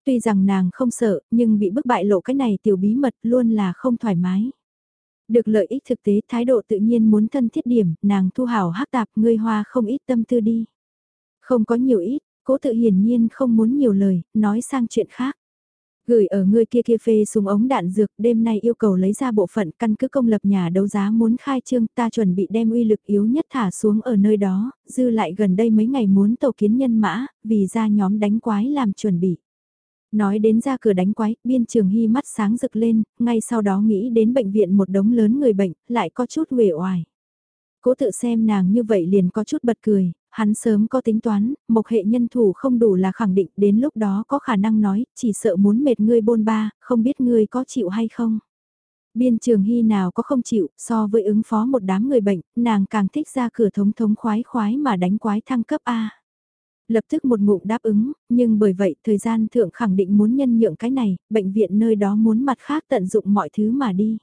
Tuy rằng nàng không sợ, nhưng bị bức bại lộ cái này tiểu bí mật luôn là không thoải mái. Được lợi ích thực tế thái độ tự nhiên muốn thân thiết điểm, nàng thu hảo hắc tạp ngươi hoa không ít tâm tư đi. Không có nhiều ít, cố tự hiển nhiên không muốn nhiều lời, nói sang chuyện khác. Gửi ở ngươi kia kia phê súng ống đạn dược đêm nay yêu cầu lấy ra bộ phận căn cứ công lập nhà đấu giá muốn khai trương ta chuẩn bị đem uy lực yếu nhất thả xuống ở nơi đó, dư lại gần đây mấy ngày muốn tàu kiến nhân mã, vì ra nhóm đánh quái làm chuẩn bị. Nói đến ra cửa đánh quái, biên trường hy mắt sáng rực lên, ngay sau đó nghĩ đến bệnh viện một đống lớn người bệnh, lại có chút uể oải. Cố tự xem nàng như vậy liền có chút bật cười, hắn sớm có tính toán, một hệ nhân thủ không đủ là khẳng định đến lúc đó có khả năng nói, chỉ sợ muốn mệt ngươi bôn ba, không biết ngươi có chịu hay không. Biên trường hy nào có không chịu, so với ứng phó một đám người bệnh, nàng càng thích ra cửa thống thống khoái khoái mà đánh quái thăng cấp A lập tức một ngụm đáp ứng, nhưng bởi vậy thời gian thượng khẳng định muốn nhân nhượng cái này, bệnh viện nơi đó muốn mặt khác tận dụng mọi thứ mà đi.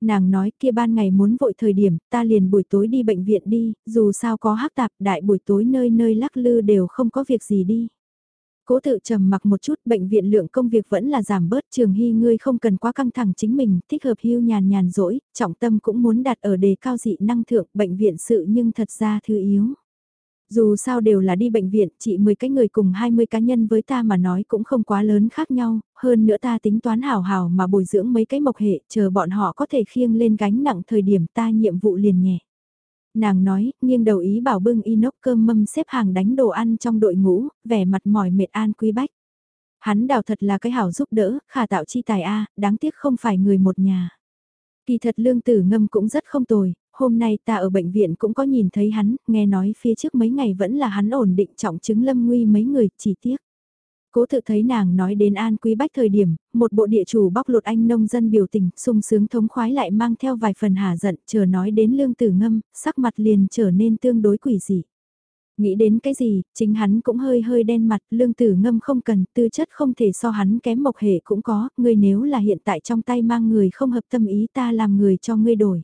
Nàng nói kia ban ngày muốn vội thời điểm, ta liền buổi tối đi bệnh viện đi, dù sao có hắc tạp đại buổi tối nơi nơi lắc lư đều không có việc gì đi. Cố tự trầm mặc một chút, bệnh viện lượng công việc vẫn là giảm bớt, trường hy ngươi không cần quá căng thẳng chính mình, thích hợp hưu nhàn nhàn rỗi, trọng tâm cũng muốn đặt ở đề cao dị năng thượng, bệnh viện sự nhưng thật ra thư yếu. Dù sao đều là đi bệnh viện, chỉ 10 cái người cùng 20 cá nhân với ta mà nói cũng không quá lớn khác nhau, hơn nữa ta tính toán hào hào mà bồi dưỡng mấy cái mộc hệ, chờ bọn họ có thể khiêng lên gánh nặng thời điểm ta nhiệm vụ liền nhẹ. Nàng nói, nghiêng đầu ý bảo bưng inox cơm mâm xếp hàng đánh đồ ăn trong đội ngũ, vẻ mặt mỏi mệt an quý bách. Hắn đào thật là cái hảo giúp đỡ, khả tạo chi tài A, đáng tiếc không phải người một nhà. Kỳ thật lương tử ngâm cũng rất không tồi, hôm nay ta ở bệnh viện cũng có nhìn thấy hắn, nghe nói phía trước mấy ngày vẫn là hắn ổn định trọng chứng lâm nguy mấy người, chỉ tiếc. Cố tự thấy nàng nói đến an quý bách thời điểm, một bộ địa chủ bóc lột anh nông dân biểu tình, sung sướng thống khoái lại mang theo vài phần hà giận, chờ nói đến lương tử ngâm, sắc mặt liền trở nên tương đối quỷ dị. Nghĩ đến cái gì, chính hắn cũng hơi hơi đen mặt, lương tử ngâm không cần, tư chất không thể so hắn kém mộc hệ cũng có, ngươi nếu là hiện tại trong tay mang người không hợp tâm ý ta làm người cho ngươi đổi.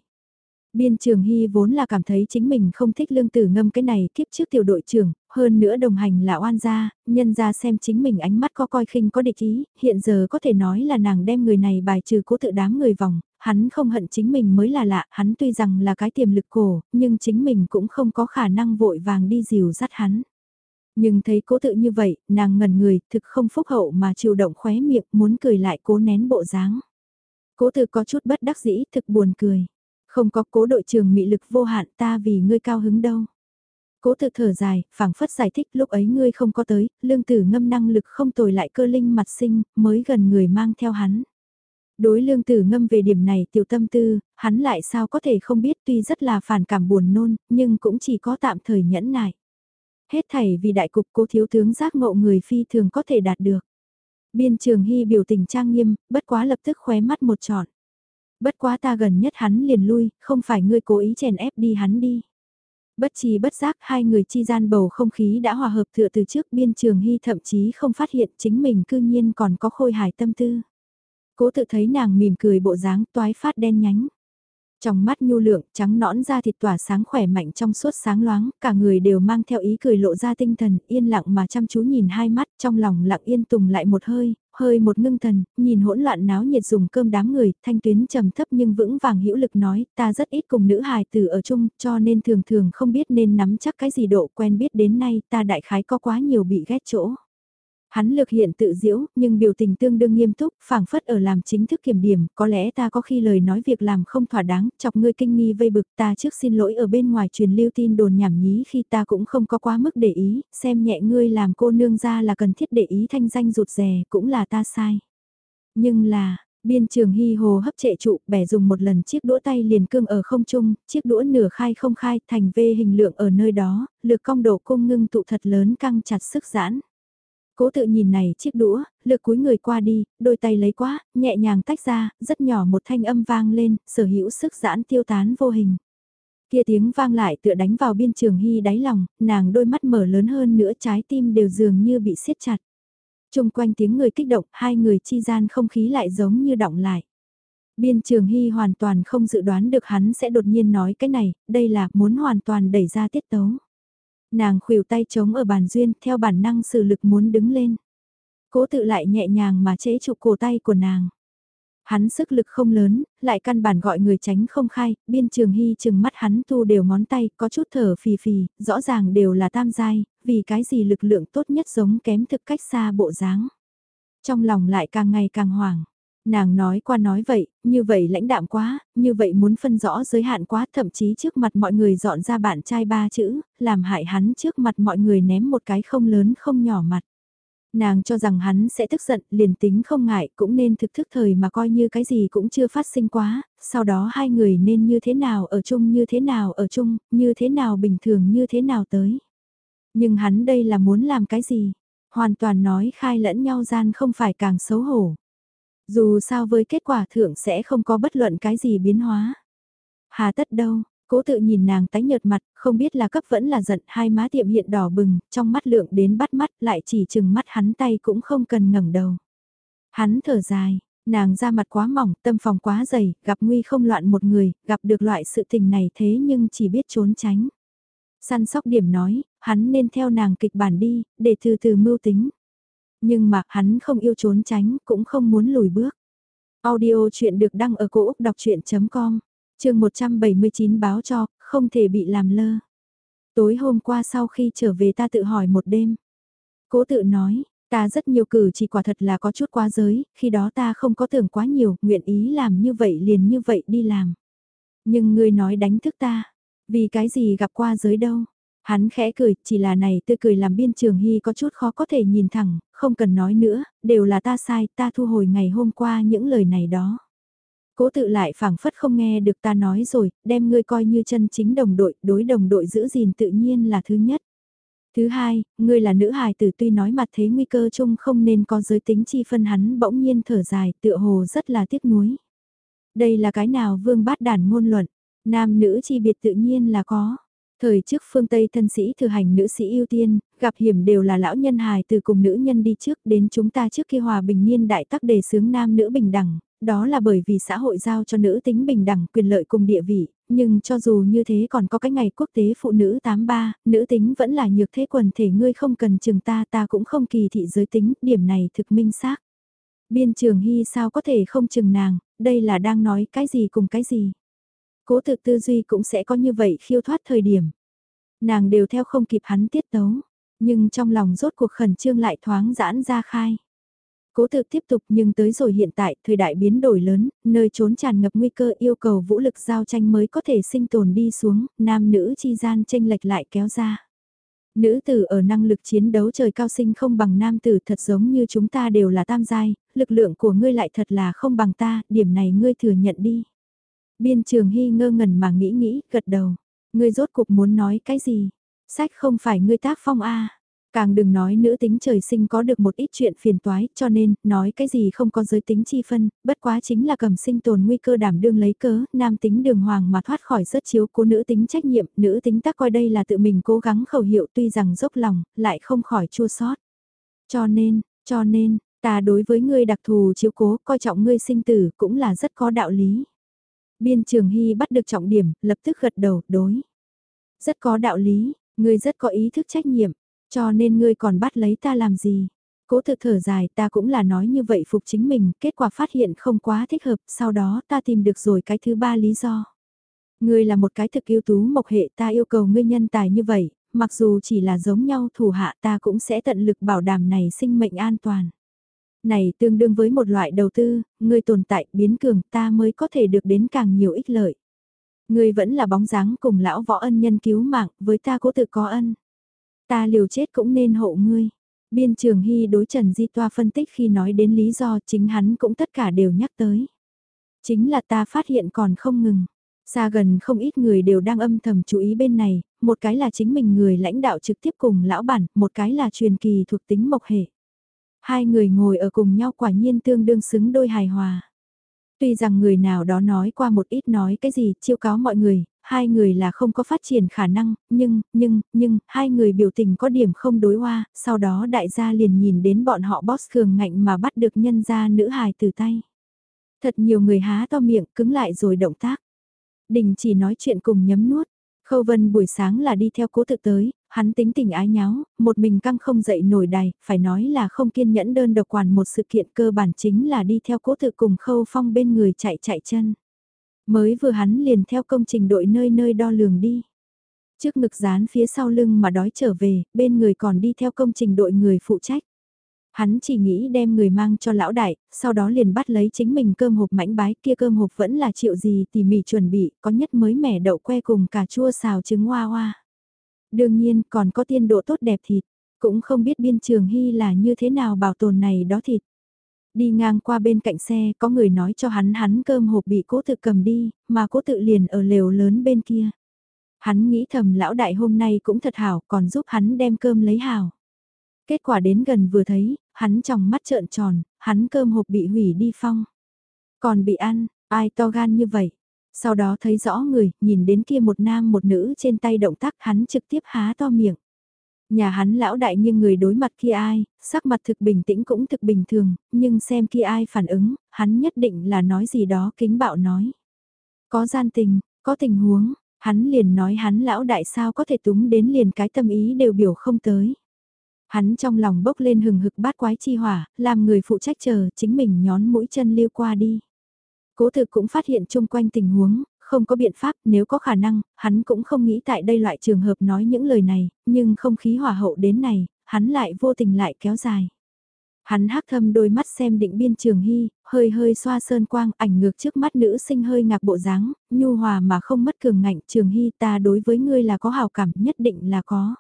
Biên trường hy vốn là cảm thấy chính mình không thích lương tử ngâm cái này kiếp trước tiểu đội trưởng, hơn nữa đồng hành là oan gia, nhân ra xem chính mình ánh mắt có coi khinh có địch ý, hiện giờ có thể nói là nàng đem người này bài trừ cố tự đám người vòng, hắn không hận chính mình mới là lạ, hắn tuy rằng là cái tiềm lực cổ, nhưng chính mình cũng không có khả năng vội vàng đi dìu dắt hắn. Nhưng thấy cố tự như vậy, nàng ngần người, thực không phúc hậu mà chịu động khóe miệng, muốn cười lại cố nén bộ dáng. Cố tự có chút bất đắc dĩ, thực buồn cười. Không có cố đội trưởng mị lực vô hạn ta vì ngươi cao hứng đâu. Cố tự thở dài, phảng phất giải thích lúc ấy ngươi không có tới, lương tử ngâm năng lực không tồi lại cơ linh mặt sinh, mới gần người mang theo hắn. Đối lương tử ngâm về điểm này tiểu tâm tư, hắn lại sao có thể không biết tuy rất là phản cảm buồn nôn, nhưng cũng chỉ có tạm thời nhẫn nại. Hết thảy vì đại cục cố thiếu tướng giác ngộ người phi thường có thể đạt được. Biên trường hy biểu tình trang nghiêm, bất quá lập tức khóe mắt một trọn. Bất quá ta gần nhất hắn liền lui, không phải ngươi cố ý chèn ép đi hắn đi. Bất chi bất giác hai người chi gian bầu không khí đã hòa hợp tựa từ trước biên trường hy thậm chí không phát hiện chính mình cư nhiên còn có khôi hài tâm tư. Cố tự thấy nàng mỉm cười bộ dáng toái phát đen nhánh. Trong mắt nhu lượng, trắng nõn ra thịt tỏa sáng khỏe mạnh trong suốt sáng loáng, cả người đều mang theo ý cười lộ ra tinh thần, yên lặng mà chăm chú nhìn hai mắt, trong lòng lặng yên tùng lại một hơi, hơi một ngưng thần, nhìn hỗn loạn náo nhiệt dùng cơm đám người, thanh tuyến trầm thấp nhưng vững vàng hữu lực nói, ta rất ít cùng nữ hài tử ở chung, cho nên thường thường không biết nên nắm chắc cái gì độ quen biết đến nay, ta đại khái có quá nhiều bị ghét chỗ. Hắn lược hiện tự diễu, nhưng biểu tình tương đương nghiêm túc, phảng phất ở làm chính thức kiểm điểm, có lẽ ta có khi lời nói việc làm không thỏa đáng, chọc ngươi kinh nghi vây bực ta trước xin lỗi ở bên ngoài truyền lưu tin đồn nhảm nhí khi ta cũng không có quá mức để ý, xem nhẹ ngươi làm cô nương ra là cần thiết để ý thanh danh rụt rè, cũng là ta sai. Nhưng là, Biên trường hy hồ hấp trệ trụ, bẻ dùng một lần chiếc đũa tay liền cương ở không trung, chiếc đũa nửa khai không khai, thành vê hình lượng ở nơi đó, lực cong độ cung ngưng tụ thật lớn căng chặt sức giãn. Cố tự nhìn này chiếc đũa, lực cúi người qua đi, đôi tay lấy quá, nhẹ nhàng tách ra, rất nhỏ một thanh âm vang lên, sở hữu sức giãn tiêu tán vô hình. Kia tiếng vang lại tựa đánh vào biên trường hy đáy lòng, nàng đôi mắt mở lớn hơn nữa trái tim đều dường như bị siết chặt. Trung quanh tiếng người kích động, hai người chi gian không khí lại giống như động lại. Biên trường hy hoàn toàn không dự đoán được hắn sẽ đột nhiên nói cái này, đây là muốn hoàn toàn đẩy ra tiết tấu. Nàng khuỷu tay chống ở bàn duyên, theo bản năng sử lực muốn đứng lên. Cố tự lại nhẹ nhàng mà chế chụp cổ tay của nàng. Hắn sức lực không lớn, lại căn bản gọi người tránh không khai, biên trường hy chừng mắt hắn tu đều ngón tay, có chút thở phì phì, rõ ràng đều là tam giai, vì cái gì lực lượng tốt nhất giống kém thực cách xa bộ dáng. Trong lòng lại càng ngày càng hoảng. Nàng nói qua nói vậy, như vậy lãnh đạm quá, như vậy muốn phân rõ giới hạn quá thậm chí trước mặt mọi người dọn ra bạn trai ba chữ, làm hại hắn trước mặt mọi người ném một cái không lớn không nhỏ mặt. Nàng cho rằng hắn sẽ tức giận, liền tính không ngại, cũng nên thực thức thời mà coi như cái gì cũng chưa phát sinh quá, sau đó hai người nên như thế nào ở chung như thế nào ở chung, như thế nào bình thường như thế nào tới. Nhưng hắn đây là muốn làm cái gì? Hoàn toàn nói khai lẫn nhau gian không phải càng xấu hổ. Dù sao với kết quả thưởng sẽ không có bất luận cái gì biến hóa. Hà tất đâu, cố tự nhìn nàng tái nhợt mặt, không biết là cấp vẫn là giận, hai má tiệm hiện đỏ bừng, trong mắt lượng đến bắt mắt, lại chỉ chừng mắt hắn tay cũng không cần ngẩng đầu. Hắn thở dài, nàng ra mặt quá mỏng, tâm phòng quá dày, gặp nguy không loạn một người, gặp được loại sự tình này thế nhưng chỉ biết trốn tránh. Săn sóc điểm nói, hắn nên theo nàng kịch bản đi, để từ từ mưu tính. Nhưng mà hắn không yêu trốn tránh, cũng không muốn lùi bước. Audio chuyện được đăng ở cổ Úc đọc chuyện.com, trường 179 báo cho, không thể bị làm lơ. Tối hôm qua sau khi trở về ta tự hỏi một đêm. Cố tự nói, ta rất nhiều cử chỉ quả thật là có chút quá giới, khi đó ta không có tưởng quá nhiều, nguyện ý làm như vậy liền như vậy đi làm. Nhưng người nói đánh thức ta, vì cái gì gặp qua giới đâu. Hắn khẽ cười, chỉ là này tươi cười làm biên trường hy có chút khó có thể nhìn thẳng, không cần nói nữa, đều là ta sai, ta thu hồi ngày hôm qua những lời này đó. Cố tự lại phảng phất không nghe được ta nói rồi, đem ngươi coi như chân chính đồng đội, đối đồng đội giữ gìn tự nhiên là thứ nhất. Thứ hai, ngươi là nữ hài tử tuy nói mặt thế nguy cơ chung không nên có giới tính chi phân hắn bỗng nhiên thở dài tựa hồ rất là tiếc nuối. Đây là cái nào vương bát đàn ngôn luận, nam nữ chi biệt tự nhiên là có. Thời trước phương Tây thân sĩ thừa hành nữ sĩ ưu tiên, gặp hiểm đều là lão nhân hài từ cùng nữ nhân đi trước đến chúng ta trước khi hòa bình niên đại tắc đề sướng nam nữ bình đẳng, đó là bởi vì xã hội giao cho nữ tính bình đẳng quyền lợi cùng địa vị, nhưng cho dù như thế còn có cái ngày quốc tế phụ nữ 83, nữ tính vẫn là nhược thế quần thể ngươi không cần chừng ta ta cũng không kỳ thị giới tính, điểm này thực minh xác. Biên trường hy sao có thể không chừng nàng, đây là đang nói cái gì cùng cái gì. Cố tự tư duy cũng sẽ có như vậy khiêu thoát thời điểm. Nàng đều theo không kịp hắn tiết tấu, nhưng trong lòng rốt cuộc khẩn trương lại thoáng giãn ra khai. Cố tự tiếp tục nhưng tới rồi hiện tại, thời đại biến đổi lớn, nơi trốn tràn ngập nguy cơ yêu cầu vũ lực giao tranh mới có thể sinh tồn đi xuống, nam nữ chi gian tranh lệch lại kéo ra. Nữ tử ở năng lực chiến đấu trời cao sinh không bằng nam tử thật giống như chúng ta đều là tam giai, lực lượng của ngươi lại thật là không bằng ta, điểm này ngươi thừa nhận đi. Biên trường hy ngơ ngẩn mà nghĩ nghĩ, gật đầu. Ngươi rốt cục muốn nói cái gì? Sách không phải ngươi tác phong A. Càng đừng nói nữ tính trời sinh có được một ít chuyện phiền toái, cho nên, nói cái gì không có giới tính chi phân, bất quá chính là cầm sinh tồn nguy cơ đảm đương lấy cớ, nam tính đường hoàng mà thoát khỏi rất chiếu cố nữ tính trách nhiệm, nữ tính tác coi đây là tự mình cố gắng khẩu hiệu tuy rằng dốc lòng, lại không khỏi chua sót. Cho nên, cho nên, ta đối với ngươi đặc thù chiếu cố, coi trọng ngươi sinh tử, cũng là rất có đạo lý. Biên trường hy bắt được trọng điểm, lập tức gật đầu, đối. Rất có đạo lý, ngươi rất có ý thức trách nhiệm cho nên ngươi còn bắt lấy ta làm gì? Cố thực thở dài ta cũng là nói như vậy phục chính mình, kết quả phát hiện không quá thích hợp, sau đó ta tìm được rồi cái thứ ba lý do. Ngươi là một cái thực yêu tú mộc hệ ta yêu cầu ngươi nhân tài như vậy, mặc dù chỉ là giống nhau thủ hạ ta cũng sẽ tận lực bảo đảm này sinh mệnh an toàn. Này tương đương với một loại đầu tư, người tồn tại biến cường ta mới có thể được đến càng nhiều ích lợi. Ngươi vẫn là bóng dáng cùng lão võ ân nhân cứu mạng, với ta cố tự có ân. Ta liều chết cũng nên hộ ngươi. Biên trường Hy đối Trần Di Toa phân tích khi nói đến lý do chính hắn cũng tất cả đều nhắc tới. Chính là ta phát hiện còn không ngừng. Xa gần không ít người đều đang âm thầm chú ý bên này, một cái là chính mình người lãnh đạo trực tiếp cùng lão bản, một cái là truyền kỳ thuộc tính mộc hệ. Hai người ngồi ở cùng nhau quả nhiên tương đương xứng đôi hài hòa. Tuy rằng người nào đó nói qua một ít nói cái gì chiêu cáo mọi người, hai người là không có phát triển khả năng, nhưng, nhưng, nhưng, hai người biểu tình có điểm không đối hoa, sau đó đại gia liền nhìn đến bọn họ boss cường ngạnh mà bắt được nhân gia nữ hài từ tay. Thật nhiều người há to miệng cứng lại rồi động tác. Đình chỉ nói chuyện cùng nhấm nuốt. Khâu Vân buổi sáng là đi theo cố tự tới, hắn tính tình ái nháo, một mình căng không dậy nổi đài, phải nói là không kiên nhẫn đơn độc quản một sự kiện cơ bản chính là đi theo cố tự cùng Khâu Phong bên người chạy chạy chân. Mới vừa hắn liền theo công trình đội nơi nơi đo lường đi. Trước ngực dán phía sau lưng mà đói trở về, bên người còn đi theo công trình đội người phụ trách. Hắn chỉ nghĩ đem người mang cho lão đại, sau đó liền bắt lấy chính mình cơm hộp mảnh bái kia cơm hộp vẫn là triệu gì tỉ mỉ chuẩn bị, có nhất mới mẻ đậu que cùng cà chua xào trứng hoa hoa. Đương nhiên còn có tiên độ tốt đẹp thịt, cũng không biết biên trường hy là như thế nào bảo tồn này đó thịt. Đi ngang qua bên cạnh xe có người nói cho hắn hắn cơm hộp bị cố tự cầm đi, mà cố tự liền ở lều lớn bên kia. Hắn nghĩ thầm lão đại hôm nay cũng thật hảo còn giúp hắn đem cơm lấy hảo. Kết quả đến gần vừa thấy, hắn trong mắt trợn tròn, hắn cơm hộp bị hủy đi phong. Còn bị ăn, ai to gan như vậy? Sau đó thấy rõ người, nhìn đến kia một nam một nữ trên tay động tác hắn trực tiếp há to miệng. Nhà hắn lão đại nhưng người đối mặt kia ai, sắc mặt thực bình tĩnh cũng thực bình thường, nhưng xem kia ai phản ứng, hắn nhất định là nói gì đó kính bạo nói. Có gian tình, có tình huống, hắn liền nói hắn lão đại sao có thể túng đến liền cái tâm ý đều biểu không tới. Hắn trong lòng bốc lên hừng hực bát quái chi hỏa, làm người phụ trách chờ, chính mình nhón mũi chân lưu qua đi. Cố thực cũng phát hiện chung quanh tình huống, không có biện pháp nếu có khả năng, hắn cũng không nghĩ tại đây loại trường hợp nói những lời này, nhưng không khí hỏa hậu đến này, hắn lại vô tình lại kéo dài. Hắn hắc thâm đôi mắt xem định biên trường hy, hơi hơi xoa sơn quang ảnh ngược trước mắt nữ sinh hơi ngạc bộ dáng, nhu hòa mà không mất cường ngạnh trường hy ta đối với ngươi là có hào cảm nhất định là có.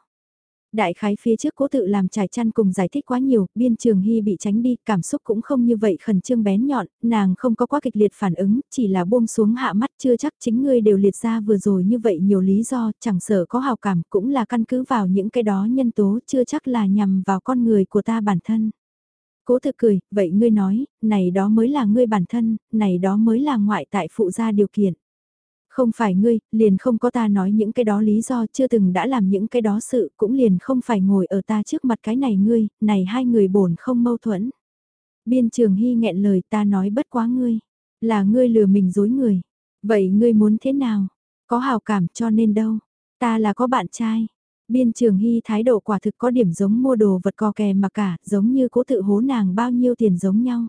Đại khái phía trước cố tự làm trải chăn cùng giải thích quá nhiều, biên trường hy bị tránh đi, cảm xúc cũng không như vậy khẩn trương bén nhọn, nàng không có quá kịch liệt phản ứng, chỉ là buông xuống hạ mắt chưa chắc chính ngươi đều liệt ra vừa rồi như vậy nhiều lý do, chẳng sợ có hào cảm cũng là căn cứ vào những cái đó nhân tố chưa chắc là nhằm vào con người của ta bản thân. Cố tự cười, vậy ngươi nói, này đó mới là ngươi bản thân, này đó mới là ngoại tại phụ gia điều kiện. Không phải ngươi, liền không có ta nói những cái đó lý do chưa từng đã làm những cái đó sự cũng liền không phải ngồi ở ta trước mặt cái này ngươi, này hai người bổn không mâu thuẫn. Biên trường hy nghẹn lời ta nói bất quá ngươi, là ngươi lừa mình dối người. Vậy ngươi muốn thế nào? Có hào cảm cho nên đâu? Ta là có bạn trai. Biên trường hy thái độ quả thực có điểm giống mua đồ vật co kè mà cả, giống như cố tự hố nàng bao nhiêu tiền giống nhau.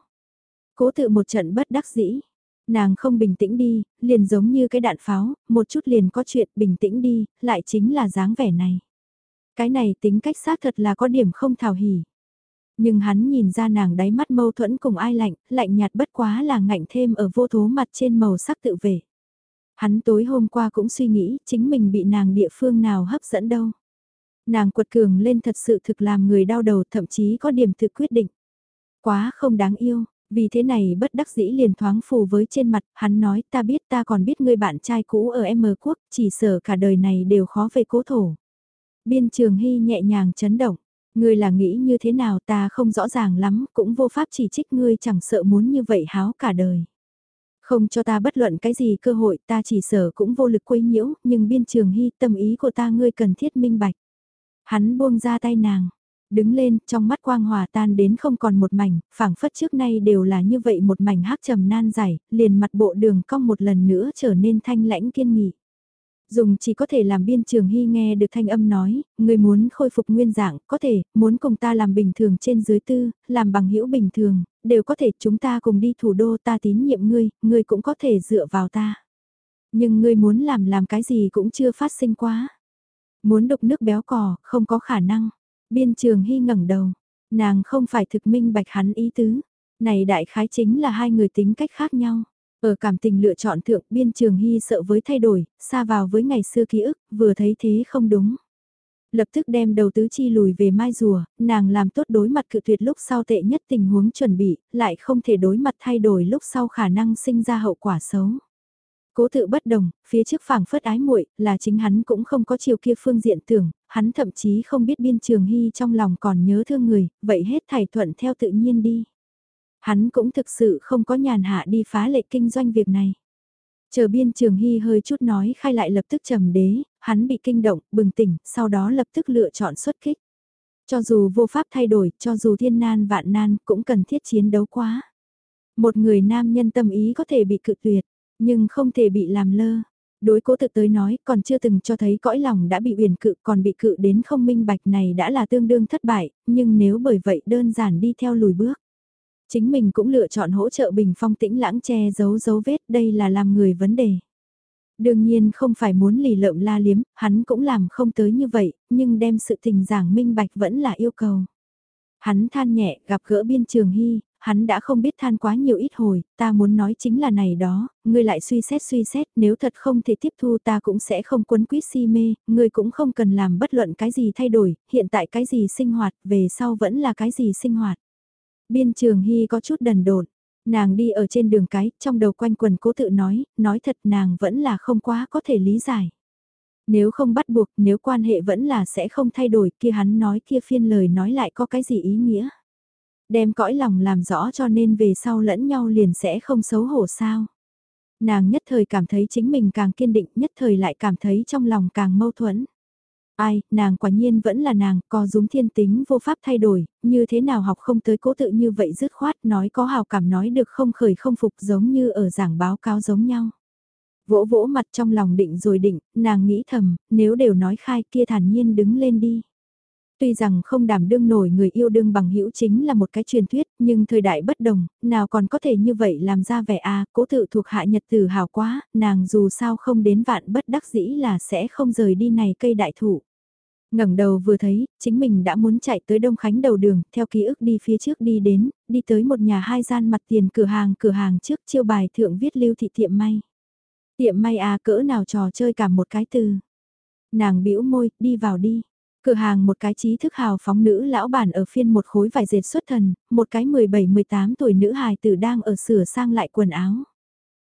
Cố tự một trận bất đắc dĩ. Nàng không bình tĩnh đi, liền giống như cái đạn pháo, một chút liền có chuyện bình tĩnh đi, lại chính là dáng vẻ này. Cái này tính cách xác thật là có điểm không thảo hỉ. Nhưng hắn nhìn ra nàng đáy mắt mâu thuẫn cùng ai lạnh, lạnh nhạt bất quá là ngạnh thêm ở vô thố mặt trên màu sắc tự vệ. Hắn tối hôm qua cũng suy nghĩ chính mình bị nàng địa phương nào hấp dẫn đâu. Nàng quật cường lên thật sự thực làm người đau đầu thậm chí có điểm thực quyết định. Quá không đáng yêu, vì thế này bất đắc dĩ liền thoáng phù với trên mặt, hắn nói ta biết ta còn biết người bạn trai cũ ở M quốc, chỉ sợ cả đời này đều khó về cố thổ. Biên trường hy nhẹ nhàng chấn động, ngươi là nghĩ như thế nào ta không rõ ràng lắm, cũng vô pháp chỉ trích ngươi chẳng sợ muốn như vậy háo cả đời. Không cho ta bất luận cái gì cơ hội ta chỉ sở cũng vô lực quấy nhiễu, nhưng biên trường hy tâm ý của ta ngươi cần thiết minh bạch. Hắn buông ra tay nàng, đứng lên, trong mắt quang hòa tan đến không còn một mảnh, phảng phất trước nay đều là như vậy một mảnh hắc trầm nan dài, liền mặt bộ đường cong một lần nữa trở nên thanh lãnh kiên nghị. Dùng chỉ có thể làm biên trường hy nghe được thanh âm nói, người muốn khôi phục nguyên dạng, có thể, muốn cùng ta làm bình thường trên dưới tư, làm bằng hữu bình thường, đều có thể chúng ta cùng đi thủ đô ta tín nhiệm ngươi, ngươi cũng có thể dựa vào ta. Nhưng ngươi muốn làm làm cái gì cũng chưa phát sinh quá. Muốn đục nước béo cò, không có khả năng. Biên trường hy ngẩng đầu, nàng không phải thực minh bạch hắn ý tứ. Này đại khái chính là hai người tính cách khác nhau. Ở cảm tình lựa chọn thượng biên trường hy sợ với thay đổi, xa vào với ngày xưa ký ức, vừa thấy thế không đúng. Lập tức đem đầu tứ chi lùi về mai rùa, nàng làm tốt đối mặt cự tuyệt lúc sau tệ nhất tình huống chuẩn bị, lại không thể đối mặt thay đổi lúc sau khả năng sinh ra hậu quả xấu. Cố tự bất đồng, phía trước phảng phất ái muội là chính hắn cũng không có chiều kia phương diện tưởng, hắn thậm chí không biết biên trường hy trong lòng còn nhớ thương người, vậy hết thảy thuận theo tự nhiên đi. Hắn cũng thực sự không có nhàn hạ đi phá lệ kinh doanh việc này. Chờ biên trường hy hơi chút nói khai lại lập tức trầm đế, hắn bị kinh động, bừng tỉnh, sau đó lập tức lựa chọn xuất kích. Cho dù vô pháp thay đổi, cho dù thiên nan vạn nan, cũng cần thiết chiến đấu quá. Một người nam nhân tâm ý có thể bị cự tuyệt, nhưng không thể bị làm lơ. Đối cố tự tới nói, còn chưa từng cho thấy cõi lòng đã bị uyển cự, còn bị cự đến không minh bạch này đã là tương đương thất bại, nhưng nếu bởi vậy đơn giản đi theo lùi bước. Chính mình cũng lựa chọn hỗ trợ bình phong tĩnh lãng che giấu dấu vết, đây là làm người vấn đề. Đương nhiên không phải muốn lì lợm la liếm, hắn cũng làm không tới như vậy, nhưng đem sự tình giảng minh bạch vẫn là yêu cầu. Hắn than nhẹ, gặp gỡ biên trường hy, hắn đã không biết than quá nhiều ít hồi, ta muốn nói chính là này đó, ngươi lại suy xét suy xét, nếu thật không thể tiếp thu ta cũng sẽ không quấn quýt si mê, ngươi cũng không cần làm bất luận cái gì thay đổi, hiện tại cái gì sinh hoạt, về sau vẫn là cái gì sinh hoạt. Biên trường hy có chút đần độn nàng đi ở trên đường cái, trong đầu quanh quần cố tự nói, nói thật nàng vẫn là không quá có thể lý giải. Nếu không bắt buộc, nếu quan hệ vẫn là sẽ không thay đổi, kia hắn nói kia phiên lời nói lại có cái gì ý nghĩa. Đem cõi lòng làm rõ cho nên về sau lẫn nhau liền sẽ không xấu hổ sao. Nàng nhất thời cảm thấy chính mình càng kiên định, nhất thời lại cảm thấy trong lòng càng mâu thuẫn. Ai, nàng quả nhiên vẫn là nàng, có dúng thiên tính vô pháp thay đổi, như thế nào học không tới cố tự như vậy dứt khoát, nói có hào cảm nói được không khởi không phục giống như ở giảng báo cáo giống nhau. Vỗ vỗ mặt trong lòng định rồi định, nàng nghĩ thầm, nếu đều nói khai kia thản nhiên đứng lên đi. Tuy rằng không đảm đương nổi người yêu đương bằng hữu chính là một cái truyền thuyết, nhưng thời đại bất đồng, nào còn có thể như vậy làm ra vẻ a cố tự thuộc hạ nhật tử hào quá, nàng dù sao không đến vạn bất đắc dĩ là sẽ không rời đi này cây đại thụ. ngẩng đầu vừa thấy, chính mình đã muốn chạy tới Đông Khánh đầu đường, theo ký ức đi phía trước đi đến, đi tới một nhà hai gian mặt tiền cửa hàng cửa hàng trước chiêu bài thượng viết lưu thị tiệm may. Tiệm may à cỡ nào trò chơi cả một cái từ. Nàng bĩu môi, đi vào đi. Cửa hàng một cái trí thức hào phóng nữ lão bản ở phiên một khối vải dệt xuất thần, một cái 17-18 tuổi nữ hài tử đang ở sửa sang lại quần áo.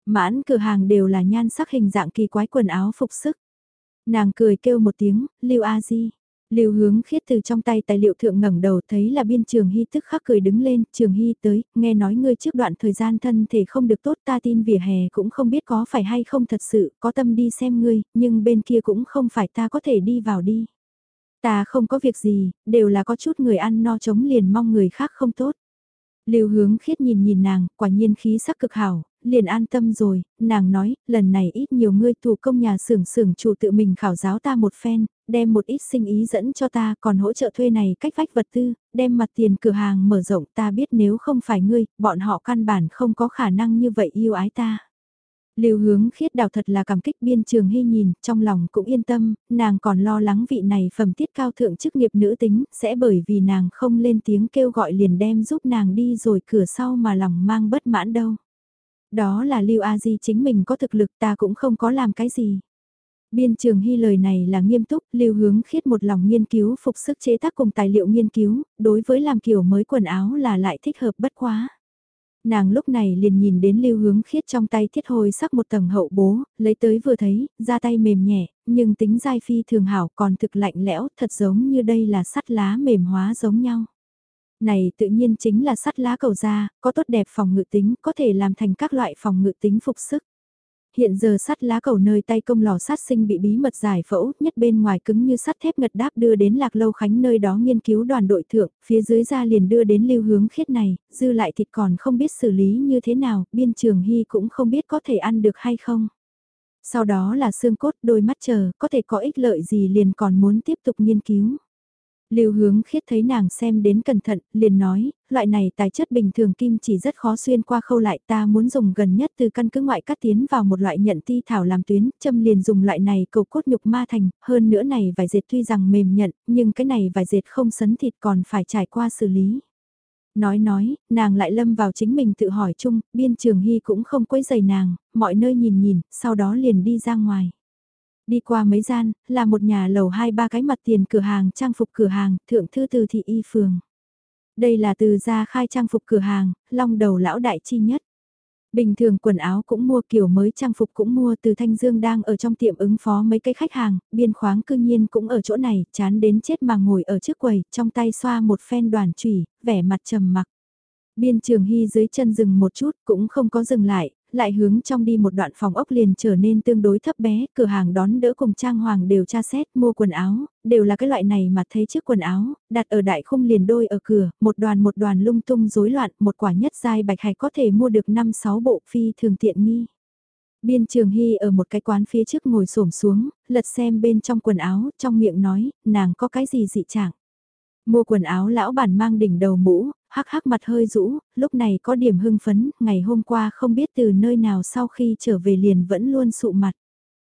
Mãn cửa hàng đều là nhan sắc hình dạng kỳ quái quần áo phục sức. Nàng cười kêu một tiếng, Lưu A Di. Lưu hướng khiết từ trong tay tài liệu thượng ngẩng đầu thấy là biên trường hy tức khắc cười đứng lên, trường hy tới, nghe nói ngươi trước đoạn thời gian thân thể không được tốt ta tin vỉa hè cũng không biết có phải hay không thật sự, có tâm đi xem ngươi, nhưng bên kia cũng không phải ta có thể đi vào đi. Ta không có việc gì, đều là có chút người ăn no chống liền mong người khác không tốt. Lưu hướng khiết nhìn nhìn nàng, quả nhiên khí sắc cực hảo, liền an tâm rồi, nàng nói, lần này ít nhiều ngươi thủ công nhà xưởng xưởng chủ tự mình khảo giáo ta một phen, đem một ít sinh ý dẫn cho ta, còn hỗ trợ thuê này cách vách vật tư, đem mặt tiền cửa hàng mở rộng ta biết nếu không phải ngươi, bọn họ căn bản không có khả năng như vậy yêu ái ta. Lưu hướng khiết đào thật là cảm kích biên trường hy nhìn, trong lòng cũng yên tâm, nàng còn lo lắng vị này phẩm tiết cao thượng chức nghiệp nữ tính, sẽ bởi vì nàng không lên tiếng kêu gọi liền đem giúp nàng đi rồi cửa sau mà lòng mang bất mãn đâu. Đó là Lưu A Di chính mình có thực lực ta cũng không có làm cái gì. Biên trường hy lời này là nghiêm túc, lưu hướng khiết một lòng nghiên cứu phục sức chế tác cùng tài liệu nghiên cứu, đối với làm kiểu mới quần áo là lại thích hợp bất quá. Nàng lúc này liền nhìn đến lưu hướng khiết trong tay thiết hồi sắc một tầng hậu bố, lấy tới vừa thấy, ra tay mềm nhẹ, nhưng tính dai phi thường hảo còn thực lạnh lẽo, thật giống như đây là sắt lá mềm hóa giống nhau. Này tự nhiên chính là sắt lá cầu da, có tốt đẹp phòng ngự tính, có thể làm thành các loại phòng ngự tính phục sức hiện giờ sắt lá cầu nơi tay công lò sát sinh bị bí mật giải phẫu, nhất bên ngoài cứng như sắt thép ngật đáp đưa đến Lạc Lâu Khánh nơi đó nghiên cứu đoàn đội thượng, phía dưới ra liền đưa đến lưu hướng khiết này, dư lại thịt còn không biết xử lý như thế nào, biên trường hy cũng không biết có thể ăn được hay không. Sau đó là xương cốt đôi mắt chờ, có thể có ích lợi gì liền còn muốn tiếp tục nghiên cứu. Lưu hướng khiết thấy nàng xem đến cẩn thận, liền nói, loại này tài chất bình thường kim chỉ rất khó xuyên qua khâu lại ta muốn dùng gần nhất từ căn cứ ngoại cắt tiến vào một loại nhận ti thảo làm tuyến, châm liền dùng loại này cầu cốt nhục ma thành, hơn nữa này vải dệt tuy rằng mềm nhận, nhưng cái này vải dệt không sấn thịt còn phải trải qua xử lý. Nói nói, nàng lại lâm vào chính mình tự hỏi chung, biên trường hy cũng không quấy giày nàng, mọi nơi nhìn nhìn, sau đó liền đi ra ngoài. Đi qua mấy gian, là một nhà lầu hai ba cái mặt tiền cửa hàng trang phục cửa hàng, thượng thư từ thị y phường. Đây là từ gia khai trang phục cửa hàng, long đầu lão đại chi nhất. Bình thường quần áo cũng mua kiểu mới trang phục cũng mua từ Thanh Dương đang ở trong tiệm ứng phó mấy cái khách hàng, biên khoáng cư nhiên cũng ở chỗ này, chán đến chết mà ngồi ở trước quầy, trong tay xoa một phen đoàn chủy, vẻ mặt trầm mặc. Biên trường hy dưới chân dừng một chút cũng không có dừng lại, lại hướng trong đi một đoạn phòng ốc liền trở nên tương đối thấp bé, cửa hàng đón đỡ cùng trang hoàng đều tra xét mua quần áo, đều là cái loại này mà thấy chiếc quần áo, đặt ở đại khung liền đôi ở cửa, một đoàn một đoàn lung tung rối loạn, một quả nhất giai bạch hạch có thể mua được 5-6 bộ phi thường tiện nghi. Biên Trường Hy ở một cái quán phía trước ngồi xổm xuống, lật xem bên trong quần áo, trong miệng nói, nàng có cái gì dị trạng. Mua quần áo lão bản mang đỉnh đầu mũ, hắc hắc mặt hơi rũ, lúc này có điểm hưng phấn, ngày hôm qua không biết từ nơi nào sau khi trở về liền vẫn luôn sụ mặt.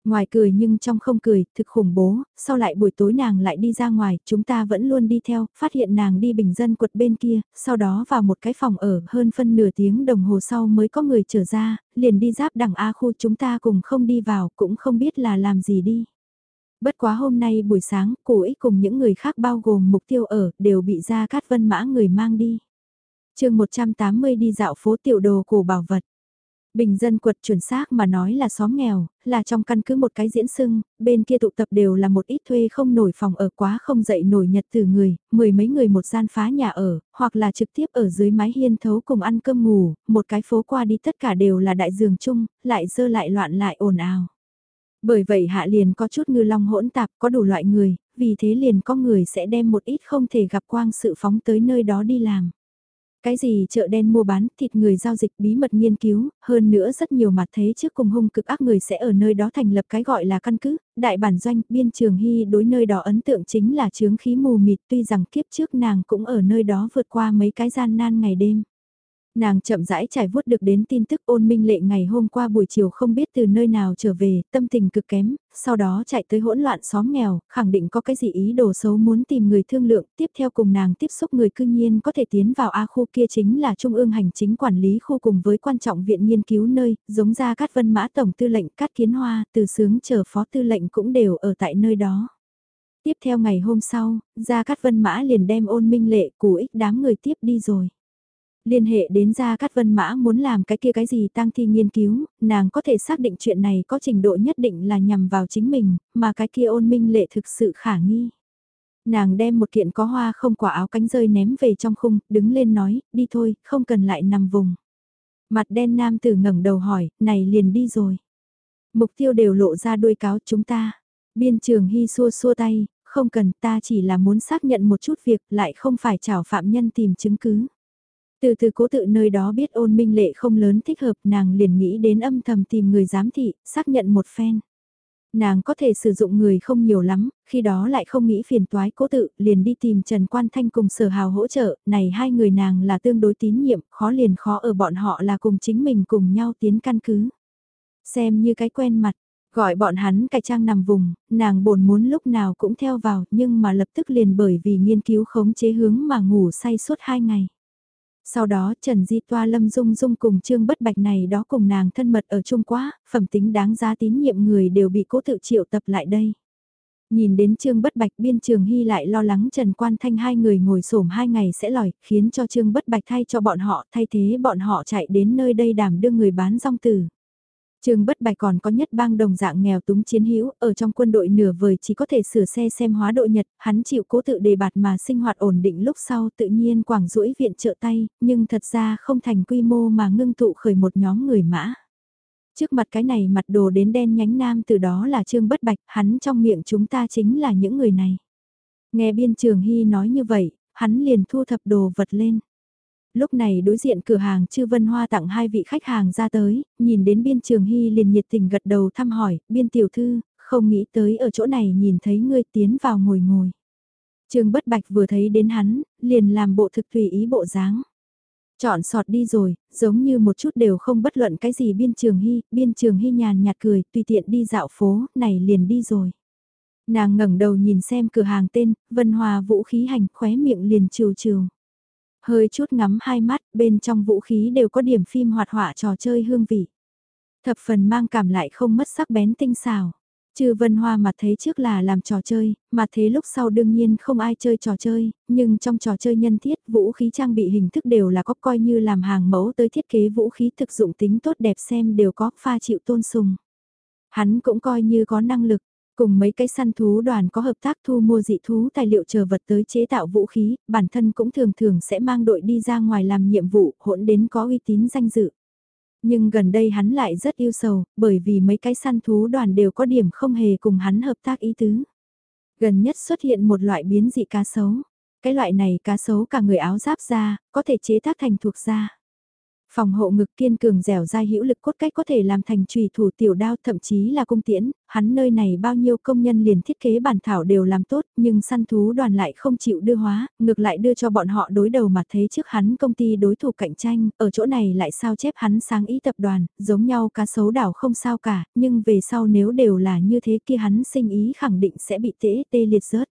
Ngoài cười nhưng trong không cười, thực khủng bố, sau lại buổi tối nàng lại đi ra ngoài, chúng ta vẫn luôn đi theo, phát hiện nàng đi bình dân quật bên kia, sau đó vào một cái phòng ở hơn phân nửa tiếng đồng hồ sau mới có người trở ra, liền đi giáp đằng A khu chúng ta cùng không đi vào, cũng không biết là làm gì đi. Bất quá hôm nay buổi sáng, cổ ích cùng những người khác bao gồm mục tiêu ở, đều bị ra cát vân mã người mang đi. chương 180 đi dạo phố tiểu đồ cổ bảo vật. Bình dân quật chuẩn xác mà nói là xóm nghèo, là trong căn cứ một cái diễn sưng, bên kia tụ tập đều là một ít thuê không nổi phòng ở quá không dậy nổi nhật từ người, mười mấy người một gian phá nhà ở, hoặc là trực tiếp ở dưới mái hiên thấu cùng ăn cơm ngủ, một cái phố qua đi tất cả đều là đại giường chung, lại dơ lại loạn lại ồn ào. Bởi vậy hạ liền có chút ngư long hỗn tạp có đủ loại người, vì thế liền có người sẽ đem một ít không thể gặp quang sự phóng tới nơi đó đi làm. Cái gì chợ đen mua bán, thịt người giao dịch bí mật nghiên cứu, hơn nữa rất nhiều mặt thế trước cùng hung cực ác người sẽ ở nơi đó thành lập cái gọi là căn cứ, đại bản doanh, biên trường hy đối nơi đó ấn tượng chính là chướng khí mù mịt tuy rằng kiếp trước nàng cũng ở nơi đó vượt qua mấy cái gian nan ngày đêm. Nàng chậm rãi trải vuốt được đến tin tức ôn minh lệ ngày hôm qua buổi chiều không biết từ nơi nào trở về, tâm tình cực kém, sau đó chạy tới hỗn loạn xóm nghèo, khẳng định có cái gì ý đồ xấu muốn tìm người thương lượng, tiếp theo cùng nàng tiếp xúc người cư nhiên có thể tiến vào A khu kia chính là Trung ương hành chính quản lý khu cùng với quan trọng viện nghiên cứu nơi, giống ra Cát Vân Mã Tổng Tư lệnh Cát Kiến Hoa, từ sướng chờ Phó Tư lệnh cũng đều ở tại nơi đó. Tiếp theo ngày hôm sau, Gia Cát Vân Mã liền đem ôn minh lệ của ích đám người tiếp đi rồi liên hệ đến ra Cát Vân Mã muốn làm cái kia cái gì tăng thi nghiên cứu, nàng có thể xác định chuyện này có trình độ nhất định là nhằm vào chính mình, mà cái kia ôn minh lệ thực sự khả nghi. Nàng đem một kiện có hoa không quả áo cánh rơi ném về trong khung, đứng lên nói, đi thôi, không cần lại nằm vùng. Mặt đen nam tử ngẩng đầu hỏi, này liền đi rồi. Mục tiêu đều lộ ra đuôi cáo chúng ta. Biên trường hy xua xua tay, không cần ta chỉ là muốn xác nhận một chút việc lại không phải chảo phạm nhân tìm chứng cứ. Từ từ cố tự nơi đó biết ôn minh lệ không lớn thích hợp nàng liền nghĩ đến âm thầm tìm người giám thị, xác nhận một phen. Nàng có thể sử dụng người không nhiều lắm, khi đó lại không nghĩ phiền toái cố tự, liền đi tìm Trần Quan Thanh cùng sở hào hỗ trợ, này hai người nàng là tương đối tín nhiệm, khó liền khó ở bọn họ là cùng chính mình cùng nhau tiến căn cứ. Xem như cái quen mặt, gọi bọn hắn cải trang nằm vùng, nàng bồn muốn lúc nào cũng theo vào nhưng mà lập tức liền bởi vì nghiên cứu khống chế hướng mà ngủ say suốt hai ngày. Sau đó Trần Di Toa Lâm Dung Dung cùng Trương Bất Bạch này đó cùng nàng thân mật ở chung quá, phẩm tính đáng giá tín nhiệm người đều bị cố tự triệu tập lại đây. Nhìn đến Trương Bất Bạch biên Trường Hy lại lo lắng Trần Quan Thanh hai người ngồi xổm hai ngày sẽ lòi, khiến cho Trương Bất Bạch thay cho bọn họ, thay thế bọn họ chạy đến nơi đây đảm đưa người bán rong tử. Trương Bất Bạch còn có nhất bang đồng dạng nghèo túng chiến hữu, ở trong quân đội nửa vời chỉ có thể sửa xe xem hóa độ Nhật, hắn chịu cố tự đề bạt mà sinh hoạt ổn định lúc sau tự nhiên quảng rũi viện trợ tay, nhưng thật ra không thành quy mô mà ngưng tụ khởi một nhóm người mã. Trước mặt cái này mặt đồ đến đen nhánh nam từ đó là Trương Bất Bạch, hắn trong miệng chúng ta chính là những người này. Nghe biên trường Hy nói như vậy, hắn liền thu thập đồ vật lên lúc này đối diện cửa hàng Chư Vân Hoa tặng hai vị khách hàng ra tới, nhìn đến biên trường hy liền nhiệt tình gật đầu thăm hỏi, biên tiểu thư, không nghĩ tới ở chỗ này nhìn thấy ngươi tiến vào ngồi ngồi. Trường bất bạch vừa thấy đến hắn, liền làm bộ thực tùy ý bộ dáng. Chọn sọt đi rồi, giống như một chút đều không bất luận cái gì biên trường hy, biên trường hy nhàn nhạt cười, tùy tiện đi dạo phố, này liền đi rồi. Nàng ngẩng đầu nhìn xem cửa hàng tên, Vân Hòa vũ khí hành khóe miệng liền trừ trừ. Hơi chút ngắm hai mắt, bên trong vũ khí đều có điểm phim hoạt họa trò chơi hương vị. Thập phần mang cảm lại không mất sắc bén tinh xào. Trừ vân hoa mà thế trước là làm trò chơi, mà thế lúc sau đương nhiên không ai chơi trò chơi, nhưng trong trò chơi nhân thiết vũ khí trang bị hình thức đều là có coi như làm hàng mẫu tới thiết kế vũ khí thực dụng tính tốt đẹp xem đều có pha chịu tôn sùng. Hắn cũng coi như có năng lực, Cùng mấy cái săn thú đoàn có hợp tác thu mua dị thú tài liệu chờ vật tới chế tạo vũ khí, bản thân cũng thường thường sẽ mang đội đi ra ngoài làm nhiệm vụ, hỗn đến có uy tín danh dự. Nhưng gần đây hắn lại rất yêu sầu, bởi vì mấy cái săn thú đoàn đều có điểm không hề cùng hắn hợp tác ý tứ. Gần nhất xuất hiện một loại biến dị cá sấu. Cái loại này cá sấu cả người áo giáp ra, có thể chế tác thành thuộc da. Phòng hộ ngực kiên cường dẻo dai hữu lực cốt cách có thể làm thành trùy thủ tiểu đao thậm chí là cung tiễn, hắn nơi này bao nhiêu công nhân liền thiết kế bản thảo đều làm tốt nhưng săn thú đoàn lại không chịu đưa hóa, ngược lại đưa cho bọn họ đối đầu mà thấy trước hắn công ty đối thủ cạnh tranh, ở chỗ này lại sao chép hắn sáng ý tập đoàn, giống nhau cá sấu đảo không sao cả, nhưng về sau nếu đều là như thế kia hắn sinh ý khẳng định sẽ bị tễ tê liệt rớt.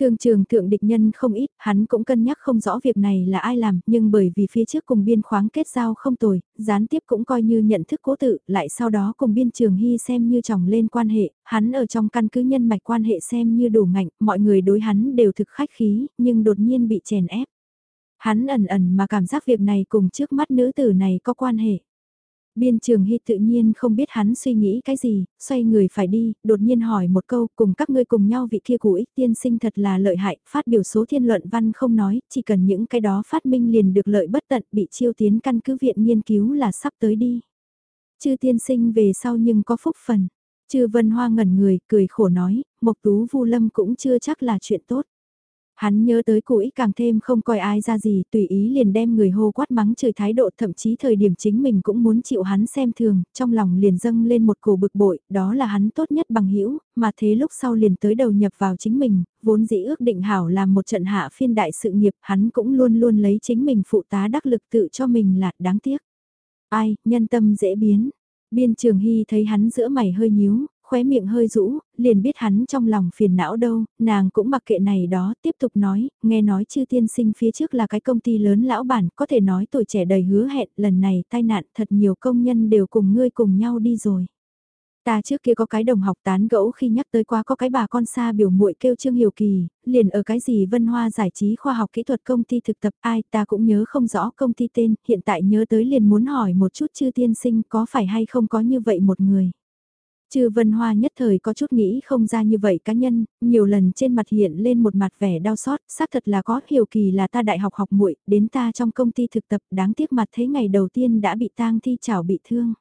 Thương trường thượng địch nhân không ít, hắn cũng cân nhắc không rõ việc này là ai làm, nhưng bởi vì phía trước cùng biên khoáng kết giao không tồi, gián tiếp cũng coi như nhận thức cố tự, lại sau đó cùng biên trường hy xem như chồng lên quan hệ, hắn ở trong căn cứ nhân mạch quan hệ xem như đủ ngạnh, mọi người đối hắn đều thực khách khí, nhưng đột nhiên bị chèn ép. Hắn ẩn ẩn mà cảm giác việc này cùng trước mắt nữ tử này có quan hệ. Biên trường hy tự nhiên không biết hắn suy nghĩ cái gì, xoay người phải đi, đột nhiên hỏi một câu, cùng các ngươi cùng nhau vị kia của ích tiên sinh thật là lợi hại, phát biểu số thiên luận văn không nói, chỉ cần những cái đó phát minh liền được lợi bất tận bị chiêu tiến căn cứ viện nghiên cứu là sắp tới đi. Chư tiên sinh về sau nhưng có phúc phần. Chư vân hoa ngẩn người, cười khổ nói, mộc tú vu lâm cũng chưa chắc là chuyện tốt. Hắn nhớ tới cụ ích càng thêm không coi ai ra gì, tùy ý liền đem người hô quát mắng trời thái độ thậm chí thời điểm chính mình cũng muốn chịu hắn xem thường, trong lòng liền dâng lên một cổ bực bội, đó là hắn tốt nhất bằng hữu mà thế lúc sau liền tới đầu nhập vào chính mình, vốn dĩ ước định hảo làm một trận hạ phiên đại sự nghiệp, hắn cũng luôn luôn lấy chính mình phụ tá đắc lực tự cho mình là đáng tiếc. Ai, nhân tâm dễ biến. Biên trường hy thấy hắn giữa mày hơi nhíu, khóe miệng hơi rũ, liền biết hắn trong lòng phiền não đâu, nàng cũng mặc kệ này đó, tiếp tục nói, nghe nói chư tiên sinh phía trước là cái công ty lớn lão bản, có thể nói tuổi trẻ đầy hứa hẹn, lần này tai nạn thật nhiều công nhân đều cùng ngươi cùng nhau đi rồi. Ta trước kia có cái đồng học tán gẫu khi nhắc tới qua có cái bà con xa biểu muội kêu Trương Hiểu Kỳ, liền ở cái gì Vân Hoa giải trí khoa học kỹ thuật công ty thực tập ai ta cũng nhớ không rõ công ty tên, hiện tại nhớ tới liền muốn hỏi một chút chư tiên sinh có phải hay không có như vậy một người. Chư Vân Hoa nhất thời có chút nghĩ không ra như vậy cá nhân, nhiều lần trên mặt hiện lên một mặt vẻ đau xót, xác thật là có hiểu kỳ là ta đại học học muội, đến ta trong công ty thực tập đáng tiếc mặt thấy ngày đầu tiên đã bị tang thi chảo bị thương.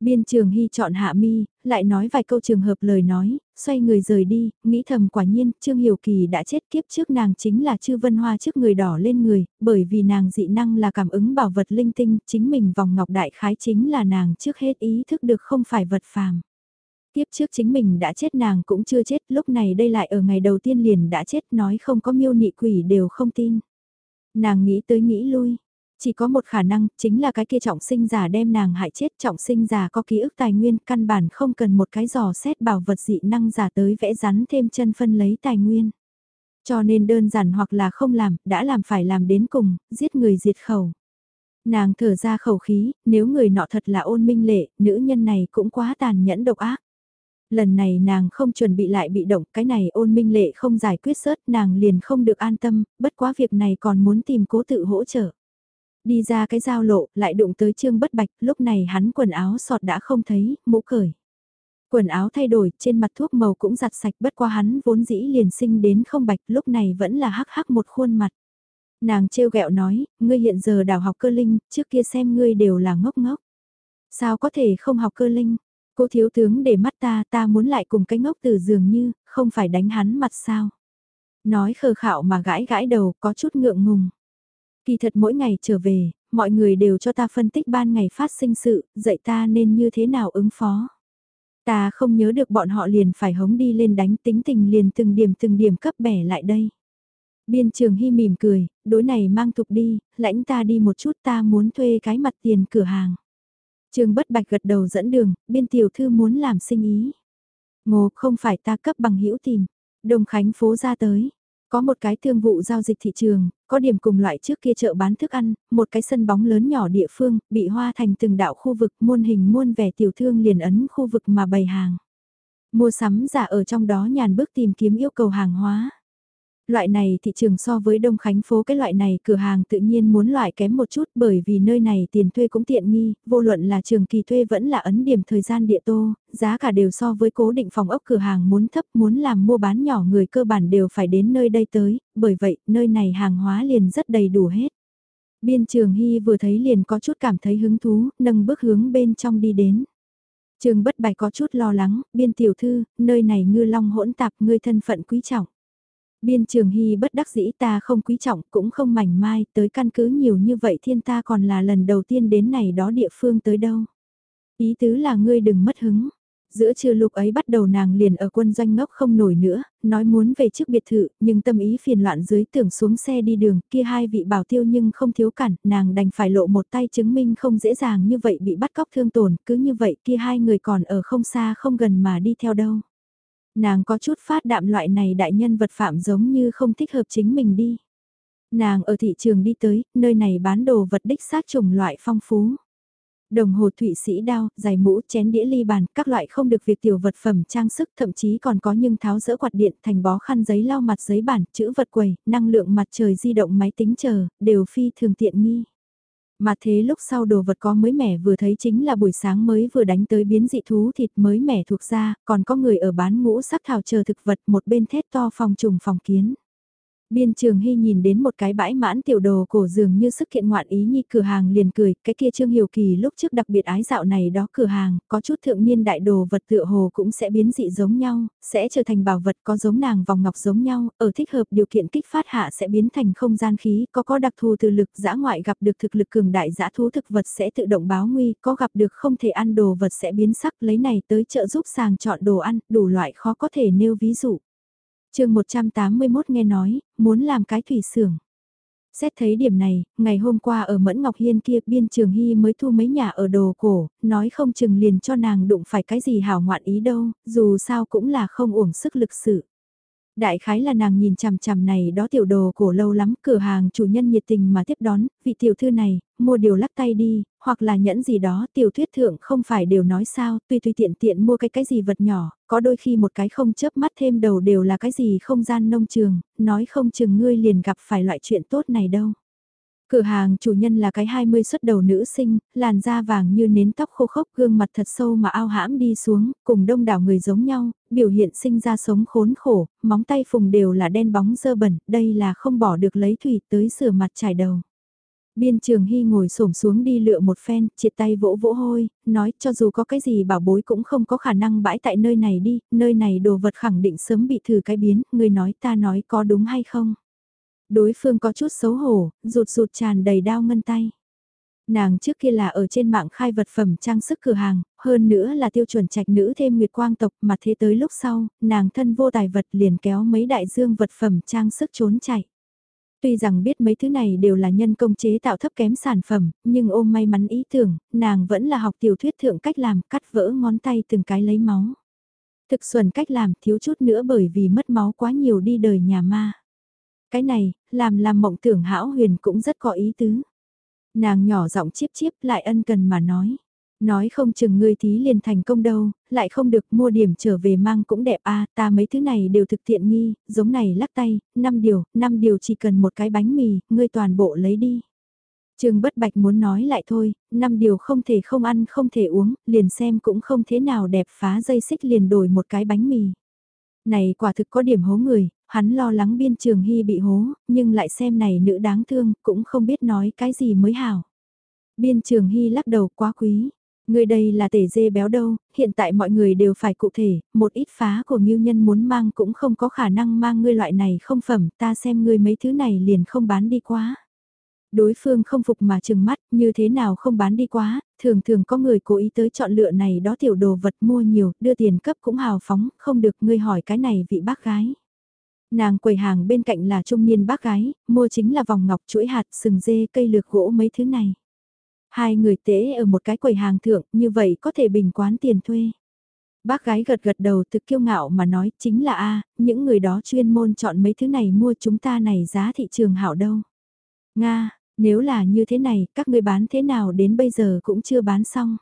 Biên trường hy chọn hạ mi, lại nói vài câu trường hợp lời nói, xoay người rời đi, nghĩ thầm quả nhiên, Trương Hiểu Kỳ đã chết kiếp trước nàng chính là chư vân hoa trước người đỏ lên người, bởi vì nàng dị năng là cảm ứng bảo vật linh tinh, chính mình vòng ngọc đại khái chính là nàng trước hết ý thức được không phải vật phàm. Tiếp trước chính mình đã chết nàng cũng chưa chết, lúc này đây lại ở ngày đầu tiên liền đã chết nói không có miêu nị quỷ đều không tin. Nàng nghĩ tới nghĩ lui, chỉ có một khả năng, chính là cái kia trọng sinh giả đem nàng hại chết, trọng sinh giả có ký ức tài nguyên, căn bản không cần một cái giò xét bảo vật dị năng giả tới vẽ rắn thêm chân phân lấy tài nguyên. Cho nên đơn giản hoặc là không làm, đã làm phải làm đến cùng, giết người diệt khẩu. Nàng thở ra khẩu khí, nếu người nọ thật là ôn minh lệ, nữ nhân này cũng quá tàn nhẫn độc ác. Lần này nàng không chuẩn bị lại bị động, cái này ôn minh lệ không giải quyết sớt, nàng liền không được an tâm, bất quá việc này còn muốn tìm cố tự hỗ trợ. Đi ra cái giao lộ, lại đụng tới trương bất bạch, lúc này hắn quần áo sọt đã không thấy, mũ cởi. Quần áo thay đổi, trên mặt thuốc màu cũng giặt sạch bất qua hắn vốn dĩ liền sinh đến không bạch, lúc này vẫn là hắc hắc một khuôn mặt. Nàng trêu ghẹo nói, ngươi hiện giờ đào học cơ linh, trước kia xem ngươi đều là ngốc ngốc. Sao có thể không học cơ linh? Cô thiếu tướng để mắt ta, ta muốn lại cùng cái ngốc từ dường như, không phải đánh hắn mặt sao? Nói khờ khạo mà gãi gãi đầu, có chút ngượng ngùng. Kỳ thật mỗi ngày trở về, mọi người đều cho ta phân tích ban ngày phát sinh sự, dạy ta nên như thế nào ứng phó. Ta không nhớ được bọn họ liền phải hống đi lên đánh tính tình liền từng điểm từng điểm cấp bẻ lại đây. Biên trường hy mỉm cười, đối này mang thục đi, lãnh ta đi một chút ta muốn thuê cái mặt tiền cửa hàng trương bất bạch gật đầu dẫn đường, biên tiểu thư muốn làm sinh ý. Ngô không phải ta cấp bằng hữu tìm. Đồng Khánh phố ra tới, có một cái thương vụ giao dịch thị trường, có điểm cùng loại trước kia chợ bán thức ăn, một cái sân bóng lớn nhỏ địa phương, bị hoa thành từng đạo khu vực muôn hình muôn vẻ tiểu thương liền ấn khu vực mà bày hàng. Mua sắm giả ở trong đó nhàn bước tìm kiếm yêu cầu hàng hóa. Loại này thị trường so với Đông Khánh phố cái loại này cửa hàng tự nhiên muốn loại kém một chút bởi vì nơi này tiền thuê cũng tiện nghi, vô luận là trường kỳ thuê vẫn là ấn điểm thời gian địa tô, giá cả đều so với cố định phòng ốc cửa hàng muốn thấp muốn làm mua bán nhỏ người cơ bản đều phải đến nơi đây tới, bởi vậy nơi này hàng hóa liền rất đầy đủ hết. Biên trường Hy vừa thấy liền có chút cảm thấy hứng thú, nâng bước hướng bên trong đi đến. Trường bất bài có chút lo lắng, biên tiểu thư, nơi này ngư long hỗn tạp ngươi thân phận quý trọng. Biên trường hy bất đắc dĩ ta không quý trọng cũng không mảnh mai tới căn cứ nhiều như vậy thiên ta còn là lần đầu tiên đến này đó địa phương tới đâu. Ý tứ là ngươi đừng mất hứng. Giữa trưa lục ấy bắt đầu nàng liền ở quân doanh ngốc không nổi nữa, nói muốn về trước biệt thự, nhưng tâm ý phiền loạn dưới tưởng xuống xe đi đường, kia hai vị bảo tiêu nhưng không thiếu cản, nàng đành phải lộ một tay chứng minh không dễ dàng như vậy bị bắt cóc thương tổn, cứ như vậy kia hai người còn ở không xa không gần mà đi theo đâu. Nàng có chút phát đạm loại này đại nhân vật phạm giống như không thích hợp chính mình đi. Nàng ở thị trường đi tới, nơi này bán đồ vật đích xác chủng loại phong phú. Đồng hồ thụy sĩ đao, giày mũ, chén đĩa ly bàn, các loại không được việc tiểu vật phẩm trang sức, thậm chí còn có nhưng tháo rỡ quạt điện thành bó khăn giấy lau mặt giấy bản, chữ vật quầy, năng lượng mặt trời di động máy tính chờ, đều phi thường tiện nghi. Mà thế lúc sau đồ vật có mới mẻ vừa thấy chính là buổi sáng mới vừa đánh tới biến dị thú thịt mới mẻ thuộc ra, còn có người ở bán ngũ sắc thảo chờ thực vật một bên thét to phòng trùng phòng kiến. Biên trường hy nhìn đến một cái bãi mãn tiểu đồ cổ dường như sức kiện ngoạn ý nhi cửa hàng liền cười, cái kia Trương Hiểu Kỳ lúc trước đặc biệt ái dạo này đó cửa hàng, có chút thượng niên đại đồ vật tựa hồ cũng sẽ biến dị giống nhau, sẽ trở thành bảo vật có giống nàng vòng ngọc giống nhau, ở thích hợp điều kiện kích phát hạ sẽ biến thành không gian khí, có có đặc thù từ lực giã ngoại gặp được thực lực cường đại giã thú thực vật sẽ tự động báo nguy, có gặp được không thể ăn đồ vật sẽ biến sắc lấy này tới trợ giúp sàng chọn đồ ăn, đủ loại khó có thể nêu ví dụ chương 181 nghe nói, muốn làm cái thủy xưởng. Xét thấy điểm này, ngày hôm qua ở Mẫn Ngọc Hiên kia biên trường hy mới thu mấy nhà ở đồ cổ, nói không chừng liền cho nàng đụng phải cái gì hảo ngoạn ý đâu, dù sao cũng là không uổng sức lực sự. Đại khái là nàng nhìn chằm chằm này đó tiểu đồ cổ lâu lắm, cửa hàng chủ nhân nhiệt tình mà tiếp đón, vị tiểu thư này, mua điều lắc tay đi, hoặc là nhẫn gì đó, tiểu thuyết thượng không phải đều nói sao, tùy tùy tiện tiện mua cái cái gì vật nhỏ, có đôi khi một cái không chớp mắt thêm đầu đều là cái gì không gian nông trường, nói không chừng ngươi liền gặp phải loại chuyện tốt này đâu. Cửa hàng chủ nhân là cái 20 xuất đầu nữ sinh, làn da vàng như nến tóc khô khốc gương mặt thật sâu mà ao hãm đi xuống, cùng đông đảo người giống nhau, biểu hiện sinh ra sống khốn khổ, móng tay phùng đều là đen bóng dơ bẩn, đây là không bỏ được lấy thủy tới sửa mặt trải đầu. Biên trường hy ngồi xổm xuống đi lựa một phen, triệt tay vỗ vỗ hôi, nói cho dù có cái gì bảo bối cũng không có khả năng bãi tại nơi này đi, nơi này đồ vật khẳng định sớm bị thử cái biến, người nói ta nói có đúng hay không. Đối phương có chút xấu hổ, rụt rụt tràn đầy đau ngân tay. Nàng trước kia là ở trên mạng khai vật phẩm trang sức cửa hàng, hơn nữa là tiêu chuẩn trạch nữ thêm nguyệt quang tộc mà thế tới lúc sau, nàng thân vô tài vật liền kéo mấy đại dương vật phẩm trang sức trốn chạy. Tuy rằng biết mấy thứ này đều là nhân công chế tạo thấp kém sản phẩm, nhưng ôm may mắn ý tưởng, nàng vẫn là học tiểu thuyết thượng cách làm cắt vỡ ngón tay từng cái lấy máu. Thực xuẩn cách làm thiếu chút nữa bởi vì mất máu quá nhiều đi đời nhà ma. Cái này, làm làm mộng tưởng hão huyền cũng rất có ý tứ. Nàng nhỏ giọng chiếp chiếp lại ân cần mà nói. Nói không chừng ngươi tí liền thành công đâu, lại không được mua điểm trở về mang cũng đẹp a ta mấy thứ này đều thực tiện nghi, giống này lắc tay, 5 điều, 5 điều chỉ cần một cái bánh mì, ngươi toàn bộ lấy đi. Trương Bất Bạch muốn nói lại thôi, năm điều không thể không ăn không thể uống, liền xem cũng không thế nào đẹp phá dây xích liền đổi một cái bánh mì. Này quả thực có điểm hố người, hắn lo lắng biên trường hy bị hố, nhưng lại xem này nữ đáng thương, cũng không biết nói cái gì mới hảo. Biên trường hy lắc đầu quá quý. Người đây là tể dê béo đâu, hiện tại mọi người đều phải cụ thể, một ít phá của nghiêu nhân muốn mang cũng không có khả năng mang ngươi loại này không phẩm, ta xem ngươi mấy thứ này liền không bán đi quá. Đối phương không phục mà chừng mắt, như thế nào không bán đi quá, thường thường có người cố ý tới chọn lựa này đó tiểu đồ vật mua nhiều, đưa tiền cấp cũng hào phóng, không được ngươi hỏi cái này vị bác gái. Nàng quầy hàng bên cạnh là trung niên bác gái, mua chính là vòng ngọc chuỗi hạt, sừng dê, cây lược gỗ mấy thứ này. Hai người tế ở một cái quầy hàng thượng, như vậy có thể bình quán tiền thuê. Bác gái gật gật đầu thực kiêu ngạo mà nói chính là a những người đó chuyên môn chọn mấy thứ này mua chúng ta này giá thị trường hảo đâu. Nga, nếu là như thế này, các ngươi bán thế nào đến bây giờ cũng chưa bán xong.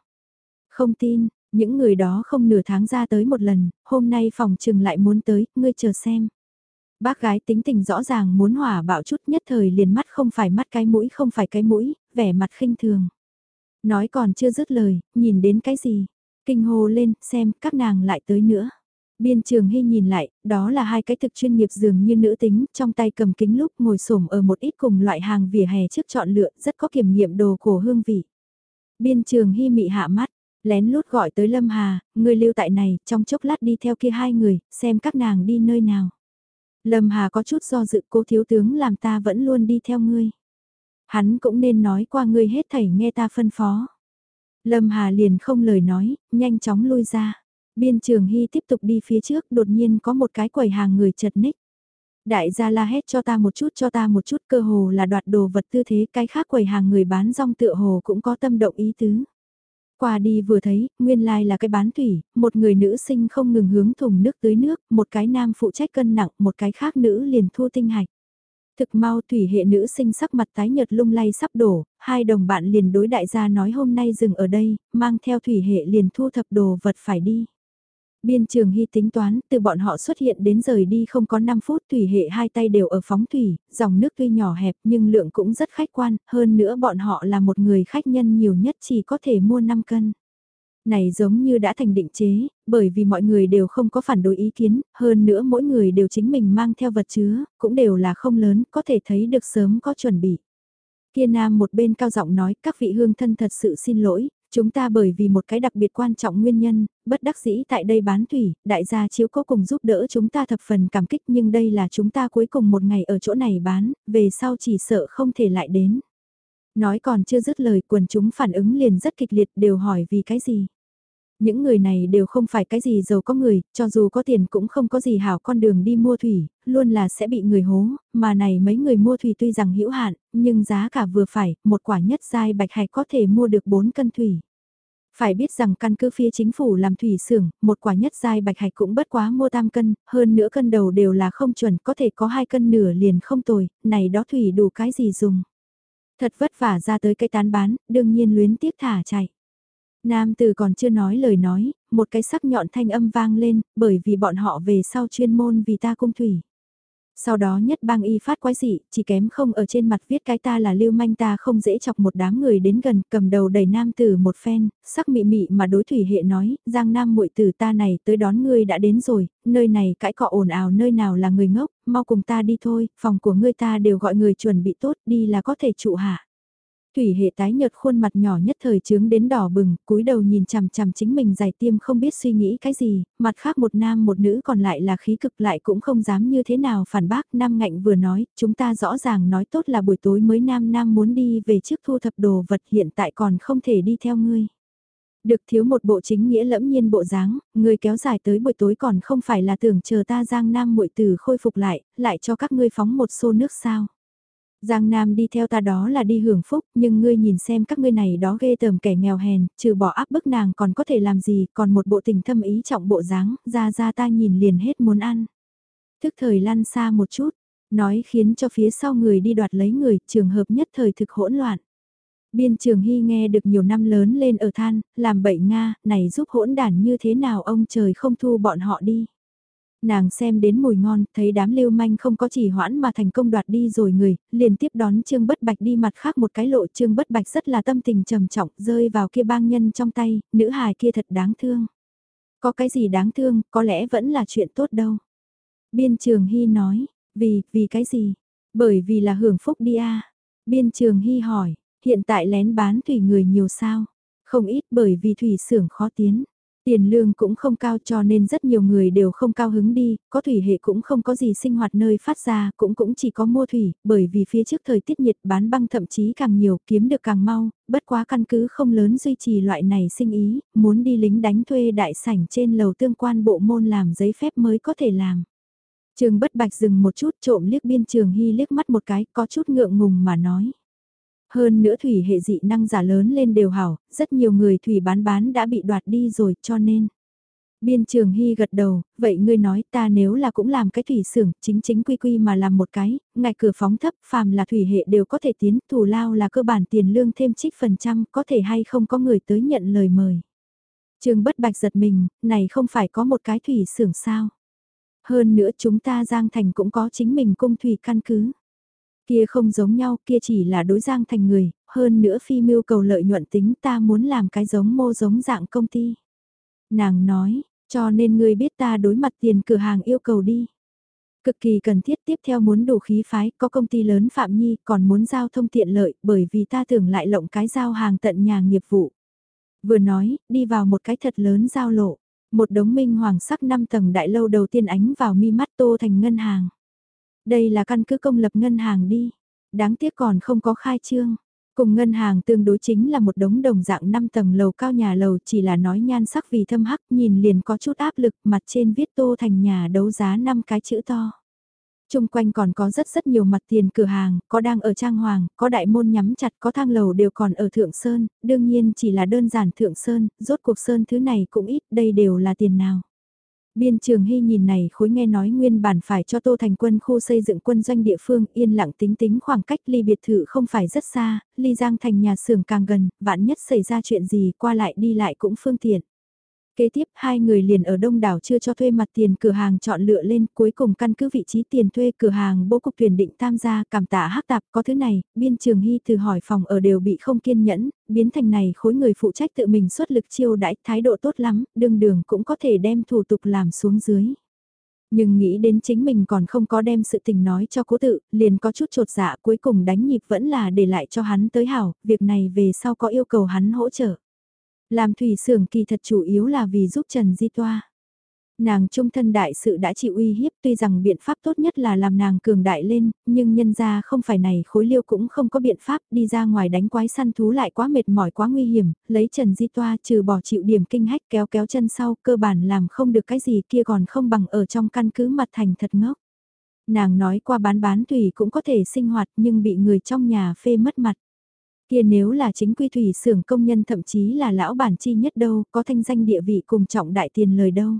Không tin, những người đó không nửa tháng ra tới một lần, hôm nay phòng trừng lại muốn tới, ngươi chờ xem. Bác gái tính tình rõ ràng muốn hỏa bạo chút nhất thời liền mắt không phải mắt cái mũi không phải cái mũi, vẻ mặt khinh thường. Nói còn chưa dứt lời, nhìn đến cái gì? Kinh hô lên, xem, các nàng lại tới nữa. Biên trường hy nhìn lại, đó là hai cái thực chuyên nghiệp dường như nữ tính, trong tay cầm kính lúc ngồi xổm ở một ít cùng loại hàng vỉa hè trước chọn lựa, rất có kiểm nghiệm đồ cổ hương vị. Biên trường hy mị hạ mắt, lén lút gọi tới Lâm Hà, người lưu tại này, trong chốc lát đi theo kia hai người, xem các nàng đi nơi nào. Lâm Hà có chút do dự cô thiếu tướng làm ta vẫn luôn đi theo ngươi. Hắn cũng nên nói qua ngươi hết thảy nghe ta phân phó. Lâm Hà liền không lời nói, nhanh chóng lui ra. Biên trường Hy tiếp tục đi phía trước, đột nhiên có một cái quầy hàng người chật ních. Đại gia la hét cho ta một chút cho ta một chút cơ hồ là đoạt đồ vật tư thế cái khác quầy hàng người bán rong tựa hồ cũng có tâm động ý tứ. Qua đi vừa thấy, nguyên lai like là cái bán thủy, một người nữ sinh không ngừng hướng thùng nước tưới nước, một cái nam phụ trách cân nặng, một cái khác nữ liền thu tinh hạch. Thực mau thủy hệ nữ sinh sắc mặt tái nhợt lung lay sắp đổ, hai đồng bạn liền đối đại gia nói hôm nay dừng ở đây, mang theo thủy hệ liền thu thập đồ vật phải đi. Biên trường hy tính toán, từ bọn họ xuất hiện đến rời đi không có 5 phút thủy hệ hai tay đều ở phóng thủy, dòng nước tuy nhỏ hẹp nhưng lượng cũng rất khách quan, hơn nữa bọn họ là một người khách nhân nhiều nhất chỉ có thể mua 5 cân. Này giống như đã thành định chế, bởi vì mọi người đều không có phản đối ý kiến, hơn nữa mỗi người đều chính mình mang theo vật chứa, cũng đều là không lớn, có thể thấy được sớm có chuẩn bị. Kia Nam một bên cao giọng nói, các vị hương thân thật sự xin lỗi, Chúng ta bởi vì một cái đặc biệt quan trọng nguyên nhân, bất đắc dĩ tại đây bán thủy, đại gia chiếu cố cùng giúp đỡ chúng ta thập phần cảm kích nhưng đây là chúng ta cuối cùng một ngày ở chỗ này bán, về sau chỉ sợ không thể lại đến. Nói còn chưa dứt lời quần chúng phản ứng liền rất kịch liệt đều hỏi vì cái gì. Những người này đều không phải cái gì giàu có người, cho dù có tiền cũng không có gì hảo con đường đi mua thủy, luôn là sẽ bị người hố, mà này mấy người mua thủy tuy rằng hữu hạn, nhưng giá cả vừa phải, một quả nhất giai bạch hạch có thể mua được 4 cân thủy. Phải biết rằng căn cứ phía chính phủ làm thủy xưởng, một quả nhất giai bạch hạch cũng bất quá mua tam cân, hơn nữa cân đầu đều là không chuẩn, có thể có hai cân nửa liền không tồi, này đó thủy đủ cái gì dùng. Thật vất vả ra tới cây tán bán, đương nhiên luyến tiếc thả chạy. Nam từ còn chưa nói lời nói, một cái sắc nhọn thanh âm vang lên, bởi vì bọn họ về sau chuyên môn vì ta cung thủy. Sau đó nhất bang y phát quái dị, chỉ kém không ở trên mặt viết cái ta là lưu manh ta không dễ chọc một đám người đến gần, cầm đầu đầy nam tử một phen, sắc mị mị mà đối thủy hệ nói, giang nam muội tử ta này tới đón ngươi đã đến rồi, nơi này cãi cọ ồn ào nơi nào là người ngốc, mau cùng ta đi thôi, phòng của ngươi ta đều gọi người chuẩn bị tốt đi là có thể trụ hạ. Thủy hệ tái nhợt khuôn mặt nhỏ nhất thời trướng đến đỏ bừng, cúi đầu nhìn chằm chằm chính mình giải tiêm không biết suy nghĩ cái gì, mặt khác một nam một nữ còn lại là khí cực lại cũng không dám như thế nào phản bác. Nam ngạnh vừa nói, chúng ta rõ ràng nói tốt là buổi tối mới nam nam muốn đi về trước thu thập đồ vật hiện tại còn không thể đi theo ngươi. Được thiếu một bộ chính nghĩa lẫm nhiên bộ dáng, người kéo dài tới buổi tối còn không phải là tưởng chờ ta giang nam muội từ khôi phục lại, lại cho các ngươi phóng một xô nước sao. Giang Nam đi theo ta đó là đi hưởng phúc, nhưng ngươi nhìn xem các ngươi này đó ghê tởm kẻ nghèo hèn, trừ bỏ áp bức nàng còn có thể làm gì, còn một bộ tình thâm ý trọng bộ dáng, ra ra ta nhìn liền hết muốn ăn. Thức thời lăn xa một chút, nói khiến cho phía sau người đi đoạt lấy người, trường hợp nhất thời thực hỗn loạn. Biên trường hy nghe được nhiều năm lớn lên ở than, làm bậy Nga, này giúp hỗn đản như thế nào ông trời không thu bọn họ đi. Nàng xem đến mùi ngon, thấy đám lưu manh không có chỉ hoãn mà thành công đoạt đi rồi người, liền tiếp đón Trương Bất Bạch đi mặt khác một cái lộ Trương Bất Bạch rất là tâm tình trầm trọng rơi vào kia bang nhân trong tay, nữ hài kia thật đáng thương. Có cái gì đáng thương, có lẽ vẫn là chuyện tốt đâu. Biên trường Hy nói, vì, vì cái gì? Bởi vì là hưởng phúc đi à. Biên trường Hy hỏi, hiện tại lén bán thủy người nhiều sao? Không ít bởi vì thủy xưởng khó tiến. Tiền lương cũng không cao cho nên rất nhiều người đều không cao hứng đi, có thủy hệ cũng không có gì sinh hoạt nơi phát ra, cũng cũng chỉ có mua thủy, bởi vì phía trước thời tiết nhiệt bán băng thậm chí càng nhiều, kiếm được càng mau, bất quá căn cứ không lớn duy trì loại này sinh ý, muốn đi lính đánh thuê đại sảnh trên lầu tương quan bộ môn làm giấy phép mới có thể làm. Trường bất bạch dừng một chút trộm liếc biên trường hy liếc mắt một cái, có chút ngượng ngùng mà nói. Hơn nữa thủy hệ dị năng giả lớn lên đều hảo, rất nhiều người thủy bán bán đã bị đoạt đi rồi cho nên. Biên trường hy gật đầu, vậy ngươi nói ta nếu là cũng làm cái thủy xưởng chính chính quy quy mà làm một cái, ngạch cửa phóng thấp, phàm là thủy hệ đều có thể tiến, thủ lao là cơ bản tiền lương thêm trích phần trăm, có thể hay không có người tới nhận lời mời. Trường bất bạch giật mình, này không phải có một cái thủy xưởng sao. Hơn nữa chúng ta Giang Thành cũng có chính mình cung thủy căn cứ. Kia không giống nhau, kia chỉ là đối giang thành người, hơn nữa phi mưu cầu lợi nhuận tính ta muốn làm cái giống mô giống dạng công ty. Nàng nói, cho nên ngươi biết ta đối mặt tiền cửa hàng yêu cầu đi. Cực kỳ cần thiết tiếp theo muốn đủ khí phái, có công ty lớn Phạm Nhi còn muốn giao thông tiện lợi bởi vì ta tưởng lại lộng cái giao hàng tận nhà nghiệp vụ. Vừa nói, đi vào một cái thật lớn giao lộ, một đống minh hoàng sắc năm tầng đại lâu đầu tiên ánh vào mi mắt tô thành ngân hàng. Đây là căn cứ công lập ngân hàng đi. Đáng tiếc còn không có khai trương. Cùng ngân hàng tương đối chính là một đống đồng dạng 5 tầng lầu cao nhà lầu chỉ là nói nhan sắc vì thâm hắc nhìn liền có chút áp lực mặt trên viết tô thành nhà đấu giá 5 cái chữ to. Trung quanh còn có rất rất nhiều mặt tiền cửa hàng, có đang ở trang hoàng, có đại môn nhắm chặt, có thang lầu đều còn ở thượng sơn, đương nhiên chỉ là đơn giản thượng sơn, rốt cuộc sơn thứ này cũng ít, đây đều là tiền nào. Biên trường hy nhìn này khối nghe nói nguyên bản phải cho Tô Thành quân khu xây dựng quân doanh địa phương yên lặng tính tính khoảng cách ly biệt thự không phải rất xa, ly giang thành nhà xưởng càng gần, vạn nhất xảy ra chuyện gì qua lại đi lại cũng phương tiện. Kế tiếp hai người liền ở đông đảo chưa cho thuê mặt tiền cửa hàng chọn lựa lên cuối cùng căn cứ vị trí tiền thuê cửa hàng bố cục tuyển định tham gia cảm tạ hắc tạp có thứ này, biên trường hy từ hỏi phòng ở đều bị không kiên nhẫn, biến thành này khối người phụ trách tự mình xuất lực chiêu đãi thái độ tốt lắm, đương đường cũng có thể đem thủ tục làm xuống dưới. Nhưng nghĩ đến chính mình còn không có đem sự tình nói cho cố tự, liền có chút trột dạ cuối cùng đánh nhịp vẫn là để lại cho hắn tới hảo, việc này về sau có yêu cầu hắn hỗ trợ. Làm thủy xưởng kỳ thật chủ yếu là vì giúp Trần Di Toa. Nàng trung thân đại sự đã chịu uy hiếp tuy rằng biện pháp tốt nhất là làm nàng cường đại lên, nhưng nhân ra không phải này khối liêu cũng không có biện pháp đi ra ngoài đánh quái săn thú lại quá mệt mỏi quá nguy hiểm, lấy Trần Di Toa trừ bỏ chịu điểm kinh hách kéo kéo chân sau cơ bản làm không được cái gì kia còn không bằng ở trong căn cứ mặt thành thật ngốc. Nàng nói qua bán bán tùy cũng có thể sinh hoạt nhưng bị người trong nhà phê mất mặt. Kia nếu là chính quy thủy xưởng công nhân thậm chí là lão bản chi nhất đâu, có thanh danh địa vị cùng trọng đại tiền lời đâu.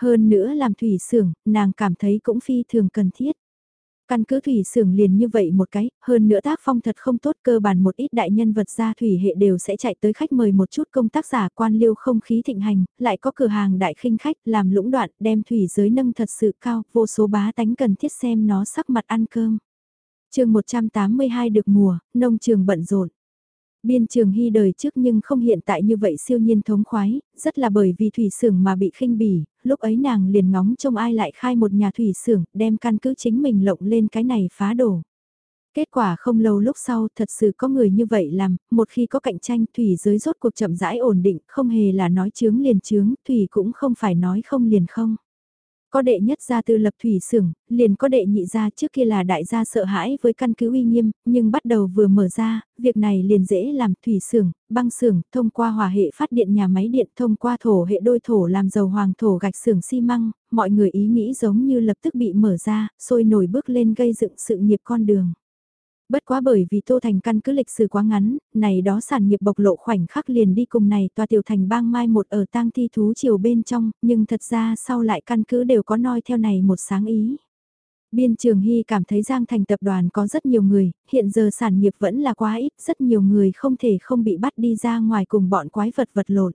Hơn nữa làm thủy xưởng, nàng cảm thấy cũng phi thường cần thiết. Căn cứ thủy xưởng liền như vậy một cái, hơn nữa tác phong thật không tốt cơ bản một ít đại nhân vật gia thủy hệ đều sẽ chạy tới khách mời một chút công tác giả quan liêu không khí thịnh hành, lại có cửa hàng đại khinh khách làm lũng đoạn đem thủy giới nâng thật sự cao, vô số bá tánh cần thiết xem nó sắc mặt ăn cơm chương 182 được mùa, nông trường bận rộn. Biên trường hy đời trước nhưng không hiện tại như vậy siêu nhiên thống khoái, rất là bởi vì thủy xưởng mà bị khinh bỉ, lúc ấy nàng liền ngóng trông ai lại khai một nhà thủy xưởng, đem căn cứ chính mình lộng lên cái này phá đổ. Kết quả không lâu lúc sau thật sự có người như vậy làm, một khi có cạnh tranh thủy giới rốt cuộc chậm rãi ổn định, không hề là nói chướng liền chướng, thủy cũng không phải nói không liền không. Có đệ nhất gia tư lập thủy xưởng, liền có đệ nhị gia trước kia là đại gia sợ hãi với căn cứ uy nghiêm, nhưng bắt đầu vừa mở ra, việc này liền dễ làm thủy xưởng, băng xưởng, thông qua hòa hệ phát điện nhà máy điện, thông qua thổ hệ đôi thổ làm dầu hoàng thổ gạch xưởng xi măng, mọi người ý nghĩ giống như lập tức bị mở ra, sôi nổi bước lên gây dựng sự nghiệp con đường. Bất quá bởi vì Tô Thành căn cứ lịch sử quá ngắn, này đó sản nghiệp bộc lộ khoảnh khắc liền đi cùng này tòa tiểu thành bang mai một ở tang thi thú chiều bên trong, nhưng thật ra sau lại căn cứ đều có noi theo này một sáng ý. Biên Trường Hy cảm thấy Giang Thành tập đoàn có rất nhiều người, hiện giờ sản nghiệp vẫn là quá ít, rất nhiều người không thể không bị bắt đi ra ngoài cùng bọn quái vật vật lộn.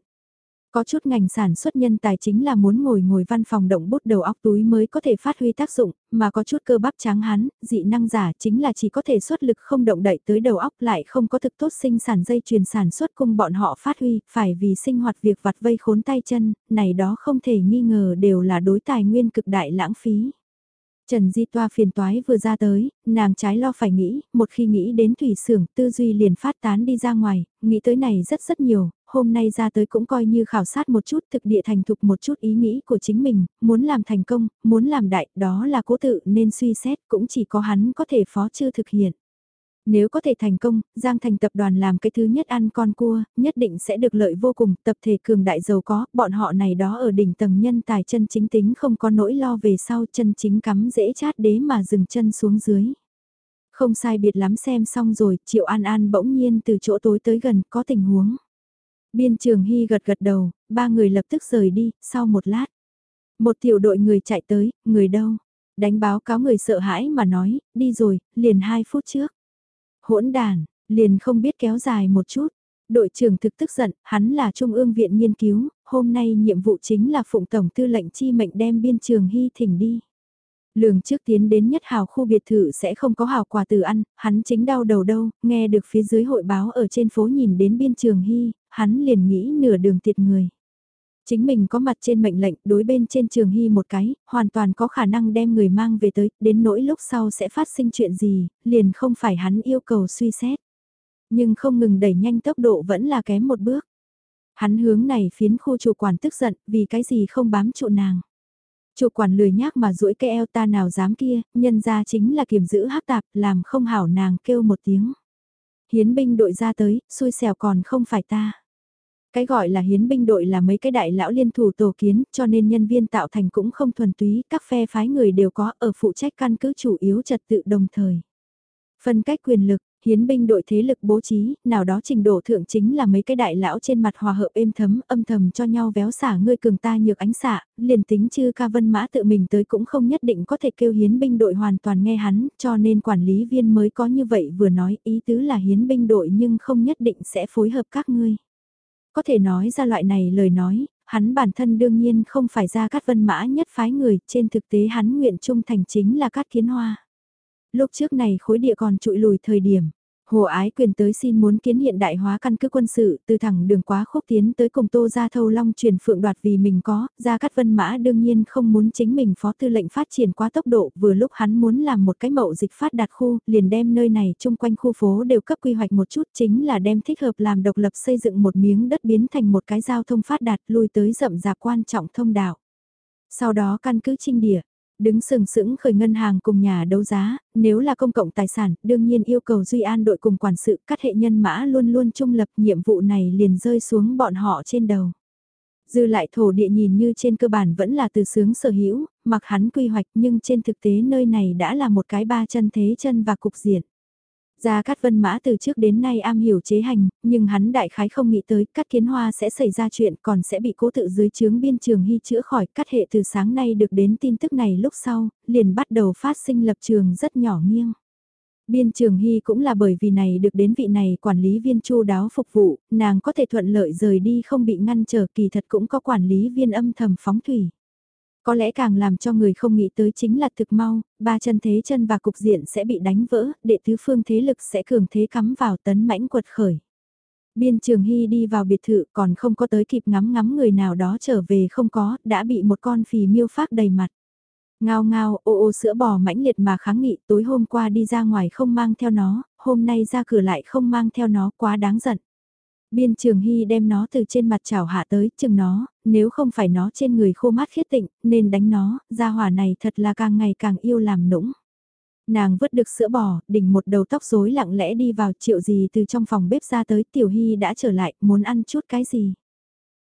Có chút ngành sản xuất nhân tài chính là muốn ngồi ngồi văn phòng động bút đầu óc túi mới có thể phát huy tác dụng, mà có chút cơ bắp tráng hán, dị năng giả chính là chỉ có thể xuất lực không động đậy tới đầu óc lại không có thực tốt sinh sản dây chuyền sản xuất cùng bọn họ phát huy, phải vì sinh hoạt việc vặt vây khốn tay chân, này đó không thể nghi ngờ đều là đối tài nguyên cực đại lãng phí. Trần Di Toa phiền toái vừa ra tới, nàng trái lo phải nghĩ, một khi nghĩ đến thủy xưởng tư duy liền phát tán đi ra ngoài, nghĩ tới này rất rất nhiều, hôm nay ra tới cũng coi như khảo sát một chút thực địa thành thục một chút ý nghĩ của chính mình, muốn làm thành công, muốn làm đại, đó là cố tự nên suy xét, cũng chỉ có hắn có thể phó chưa thực hiện. Nếu có thể thành công, Giang Thành tập đoàn làm cái thứ nhất ăn con cua, nhất định sẽ được lợi vô cùng, tập thể cường đại giàu có, bọn họ này đó ở đỉnh tầng nhân tài chân chính tính không có nỗi lo về sau chân chính cắm dễ chát đế mà dừng chân xuống dưới. Không sai biệt lắm xem xong rồi, Triệu An An bỗng nhiên từ chỗ tối tới gần có tình huống. Biên trường Hy gật gật đầu, ba người lập tức rời đi, sau một lát. Một tiểu đội người chạy tới, người đâu? Đánh báo cáo người sợ hãi mà nói, đi rồi, liền hai phút trước. Hỗn đàn, liền không biết kéo dài một chút. Đội trưởng thực tức giận, hắn là Trung ương viện nghiên cứu, hôm nay nhiệm vụ chính là phụng tổng tư lệnh chi mệnh đem biên trường hy thỉnh đi. Lường trước tiến đến nhất hào khu biệt thự sẽ không có hào quà từ ăn, hắn chính đau đầu đâu, nghe được phía dưới hội báo ở trên phố nhìn đến biên trường hy, hắn liền nghĩ nửa đường tiệt người. Chính mình có mặt trên mệnh lệnh đối bên trên trường hy một cái, hoàn toàn có khả năng đem người mang về tới, đến nỗi lúc sau sẽ phát sinh chuyện gì, liền không phải hắn yêu cầu suy xét. Nhưng không ngừng đẩy nhanh tốc độ vẫn là kém một bước. Hắn hướng này phiến khu chủ quản tức giận vì cái gì không bám trụ nàng. Chủ quản lười nhác mà duỗi cái eo ta nào dám kia, nhân ra chính là kiểm giữ hắc tạp, làm không hảo nàng kêu một tiếng. Hiến binh đội ra tới, xui xẻo còn không phải ta. Cái gọi là hiến binh đội là mấy cái đại lão liên thủ tổ kiến, cho nên nhân viên tạo thành cũng không thuần túy, các phe phái người đều có ở phụ trách căn cứ chủ yếu trật tự đồng thời. Phân cách quyền lực, hiến binh đội thế lực bố trí, nào đó trình độ thượng chính là mấy cái đại lão trên mặt hòa hợp êm thấm âm thầm cho nhau véo xả ngươi cường ta nhược ánh xạ, liền tính chư ca vân mã tự mình tới cũng không nhất định có thể kêu hiến binh đội hoàn toàn nghe hắn, cho nên quản lý viên mới có như vậy vừa nói ý tứ là hiến binh đội nhưng không nhất định sẽ phối hợp các ngươi. Có thể nói ra loại này lời nói, hắn bản thân đương nhiên không phải ra cát vân mã nhất phái người, trên thực tế hắn nguyện trung thành chính là cát kiến hoa. Lúc trước này khối địa còn trụi lùi thời điểm, Hồ Ái Quyền tới xin muốn kiến hiện đại hóa căn cứ quân sự, từ thẳng đường quá khúc tiến tới cùng Tô Gia Thâu Long truyền phượng đoạt vì mình có, Gia Cát Vân Mã đương nhiên không muốn chính mình phó tư lệnh phát triển quá tốc độ, vừa lúc hắn muốn làm một cái mậu dịch phát đạt khu, liền đem nơi này chung quanh khu phố đều cấp quy hoạch một chút chính là đem thích hợp làm độc lập xây dựng một miếng đất biến thành một cái giao thông phát đạt lui tới rậm rạp quan trọng thông đạo. Sau đó căn cứ trinh địa, Đứng sừng sững khởi ngân hàng cùng nhà đấu giá, nếu là công cộng tài sản, đương nhiên yêu cầu Duy An đội cùng quản sự các hệ nhân mã luôn luôn trung lập nhiệm vụ này liền rơi xuống bọn họ trên đầu. Dư lại thổ địa nhìn như trên cơ bản vẫn là từ sướng sở hữu, mặc hắn quy hoạch nhưng trên thực tế nơi này đã là một cái ba chân thế chân và cục diện. Gia Cát Vân Mã từ trước đến nay am hiểu chế hành, nhưng hắn đại khái không nghĩ tới Cát Kiến Hoa sẽ xảy ra chuyện còn sẽ bị cố tự dưới chướng biên trường hy chữa khỏi. Cát hệ từ sáng nay được đến tin tức này lúc sau, liền bắt đầu phát sinh lập trường rất nhỏ nghiêng. Biên trường hy cũng là bởi vì này được đến vị này quản lý viên chu đáo phục vụ, nàng có thể thuận lợi rời đi không bị ngăn trở kỳ thật cũng có quản lý viên âm thầm phóng thủy. Có lẽ càng làm cho người không nghĩ tới chính là thực mau, ba chân thế chân và cục diện sẽ bị đánh vỡ, đệ tứ phương thế lực sẽ cường thế cắm vào tấn mãnh quật khởi. Biên Trường Hy đi vào biệt thự còn không có tới kịp ngắm ngắm người nào đó trở về không có, đã bị một con phì miêu phát đầy mặt. Ngao ngao, ô ô sữa bò mãnh liệt mà kháng nghị tối hôm qua đi ra ngoài không mang theo nó, hôm nay ra cửa lại không mang theo nó quá đáng giận. Biên trường hy đem nó từ trên mặt chảo hạ tới chừng nó, nếu không phải nó trên người khô mát khiết tịnh, nên đánh nó, gia hỏa này thật là càng ngày càng yêu làm nũng. Nàng vứt được sữa bò, đỉnh một đầu tóc rối lặng lẽ đi vào triệu gì từ trong phòng bếp ra tới tiểu hy đã trở lại, muốn ăn chút cái gì.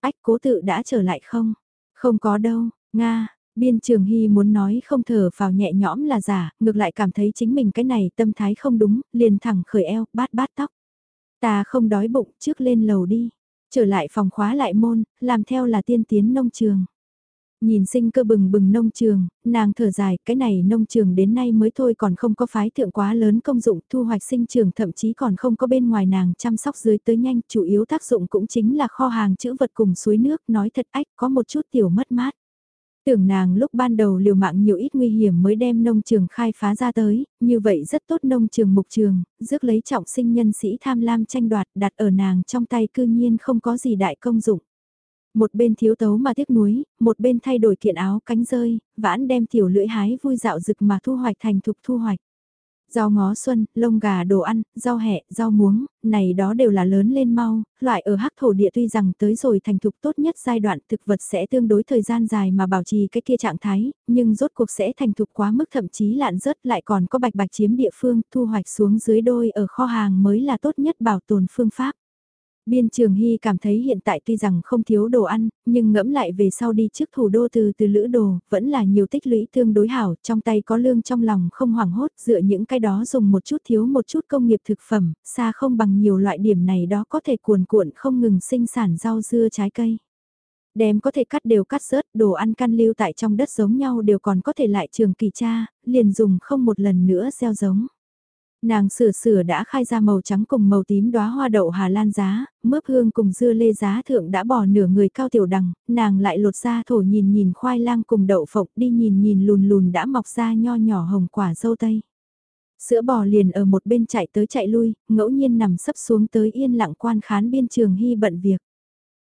Ách cố tự đã trở lại không? Không có đâu, Nga, Biên Trường Hy muốn nói không thở vào nhẹ nhõm là giả, ngược lại cảm thấy chính mình cái này tâm thái không đúng, liền thẳng khởi eo, bát bát tóc. Ta không đói bụng, trước lên lầu đi. Trở lại phòng khóa lại môn, làm theo là tiên tiến nông trường. Nhìn sinh cơ bừng bừng nông trường, nàng thở dài, cái này nông trường đến nay mới thôi còn không có phái thượng quá lớn công dụng, thu hoạch sinh trường thậm chí còn không có bên ngoài nàng chăm sóc dưới tới nhanh, chủ yếu tác dụng cũng chính là kho hàng chữ vật cùng suối nước, nói thật ách có một chút tiểu mất mát. Tưởng nàng lúc ban đầu liều mạng nhiều ít nguy hiểm mới đem nông trường khai phá ra tới, như vậy rất tốt nông trường mục trường, rước lấy trọng sinh nhân sĩ tham lam tranh đoạt đặt ở nàng trong tay cư nhiên không có gì đại công dụng. Một bên thiếu tấu mà tiếc nuối, một bên thay đổi kiện áo cánh rơi, vãn đem tiểu lưỡi hái vui dạo rực mà thu hoạch thành thục thu hoạch. Rau ngó xuân, lông gà đồ ăn, rau hẹ, rau muống, này đó đều là lớn lên mau, loại ở hắc thổ địa tuy rằng tới rồi thành thục tốt nhất giai đoạn thực vật sẽ tương đối thời gian dài mà bảo trì cái kia trạng thái, nhưng rốt cuộc sẽ thành thục quá mức thậm chí lạn rớt lại còn có bạch bạch chiếm địa phương thu hoạch xuống dưới đôi ở kho hàng mới là tốt nhất bảo tồn phương pháp. Biên Trường Hy cảm thấy hiện tại tuy rằng không thiếu đồ ăn, nhưng ngẫm lại về sau đi trước thủ đô từ từ lữ đồ, vẫn là nhiều tích lũy tương đối hảo, trong tay có lương trong lòng không hoảng hốt, dựa những cái đó dùng một chút thiếu một chút công nghiệp thực phẩm, xa không bằng nhiều loại điểm này đó có thể cuồn cuộn không ngừng sinh sản rau dưa trái cây. Đem có thể cắt đều cắt rớt, đồ ăn căn lưu tại trong đất giống nhau đều còn có thể lại trường kỳ cha liền dùng không một lần nữa gieo giống. Nàng sửa sửa đã khai ra màu trắng cùng màu tím đóa hoa đậu Hà Lan giá, mướp hương cùng dưa lê giá thượng đã bỏ nửa người cao tiểu đằng, nàng lại lột ra thổ nhìn nhìn khoai lang cùng đậu phộng đi nhìn nhìn lùn lùn đã mọc ra nho nhỏ hồng quả dâu tây. Sữa bò liền ở một bên chạy tới chạy lui, ngẫu nhiên nằm sấp xuống tới yên lặng quan khán biên trường hy bận việc.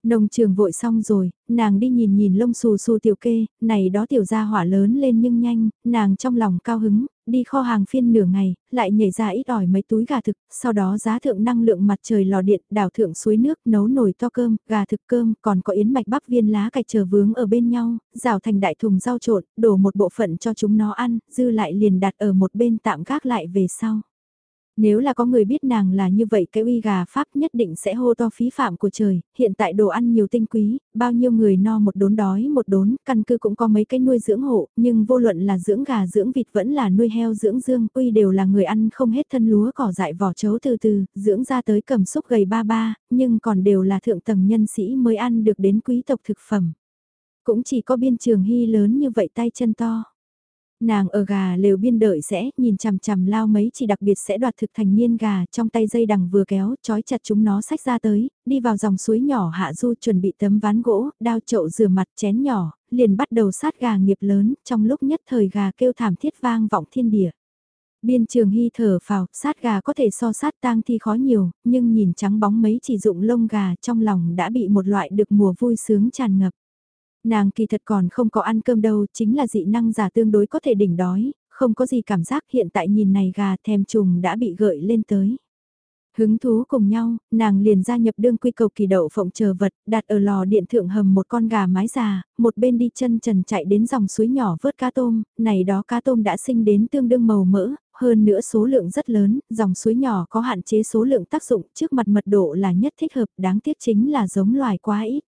Nông trường vội xong rồi, nàng đi nhìn nhìn lông xù xù tiểu kê, này đó tiểu gia hỏa lớn lên nhưng nhanh, nàng trong lòng cao hứng, đi kho hàng phiên nửa ngày, lại nhảy ra ít ỏi mấy túi gà thực, sau đó giá thượng năng lượng mặt trời lò điện, đảo thượng suối nước, nấu nồi to cơm, gà thực cơm, còn có yến mạch bắp viên lá cạch chờ vướng ở bên nhau, rào thành đại thùng rau trộn, đổ một bộ phận cho chúng nó ăn, dư lại liền đặt ở một bên tạm gác lại về sau. Nếu là có người biết nàng là như vậy cái uy gà Pháp nhất định sẽ hô to phí phạm của trời, hiện tại đồ ăn nhiều tinh quý, bao nhiêu người no một đốn đói một đốn, căn cứ cũng có mấy cái nuôi dưỡng hộ, nhưng vô luận là dưỡng gà dưỡng vịt vẫn là nuôi heo dưỡng dương, uy đều là người ăn không hết thân lúa cỏ dại vỏ chấu từ từ, dưỡng ra tới cầm xúc gầy ba ba, nhưng còn đều là thượng tầng nhân sĩ mới ăn được đến quý tộc thực phẩm. Cũng chỉ có biên trường hy lớn như vậy tay chân to. Nàng ở gà lều biên đợi sẽ, nhìn chằm chằm lao mấy chỉ đặc biệt sẽ đoạt thực thành niên gà, trong tay dây đằng vừa kéo, trói chặt chúng nó sách ra tới, đi vào dòng suối nhỏ hạ du chuẩn bị tấm ván gỗ, đao chậu rửa mặt chén nhỏ, liền bắt đầu sát gà nghiệp lớn, trong lúc nhất thời gà kêu thảm thiết vang vọng thiên địa. Biên trường hy thở phào, sát gà có thể so sát tang thi khó nhiều, nhưng nhìn trắng bóng mấy chỉ dụng lông gà trong lòng đã bị một loại được mùa vui sướng tràn ngập. Nàng kỳ thật còn không có ăn cơm đâu, chính là dị năng giả tương đối có thể đỉnh đói, không có gì cảm giác hiện tại nhìn này gà thèm trùng đã bị gợi lên tới. Hứng thú cùng nhau, nàng liền gia nhập đương quy cầu kỳ đậu phộng chờ vật, đặt ở lò điện thượng hầm một con gà mái già, một bên đi chân trần chạy đến dòng suối nhỏ vớt cá tôm, này đó cá tôm đã sinh đến tương đương màu mỡ, hơn nữa số lượng rất lớn, dòng suối nhỏ có hạn chế số lượng tác dụng trước mặt mật độ là nhất thích hợp, đáng tiếc chính là giống loài quá ít.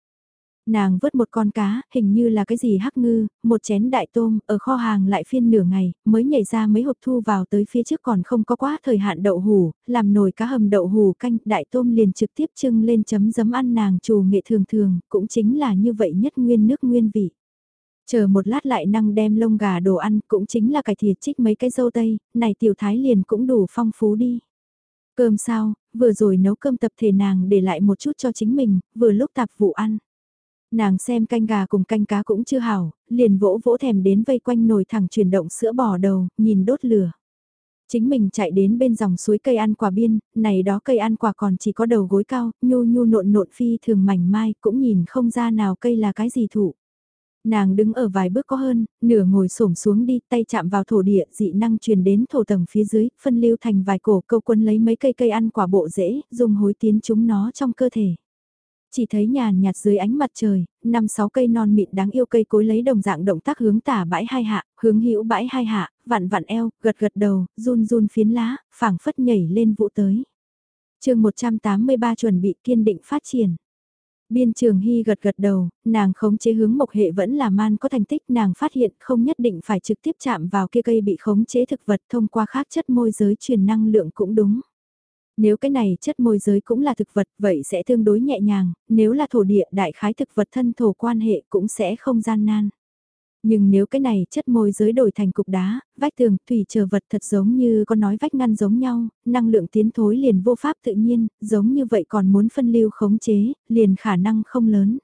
Nàng vớt một con cá, hình như là cái gì hắc ngư, một chén đại tôm, ở kho hàng lại phiên nửa ngày, mới nhảy ra mấy hộp thu vào tới phía trước còn không có quá thời hạn đậu hủ, làm nồi cá hầm đậu hủ canh, đại tôm liền trực tiếp trưng lên chấm giấm ăn nàng trù nghệ thường thường, cũng chính là như vậy nhất nguyên nước nguyên vị. Chờ một lát lại năng đem lông gà đồ ăn, cũng chính là cải thìa trích mấy cái dâu tây, này tiểu thái liền cũng đủ phong phú đi. Cơm sao, vừa rồi nấu cơm tập thể nàng để lại một chút cho chính mình, vừa lúc tạp vụ ăn. Nàng xem canh gà cùng canh cá cũng chưa hảo, liền vỗ vỗ thèm đến vây quanh nồi thẳng chuyển động sữa bò đầu, nhìn đốt lửa. Chính mình chạy đến bên dòng suối cây ăn quả biên, này đó cây ăn quả còn chỉ có đầu gối cao, nhu nhu nộn nộn phi thường mảnh mai, cũng nhìn không ra nào cây là cái gì thụ. Nàng đứng ở vài bước có hơn, nửa ngồi xổm xuống đi, tay chạm vào thổ địa, dị năng truyền đến thổ tầng phía dưới, phân lưu thành vài cổ câu quân lấy mấy cây cây ăn quả bộ rễ, dùng hối tiến chúng nó trong cơ thể. Chỉ thấy nhàn nhạt dưới ánh mặt trời, năm sáu cây non mịn đáng yêu cây cối lấy đồng dạng động tác hướng tả bãi hai hạ, hướng hữu bãi hai hạ, vặn vặn eo, gật gật đầu, run run phiến lá, phảng phất nhảy lên vụ tới. chương 183 chuẩn bị kiên định phát triển. Biên trường Hy gật gật đầu, nàng khống chế hướng mộc hệ vẫn là man có thành tích nàng phát hiện không nhất định phải trực tiếp chạm vào kia cây bị khống chế thực vật thông qua khác chất môi giới truyền năng lượng cũng đúng. Nếu cái này chất môi giới cũng là thực vật vậy sẽ tương đối nhẹ nhàng, nếu là thổ địa đại khái thực vật thân thổ quan hệ cũng sẽ không gian nan. Nhưng nếu cái này chất môi giới đổi thành cục đá, vách tường, thủy chờ vật thật giống như có nói vách ngăn giống nhau, năng lượng tiến thối liền vô pháp tự nhiên, giống như vậy còn muốn phân lưu khống chế, liền khả năng không lớn.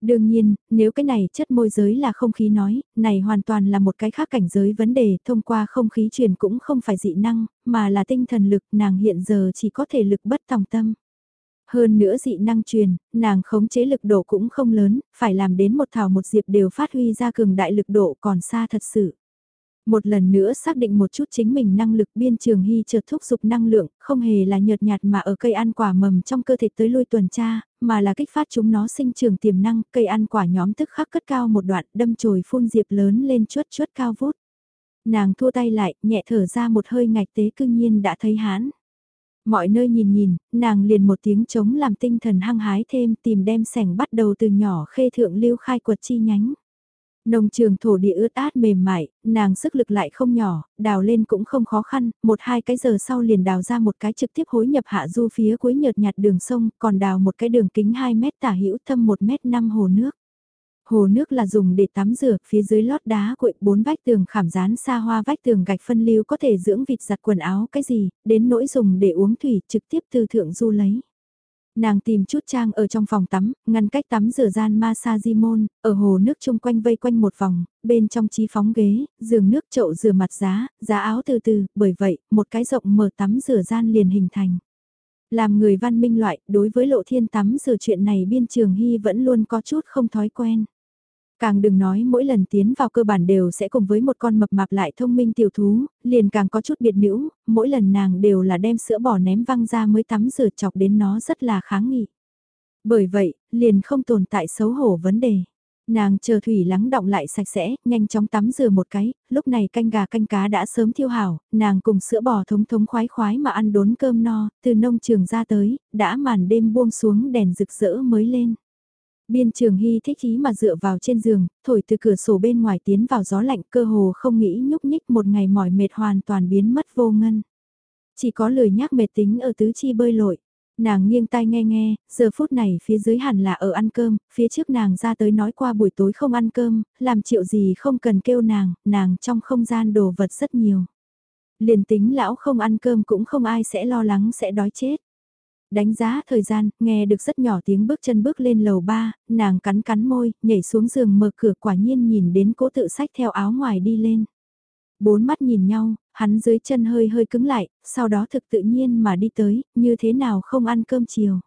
Đương nhiên, nếu cái này chất môi giới là không khí nói, này hoàn toàn là một cái khác cảnh giới vấn đề, thông qua không khí truyền cũng không phải dị năng, mà là tinh thần lực, nàng hiện giờ chỉ có thể lực bất tòng tâm. Hơn nữa dị năng truyền, nàng khống chế lực độ cũng không lớn, phải làm đến một thảo một diệp đều phát huy ra cường đại lực độ còn xa thật sự. Một lần nữa xác định một chút chính mình năng lực biên trường hy chợt thúc giục năng lượng, không hề là nhợt nhạt mà ở cây ăn quả mầm trong cơ thể tới lui tuần tra, mà là kích phát chúng nó sinh trường tiềm năng, cây ăn quả nhóm tức khắc cất cao một đoạn đâm chồi phun diệp lớn lên chuốt chuốt cao vút. Nàng thua tay lại, nhẹ thở ra một hơi ngạch tế cương nhiên đã thấy hán. Mọi nơi nhìn nhìn, nàng liền một tiếng chống làm tinh thần hăng hái thêm tìm đem sẻng bắt đầu từ nhỏ khê thượng lưu khai quật chi nhánh. Nông trường thổ địa ướt át mềm mại, nàng sức lực lại không nhỏ, đào lên cũng không khó khăn, một hai cái giờ sau liền đào ra một cái trực tiếp hối nhập hạ du phía cuối nhợt nhạt đường sông, còn đào một cái đường kính 2 mét tả hữu thâm 1 mét 5 hồ nước. Hồ nước là dùng để tắm rửa, phía dưới lót đá cuội bốn vách tường khảm rán xa hoa vách tường gạch phân lưu có thể dưỡng vịt giặt quần áo cái gì, đến nỗi dùng để uống thủy trực tiếp từ thượng du lấy. Nàng tìm chút trang ở trong phòng tắm, ngăn cách tắm rửa gian massage môn, ở hồ nước chung quanh vây quanh một vòng, bên trong trí phóng ghế, giường nước chậu rửa mặt giá, giá áo từ từ, bởi vậy, một cái rộng mở tắm rửa gian liền hình thành. Làm người văn minh loại, đối với lộ thiên tắm rửa chuyện này biên trường hy vẫn luôn có chút không thói quen. Càng đừng nói mỗi lần tiến vào cơ bản đều sẽ cùng với một con mập mạp lại thông minh tiểu thú, liền càng có chút biệt nữ, mỗi lần nàng đều là đem sữa bò ném văng ra mới tắm rửa chọc đến nó rất là kháng nghị. Bởi vậy, liền không tồn tại xấu hổ vấn đề. Nàng chờ thủy lắng động lại sạch sẽ, nhanh chóng tắm rửa một cái, lúc này canh gà canh cá đã sớm thiêu hảo, nàng cùng sữa bò thống thống khoái khoái mà ăn đốn cơm no, từ nông trường ra tới, đã màn đêm buông xuống đèn rực rỡ mới lên. Biên trường hy thích ý mà dựa vào trên giường, thổi từ cửa sổ bên ngoài tiến vào gió lạnh cơ hồ không nghĩ nhúc nhích một ngày mỏi mệt hoàn toàn biến mất vô ngân. Chỉ có lười nhác mệt tính ở tứ chi bơi lội. Nàng nghiêng tai nghe nghe, giờ phút này phía dưới hẳn là ở ăn cơm, phía trước nàng ra tới nói qua buổi tối không ăn cơm, làm triệu gì không cần kêu nàng, nàng trong không gian đồ vật rất nhiều. Liền tính lão không ăn cơm cũng không ai sẽ lo lắng sẽ đói chết. Đánh giá thời gian, nghe được rất nhỏ tiếng bước chân bước lên lầu ba, nàng cắn cắn môi, nhảy xuống giường mở cửa quả nhiên nhìn đến cố tự sách theo áo ngoài đi lên. Bốn mắt nhìn nhau, hắn dưới chân hơi hơi cứng lại, sau đó thực tự nhiên mà đi tới, như thế nào không ăn cơm chiều.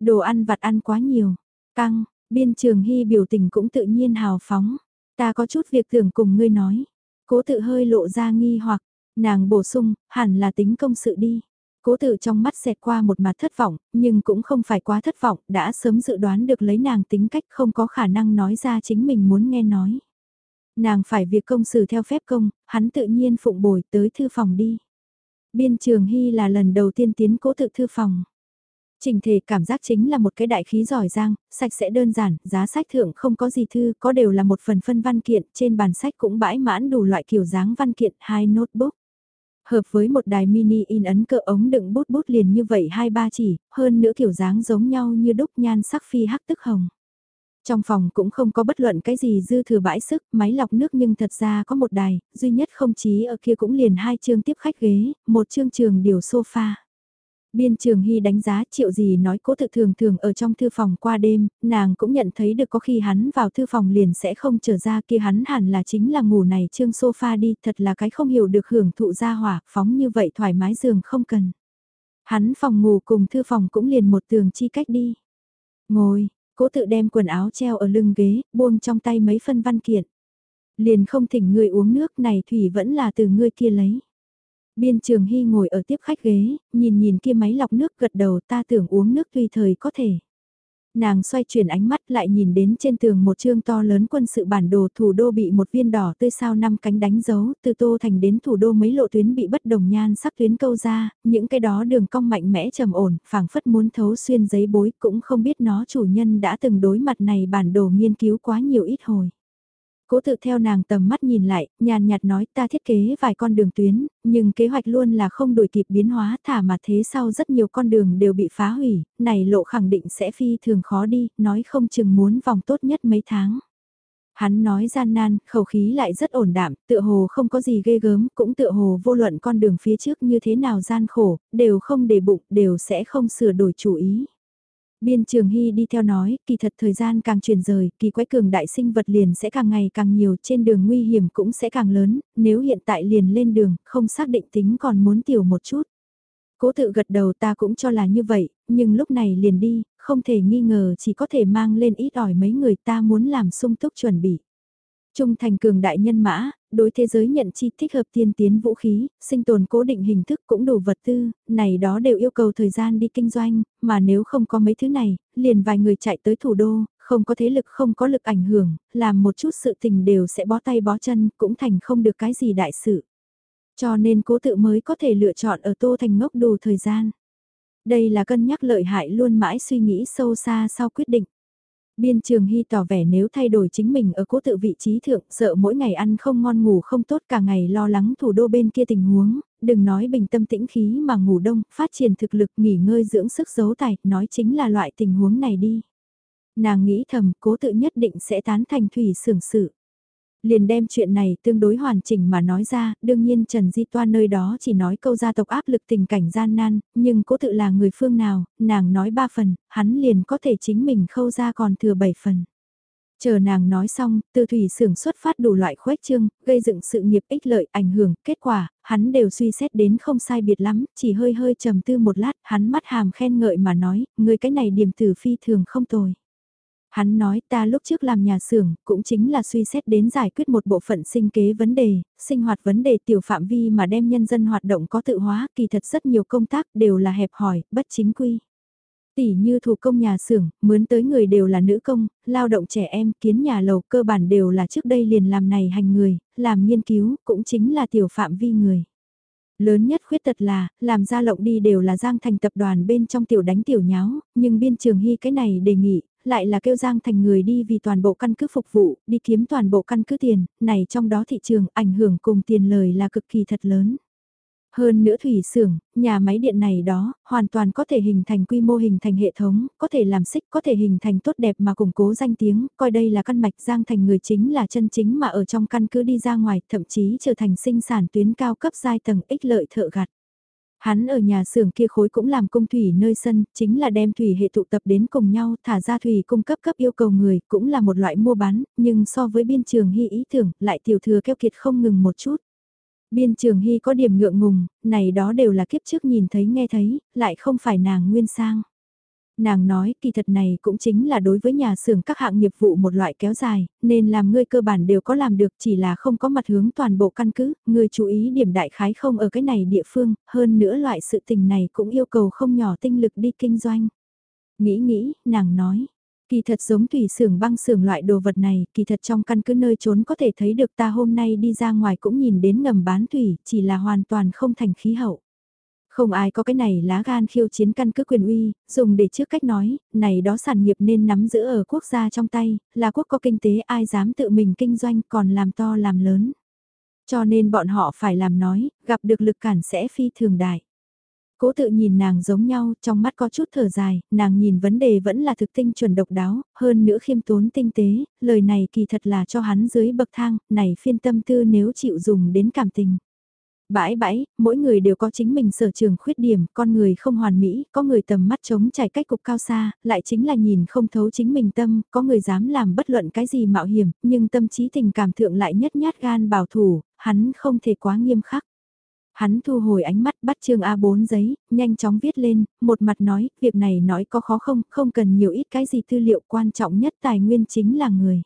Đồ ăn vặt ăn quá nhiều, căng, biên trường hy biểu tình cũng tự nhiên hào phóng. Ta có chút việc tưởng cùng ngươi nói. Cố tự hơi lộ ra nghi hoặc, nàng bổ sung, hẳn là tính công sự đi. Cố tự trong mắt xẹt qua một mặt thất vọng, nhưng cũng không phải quá thất vọng, đã sớm dự đoán được lấy nàng tính cách không có khả năng nói ra chính mình muốn nghe nói. Nàng phải việc công xử theo phép công, hắn tự nhiên phụng bồi tới thư phòng đi. Biên trường hy là lần đầu tiên tiến cố tự thư phòng. Trình thể cảm giác chính là một cái đại khí giỏi giang, sạch sẽ đơn giản, giá sách thượng không có gì thư, có đều là một phần phân văn kiện, trên bàn sách cũng bãi mãn đủ loại kiểu dáng văn kiện, hai notebook. Hợp với một đài mini in ấn cỡ ống đựng bút bút liền như vậy hai ba chỉ, hơn nữa kiểu dáng giống nhau như đúc nhan sắc phi hắc tức hồng. Trong phòng cũng không có bất luận cái gì dư thừa bãi sức, máy lọc nước nhưng thật ra có một đài, duy nhất không chí ở kia cũng liền hai chương tiếp khách ghế, một chương trường điều sofa. Biên trường hy đánh giá triệu gì nói cố thực thường thường ở trong thư phòng qua đêm, nàng cũng nhận thấy được có khi hắn vào thư phòng liền sẽ không trở ra kia hắn hẳn là chính là ngủ này trương sofa đi, thật là cái không hiểu được hưởng thụ ra hỏa, phóng như vậy thoải mái giường không cần. Hắn phòng ngủ cùng thư phòng cũng liền một tường chi cách đi. Ngồi, Cố tự đem quần áo treo ở lưng ghế, buông trong tay mấy phân văn kiện. Liền không thỉnh người uống nước này thủy vẫn là từ ngươi kia lấy. Biên trường hy ngồi ở tiếp khách ghế, nhìn nhìn kia máy lọc nước gật đầu ta tưởng uống nước tùy thời có thể. Nàng xoay chuyển ánh mắt lại nhìn đến trên tường một chương to lớn quân sự bản đồ thủ đô bị một viên đỏ tươi sao năm cánh đánh dấu, từ tô thành đến thủ đô mấy lộ tuyến bị bất đồng nhan sắc tuyến câu ra, những cái đó đường cong mạnh mẽ trầm ổn, phảng phất muốn thấu xuyên giấy bối cũng không biết nó chủ nhân đã từng đối mặt này bản đồ nghiên cứu quá nhiều ít hồi. Cố tự theo nàng tầm mắt nhìn lại, nhàn nhạt nói ta thiết kế vài con đường tuyến, nhưng kế hoạch luôn là không đổi kịp biến hóa thả mà thế sau rất nhiều con đường đều bị phá hủy, này lộ khẳng định sẽ phi thường khó đi, nói không chừng muốn vòng tốt nhất mấy tháng. Hắn nói gian nan, khẩu khí lại rất ổn đạm, tựa hồ không có gì ghê gớm, cũng tựa hồ vô luận con đường phía trước như thế nào gian khổ, đều không để bụng, đều sẽ không sửa đổi chủ ý. Biên Trường Hy đi theo nói, kỳ thật thời gian càng chuyển rời, kỳ quái cường đại sinh vật liền sẽ càng ngày càng nhiều, trên đường nguy hiểm cũng sẽ càng lớn, nếu hiện tại liền lên đường, không xác định tính còn muốn tiểu một chút. Cố tự gật đầu ta cũng cho là như vậy, nhưng lúc này liền đi, không thể nghi ngờ chỉ có thể mang lên ít ỏi mấy người ta muốn làm sung túc chuẩn bị. Trung thành cường đại nhân mã, đối thế giới nhận chi thích hợp tiên tiến vũ khí, sinh tồn cố định hình thức cũng đủ vật tư, này đó đều yêu cầu thời gian đi kinh doanh, mà nếu không có mấy thứ này, liền vài người chạy tới thủ đô, không có thế lực không có lực ảnh hưởng, làm một chút sự tình đều sẽ bó tay bó chân, cũng thành không được cái gì đại sự. Cho nên cố tự mới có thể lựa chọn ở Tô Thành ngốc đủ thời gian. Đây là cân nhắc lợi hại luôn mãi suy nghĩ sâu xa sau quyết định. Biên trường hy tỏ vẻ nếu thay đổi chính mình ở cố tự vị trí thượng sợ mỗi ngày ăn không ngon ngủ không tốt cả ngày lo lắng thủ đô bên kia tình huống, đừng nói bình tâm tĩnh khí mà ngủ đông, phát triển thực lực nghỉ ngơi dưỡng sức giấu tài, nói chính là loại tình huống này đi. Nàng nghĩ thầm cố tự nhất định sẽ tán thành thủy sưởng sự liền đem chuyện này tương đối hoàn chỉnh mà nói ra, đương nhiên Trần Di Toan nơi đó chỉ nói câu gia tộc áp lực tình cảnh gian nan, nhưng cố tự là người phương nào, nàng nói ba phần, hắn liền có thể chính mình khâu ra còn thừa bảy phần. Chờ nàng nói xong, từ thủy xưởng xuất phát đủ loại khuếch trương, gây dựng sự nghiệp ích lợi, ảnh hưởng, kết quả, hắn đều suy xét đến không sai biệt lắm, chỉ hơi hơi trầm tư một lát, hắn mắt hàm khen ngợi mà nói, người cái này điểm tử phi thường không tồi. Hắn nói ta lúc trước làm nhà xưởng, cũng chính là suy xét đến giải quyết một bộ phận sinh kế vấn đề, sinh hoạt vấn đề tiểu phạm vi mà đem nhân dân hoạt động có tự hóa, kỳ thật rất nhiều công tác đều là hẹp hỏi, bất chính quy. Tỷ như thủ công nhà xưởng, mướn tới người đều là nữ công, lao động trẻ em, kiến nhà lầu cơ bản đều là trước đây liền làm này hành người, làm nghiên cứu, cũng chính là tiểu phạm vi người. Lớn nhất khuyết tật là, làm ra lộng đi đều là giang thành tập đoàn bên trong tiểu đánh tiểu nháo, nhưng biên trường hy cái này đề nghị, lại là kêu Giang Thành người đi vì toàn bộ căn cứ phục vụ, đi kiếm toàn bộ căn cứ tiền, này trong đó thị trường ảnh hưởng cùng tiền lời là cực kỳ thật lớn. Hơn nữa thủy xưởng, nhà máy điện này đó, hoàn toàn có thể hình thành quy mô hình thành hệ thống, có thể làm xích, có thể hình thành tốt đẹp mà củng cố danh tiếng, coi đây là căn mạch giang thành người chính là chân chính mà ở trong căn cứ đi ra ngoài, thậm chí trở thành sinh sản tuyến cao cấp giai tầng ích lợi thợ gặt. Hắn ở nhà xưởng kia khối cũng làm cung thủy nơi sân, chính là đem thủy hệ tụ tập đến cùng nhau, thả ra thủy cung cấp cấp yêu cầu người, cũng là một loại mua bán, nhưng so với biên trường hy ý tưởng, lại tiểu thừa keo kiệt không ngừng một chút. Biên trường hy có điểm ngượng ngùng, này đó đều là kiếp trước nhìn thấy nghe thấy, lại không phải nàng nguyên sang. Nàng nói kỳ thật này cũng chính là đối với nhà xưởng các hạng nghiệp vụ một loại kéo dài, nên làm ngươi cơ bản đều có làm được chỉ là không có mặt hướng toàn bộ căn cứ, ngươi chú ý điểm đại khái không ở cái này địa phương, hơn nữa loại sự tình này cũng yêu cầu không nhỏ tinh lực đi kinh doanh. Nghĩ nghĩ, nàng nói, Kỳ thật giống thủy xưởng băng xưởng loại đồ vật này, kỳ thật trong căn cứ nơi trốn có thể thấy được ta hôm nay đi ra ngoài cũng nhìn đến ngầm bán thủy, chỉ là hoàn toàn không thành khí hậu. Không ai có cái này lá gan khiêu chiến căn cứ quyền uy, dùng để trước cách nói, này đó sản nghiệp nên nắm giữ ở quốc gia trong tay, là quốc có kinh tế ai dám tự mình kinh doanh còn làm to làm lớn. Cho nên bọn họ phải làm nói, gặp được lực cản sẽ phi thường đại. Cố tự nhìn nàng giống nhau, trong mắt có chút thở dài, nàng nhìn vấn đề vẫn là thực tinh chuẩn độc đáo, hơn nữa khiêm tốn tinh tế, lời này kỳ thật là cho hắn dưới bậc thang, này phiên tâm tư nếu chịu dùng đến cảm tình. Bãi bãi, mỗi người đều có chính mình sở trường khuyết điểm, con người không hoàn mỹ, có người tầm mắt chống trải cách cục cao xa, lại chính là nhìn không thấu chính mình tâm, có người dám làm bất luận cái gì mạo hiểm, nhưng tâm trí tình cảm thượng lại nhất nhát gan bảo thủ, hắn không thể quá nghiêm khắc. Hắn thu hồi ánh mắt bắt chương A4 giấy, nhanh chóng viết lên, một mặt nói, việc này nói có khó không, không cần nhiều ít cái gì tư liệu quan trọng nhất tài nguyên chính là người.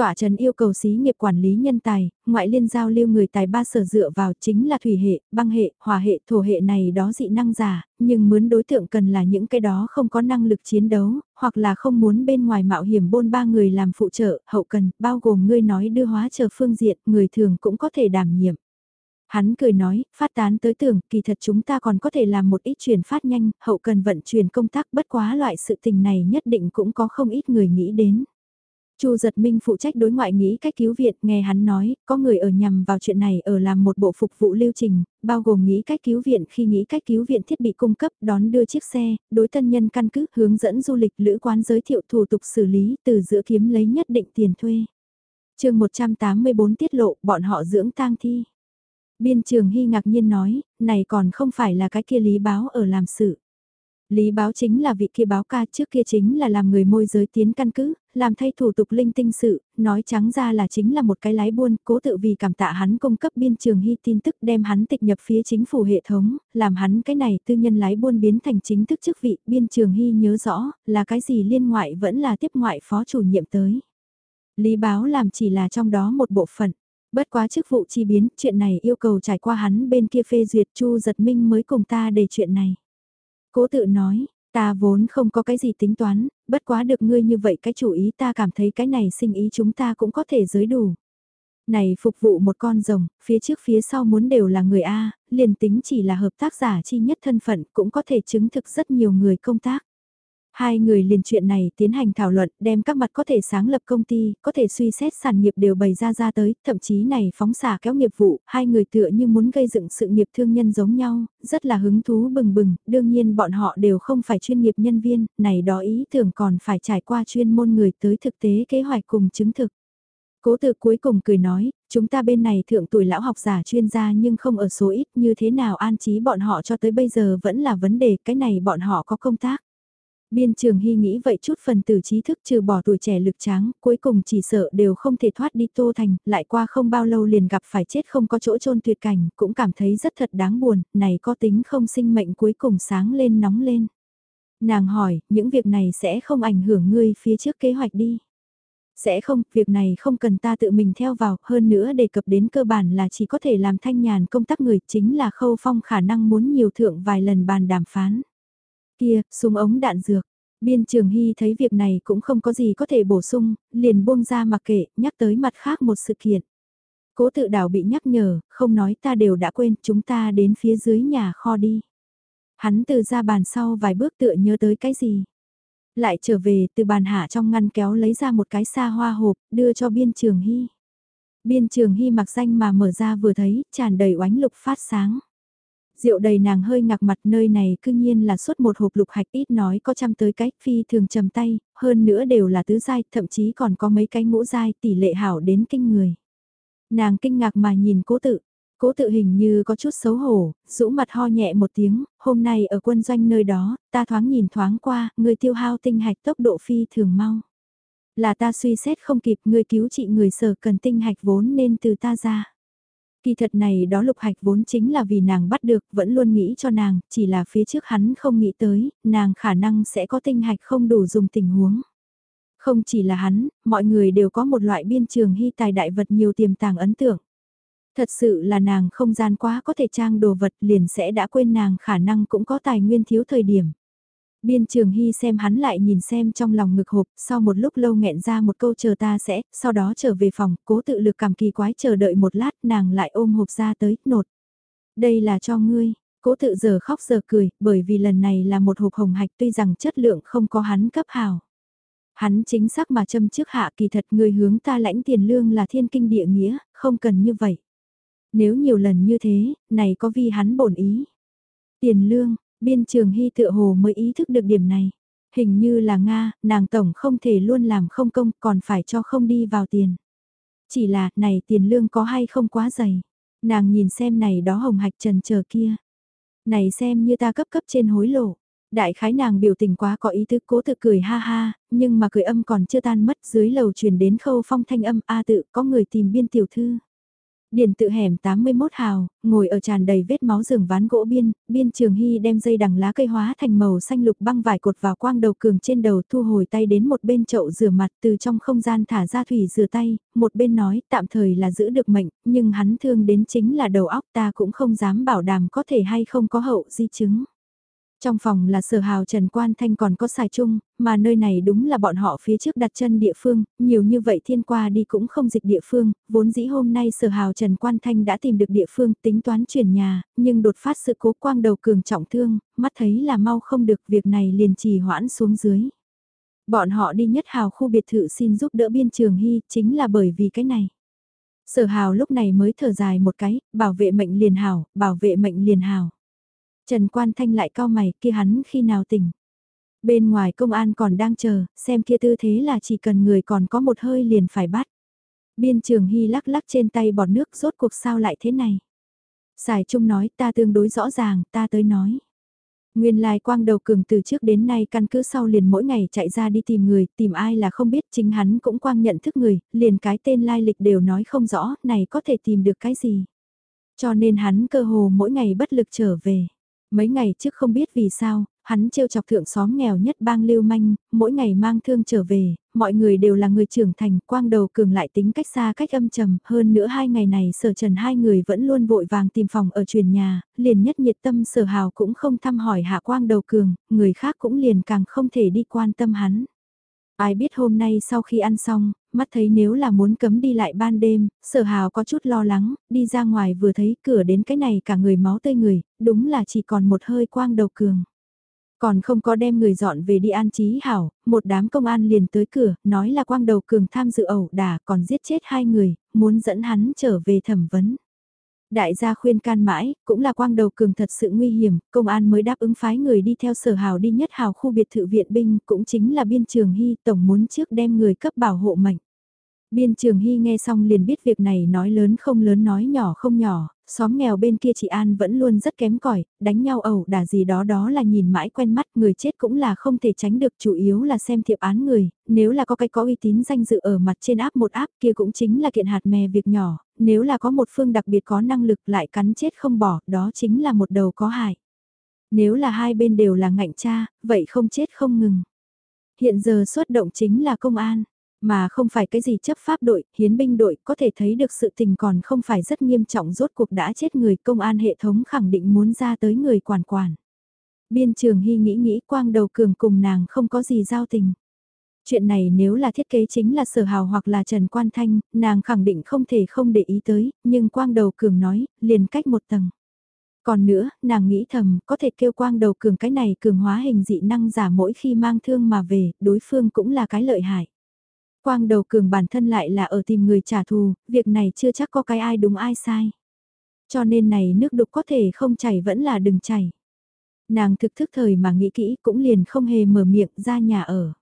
Tỏa trần yêu cầu xí nghiệp quản lý nhân tài, ngoại liên giao lưu người tài ba sở dựa vào chính là thủy hệ, băng hệ, hòa hệ, thổ hệ này đó dị năng giả, nhưng mướn đối tượng cần là những cái đó không có năng lực chiến đấu, hoặc là không muốn bên ngoài mạo hiểm bôn ba người làm phụ trợ, hậu cần, bao gồm ngươi nói đưa hóa chờ phương diện, người thường cũng có thể đảm nhiệm. Hắn cười nói, phát tán tới tưởng, kỳ thật chúng ta còn có thể làm một ít chuyển phát nhanh, hậu cần vận chuyển công tác bất quá loại sự tình này nhất định cũng có không ít người nghĩ đến. Chu giật minh phụ trách đối ngoại nghĩ cách cứu viện, nghe hắn nói, có người ở nhằm vào chuyện này ở làm một bộ phục vụ lưu trình, bao gồm nghĩ cách cứu viện khi nghĩ cách cứu viện thiết bị cung cấp, đón đưa chiếc xe, đối tân nhân căn cứ, hướng dẫn du lịch, lữ quán giới thiệu thủ tục xử lý, từ giữa kiếm lấy nhất định tiền thuê. chương 184 tiết lộ, bọn họ dưỡng tang thi. Biên trường Hy ngạc nhiên nói, này còn không phải là cái kia lý báo ở làm sự. Lý báo chính là vị kia báo ca trước kia chính là làm người môi giới tiến căn cứ, làm thay thủ tục linh tinh sự, nói trắng ra là chính là một cái lái buôn, cố tự vì cảm tạ hắn cung cấp biên trường hy tin tức đem hắn tịch nhập phía chính phủ hệ thống, làm hắn cái này tư nhân lái buôn biến thành chính thức chức vị, biên trường hy nhớ rõ, là cái gì liên ngoại vẫn là tiếp ngoại phó chủ nhiệm tới. Lý báo làm chỉ là trong đó một bộ phận. Bất quá chức vụ chi biến, chuyện này yêu cầu trải qua hắn bên kia phê duyệt Chu giật minh mới cùng ta để chuyện này. Cố tự nói, ta vốn không có cái gì tính toán, bất quá được ngươi như vậy cái chủ ý ta cảm thấy cái này sinh ý chúng ta cũng có thể giới đủ. Này phục vụ một con rồng, phía trước phía sau muốn đều là người A, liền tính chỉ là hợp tác giả chi nhất thân phận cũng có thể chứng thực rất nhiều người công tác. Hai người liền chuyện này tiến hành thảo luận, đem các mặt có thể sáng lập công ty, có thể suy xét sản nghiệp đều bày ra ra tới, thậm chí này phóng xả kéo nghiệp vụ, hai người tựa như muốn gây dựng sự nghiệp thương nhân giống nhau, rất là hứng thú bừng bừng, đương nhiên bọn họ đều không phải chuyên nghiệp nhân viên, này đó ý tưởng còn phải trải qua chuyên môn người tới thực tế kế hoạch cùng chứng thực. Cố tự cuối cùng cười nói, chúng ta bên này thượng tuổi lão học giả chuyên gia nhưng không ở số ít như thế nào an trí bọn họ cho tới bây giờ vẫn là vấn đề, cái này bọn họ có công tác. Biên trường hy nghĩ vậy chút phần tử trí thức trừ bỏ tuổi trẻ lực tráng, cuối cùng chỉ sợ đều không thể thoát đi Tô Thành, lại qua không bao lâu liền gặp phải chết không có chỗ trôn tuyệt cảnh, cũng cảm thấy rất thật đáng buồn, này có tính không sinh mệnh cuối cùng sáng lên nóng lên. Nàng hỏi, những việc này sẽ không ảnh hưởng ngươi phía trước kế hoạch đi. Sẽ không, việc này không cần ta tự mình theo vào, hơn nữa đề cập đến cơ bản là chỉ có thể làm thanh nhàn công tác người, chính là khâu phong khả năng muốn nhiều thượng vài lần bàn đàm phán. Kia, súng ống đạn dược. Biên Trường Hy thấy việc này cũng không có gì có thể bổ sung, liền buông ra mặc kệ, nhắc tới mặt khác một sự kiện. Cố tự đảo bị nhắc nhở, không nói ta đều đã quên, chúng ta đến phía dưới nhà kho đi. Hắn từ ra bàn sau vài bước tựa nhớ tới cái gì. Lại trở về từ bàn hạ trong ngăn kéo lấy ra một cái xa hoa hộp, đưa cho biên trường hy. Biên trường hy mặc danh mà mở ra vừa thấy, tràn đầy oánh lục phát sáng. Rượu đầy nàng hơi ngạc mặt nơi này cư nhiên là suốt một hộp lục hạch ít nói có trăm tới cái phi thường trầm tay, hơn nữa đều là tứ giai, thậm chí còn có mấy cái ngũ giai tỷ lệ hảo đến kinh người. Nàng kinh ngạc mà nhìn cố tự, cố tự hình như có chút xấu hổ, rũ mặt ho nhẹ một tiếng, hôm nay ở quân doanh nơi đó, ta thoáng nhìn thoáng qua, người tiêu hao tinh hạch tốc độ phi thường mau. Là ta suy xét không kịp người cứu trị người sở cần tinh hạch vốn nên từ ta ra. Kỳ thật này đó lục hạch vốn chính là vì nàng bắt được, vẫn luôn nghĩ cho nàng, chỉ là phía trước hắn không nghĩ tới, nàng khả năng sẽ có tinh hạch không đủ dùng tình huống. Không chỉ là hắn, mọi người đều có một loại biên trường hy tài đại vật nhiều tiềm tàng ấn tượng. Thật sự là nàng không gian quá có thể trang đồ vật liền sẽ đã quên nàng khả năng cũng có tài nguyên thiếu thời điểm. Biên trường hy xem hắn lại nhìn xem trong lòng ngực hộp, sau một lúc lâu nghẹn ra một câu chờ ta sẽ, sau đó trở về phòng, cố tự lực cảm kỳ quái chờ đợi một lát, nàng lại ôm hộp ra tới, nột. Đây là cho ngươi, cố tự giờ khóc giờ cười, bởi vì lần này là một hộp hồng hạch tuy rằng chất lượng không có hắn cấp hào. Hắn chính xác mà châm trước hạ kỳ thật người hướng ta lãnh tiền lương là thiên kinh địa nghĩa, không cần như vậy. Nếu nhiều lần như thế, này có vì hắn bổn ý. Tiền lương, Biên trường hy tựa hồ mới ý thức được điểm này. Hình như là Nga, nàng tổng không thể luôn làm không công còn phải cho không đi vào tiền. Chỉ là, này tiền lương có hay không quá dày. Nàng nhìn xem này đó hồng hạch trần chờ kia. Này xem như ta cấp cấp trên hối lộ. Đại khái nàng biểu tình quá có ý thức cố tự cười ha ha, nhưng mà cười âm còn chưa tan mất dưới lầu truyền đến khâu phong thanh âm A tự có người tìm biên tiểu thư. Điền tự hẻm 81 hào, ngồi ở tràn đầy vết máu giường ván gỗ biên, biên trường hy đem dây đằng lá cây hóa thành màu xanh lục băng vải cột vào quang đầu cường trên đầu thu hồi tay đến một bên chậu rửa mặt từ trong không gian thả ra thủy rửa tay, một bên nói tạm thời là giữ được mệnh, nhưng hắn thương đến chính là đầu óc ta cũng không dám bảo đảm có thể hay không có hậu di chứng. Trong phòng là sở hào Trần Quan Thanh còn có xài chung, mà nơi này đúng là bọn họ phía trước đặt chân địa phương, nhiều như vậy thiên qua đi cũng không dịch địa phương, vốn dĩ hôm nay sở hào Trần Quan Thanh đã tìm được địa phương tính toán chuyển nhà, nhưng đột phát sự cố quang đầu cường trọng thương, mắt thấy là mau không được việc này liền trì hoãn xuống dưới. Bọn họ đi nhất hào khu biệt thự xin giúp đỡ biên trường hy chính là bởi vì cái này. Sở hào lúc này mới thở dài một cái, bảo vệ mệnh liền hào, bảo vệ mệnh liền hào. Trần Quan Thanh lại cao mày kia hắn khi nào tỉnh. Bên ngoài công an còn đang chờ, xem kia tư thế là chỉ cần người còn có một hơi liền phải bắt. Biên trường Hy lắc lắc trên tay bọt nước rốt cuộc sao lại thế này. Giải Trung nói ta tương đối rõ ràng, ta tới nói. Nguyên lai quang đầu cường từ trước đến nay căn cứ sau liền mỗi ngày chạy ra đi tìm người, tìm ai là không biết chính hắn cũng quang nhận thức người, liền cái tên lai lịch đều nói không rõ, này có thể tìm được cái gì. Cho nên hắn cơ hồ mỗi ngày bất lực trở về. Mấy ngày trước không biết vì sao, hắn trêu chọc thượng xóm nghèo nhất bang lưu manh, mỗi ngày mang thương trở về, mọi người đều là người trưởng thành, quang đầu cường lại tính cách xa cách âm trầm, hơn nữa hai ngày này sở trần hai người vẫn luôn vội vàng tìm phòng ở truyền nhà, liền nhất nhiệt tâm sở hào cũng không thăm hỏi hạ quang đầu cường, người khác cũng liền càng không thể đi quan tâm hắn. Ai biết hôm nay sau khi ăn xong, mắt thấy nếu là muốn cấm đi lại ban đêm, sở hào có chút lo lắng, đi ra ngoài vừa thấy cửa đến cái này cả người máu tươi người, đúng là chỉ còn một hơi quang đầu cường. Còn không có đem người dọn về đi an trí hảo, một đám công an liền tới cửa, nói là quang đầu cường tham dự ẩu đả còn giết chết hai người, muốn dẫn hắn trở về thẩm vấn. Đại gia khuyên can mãi, cũng là quang đầu cường thật sự nguy hiểm, công an mới đáp ứng phái người đi theo sở hào đi nhất hào khu biệt thự viện binh, cũng chính là biên trường hy tổng muốn trước đem người cấp bảo hộ mệnh. Biên trường hy nghe xong liền biết việc này nói lớn không lớn nói nhỏ không nhỏ, xóm nghèo bên kia chị An vẫn luôn rất kém cỏi đánh nhau ẩu đả gì đó đó là nhìn mãi quen mắt, người chết cũng là không thể tránh được, chủ yếu là xem thiệp án người, nếu là có cái có uy tín danh dự ở mặt trên áp một áp kia cũng chính là kiện hạt mè việc nhỏ, nếu là có một phương đặc biệt có năng lực lại cắn chết không bỏ, đó chính là một đầu có hại. Nếu là hai bên đều là ngạnh cha, vậy không chết không ngừng. Hiện giờ xuất động chính là công an. Mà không phải cái gì chấp pháp đội, hiến binh đội có thể thấy được sự tình còn không phải rất nghiêm trọng rốt cuộc đã chết người công an hệ thống khẳng định muốn ra tới người quản quản. Biên trường hy nghĩ nghĩ quang đầu cường cùng nàng không có gì giao tình. Chuyện này nếu là thiết kế chính là sở hào hoặc là Trần Quan Thanh, nàng khẳng định không thể không để ý tới, nhưng quang đầu cường nói, liền cách một tầng. Còn nữa, nàng nghĩ thầm, có thể kêu quang đầu cường cái này cường hóa hình dị năng giả mỗi khi mang thương mà về, đối phương cũng là cái lợi hại. Quang đầu cường bản thân lại là ở tìm người trả thù, việc này chưa chắc có cái ai đúng ai sai. Cho nên này nước đục có thể không chảy vẫn là đừng chảy. Nàng thực thức thời mà nghĩ kỹ cũng liền không hề mở miệng ra nhà ở.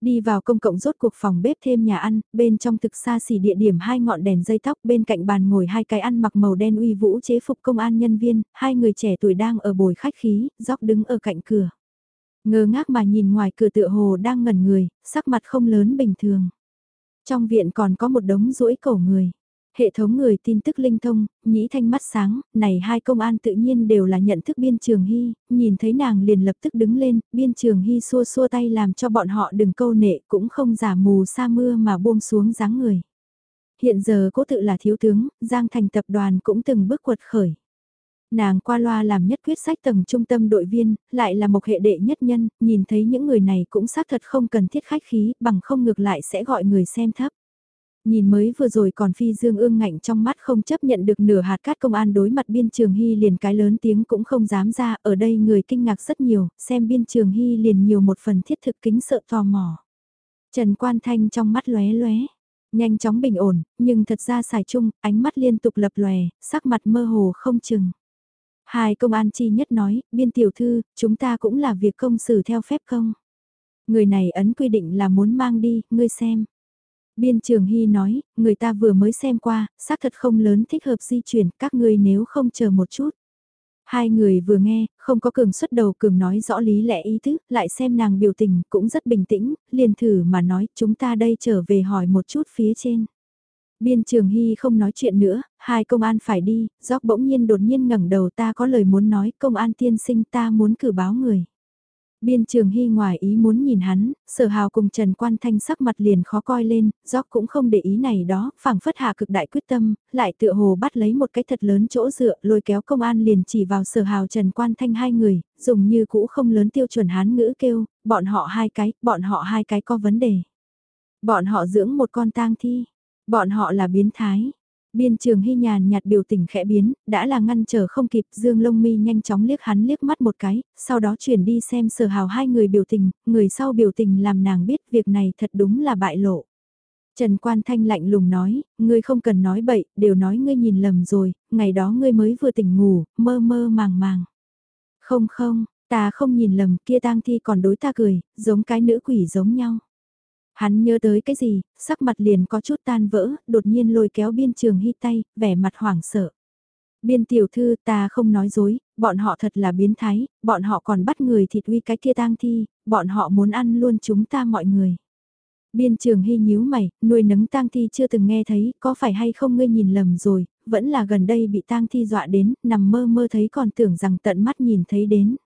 Đi vào công cộng rốt cuộc phòng bếp thêm nhà ăn, bên trong thực xa xỉ địa điểm hai ngọn đèn dây tóc bên cạnh bàn ngồi hai cái ăn mặc màu đen uy vũ chế phục công an nhân viên, hai người trẻ tuổi đang ở bồi khách khí, dóc đứng ở cạnh cửa. Ngơ ngác mà nhìn ngoài cửa tựa hồ đang ngẩn người, sắc mặt không lớn bình thường. Trong viện còn có một đống rũi cổ người. Hệ thống người tin tức linh thông, nhĩ thanh mắt sáng, này hai công an tự nhiên đều là nhận thức biên trường hy, nhìn thấy nàng liền lập tức đứng lên, biên trường hy xua xua tay làm cho bọn họ đừng câu nệ cũng không giả mù sa mưa mà buông xuống dáng người. Hiện giờ cố tự là thiếu tướng, Giang Thành tập đoàn cũng từng bước quật khởi. Nàng qua loa làm nhất quyết sách tầng trung tâm đội viên, lại là một hệ đệ nhất nhân, nhìn thấy những người này cũng xác thật không cần thiết khách khí, bằng không ngược lại sẽ gọi người xem thấp. Nhìn mới vừa rồi còn phi dương ương ngạnh trong mắt không chấp nhận được nửa hạt cát công an đối mặt biên trường hy liền cái lớn tiếng cũng không dám ra, ở đây người kinh ngạc rất nhiều, xem biên trường hy liền nhiều một phần thiết thực kính sợ tò mò. Trần Quan Thanh trong mắt lóe lóe, nhanh chóng bình ổn, nhưng thật ra xài chung, ánh mắt liên tục lập lòe, sắc mặt mơ hồ không chừng. Hai công an chi nhất nói, biên tiểu thư, chúng ta cũng là việc công xử theo phép công. Người này ấn quy định là muốn mang đi, ngươi xem. Biên trường Hy nói, người ta vừa mới xem qua, xác thật không lớn thích hợp di chuyển, các ngươi nếu không chờ một chút. Hai người vừa nghe, không có cường xuất đầu cường nói rõ lý lẽ ý thức, lại xem nàng biểu tình cũng rất bình tĩnh, liền thử mà nói chúng ta đây trở về hỏi một chút phía trên. Biên Trường Hy không nói chuyện nữa, hai công an phải đi, gióc bỗng nhiên đột nhiên ngẩng đầu ta có lời muốn nói, công an tiên sinh ta muốn cử báo người. Biên Trường Hy ngoài ý muốn nhìn hắn, sở hào cùng Trần Quan Thanh sắc mặt liền khó coi lên, gióc cũng không để ý này đó, phảng phất hạ cực đại quyết tâm, lại tựa hồ bắt lấy một cái thật lớn chỗ dựa, lôi kéo công an liền chỉ vào sở hào Trần Quan Thanh hai người, dùng như cũ không lớn tiêu chuẩn hán ngữ kêu, bọn họ hai cái, bọn họ hai cái có vấn đề. Bọn họ dưỡng một con tang thi, bọn họ là biến thái. Biên trường hy nhàn nhạt biểu tình khẽ biến, đã là ngăn trở không kịp Dương Lông Mi nhanh chóng liếc hắn liếc mắt một cái, sau đó chuyển đi xem sở hào hai người biểu tình, người sau biểu tình làm nàng biết việc này thật đúng là bại lộ. Trần Quan Thanh lạnh lùng nói, ngươi không cần nói bậy, đều nói ngươi nhìn lầm rồi, ngày đó ngươi mới vừa tỉnh ngủ, mơ mơ màng màng. Không không, ta không nhìn lầm, kia tang thi còn đối ta cười, giống cái nữ quỷ giống nhau. Hắn nhớ tới cái gì, sắc mặt liền có chút tan vỡ, đột nhiên lôi kéo biên trường hy tay, vẻ mặt hoảng sợ. Biên tiểu thư ta không nói dối, bọn họ thật là biến thái, bọn họ còn bắt người thịt uy cái kia tang thi, bọn họ muốn ăn luôn chúng ta mọi người. Biên trường hy nhíu mày, nuôi nấng tang thi chưa từng nghe thấy, có phải hay không ngươi nhìn lầm rồi, vẫn là gần đây bị tang thi dọa đến, nằm mơ mơ thấy còn tưởng rằng tận mắt nhìn thấy đến.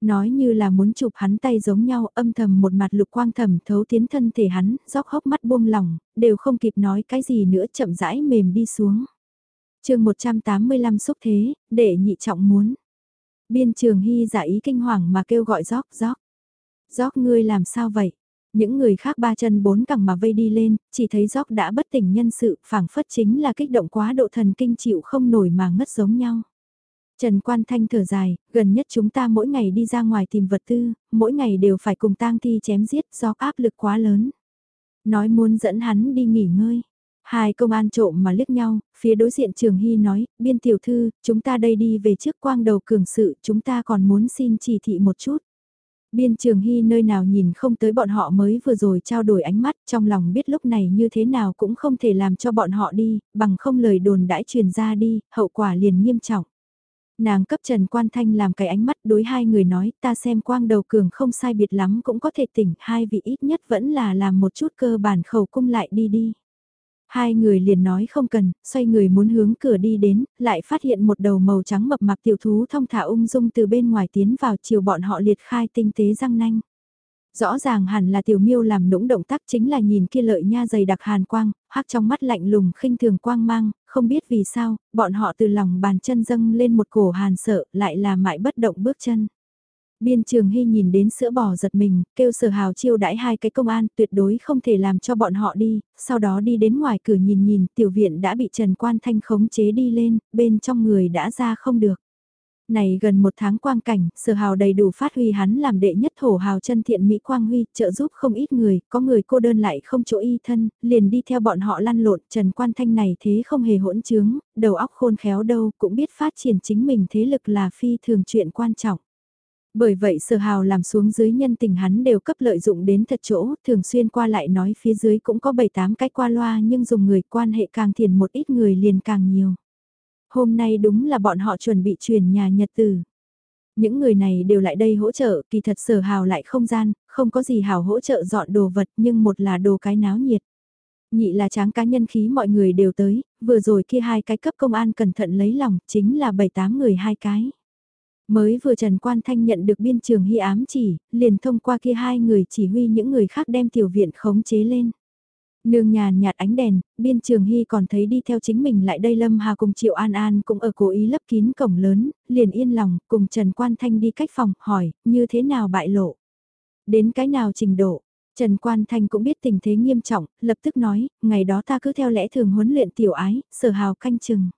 Nói như là muốn chụp hắn tay giống nhau âm thầm một mặt lục quang thầm thấu tiến thân thể hắn, róc hốc mắt buông lỏng, đều không kịp nói cái gì nữa chậm rãi mềm đi xuống. chương 185 xúc thế, để nhị trọng muốn. Biên trường hy giả ý kinh hoàng mà kêu gọi gióc gióc. Gióc ngươi làm sao vậy? Những người khác ba chân bốn cẳng mà vây đi lên, chỉ thấy gióc đã bất tỉnh nhân sự, phảng phất chính là kích động quá độ thần kinh chịu không nổi mà ngất giống nhau. Trần Quan Thanh thở dài, gần nhất chúng ta mỗi ngày đi ra ngoài tìm vật tư, mỗi ngày đều phải cùng tang thi chém giết do áp lực quá lớn. Nói muốn dẫn hắn đi nghỉ ngơi. Hai công an trộm mà liếc nhau, phía đối diện Trường Hy nói, biên tiểu thư, chúng ta đây đi về trước quang đầu cường sự, chúng ta còn muốn xin chỉ thị một chút. Biên Trường Hy nơi nào nhìn không tới bọn họ mới vừa rồi trao đổi ánh mắt, trong lòng biết lúc này như thế nào cũng không thể làm cho bọn họ đi, bằng không lời đồn đãi truyền ra đi, hậu quả liền nghiêm trọng. Nàng cấp Trần Quan Thanh làm cái ánh mắt đối hai người nói ta xem quang đầu cường không sai biệt lắm cũng có thể tỉnh hai vị ít nhất vẫn là làm một chút cơ bản khẩu cung lại đi đi. Hai người liền nói không cần, xoay người muốn hướng cửa đi đến, lại phát hiện một đầu màu trắng mập mạp tiểu thú thông thả ung dung từ bên ngoài tiến vào chiều bọn họ liệt khai tinh tế răng nanh. Rõ ràng hẳn là tiểu miêu làm nũng động tác chính là nhìn kia lợi nha dày đặc hàn quang, hắc trong mắt lạnh lùng khinh thường quang mang, không biết vì sao, bọn họ từ lòng bàn chân dâng lên một cổ hàn sợ, lại là mãi bất động bước chân. Biên trường hy nhìn đến sữa bò giật mình, kêu sở hào chiêu đãi hai cái công an tuyệt đối không thể làm cho bọn họ đi, sau đó đi đến ngoài cửa nhìn nhìn tiểu viện đã bị Trần Quan Thanh khống chế đi lên, bên trong người đã ra không được. Này gần một tháng quang cảnh, sở hào đầy đủ phát huy hắn làm đệ nhất thổ hào chân thiện Mỹ Quang Huy, trợ giúp không ít người, có người cô đơn lại không chỗ y thân, liền đi theo bọn họ lăn lộn, Trần Quan Thanh này thế không hề hỗn trướng, đầu óc khôn khéo đâu, cũng biết phát triển chính mình thế lực là phi thường chuyện quan trọng. Bởi vậy sở hào làm xuống dưới nhân tình hắn đều cấp lợi dụng đến thật chỗ, thường xuyên qua lại nói phía dưới cũng có 7-8 cái qua loa nhưng dùng người quan hệ càng thiền một ít người liền càng nhiều hôm nay đúng là bọn họ chuẩn bị chuyển nhà nhật tử. Những người này đều lại đây hỗ trợ, kỳ thật sở hào lại không gian, không có gì hào hỗ trợ dọn đồ vật nhưng một là đồ cái náo nhiệt. Nhị là tráng cá nhân khí mọi người đều tới, vừa rồi kia hai cái cấp công an cẩn thận lấy lòng, chính là bảy tám người hai cái. Mới vừa Trần Quan Thanh nhận được biên trường hy ám chỉ, liền thông qua kia hai người chỉ huy những người khác đem tiểu viện khống chế lên. Nương nhàn nhạt ánh đèn, biên trường hy còn thấy đi theo chính mình lại đây Lâm Hà cùng Triệu An An cũng ở cố ý lấp kín cổng lớn, liền yên lòng, cùng Trần Quan Thanh đi cách phòng, hỏi, như thế nào bại lộ? Đến cái nào trình độ? Trần Quan Thanh cũng biết tình thế nghiêm trọng, lập tức nói, ngày đó ta cứ theo lẽ thường huấn luyện tiểu ái, sở hào canh chừng.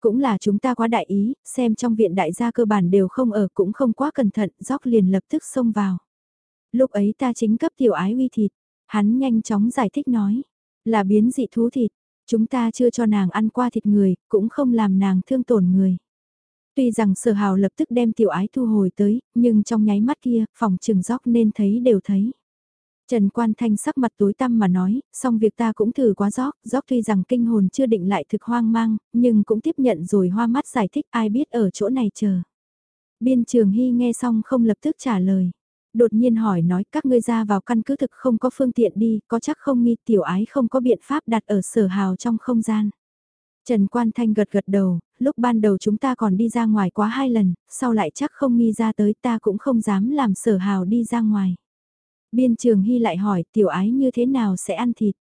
Cũng là chúng ta quá đại ý, xem trong viện đại gia cơ bản đều không ở cũng không quá cẩn thận, dóc liền lập tức xông vào. Lúc ấy ta chính cấp tiểu ái uy thịt, Hắn nhanh chóng giải thích nói, là biến dị thú thịt, chúng ta chưa cho nàng ăn qua thịt người, cũng không làm nàng thương tổn người. Tuy rằng sở hào lập tức đem tiểu ái thu hồi tới, nhưng trong nháy mắt kia, phòng trường gióc nên thấy đều thấy. Trần Quan Thanh sắc mặt tối tăm mà nói, xong việc ta cũng thử quá gióc, gióc tuy rằng kinh hồn chưa định lại thực hoang mang, nhưng cũng tiếp nhận rồi hoa mắt giải thích ai biết ở chỗ này chờ. Biên trường Hy nghe xong không lập tức trả lời. Đột nhiên hỏi nói các ngươi ra vào căn cứ thực không có phương tiện đi, có chắc không nghi tiểu ái không có biện pháp đặt ở sở hào trong không gian. Trần Quan Thanh gật gật đầu, lúc ban đầu chúng ta còn đi ra ngoài quá hai lần, sau lại chắc không nghi ra tới ta cũng không dám làm sở hào đi ra ngoài. Biên trường Hy lại hỏi tiểu ái như thế nào sẽ ăn thịt?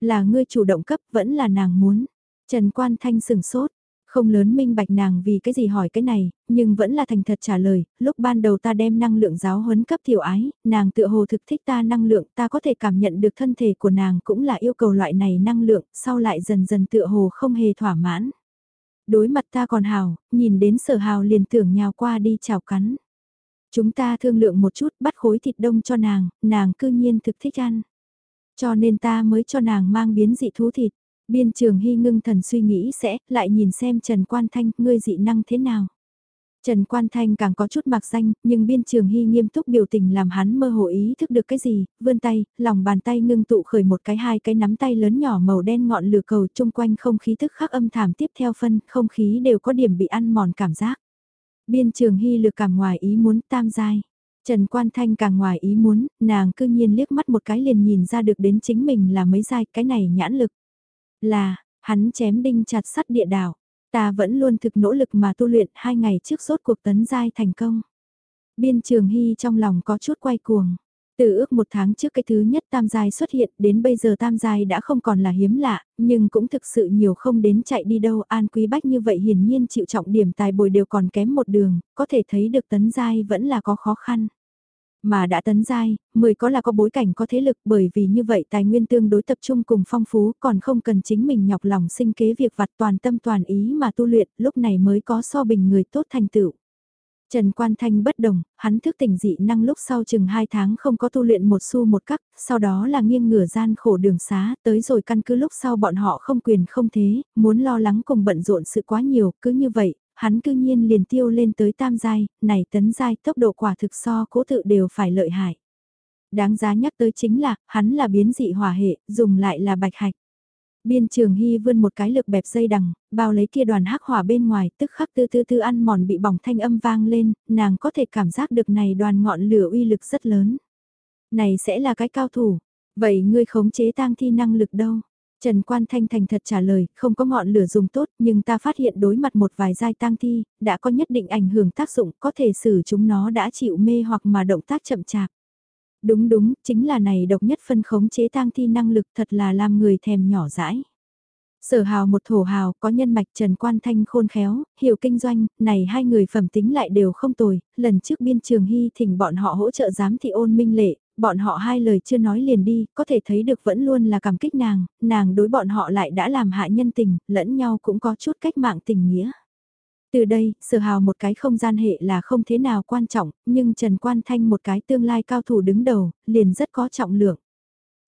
Là ngươi chủ động cấp vẫn là nàng muốn. Trần Quan Thanh sừng sốt, không lớn minh bạch nàng vì cái gì hỏi cái này, nhưng vẫn là thành thật trả lời, lúc ban đầu ta đem năng lượng giáo huấn cấp tiểu ái, nàng tựa hồ thực thích ta năng lượng, ta có thể cảm nhận được thân thể của nàng cũng là yêu cầu loại này năng lượng, sau lại dần dần tựa hồ không hề thỏa mãn. Đối mặt ta còn hào, nhìn đến sở hào liền tưởng nhào qua đi chào cắn. Chúng ta thương lượng một chút bắt khối thịt đông cho nàng, nàng cư nhiên thực thích ăn. Cho nên ta mới cho nàng mang biến dị thú thịt. Biên trường hy ngưng thần suy nghĩ sẽ lại nhìn xem Trần Quan Thanh, ngươi dị năng thế nào. Trần Quan Thanh càng có chút mạc danh, nhưng biên trường hy nghiêm túc biểu tình làm hắn mơ hồ ý thức được cái gì, vươn tay, lòng bàn tay ngưng tụ khởi một cái hai cái nắm tay lớn nhỏ màu đen ngọn lửa cầu chung quanh không khí tức khắc âm thảm tiếp theo phân, không khí đều có điểm bị ăn mòn cảm giác. Biên trường hy lực cảm ngoài ý muốn tam giai. Trần Quan Thanh càng ngoài ý muốn, nàng cư nhiên liếc mắt một cái liền nhìn ra được đến chính mình là mấy giai, cái này nhãn lực. Là, hắn chém đinh chặt sắt địa đảo. Ta vẫn luôn thực nỗ lực mà tu luyện hai ngày trước rốt cuộc tấn giai thành công. Biên trường hy trong lòng có chút quay cuồng. Từ ước một tháng trước cái thứ nhất tam giai xuất hiện đến bây giờ tam giai đã không còn là hiếm lạ, nhưng cũng thực sự nhiều không đến chạy đi đâu an quý bách như vậy hiển nhiên chịu trọng điểm tài bồi đều còn kém một đường, có thể thấy được tấn giai vẫn là có khó khăn. Mà đã tấn giai, 10 có là có bối cảnh có thế lực bởi vì như vậy tài nguyên tương đối tập trung cùng phong phú còn không cần chính mình nhọc lòng sinh kế việc vặt toàn tâm toàn ý mà tu luyện lúc này mới có so bình người tốt thành tựu. Trần Quan Thanh bất đồng, hắn thức tỉnh dị năng lúc sau chừng 2 tháng không có tu luyện một xu một cắc, sau đó là nghiêng ngửa gian khổ đường xá, tới rồi căn cứ lúc sau bọn họ không quyền không thế, muốn lo lắng cùng bận rộn sự quá nhiều, cứ như vậy, hắn cư nhiên liền tiêu lên tới tam giai, này tấn giai tốc độ quả thực so cố tự đều phải lợi hại. Đáng giá nhắc tới chính là, hắn là biến dị hỏa hệ, dùng lại là bạch hạch. Biên trường hy vươn một cái lực bẹp dây đằng, bao lấy kia đoàn hắc hỏa bên ngoài, tức khắc tư tư tư ăn mòn bị bỏng thanh âm vang lên, nàng có thể cảm giác được này đoàn ngọn lửa uy lực rất lớn. Này sẽ là cái cao thủ, vậy ngươi khống chế tang thi năng lực đâu? Trần Quan Thanh thành thật trả lời, không có ngọn lửa dùng tốt, nhưng ta phát hiện đối mặt một vài giai tang thi, đã có nhất định ảnh hưởng tác dụng, có thể xử chúng nó đã chịu mê hoặc mà động tác chậm chạp. Đúng đúng, chính là này độc nhất phân khống chế tang thi năng lực thật là làm người thèm nhỏ dãi. Sở hào một thổ hào có nhân mạch Trần Quan Thanh khôn khéo, hiểu kinh doanh, này hai người phẩm tính lại đều không tồi, lần trước biên trường hy thỉnh bọn họ hỗ trợ giám thị ôn minh lệ, bọn họ hai lời chưa nói liền đi, có thể thấy được vẫn luôn là cảm kích nàng, nàng đối bọn họ lại đã làm hại nhân tình, lẫn nhau cũng có chút cách mạng tình nghĩa. Từ đây, sở hào một cái không gian hệ là không thế nào quan trọng, nhưng Trần Quan Thanh một cái tương lai cao thủ đứng đầu, liền rất có trọng lượng.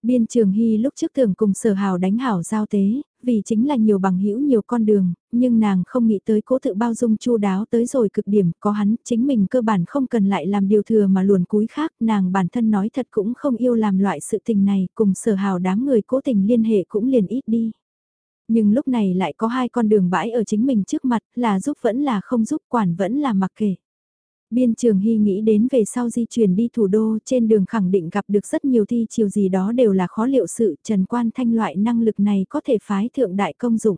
Biên Trường Hy lúc trước tưởng cùng sở hào đánh hảo giao tế, vì chính là nhiều bằng hữu nhiều con đường, nhưng nàng không nghĩ tới cố tự bao dung chu đáo tới rồi cực điểm, có hắn, chính mình cơ bản không cần lại làm điều thừa mà luồn cúi khác, nàng bản thân nói thật cũng không yêu làm loại sự tình này, cùng sở hào đám người cố tình liên hệ cũng liền ít đi. Nhưng lúc này lại có hai con đường bãi ở chính mình trước mặt, là giúp vẫn là không giúp, quản vẫn là mặc kệ. Biên trường hy nghĩ đến về sau di chuyển đi thủ đô trên đường khẳng định gặp được rất nhiều thi chiều gì đó đều là khó liệu sự Trần Quan Thanh loại năng lực này có thể phái thượng đại công dụng.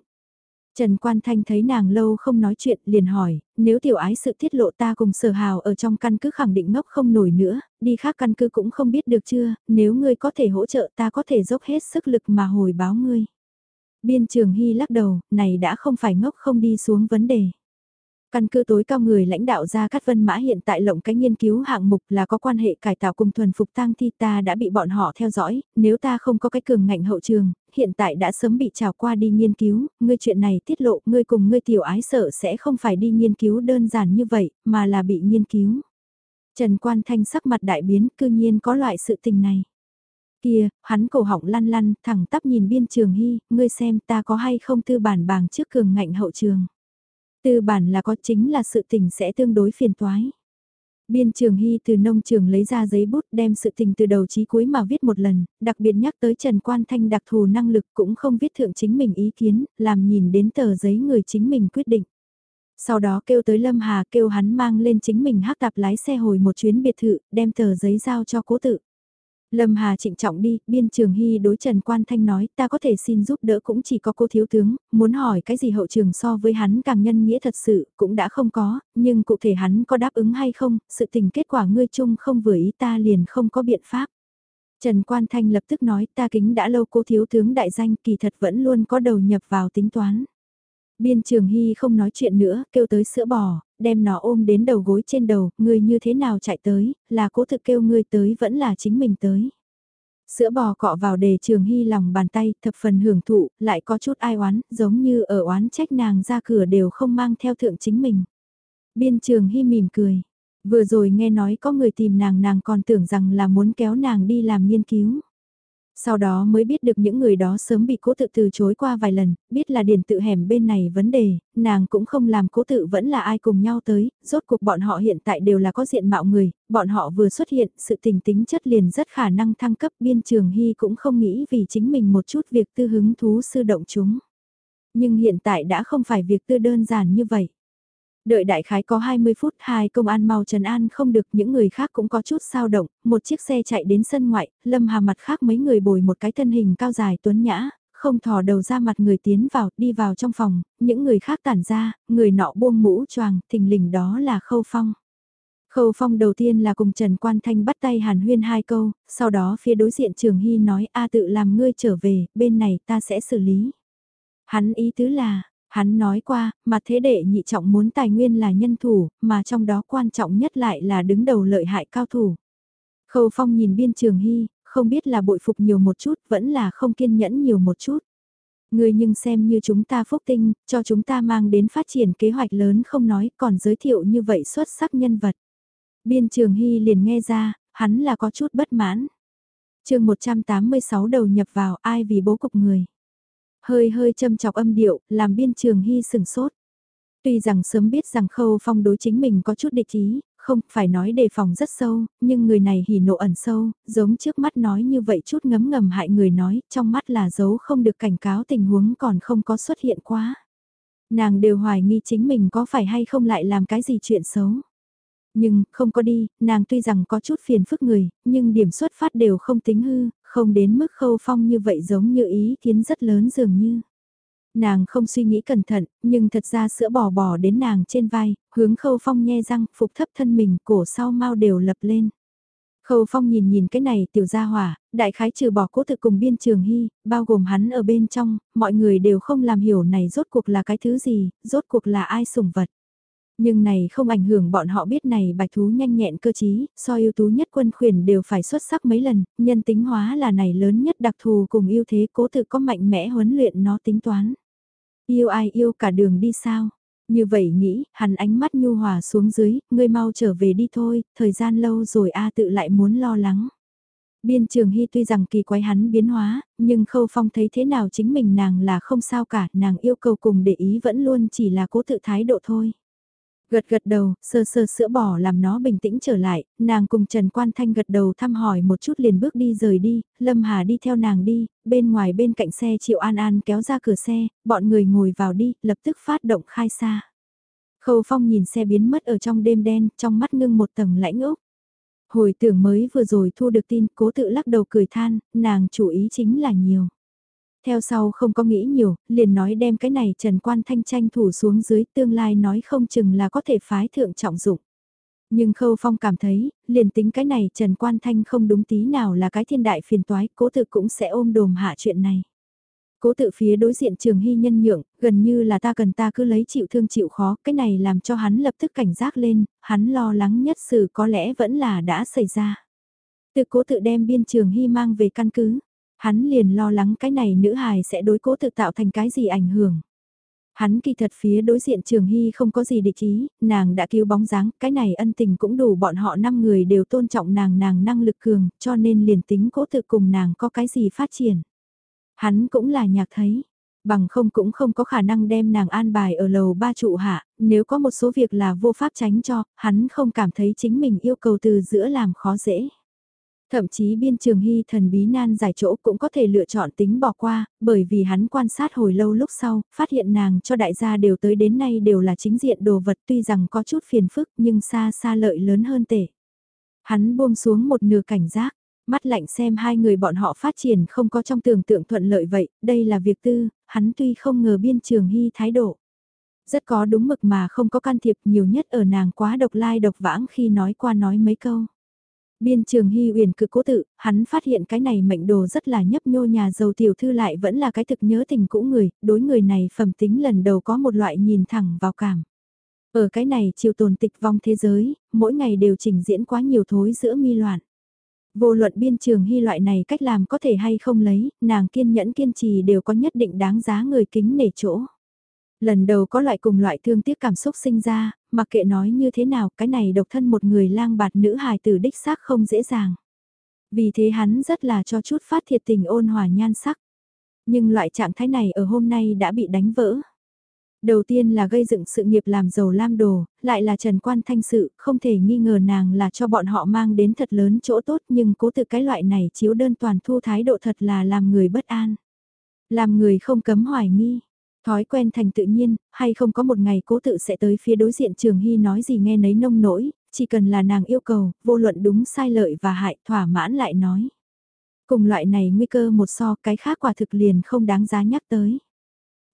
Trần Quan Thanh thấy nàng lâu không nói chuyện liền hỏi, nếu tiểu ái sự tiết lộ ta cùng sở hào ở trong căn cứ khẳng định ngốc không nổi nữa, đi khác căn cứ cũng không biết được chưa, nếu ngươi có thể hỗ trợ ta có thể dốc hết sức lực mà hồi báo ngươi. Biên trường hy lắc đầu, này đã không phải ngốc không đi xuống vấn đề. Căn cứ tối cao người lãnh đạo ra Cát Vân Mã hiện tại lộng cái nghiên cứu hạng mục là có quan hệ cải tạo cùng thuần phục tang thi ta đã bị bọn họ theo dõi, nếu ta không có cái cường ngạnh hậu trường, hiện tại đã sớm bị trào qua đi nghiên cứu, ngươi chuyện này tiết lộ, ngươi cùng ngươi tiểu ái sợ sẽ không phải đi nghiên cứu đơn giản như vậy, mà là bị nghiên cứu. Trần Quan Thanh sắc mặt đại biến, cư nhiên có loại sự tình này. Kia, hắn cổ họng lăn lăn, thẳng tắp nhìn biên trường hy, ngươi xem ta có hay không tư bản bàng trước cường ngạnh hậu trường. Tư bản là có chính là sự tình sẽ tương đối phiền toái. Biên trường Hy từ nông trường lấy ra giấy bút đem sự tình từ đầu chí cuối mà viết một lần, đặc biệt nhắc tới Trần Quan Thanh đặc thù năng lực cũng không viết thượng chính mình ý kiến, làm nhìn đến tờ giấy người chính mình quyết định. Sau đó kêu tới Lâm Hà kêu hắn mang lên chính mình hắc tạp lái xe hồi một chuyến biệt thự, đem tờ giấy giao cho cố tự. Lâm Hà trịnh trọng đi, biên trường hy đối Trần Quan Thanh nói ta có thể xin giúp đỡ cũng chỉ có cô thiếu tướng, muốn hỏi cái gì hậu trường so với hắn càng nhân nghĩa thật sự cũng đã không có, nhưng cụ thể hắn có đáp ứng hay không, sự tình kết quả ngươi chung không vừa ý ta liền không có biện pháp. Trần Quan Thanh lập tức nói ta kính đã lâu cô thiếu tướng đại danh kỳ thật vẫn luôn có đầu nhập vào tính toán. Biên trường hy không nói chuyện nữa, kêu tới sữa bò, đem nó ôm đến đầu gối trên đầu, người như thế nào chạy tới, là cố thực kêu người tới vẫn là chính mình tới. Sữa bò cọ vào đề trường hy lòng bàn tay, thập phần hưởng thụ, lại có chút ai oán, giống như ở oán trách nàng ra cửa đều không mang theo thượng chính mình. Biên trường hy mỉm cười, vừa rồi nghe nói có người tìm nàng nàng còn tưởng rằng là muốn kéo nàng đi làm nghiên cứu. Sau đó mới biết được những người đó sớm bị cố tự từ chối qua vài lần, biết là điển tự hẻm bên này vấn đề, nàng cũng không làm cố tự vẫn là ai cùng nhau tới, rốt cuộc bọn họ hiện tại đều là có diện mạo người, bọn họ vừa xuất hiện, sự tình tính chất liền rất khả năng thăng cấp biên trường hy cũng không nghĩ vì chính mình một chút việc tư hứng thú sư động chúng. Nhưng hiện tại đã không phải việc tư đơn giản như vậy. Đợi đại khái có 20 phút, hai công an mau trần an không được những người khác cũng có chút sao động, một chiếc xe chạy đến sân ngoại, lâm hà mặt khác mấy người bồi một cái thân hình cao dài tuấn nhã, không thò đầu ra mặt người tiến vào, đi vào trong phòng, những người khác tản ra, người nọ buông mũ choàng, thình lình đó là khâu phong. Khâu phong đầu tiên là cùng Trần Quan Thanh bắt tay hàn huyên hai câu, sau đó phía đối diện Trường Hy nói a tự làm ngươi trở về, bên này ta sẽ xử lý. Hắn ý tứ là, Hắn nói qua, mà thế đệ nhị trọng muốn tài nguyên là nhân thủ, mà trong đó quan trọng nhất lại là đứng đầu lợi hại cao thủ. Khâu Phong nhìn biên trường hy, không biết là bội phục nhiều một chút, vẫn là không kiên nhẫn nhiều một chút. Người nhưng xem như chúng ta phúc tinh, cho chúng ta mang đến phát triển kế hoạch lớn không nói, còn giới thiệu như vậy xuất sắc nhân vật. Biên trường hy liền nghe ra, hắn là có chút bất mãn. chương 186 đầu nhập vào ai vì bố cục người. Hơi hơi châm chọc âm điệu, làm biên trường hy sừng sốt. Tuy rằng sớm biết rằng khâu phong đối chính mình có chút địch ý, không phải nói đề phòng rất sâu, nhưng người này hỉ nộ ẩn sâu, giống trước mắt nói như vậy chút ngấm ngầm hại người nói, trong mắt là dấu không được cảnh cáo tình huống còn không có xuất hiện quá. Nàng đều hoài nghi chính mình có phải hay không lại làm cái gì chuyện xấu. Nhưng, không có đi, nàng tuy rằng có chút phiền phức người, nhưng điểm xuất phát đều không tính hư, không đến mức khâu phong như vậy giống như ý kiến rất lớn dường như. Nàng không suy nghĩ cẩn thận, nhưng thật ra sữa bò bò đến nàng trên vai, hướng khâu phong nhe răng, phục thấp thân mình, cổ sau mau đều lập lên. Khâu phong nhìn nhìn cái này tiểu gia hỏa, đại khái trừ bỏ cố thực cùng biên trường hy, bao gồm hắn ở bên trong, mọi người đều không làm hiểu này rốt cuộc là cái thứ gì, rốt cuộc là ai sủng vật. Nhưng này không ảnh hưởng bọn họ biết này bạch thú nhanh nhẹn cơ chí, so ưu tú nhất quân khuyển đều phải xuất sắc mấy lần, nhân tính hóa là này lớn nhất đặc thù cùng ưu thế cố tự có mạnh mẽ huấn luyện nó tính toán. Yêu ai yêu cả đường đi sao? Như vậy nghĩ, hắn ánh mắt nhu hòa xuống dưới, ngươi mau trở về đi thôi, thời gian lâu rồi A tự lại muốn lo lắng. Biên trường hy tuy rằng kỳ quái hắn biến hóa, nhưng khâu phong thấy thế nào chính mình nàng là không sao cả, nàng yêu cầu cùng để ý vẫn luôn chỉ là cố tự thái độ thôi. Gật gật đầu, sơ sơ sữa bỏ làm nó bình tĩnh trở lại, nàng cùng Trần Quan Thanh gật đầu thăm hỏi một chút liền bước đi rời đi, Lâm Hà đi theo nàng đi, bên ngoài bên cạnh xe Triệu An An kéo ra cửa xe, bọn người ngồi vào đi, lập tức phát động khai xa. Khâu Phong nhìn xe biến mất ở trong đêm đen, trong mắt ngưng một tầng lãnh ốc. Hồi tưởng mới vừa rồi thu được tin, cố tự lắc đầu cười than, nàng chủ ý chính là nhiều. Theo sau không có nghĩ nhiều, liền nói đem cái này Trần Quan Thanh tranh thủ xuống dưới tương lai nói không chừng là có thể phái thượng trọng dụng. Nhưng Khâu Phong cảm thấy, liền tính cái này Trần Quan Thanh không đúng tí nào là cái thiên đại phiền toái, cố tự cũng sẽ ôm đồm hạ chuyện này. Cố tự phía đối diện trường hy nhân nhượng, gần như là ta cần ta cứ lấy chịu thương chịu khó, cái này làm cho hắn lập tức cảnh giác lên, hắn lo lắng nhất sự có lẽ vẫn là đã xảy ra. Từ cố tự đem biên trường hy mang về căn cứ, Hắn liền lo lắng cái này nữ hài sẽ đối cố tự tạo thành cái gì ảnh hưởng. Hắn kỳ thật phía đối diện Trường Hy không có gì địch ý, nàng đã cứu bóng dáng, cái này ân tình cũng đủ bọn họ năm người đều tôn trọng nàng nàng năng lực cường, cho nên liền tính cố tự cùng nàng có cái gì phát triển. Hắn cũng là nhạc thấy, bằng không cũng không có khả năng đem nàng an bài ở lầu ba trụ hạ, nếu có một số việc là vô pháp tránh cho, hắn không cảm thấy chính mình yêu cầu từ giữa làm khó dễ. Thậm chí biên trường hy thần bí nan giải chỗ cũng có thể lựa chọn tính bỏ qua, bởi vì hắn quan sát hồi lâu lúc sau, phát hiện nàng cho đại gia đều tới đến nay đều là chính diện đồ vật tuy rằng có chút phiền phức nhưng xa xa lợi lớn hơn tệ. Hắn buông xuống một nửa cảnh giác, mắt lạnh xem hai người bọn họ phát triển không có trong tưởng tượng thuận lợi vậy, đây là việc tư, hắn tuy không ngờ biên trường hy thái độ. Rất có đúng mực mà không có can thiệp nhiều nhất ở nàng quá độc lai độc vãng khi nói qua nói mấy câu. Biên trường hy uyển cực cố tự, hắn phát hiện cái này mệnh đồ rất là nhấp nhô nhà giàu tiểu thư lại vẫn là cái thực nhớ tình cũ người, đối người này phẩm tính lần đầu có một loại nhìn thẳng vào cảm. Ở cái này chiều tồn tịch vong thế giới, mỗi ngày đều trình diễn quá nhiều thối giữa mi loạn. Vô luận biên trường hy loại này cách làm có thể hay không lấy, nàng kiên nhẫn kiên trì đều có nhất định đáng giá người kính nể chỗ. Lần đầu có loại cùng loại thương tiếc cảm xúc sinh ra, mặc kệ nói như thế nào, cái này độc thân một người lang bạt nữ hài tử đích xác không dễ dàng. Vì thế hắn rất là cho chút phát thiệt tình ôn hòa nhan sắc. Nhưng loại trạng thái này ở hôm nay đã bị đánh vỡ. Đầu tiên là gây dựng sự nghiệp làm giàu lam đồ, lại là trần quan thanh sự, không thể nghi ngờ nàng là cho bọn họ mang đến thật lớn chỗ tốt nhưng cố tự cái loại này chiếu đơn toàn thu thái độ thật là làm người bất an. Làm người không cấm hoài nghi, thói quen thành tự nhiên, hay không có một ngày cố tự sẽ tới phía đối diện trường hy nói gì nghe nấy nông nỗi, chỉ cần là nàng yêu cầu, vô luận đúng sai lợi và hại thỏa mãn lại nói. Cùng loại này nguy cơ một so cái khác quả thực liền không đáng giá nhắc tới.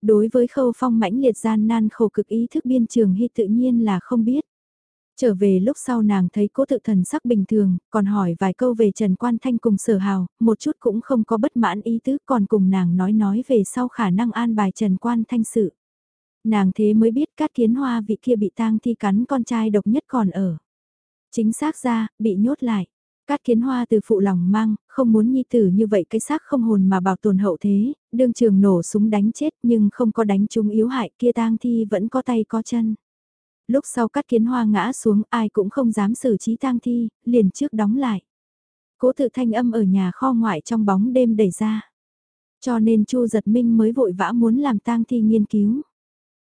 Đối với khâu phong mãnh liệt gian nan khổ cực ý thức biên trường hy tự nhiên là không biết. Trở về lúc sau nàng thấy cố tự thần sắc bình thường, còn hỏi vài câu về Trần Quan Thanh cùng sở hào, một chút cũng không có bất mãn ý tứ còn cùng nàng nói nói về sau khả năng an bài Trần Quan Thanh sự. Nàng thế mới biết cát kiến hoa vị kia bị tang thi cắn con trai độc nhất còn ở. Chính xác ra, bị nhốt lại. Cát kiến hoa từ phụ lòng mang, không muốn nhi tử như vậy cái xác không hồn mà bảo tồn hậu thế, đương trường nổ súng đánh chết nhưng không có đánh trúng yếu hại kia tang thi vẫn có tay có chân. Lúc sau cát kiến hoa ngã xuống ai cũng không dám xử trí tang thi, liền trước đóng lại. Cố tự thanh âm ở nhà kho ngoại trong bóng đêm đẩy ra. Cho nên Chu giật minh mới vội vã muốn làm tang thi nghiên cứu.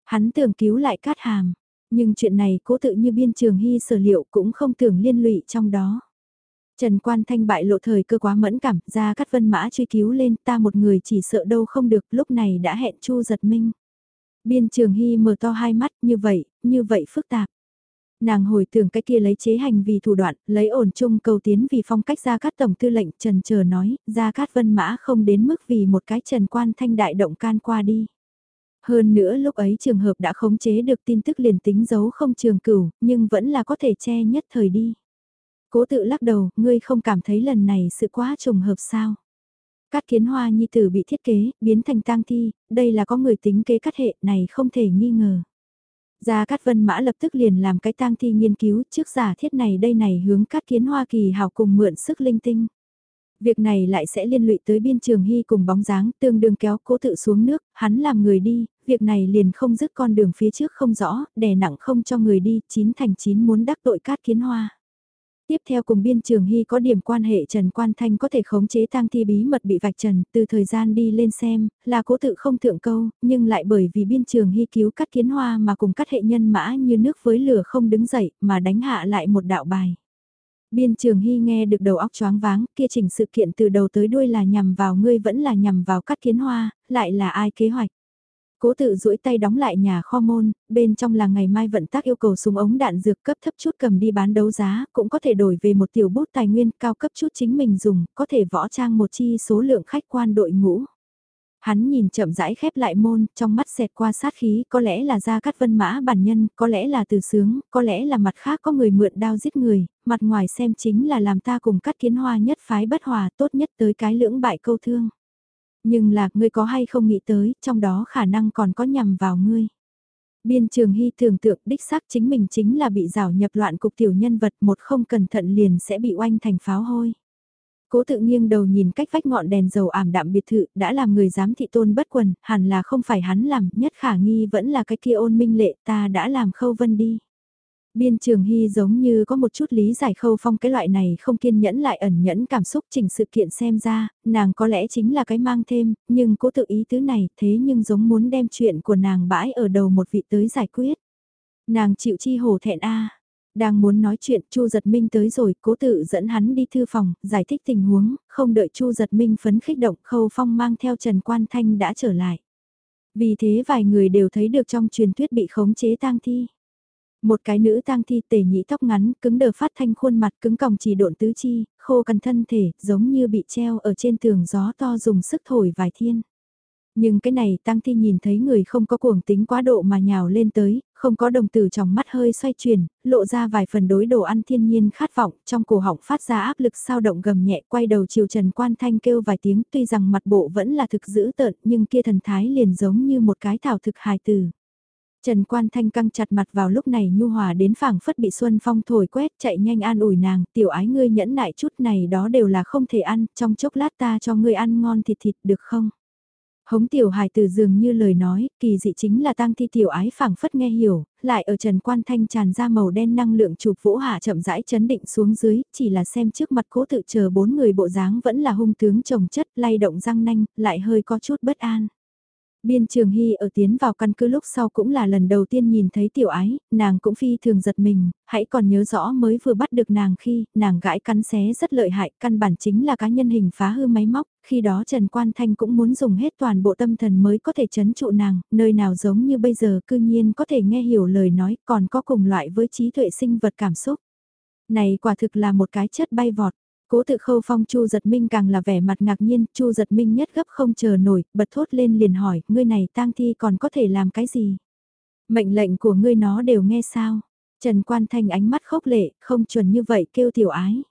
Hắn tưởng cứu lại cát hàm, nhưng chuyện này cố tự như biên trường hy sở liệu cũng không tưởng liên lụy trong đó. Trần Quan Thanh bại lộ thời cơ quá mẫn cảm, ra cắt vân mã truy cứu lên, ta một người chỉ sợ đâu không được, lúc này đã hẹn Chu giật minh. Biên trường hy mở to hai mắt, như vậy, như vậy phức tạp. Nàng hồi tưởng cái kia lấy chế hành vì thủ đoạn, lấy ổn chung cầu tiến vì phong cách ra cát tổng tư lệnh Trần chờ nói, ra cát vân mã không đến mức vì một cái Trần Quan Thanh đại động can qua đi. Hơn nữa lúc ấy trường hợp đã khống chế được tin tức liền tính giấu không trường cửu, nhưng vẫn là có thể che nhất thời đi. Cố tự lắc đầu, ngươi không cảm thấy lần này sự quá trùng hợp sao? Cát kiến hoa nhi tử bị thiết kế, biến thành tang thi, đây là có người tính kế cắt hệ này không thể nghi ngờ. Gia Cát Vân Mã lập tức liền làm cái tang thi nghiên cứu trước giả thiết này đây này hướng Cát Kiến Hoa Kỳ hào cùng mượn sức linh tinh. Việc này lại sẽ liên lụy tới biên trường hy cùng bóng dáng tương đương kéo cố tự xuống nước, hắn làm người đi, việc này liền không dứt con đường phía trước không rõ, đè nặng không cho người đi, chín thành chín muốn đắc tội Cát Kiến Hoa. Tiếp theo cùng biên trường hy có điểm quan hệ Trần Quan Thanh có thể khống chế tang thi bí mật bị vạch trần từ thời gian đi lên xem là cố tự không thượng câu, nhưng lại bởi vì biên trường hy cứu cắt kiến hoa mà cùng cắt hệ nhân mã như nước với lửa không đứng dậy mà đánh hạ lại một đạo bài. Biên trường hy nghe được đầu óc choáng váng, kia chỉnh sự kiện từ đầu tới đuôi là nhằm vào ngươi vẫn là nhằm vào cắt kiến hoa, lại là ai kế hoạch. Cố tự duỗi tay đóng lại nhà kho môn, bên trong là ngày mai vận tác yêu cầu súng ống đạn dược cấp thấp chút cầm đi bán đấu giá, cũng có thể đổi về một tiểu bút tài nguyên cao cấp chút chính mình dùng, có thể võ trang một chi số lượng khách quan đội ngũ. Hắn nhìn chậm rãi khép lại môn, trong mắt xẹt qua sát khí, có lẽ là ra cắt vân mã bản nhân, có lẽ là từ sướng, có lẽ là mặt khác có người mượn đao giết người, mặt ngoài xem chính là làm ta cùng cắt kiến hoa nhất phái bất hòa tốt nhất tới cái lưỡng bại câu thương. Nhưng là, ngươi có hay không nghĩ tới, trong đó khả năng còn có nhằm vào ngươi. Biên trường hy tưởng tượng đích xác chính mình chính là bị rào nhập loạn cục tiểu nhân vật một không cẩn thận liền sẽ bị oanh thành pháo hôi. Cố tự nghiêng đầu nhìn cách vách ngọn đèn dầu ảm đạm biệt thự đã làm người dám thị tôn bất quần, hẳn là không phải hắn làm, nhất khả nghi vẫn là cái kia ôn minh lệ ta đã làm khâu vân đi. Biên trường hy giống như có một chút lý giải khâu phong cái loại này không kiên nhẫn lại ẩn nhẫn cảm xúc chỉnh sự kiện xem ra, nàng có lẽ chính là cái mang thêm, nhưng cố tự ý tứ này thế nhưng giống muốn đem chuyện của nàng bãi ở đầu một vị tới giải quyết. Nàng chịu chi hồ thẹn a Đang muốn nói chuyện Chu Giật Minh tới rồi, cố tự dẫn hắn đi thư phòng, giải thích tình huống, không đợi Chu Giật Minh phấn khích động Khâu Phong mang theo Trần Quan Thanh đã trở lại. Vì thế vài người đều thấy được trong truyền thuyết bị khống chế tang thi. Một cái nữ tang thi tề nhĩ tóc ngắn, cứng đờ phát thanh khuôn mặt cứng còng chỉ độn tứ chi, khô cằn thân thể, giống như bị treo ở trên tường gió to dùng sức thổi vài thiên. Nhưng cái này tăng thi nhìn thấy người không có cuồng tính quá độ mà nhào lên tới, không có đồng tử trong mắt hơi xoay chuyển, lộ ra vài phần đối đồ ăn thiên nhiên khát vọng, trong cổ họng phát ra áp lực sao động gầm nhẹ quay đầu chiều Trần Quan Thanh kêu vài tiếng tuy rằng mặt bộ vẫn là thực dữ tợn nhưng kia thần thái liền giống như một cái thảo thực hài từ. Trần Quan Thanh căng chặt mặt vào lúc này nhu hòa đến phảng phất bị Xuân Phong thổi quét chạy nhanh an ủi nàng, tiểu ái ngươi nhẫn nại chút này đó đều là không thể ăn, trong chốc lát ta cho ngươi ăn ngon thịt thịt được không? Hống tiểu hài từ dường như lời nói, kỳ dị chính là tang thi tiểu ái phảng phất nghe hiểu, lại ở Trần Quan Thanh tràn ra màu đen năng lượng chụp vỗ hạ chậm rãi chấn định xuống dưới, chỉ là xem trước mặt cố tự chờ bốn người bộ dáng vẫn là hung tướng chồng chất, lay động răng nanh, lại hơi có chút bất an. Biên Trường Hy ở tiến vào căn cứ lúc sau cũng là lần đầu tiên nhìn thấy tiểu ái, nàng cũng phi thường giật mình, hãy còn nhớ rõ mới vừa bắt được nàng khi nàng gãi cắn xé rất lợi hại, căn bản chính là cá nhân hình phá hư máy móc, khi đó Trần Quan Thanh cũng muốn dùng hết toàn bộ tâm thần mới có thể chấn trụ nàng, nơi nào giống như bây giờ cư nhiên có thể nghe hiểu lời nói còn có cùng loại với trí tuệ sinh vật cảm xúc. Này quả thực là một cái chất bay vọt. Cố tự khâu phong Chu giật minh càng là vẻ mặt ngạc nhiên, Chu giật minh nhất gấp không chờ nổi, bật thốt lên liền hỏi, ngươi này tang thi còn có thể làm cái gì? Mệnh lệnh của ngươi nó đều nghe sao? Trần Quan Thanh ánh mắt khốc lệ, không chuẩn như vậy kêu tiểu ái.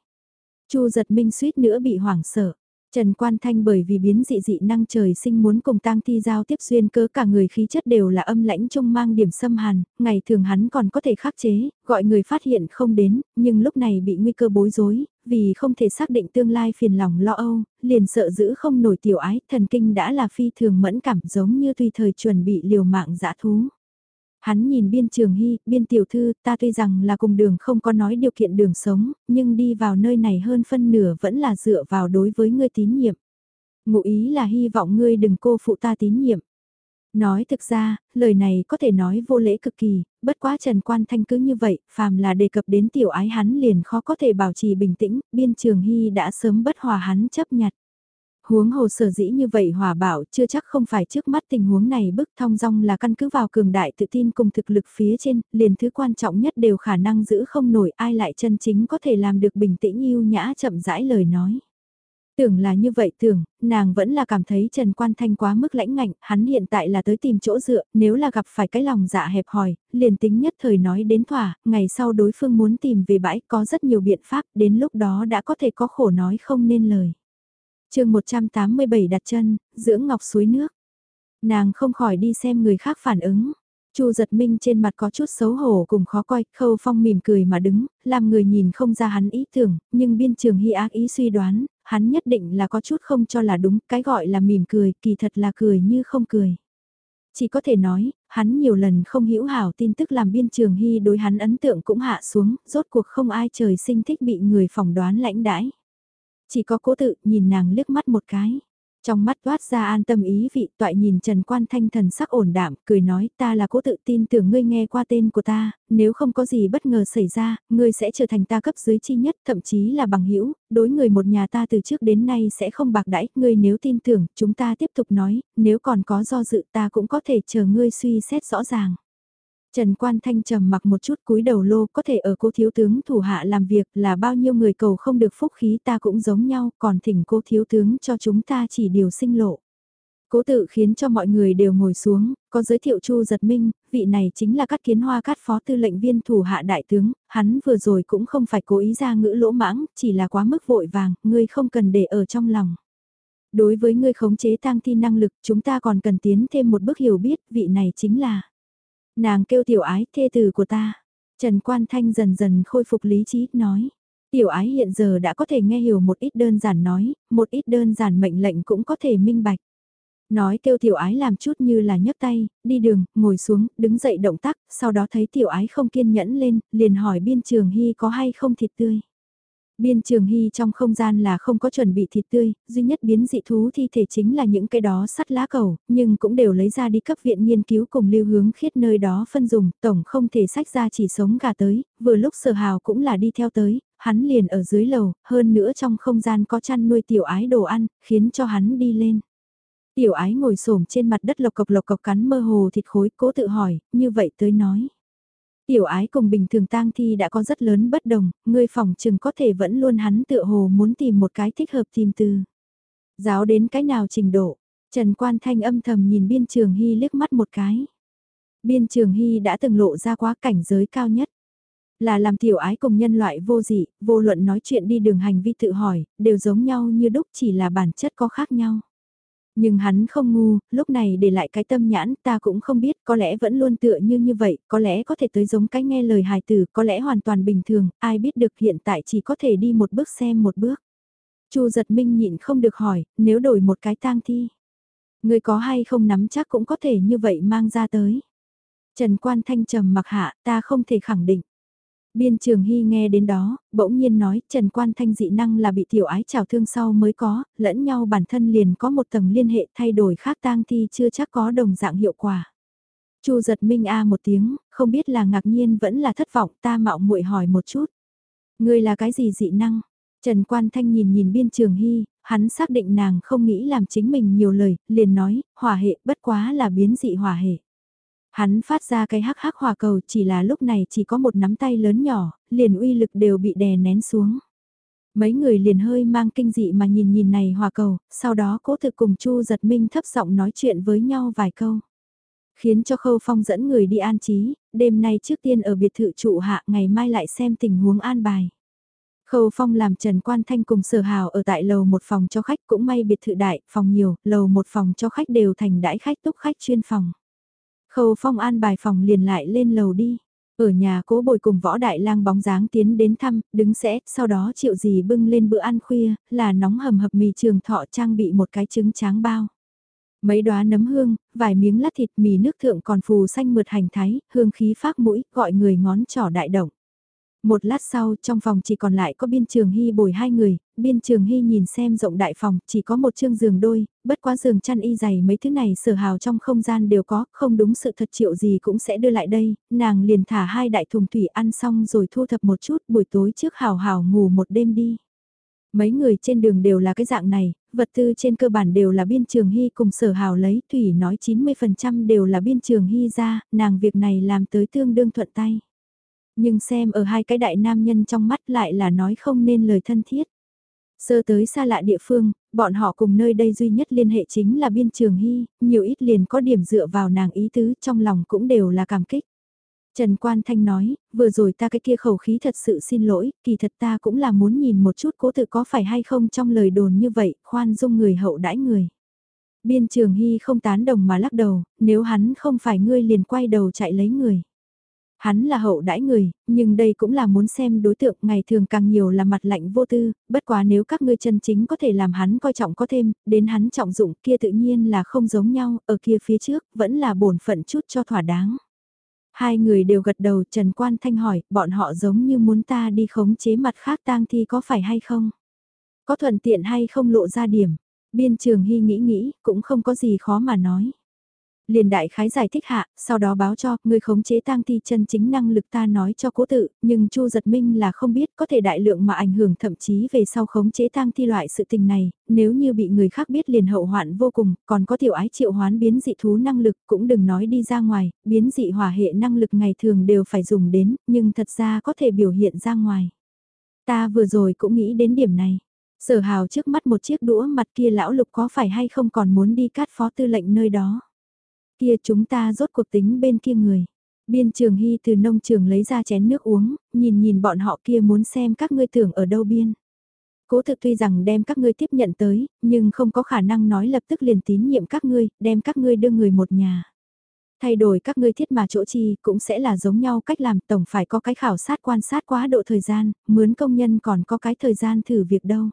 Chu giật minh suýt nữa bị hoảng sợ. Trần Quan Thanh bởi vì biến dị dị năng trời sinh muốn cùng tang thi giao tiếp xuyên cớ cả người khí chất đều là âm lãnh trung mang điểm xâm hàn, ngày thường hắn còn có thể khắc chế, gọi người phát hiện không đến, nhưng lúc này bị nguy cơ bối rối, vì không thể xác định tương lai phiền lòng lo âu, liền sợ giữ không nổi tiểu ái, thần kinh đã là phi thường mẫn cảm giống như tùy thời chuẩn bị liều mạng dã thú. Hắn nhìn biên trường hy, biên tiểu thư, ta tuy rằng là cùng đường không có nói điều kiện đường sống, nhưng đi vào nơi này hơn phân nửa vẫn là dựa vào đối với ngươi tín nhiệm. Ngụ ý là hy vọng ngươi đừng cô phụ ta tín nhiệm. Nói thực ra, lời này có thể nói vô lễ cực kỳ, bất quá Trần Quan Thanh cứ như vậy, phàm là đề cập đến tiểu ái hắn liền khó có thể bảo trì bình tĩnh, biên trường hy đã sớm bất hòa hắn chấp nhặt. Huống hồ sở dĩ như vậy hòa bảo chưa chắc không phải trước mắt tình huống này bức thong dong là căn cứ vào cường đại tự tin cùng thực lực phía trên, liền thứ quan trọng nhất đều khả năng giữ không nổi ai lại chân chính có thể làm được bình tĩnh yêu nhã chậm rãi lời nói. Tưởng là như vậy tưởng, nàng vẫn là cảm thấy Trần Quan Thanh quá mức lãnh ngạnh, hắn hiện tại là tới tìm chỗ dựa, nếu là gặp phải cái lòng dạ hẹp hòi, liền tính nhất thời nói đến thỏa, ngày sau đối phương muốn tìm về bãi có rất nhiều biện pháp, đến lúc đó đã có thể có khổ nói không nên lời chương 187 đặt chân, dưỡng ngọc suối nước. Nàng không khỏi đi xem người khác phản ứng. Chu giật minh trên mặt có chút xấu hổ cùng khó coi, khâu phong mỉm cười mà đứng, làm người nhìn không ra hắn ý tưởng, nhưng biên trường hy ác ý suy đoán, hắn nhất định là có chút không cho là đúng, cái gọi là mỉm cười, kỳ thật là cười như không cười. Chỉ có thể nói, hắn nhiều lần không hiểu hảo tin tức làm biên trường hy đối hắn ấn tượng cũng hạ xuống, rốt cuộc không ai trời sinh thích bị người phỏng đoán lãnh đãi. Chỉ có cố tự nhìn nàng liếc mắt một cái. Trong mắt toát ra an tâm ý vị toại nhìn Trần Quan Thanh thần sắc ổn đạm, cười nói ta là cố tự tin tưởng ngươi nghe qua tên của ta, nếu không có gì bất ngờ xảy ra, ngươi sẽ trở thành ta cấp dưới chi nhất, thậm chí là bằng hữu đối người một nhà ta từ trước đến nay sẽ không bạc đãi, ngươi nếu tin tưởng, chúng ta tiếp tục nói, nếu còn có do dự ta cũng có thể chờ ngươi suy xét rõ ràng. Trần Quan Thanh trầm mặc một chút cúi đầu lô có thể ở cô thiếu tướng thủ hạ làm việc là bao nhiêu người cầu không được phúc khí ta cũng giống nhau còn thỉnh cô thiếu tướng cho chúng ta chỉ điều sinh lộ. Cố tự khiến cho mọi người đều ngồi xuống, có giới thiệu Chu Giật Minh, vị này chính là Cát Kiến Hoa Cát Phó Tư lệnh viên thủ hạ đại tướng, hắn vừa rồi cũng không phải cố ý ra ngữ lỗ mãng, chỉ là quá mức vội vàng, ngươi không cần để ở trong lòng. Đối với ngươi khống chế tang thi năng lực, chúng ta còn cần tiến thêm một bước hiểu biết, vị này chính là Nàng kêu tiểu ái thê tử của ta. Trần Quan Thanh dần dần khôi phục lý trí, nói. Tiểu ái hiện giờ đã có thể nghe hiểu một ít đơn giản nói, một ít đơn giản mệnh lệnh cũng có thể minh bạch. Nói kêu tiểu ái làm chút như là nhấc tay, đi đường, ngồi xuống, đứng dậy động tác, sau đó thấy tiểu ái không kiên nhẫn lên, liền hỏi biên trường hy có hay không thịt tươi. Biên trường hy trong không gian là không có chuẩn bị thịt tươi, duy nhất biến dị thú thi thể chính là những cái đó sắt lá cầu, nhưng cũng đều lấy ra đi cấp viện nghiên cứu cùng lưu hướng khiết nơi đó phân dùng, tổng không thể sách ra chỉ sống gà tới, vừa lúc sở hào cũng là đi theo tới, hắn liền ở dưới lầu, hơn nữa trong không gian có chăn nuôi tiểu ái đồ ăn, khiến cho hắn đi lên. Tiểu ái ngồi xổm trên mặt đất lộc cộc lộc cộc cắn mơ hồ thịt khối, cố tự hỏi, như vậy tới nói. Tiểu ái cùng bình thường tang thi đã có rất lớn bất đồng, ngươi phòng chừng có thể vẫn luôn hắn tựa hồ muốn tìm một cái thích hợp tìm từ. Giáo đến cái nào trình độ, Trần Quan Thanh âm thầm nhìn biên trường hy liếc mắt một cái. Biên trường hy đã từng lộ ra quá cảnh giới cao nhất. Là làm tiểu ái cùng nhân loại vô dị, vô luận nói chuyện đi đường hành vi tự hỏi, đều giống nhau như đúc chỉ là bản chất có khác nhau. Nhưng hắn không ngu, lúc này để lại cái tâm nhãn ta cũng không biết, có lẽ vẫn luôn tựa như như vậy, có lẽ có thể tới giống cái nghe lời hài tử, có lẽ hoàn toàn bình thường, ai biết được hiện tại chỉ có thể đi một bước xem một bước. Chu giật minh nhịn không được hỏi, nếu đổi một cái tang thi, người có hay không nắm chắc cũng có thể như vậy mang ra tới. Trần Quan Thanh trầm mặc hạ, ta không thể khẳng định. Biên Trường Hy nghe đến đó, bỗng nhiên nói Trần Quan Thanh dị năng là bị tiểu ái trào thương sau mới có, lẫn nhau bản thân liền có một tầng liên hệ thay đổi khác tang thi chưa chắc có đồng dạng hiệu quả. Chu giật minh a một tiếng, không biết là ngạc nhiên vẫn là thất vọng ta mạo muội hỏi một chút. Người là cái gì dị năng? Trần Quan Thanh nhìn nhìn biên trường hy, hắn xác định nàng không nghĩ làm chính mình nhiều lời, liền nói, hỏa hệ bất quá là biến dị hỏa hệ. Hắn phát ra cái hắc hắc hỏa cầu chỉ là lúc này chỉ có một nắm tay lớn nhỏ, liền uy lực đều bị đè nén xuống. Mấy người liền hơi mang kinh dị mà nhìn nhìn này hỏa cầu, sau đó cố thực cùng Chu giật minh thấp giọng nói chuyện với nhau vài câu. Khiến cho khâu phong dẫn người đi an trí, đêm nay trước tiên ở biệt thự trụ hạ ngày mai lại xem tình huống an bài. Khâu Phong làm Trần Quan Thanh cùng Sở Hào ở tại lầu một phòng cho khách cũng may biệt thự đại, phòng nhiều, lầu một phòng cho khách đều thành đãi khách túc khách chuyên phòng. Khâu Phong an bài phòng liền lại lên lầu đi. Ở nhà cố bồi cùng võ đại lang bóng dáng tiến đến thăm, đứng sẽ, sau đó triệu gì bưng lên bữa ăn khuya, là nóng hầm hập mì trường thọ trang bị một cái trứng tráng bao. Mấy đóa nấm hương, vài miếng lát thịt mì nước thượng còn phù xanh mượt hành thái, hương khí phát mũi, gọi người ngón trỏ đại động. Một lát sau, trong phòng chỉ còn lại có biên trường hy bồi hai người, biên trường hy nhìn xem rộng đại phòng, chỉ có một chương giường đôi, bất quá giường chăn y dày mấy thứ này sở hào trong không gian đều có, không đúng sự thật triệu gì cũng sẽ đưa lại đây, nàng liền thả hai đại thùng thủy ăn xong rồi thu thập một chút buổi tối trước hào hào ngủ một đêm đi. Mấy người trên đường đều là cái dạng này, vật tư trên cơ bản đều là biên trường hy cùng sở hào lấy, Thủy nói 90% đều là biên trường hy ra, nàng việc này làm tới tương đương thuận tay. Nhưng xem ở hai cái đại nam nhân trong mắt lại là nói không nên lời thân thiết. Sơ tới xa lạ địa phương, bọn họ cùng nơi đây duy nhất liên hệ chính là biên trường hy, nhiều ít liền có điểm dựa vào nàng ý tứ trong lòng cũng đều là cảm kích. Trần Quan Thanh nói, vừa rồi ta cái kia khẩu khí thật sự xin lỗi, kỳ thật ta cũng là muốn nhìn một chút cố tự có phải hay không trong lời đồn như vậy, khoan dung người hậu đãi người. Biên trường hy không tán đồng mà lắc đầu, nếu hắn không phải ngươi liền quay đầu chạy lấy người. Hắn là hậu đãi người, nhưng đây cũng là muốn xem đối tượng ngày thường càng nhiều là mặt lạnh vô tư, bất quá nếu các ngươi chân chính có thể làm hắn coi trọng có thêm, đến hắn trọng dụng kia tự nhiên là không giống nhau, ở kia phía trước vẫn là bổn phận chút cho thỏa đáng. Hai người đều gật đầu Trần Quan Thanh hỏi, bọn họ giống như muốn ta đi khống chế mặt khác tang thi có phải hay không? Có thuận tiện hay không lộ ra điểm? Biên trường hy nghĩ nghĩ, cũng không có gì khó mà nói. Liền đại khái giải thích hạ, sau đó báo cho, người khống chế tang thi chân chính năng lực ta nói cho cố tự, nhưng Chu giật minh là không biết có thể đại lượng mà ảnh hưởng thậm chí về sau khống chế tang thi loại sự tình này, nếu như bị người khác biết liền hậu hoạn vô cùng, còn có tiểu ái triệu hoán biến dị thú năng lực cũng đừng nói đi ra ngoài, biến dị hỏa hệ năng lực ngày thường đều phải dùng đến, nhưng thật ra có thể biểu hiện ra ngoài. Ta vừa rồi cũng nghĩ đến điểm này. Sở hào trước mắt một chiếc đũa mặt kia lão lục có phải hay không còn muốn đi cát phó tư lệnh nơi đó. Kia chúng ta rốt cuộc tính bên kia người. Biên trường hy từ nông trường lấy ra chén nước uống, nhìn nhìn bọn họ kia muốn xem các ngươi tưởng ở đâu biên. Cố thực tuy rằng đem các ngươi tiếp nhận tới, nhưng không có khả năng nói lập tức liền tín nhiệm các ngươi, đem các ngươi đưa người một nhà. Thay đổi các ngươi thiết mà chỗ chi cũng sẽ là giống nhau cách làm tổng phải có cái khảo sát quan sát quá độ thời gian, mướn công nhân còn có cái thời gian thử việc đâu.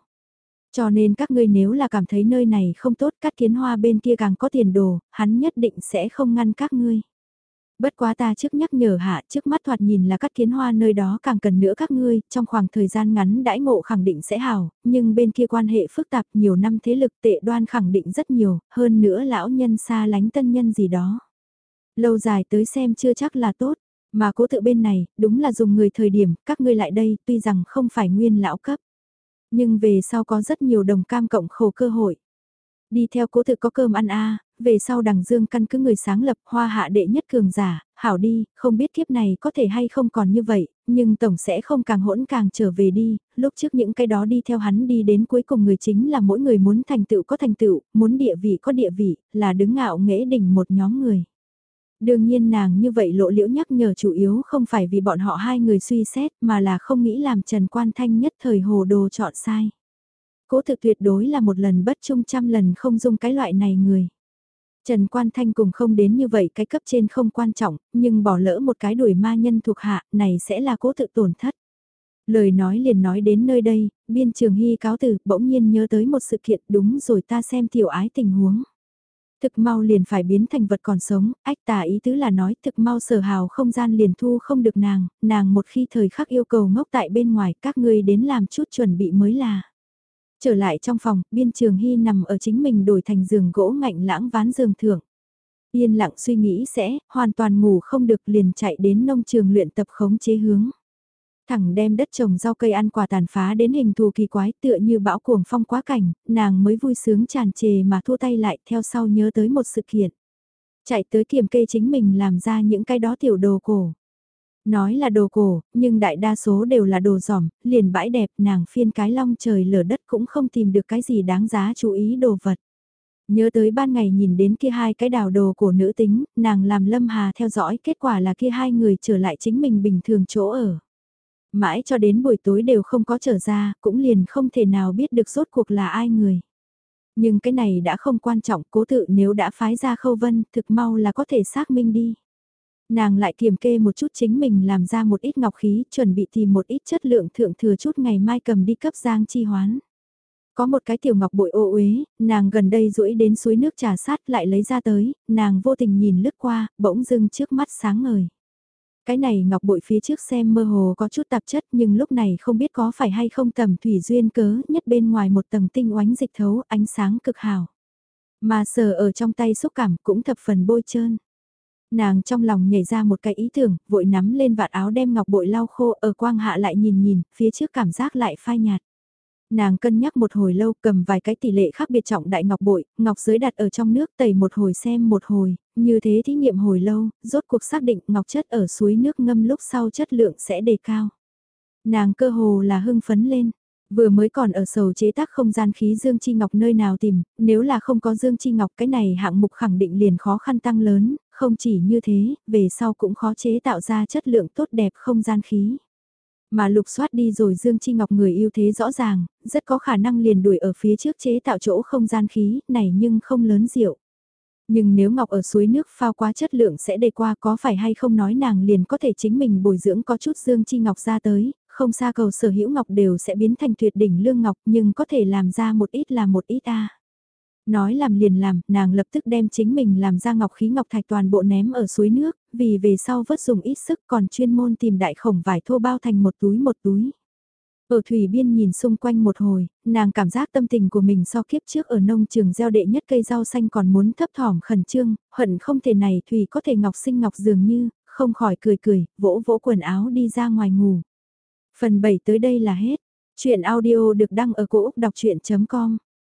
Cho nên các ngươi nếu là cảm thấy nơi này không tốt cắt kiến hoa bên kia càng có tiền đồ, hắn nhất định sẽ không ngăn các ngươi. Bất quá ta trước nhắc nhở hạ trước mắt thoạt nhìn là cắt kiến hoa nơi đó càng cần nữa các ngươi, trong khoảng thời gian ngắn đãi ngộ khẳng định sẽ hào, nhưng bên kia quan hệ phức tạp nhiều năm thế lực tệ đoan khẳng định rất nhiều, hơn nữa lão nhân xa lánh tân nhân gì đó. Lâu dài tới xem chưa chắc là tốt, mà cố tự bên này, đúng là dùng người thời điểm, các ngươi lại đây, tuy rằng không phải nguyên lão cấp. Nhưng về sau có rất nhiều đồng cam cộng khổ cơ hội. Đi theo cố tự có cơm ăn a về sau đằng dương căn cứ người sáng lập hoa hạ đệ nhất cường giả, hảo đi, không biết kiếp này có thể hay không còn như vậy, nhưng tổng sẽ không càng hỗn càng trở về đi, lúc trước những cái đó đi theo hắn đi đến cuối cùng người chính là mỗi người muốn thành tựu có thành tựu, muốn địa vị có địa vị, là đứng ngạo nghễ đỉnh một nhóm người. Đương nhiên nàng như vậy lộ liễu nhắc nhở chủ yếu không phải vì bọn họ hai người suy xét mà là không nghĩ làm Trần Quan Thanh nhất thời hồ đồ chọn sai. Cố thực tuyệt đối là một lần bất trung trăm lần không dung cái loại này người. Trần Quan Thanh cùng không đến như vậy cái cấp trên không quan trọng, nhưng bỏ lỡ một cái đuổi ma nhân thuộc hạ này sẽ là cố tự tổn thất. Lời nói liền nói đến nơi đây, biên trường hy cáo từ bỗng nhiên nhớ tới một sự kiện đúng rồi ta xem tiểu ái tình huống. Thực mau liền phải biến thành vật còn sống, ách tà ý tứ là nói thực mau sở hào không gian liền thu không được nàng, nàng một khi thời khắc yêu cầu ngốc tại bên ngoài các ngươi đến làm chút chuẩn bị mới là. Trở lại trong phòng, biên trường hy nằm ở chính mình đổi thành giường gỗ ngạnh lãng ván giường thưởng. Yên lặng suy nghĩ sẽ, hoàn toàn ngủ không được liền chạy đến nông trường luyện tập khống chế hướng. Thẳng đem đất trồng rau cây ăn quả tàn phá đến hình thù kỳ quái tựa như bão cuồng phong quá cảnh, nàng mới vui sướng tràn trề mà thua tay lại theo sau nhớ tới một sự kiện. Chạy tới kiểm kê chính mình làm ra những cái đó tiểu đồ cổ. Nói là đồ cổ, nhưng đại đa số đều là đồ giỏm, liền bãi đẹp nàng phiên cái long trời lở đất cũng không tìm được cái gì đáng giá chú ý đồ vật. Nhớ tới ban ngày nhìn đến kia hai cái đào đồ của nữ tính, nàng làm Lâm Hà theo dõi kết quả là kia hai người trở lại chính mình bình thường chỗ ở. Mãi cho đến buổi tối đều không có trở ra, cũng liền không thể nào biết được rốt cuộc là ai người. Nhưng cái này đã không quan trọng, cố tự nếu đã phái ra khâu vân, thực mau là có thể xác minh đi. Nàng lại kiểm kê một chút chính mình làm ra một ít ngọc khí, chuẩn bị tìm một ít chất lượng thượng thừa chút ngày mai cầm đi cấp giang chi hoán. Có một cái tiểu ngọc bội ô uế, nàng gần đây rũi đến suối nước trà sát lại lấy ra tới, nàng vô tình nhìn lướt qua, bỗng dưng trước mắt sáng ngời. Cái này ngọc bội phía trước xem mơ hồ có chút tạp chất nhưng lúc này không biết có phải hay không tầm thủy duyên cớ nhất bên ngoài một tầng tinh oánh dịch thấu ánh sáng cực hào. Mà sờ ở trong tay xúc cảm cũng thập phần bôi trơn. Nàng trong lòng nhảy ra một cái ý tưởng, vội nắm lên vạt áo đem ngọc bội lau khô ở quang hạ lại nhìn nhìn, phía trước cảm giác lại phai nhạt. Nàng cân nhắc một hồi lâu cầm vài cái tỷ lệ khác biệt trọng đại ngọc bội, ngọc dưới đặt ở trong nước tẩy một hồi xem một hồi, như thế thí nghiệm hồi lâu, rốt cuộc xác định ngọc chất ở suối nước ngâm lúc sau chất lượng sẽ đề cao. Nàng cơ hồ là hưng phấn lên, vừa mới còn ở sầu chế tác không gian khí Dương Chi Ngọc nơi nào tìm, nếu là không có Dương Chi Ngọc cái này hạng mục khẳng định liền khó khăn tăng lớn, không chỉ như thế, về sau cũng khó chế tạo ra chất lượng tốt đẹp không gian khí. Mà lục soát đi rồi Dương Chi Ngọc người yêu thế rõ ràng, rất có khả năng liền đuổi ở phía trước chế tạo chỗ không gian khí, này nhưng không lớn diệu. Nhưng nếu Ngọc ở suối nước phao quá chất lượng sẽ đề qua có phải hay không nói nàng liền có thể chính mình bồi dưỡng có chút Dương Chi Ngọc ra tới, không xa cầu sở hữu Ngọc đều sẽ biến thành tuyệt đỉnh lương Ngọc nhưng có thể làm ra một ít là một ít a Nói làm liền làm, nàng lập tức đem chính mình làm ra ngọc khí ngọc thạch toàn bộ ném ở suối nước, vì về sau vớt dùng ít sức còn chuyên môn tìm đại khổng vải thô bao thành một túi một túi. Ở thủy biên nhìn xung quanh một hồi, nàng cảm giác tâm tình của mình so kiếp trước ở nông trường gieo đệ nhất cây rau xanh còn muốn thấp thỏm khẩn trương, hận không thể này thủy có thể ngọc sinh ngọc dường như, không khỏi cười cười, vỗ vỗ quần áo đi ra ngoài ngủ. Phần 7 tới đây là hết. Chuyện audio được đăng ở cổ Úc đọc chuyện.com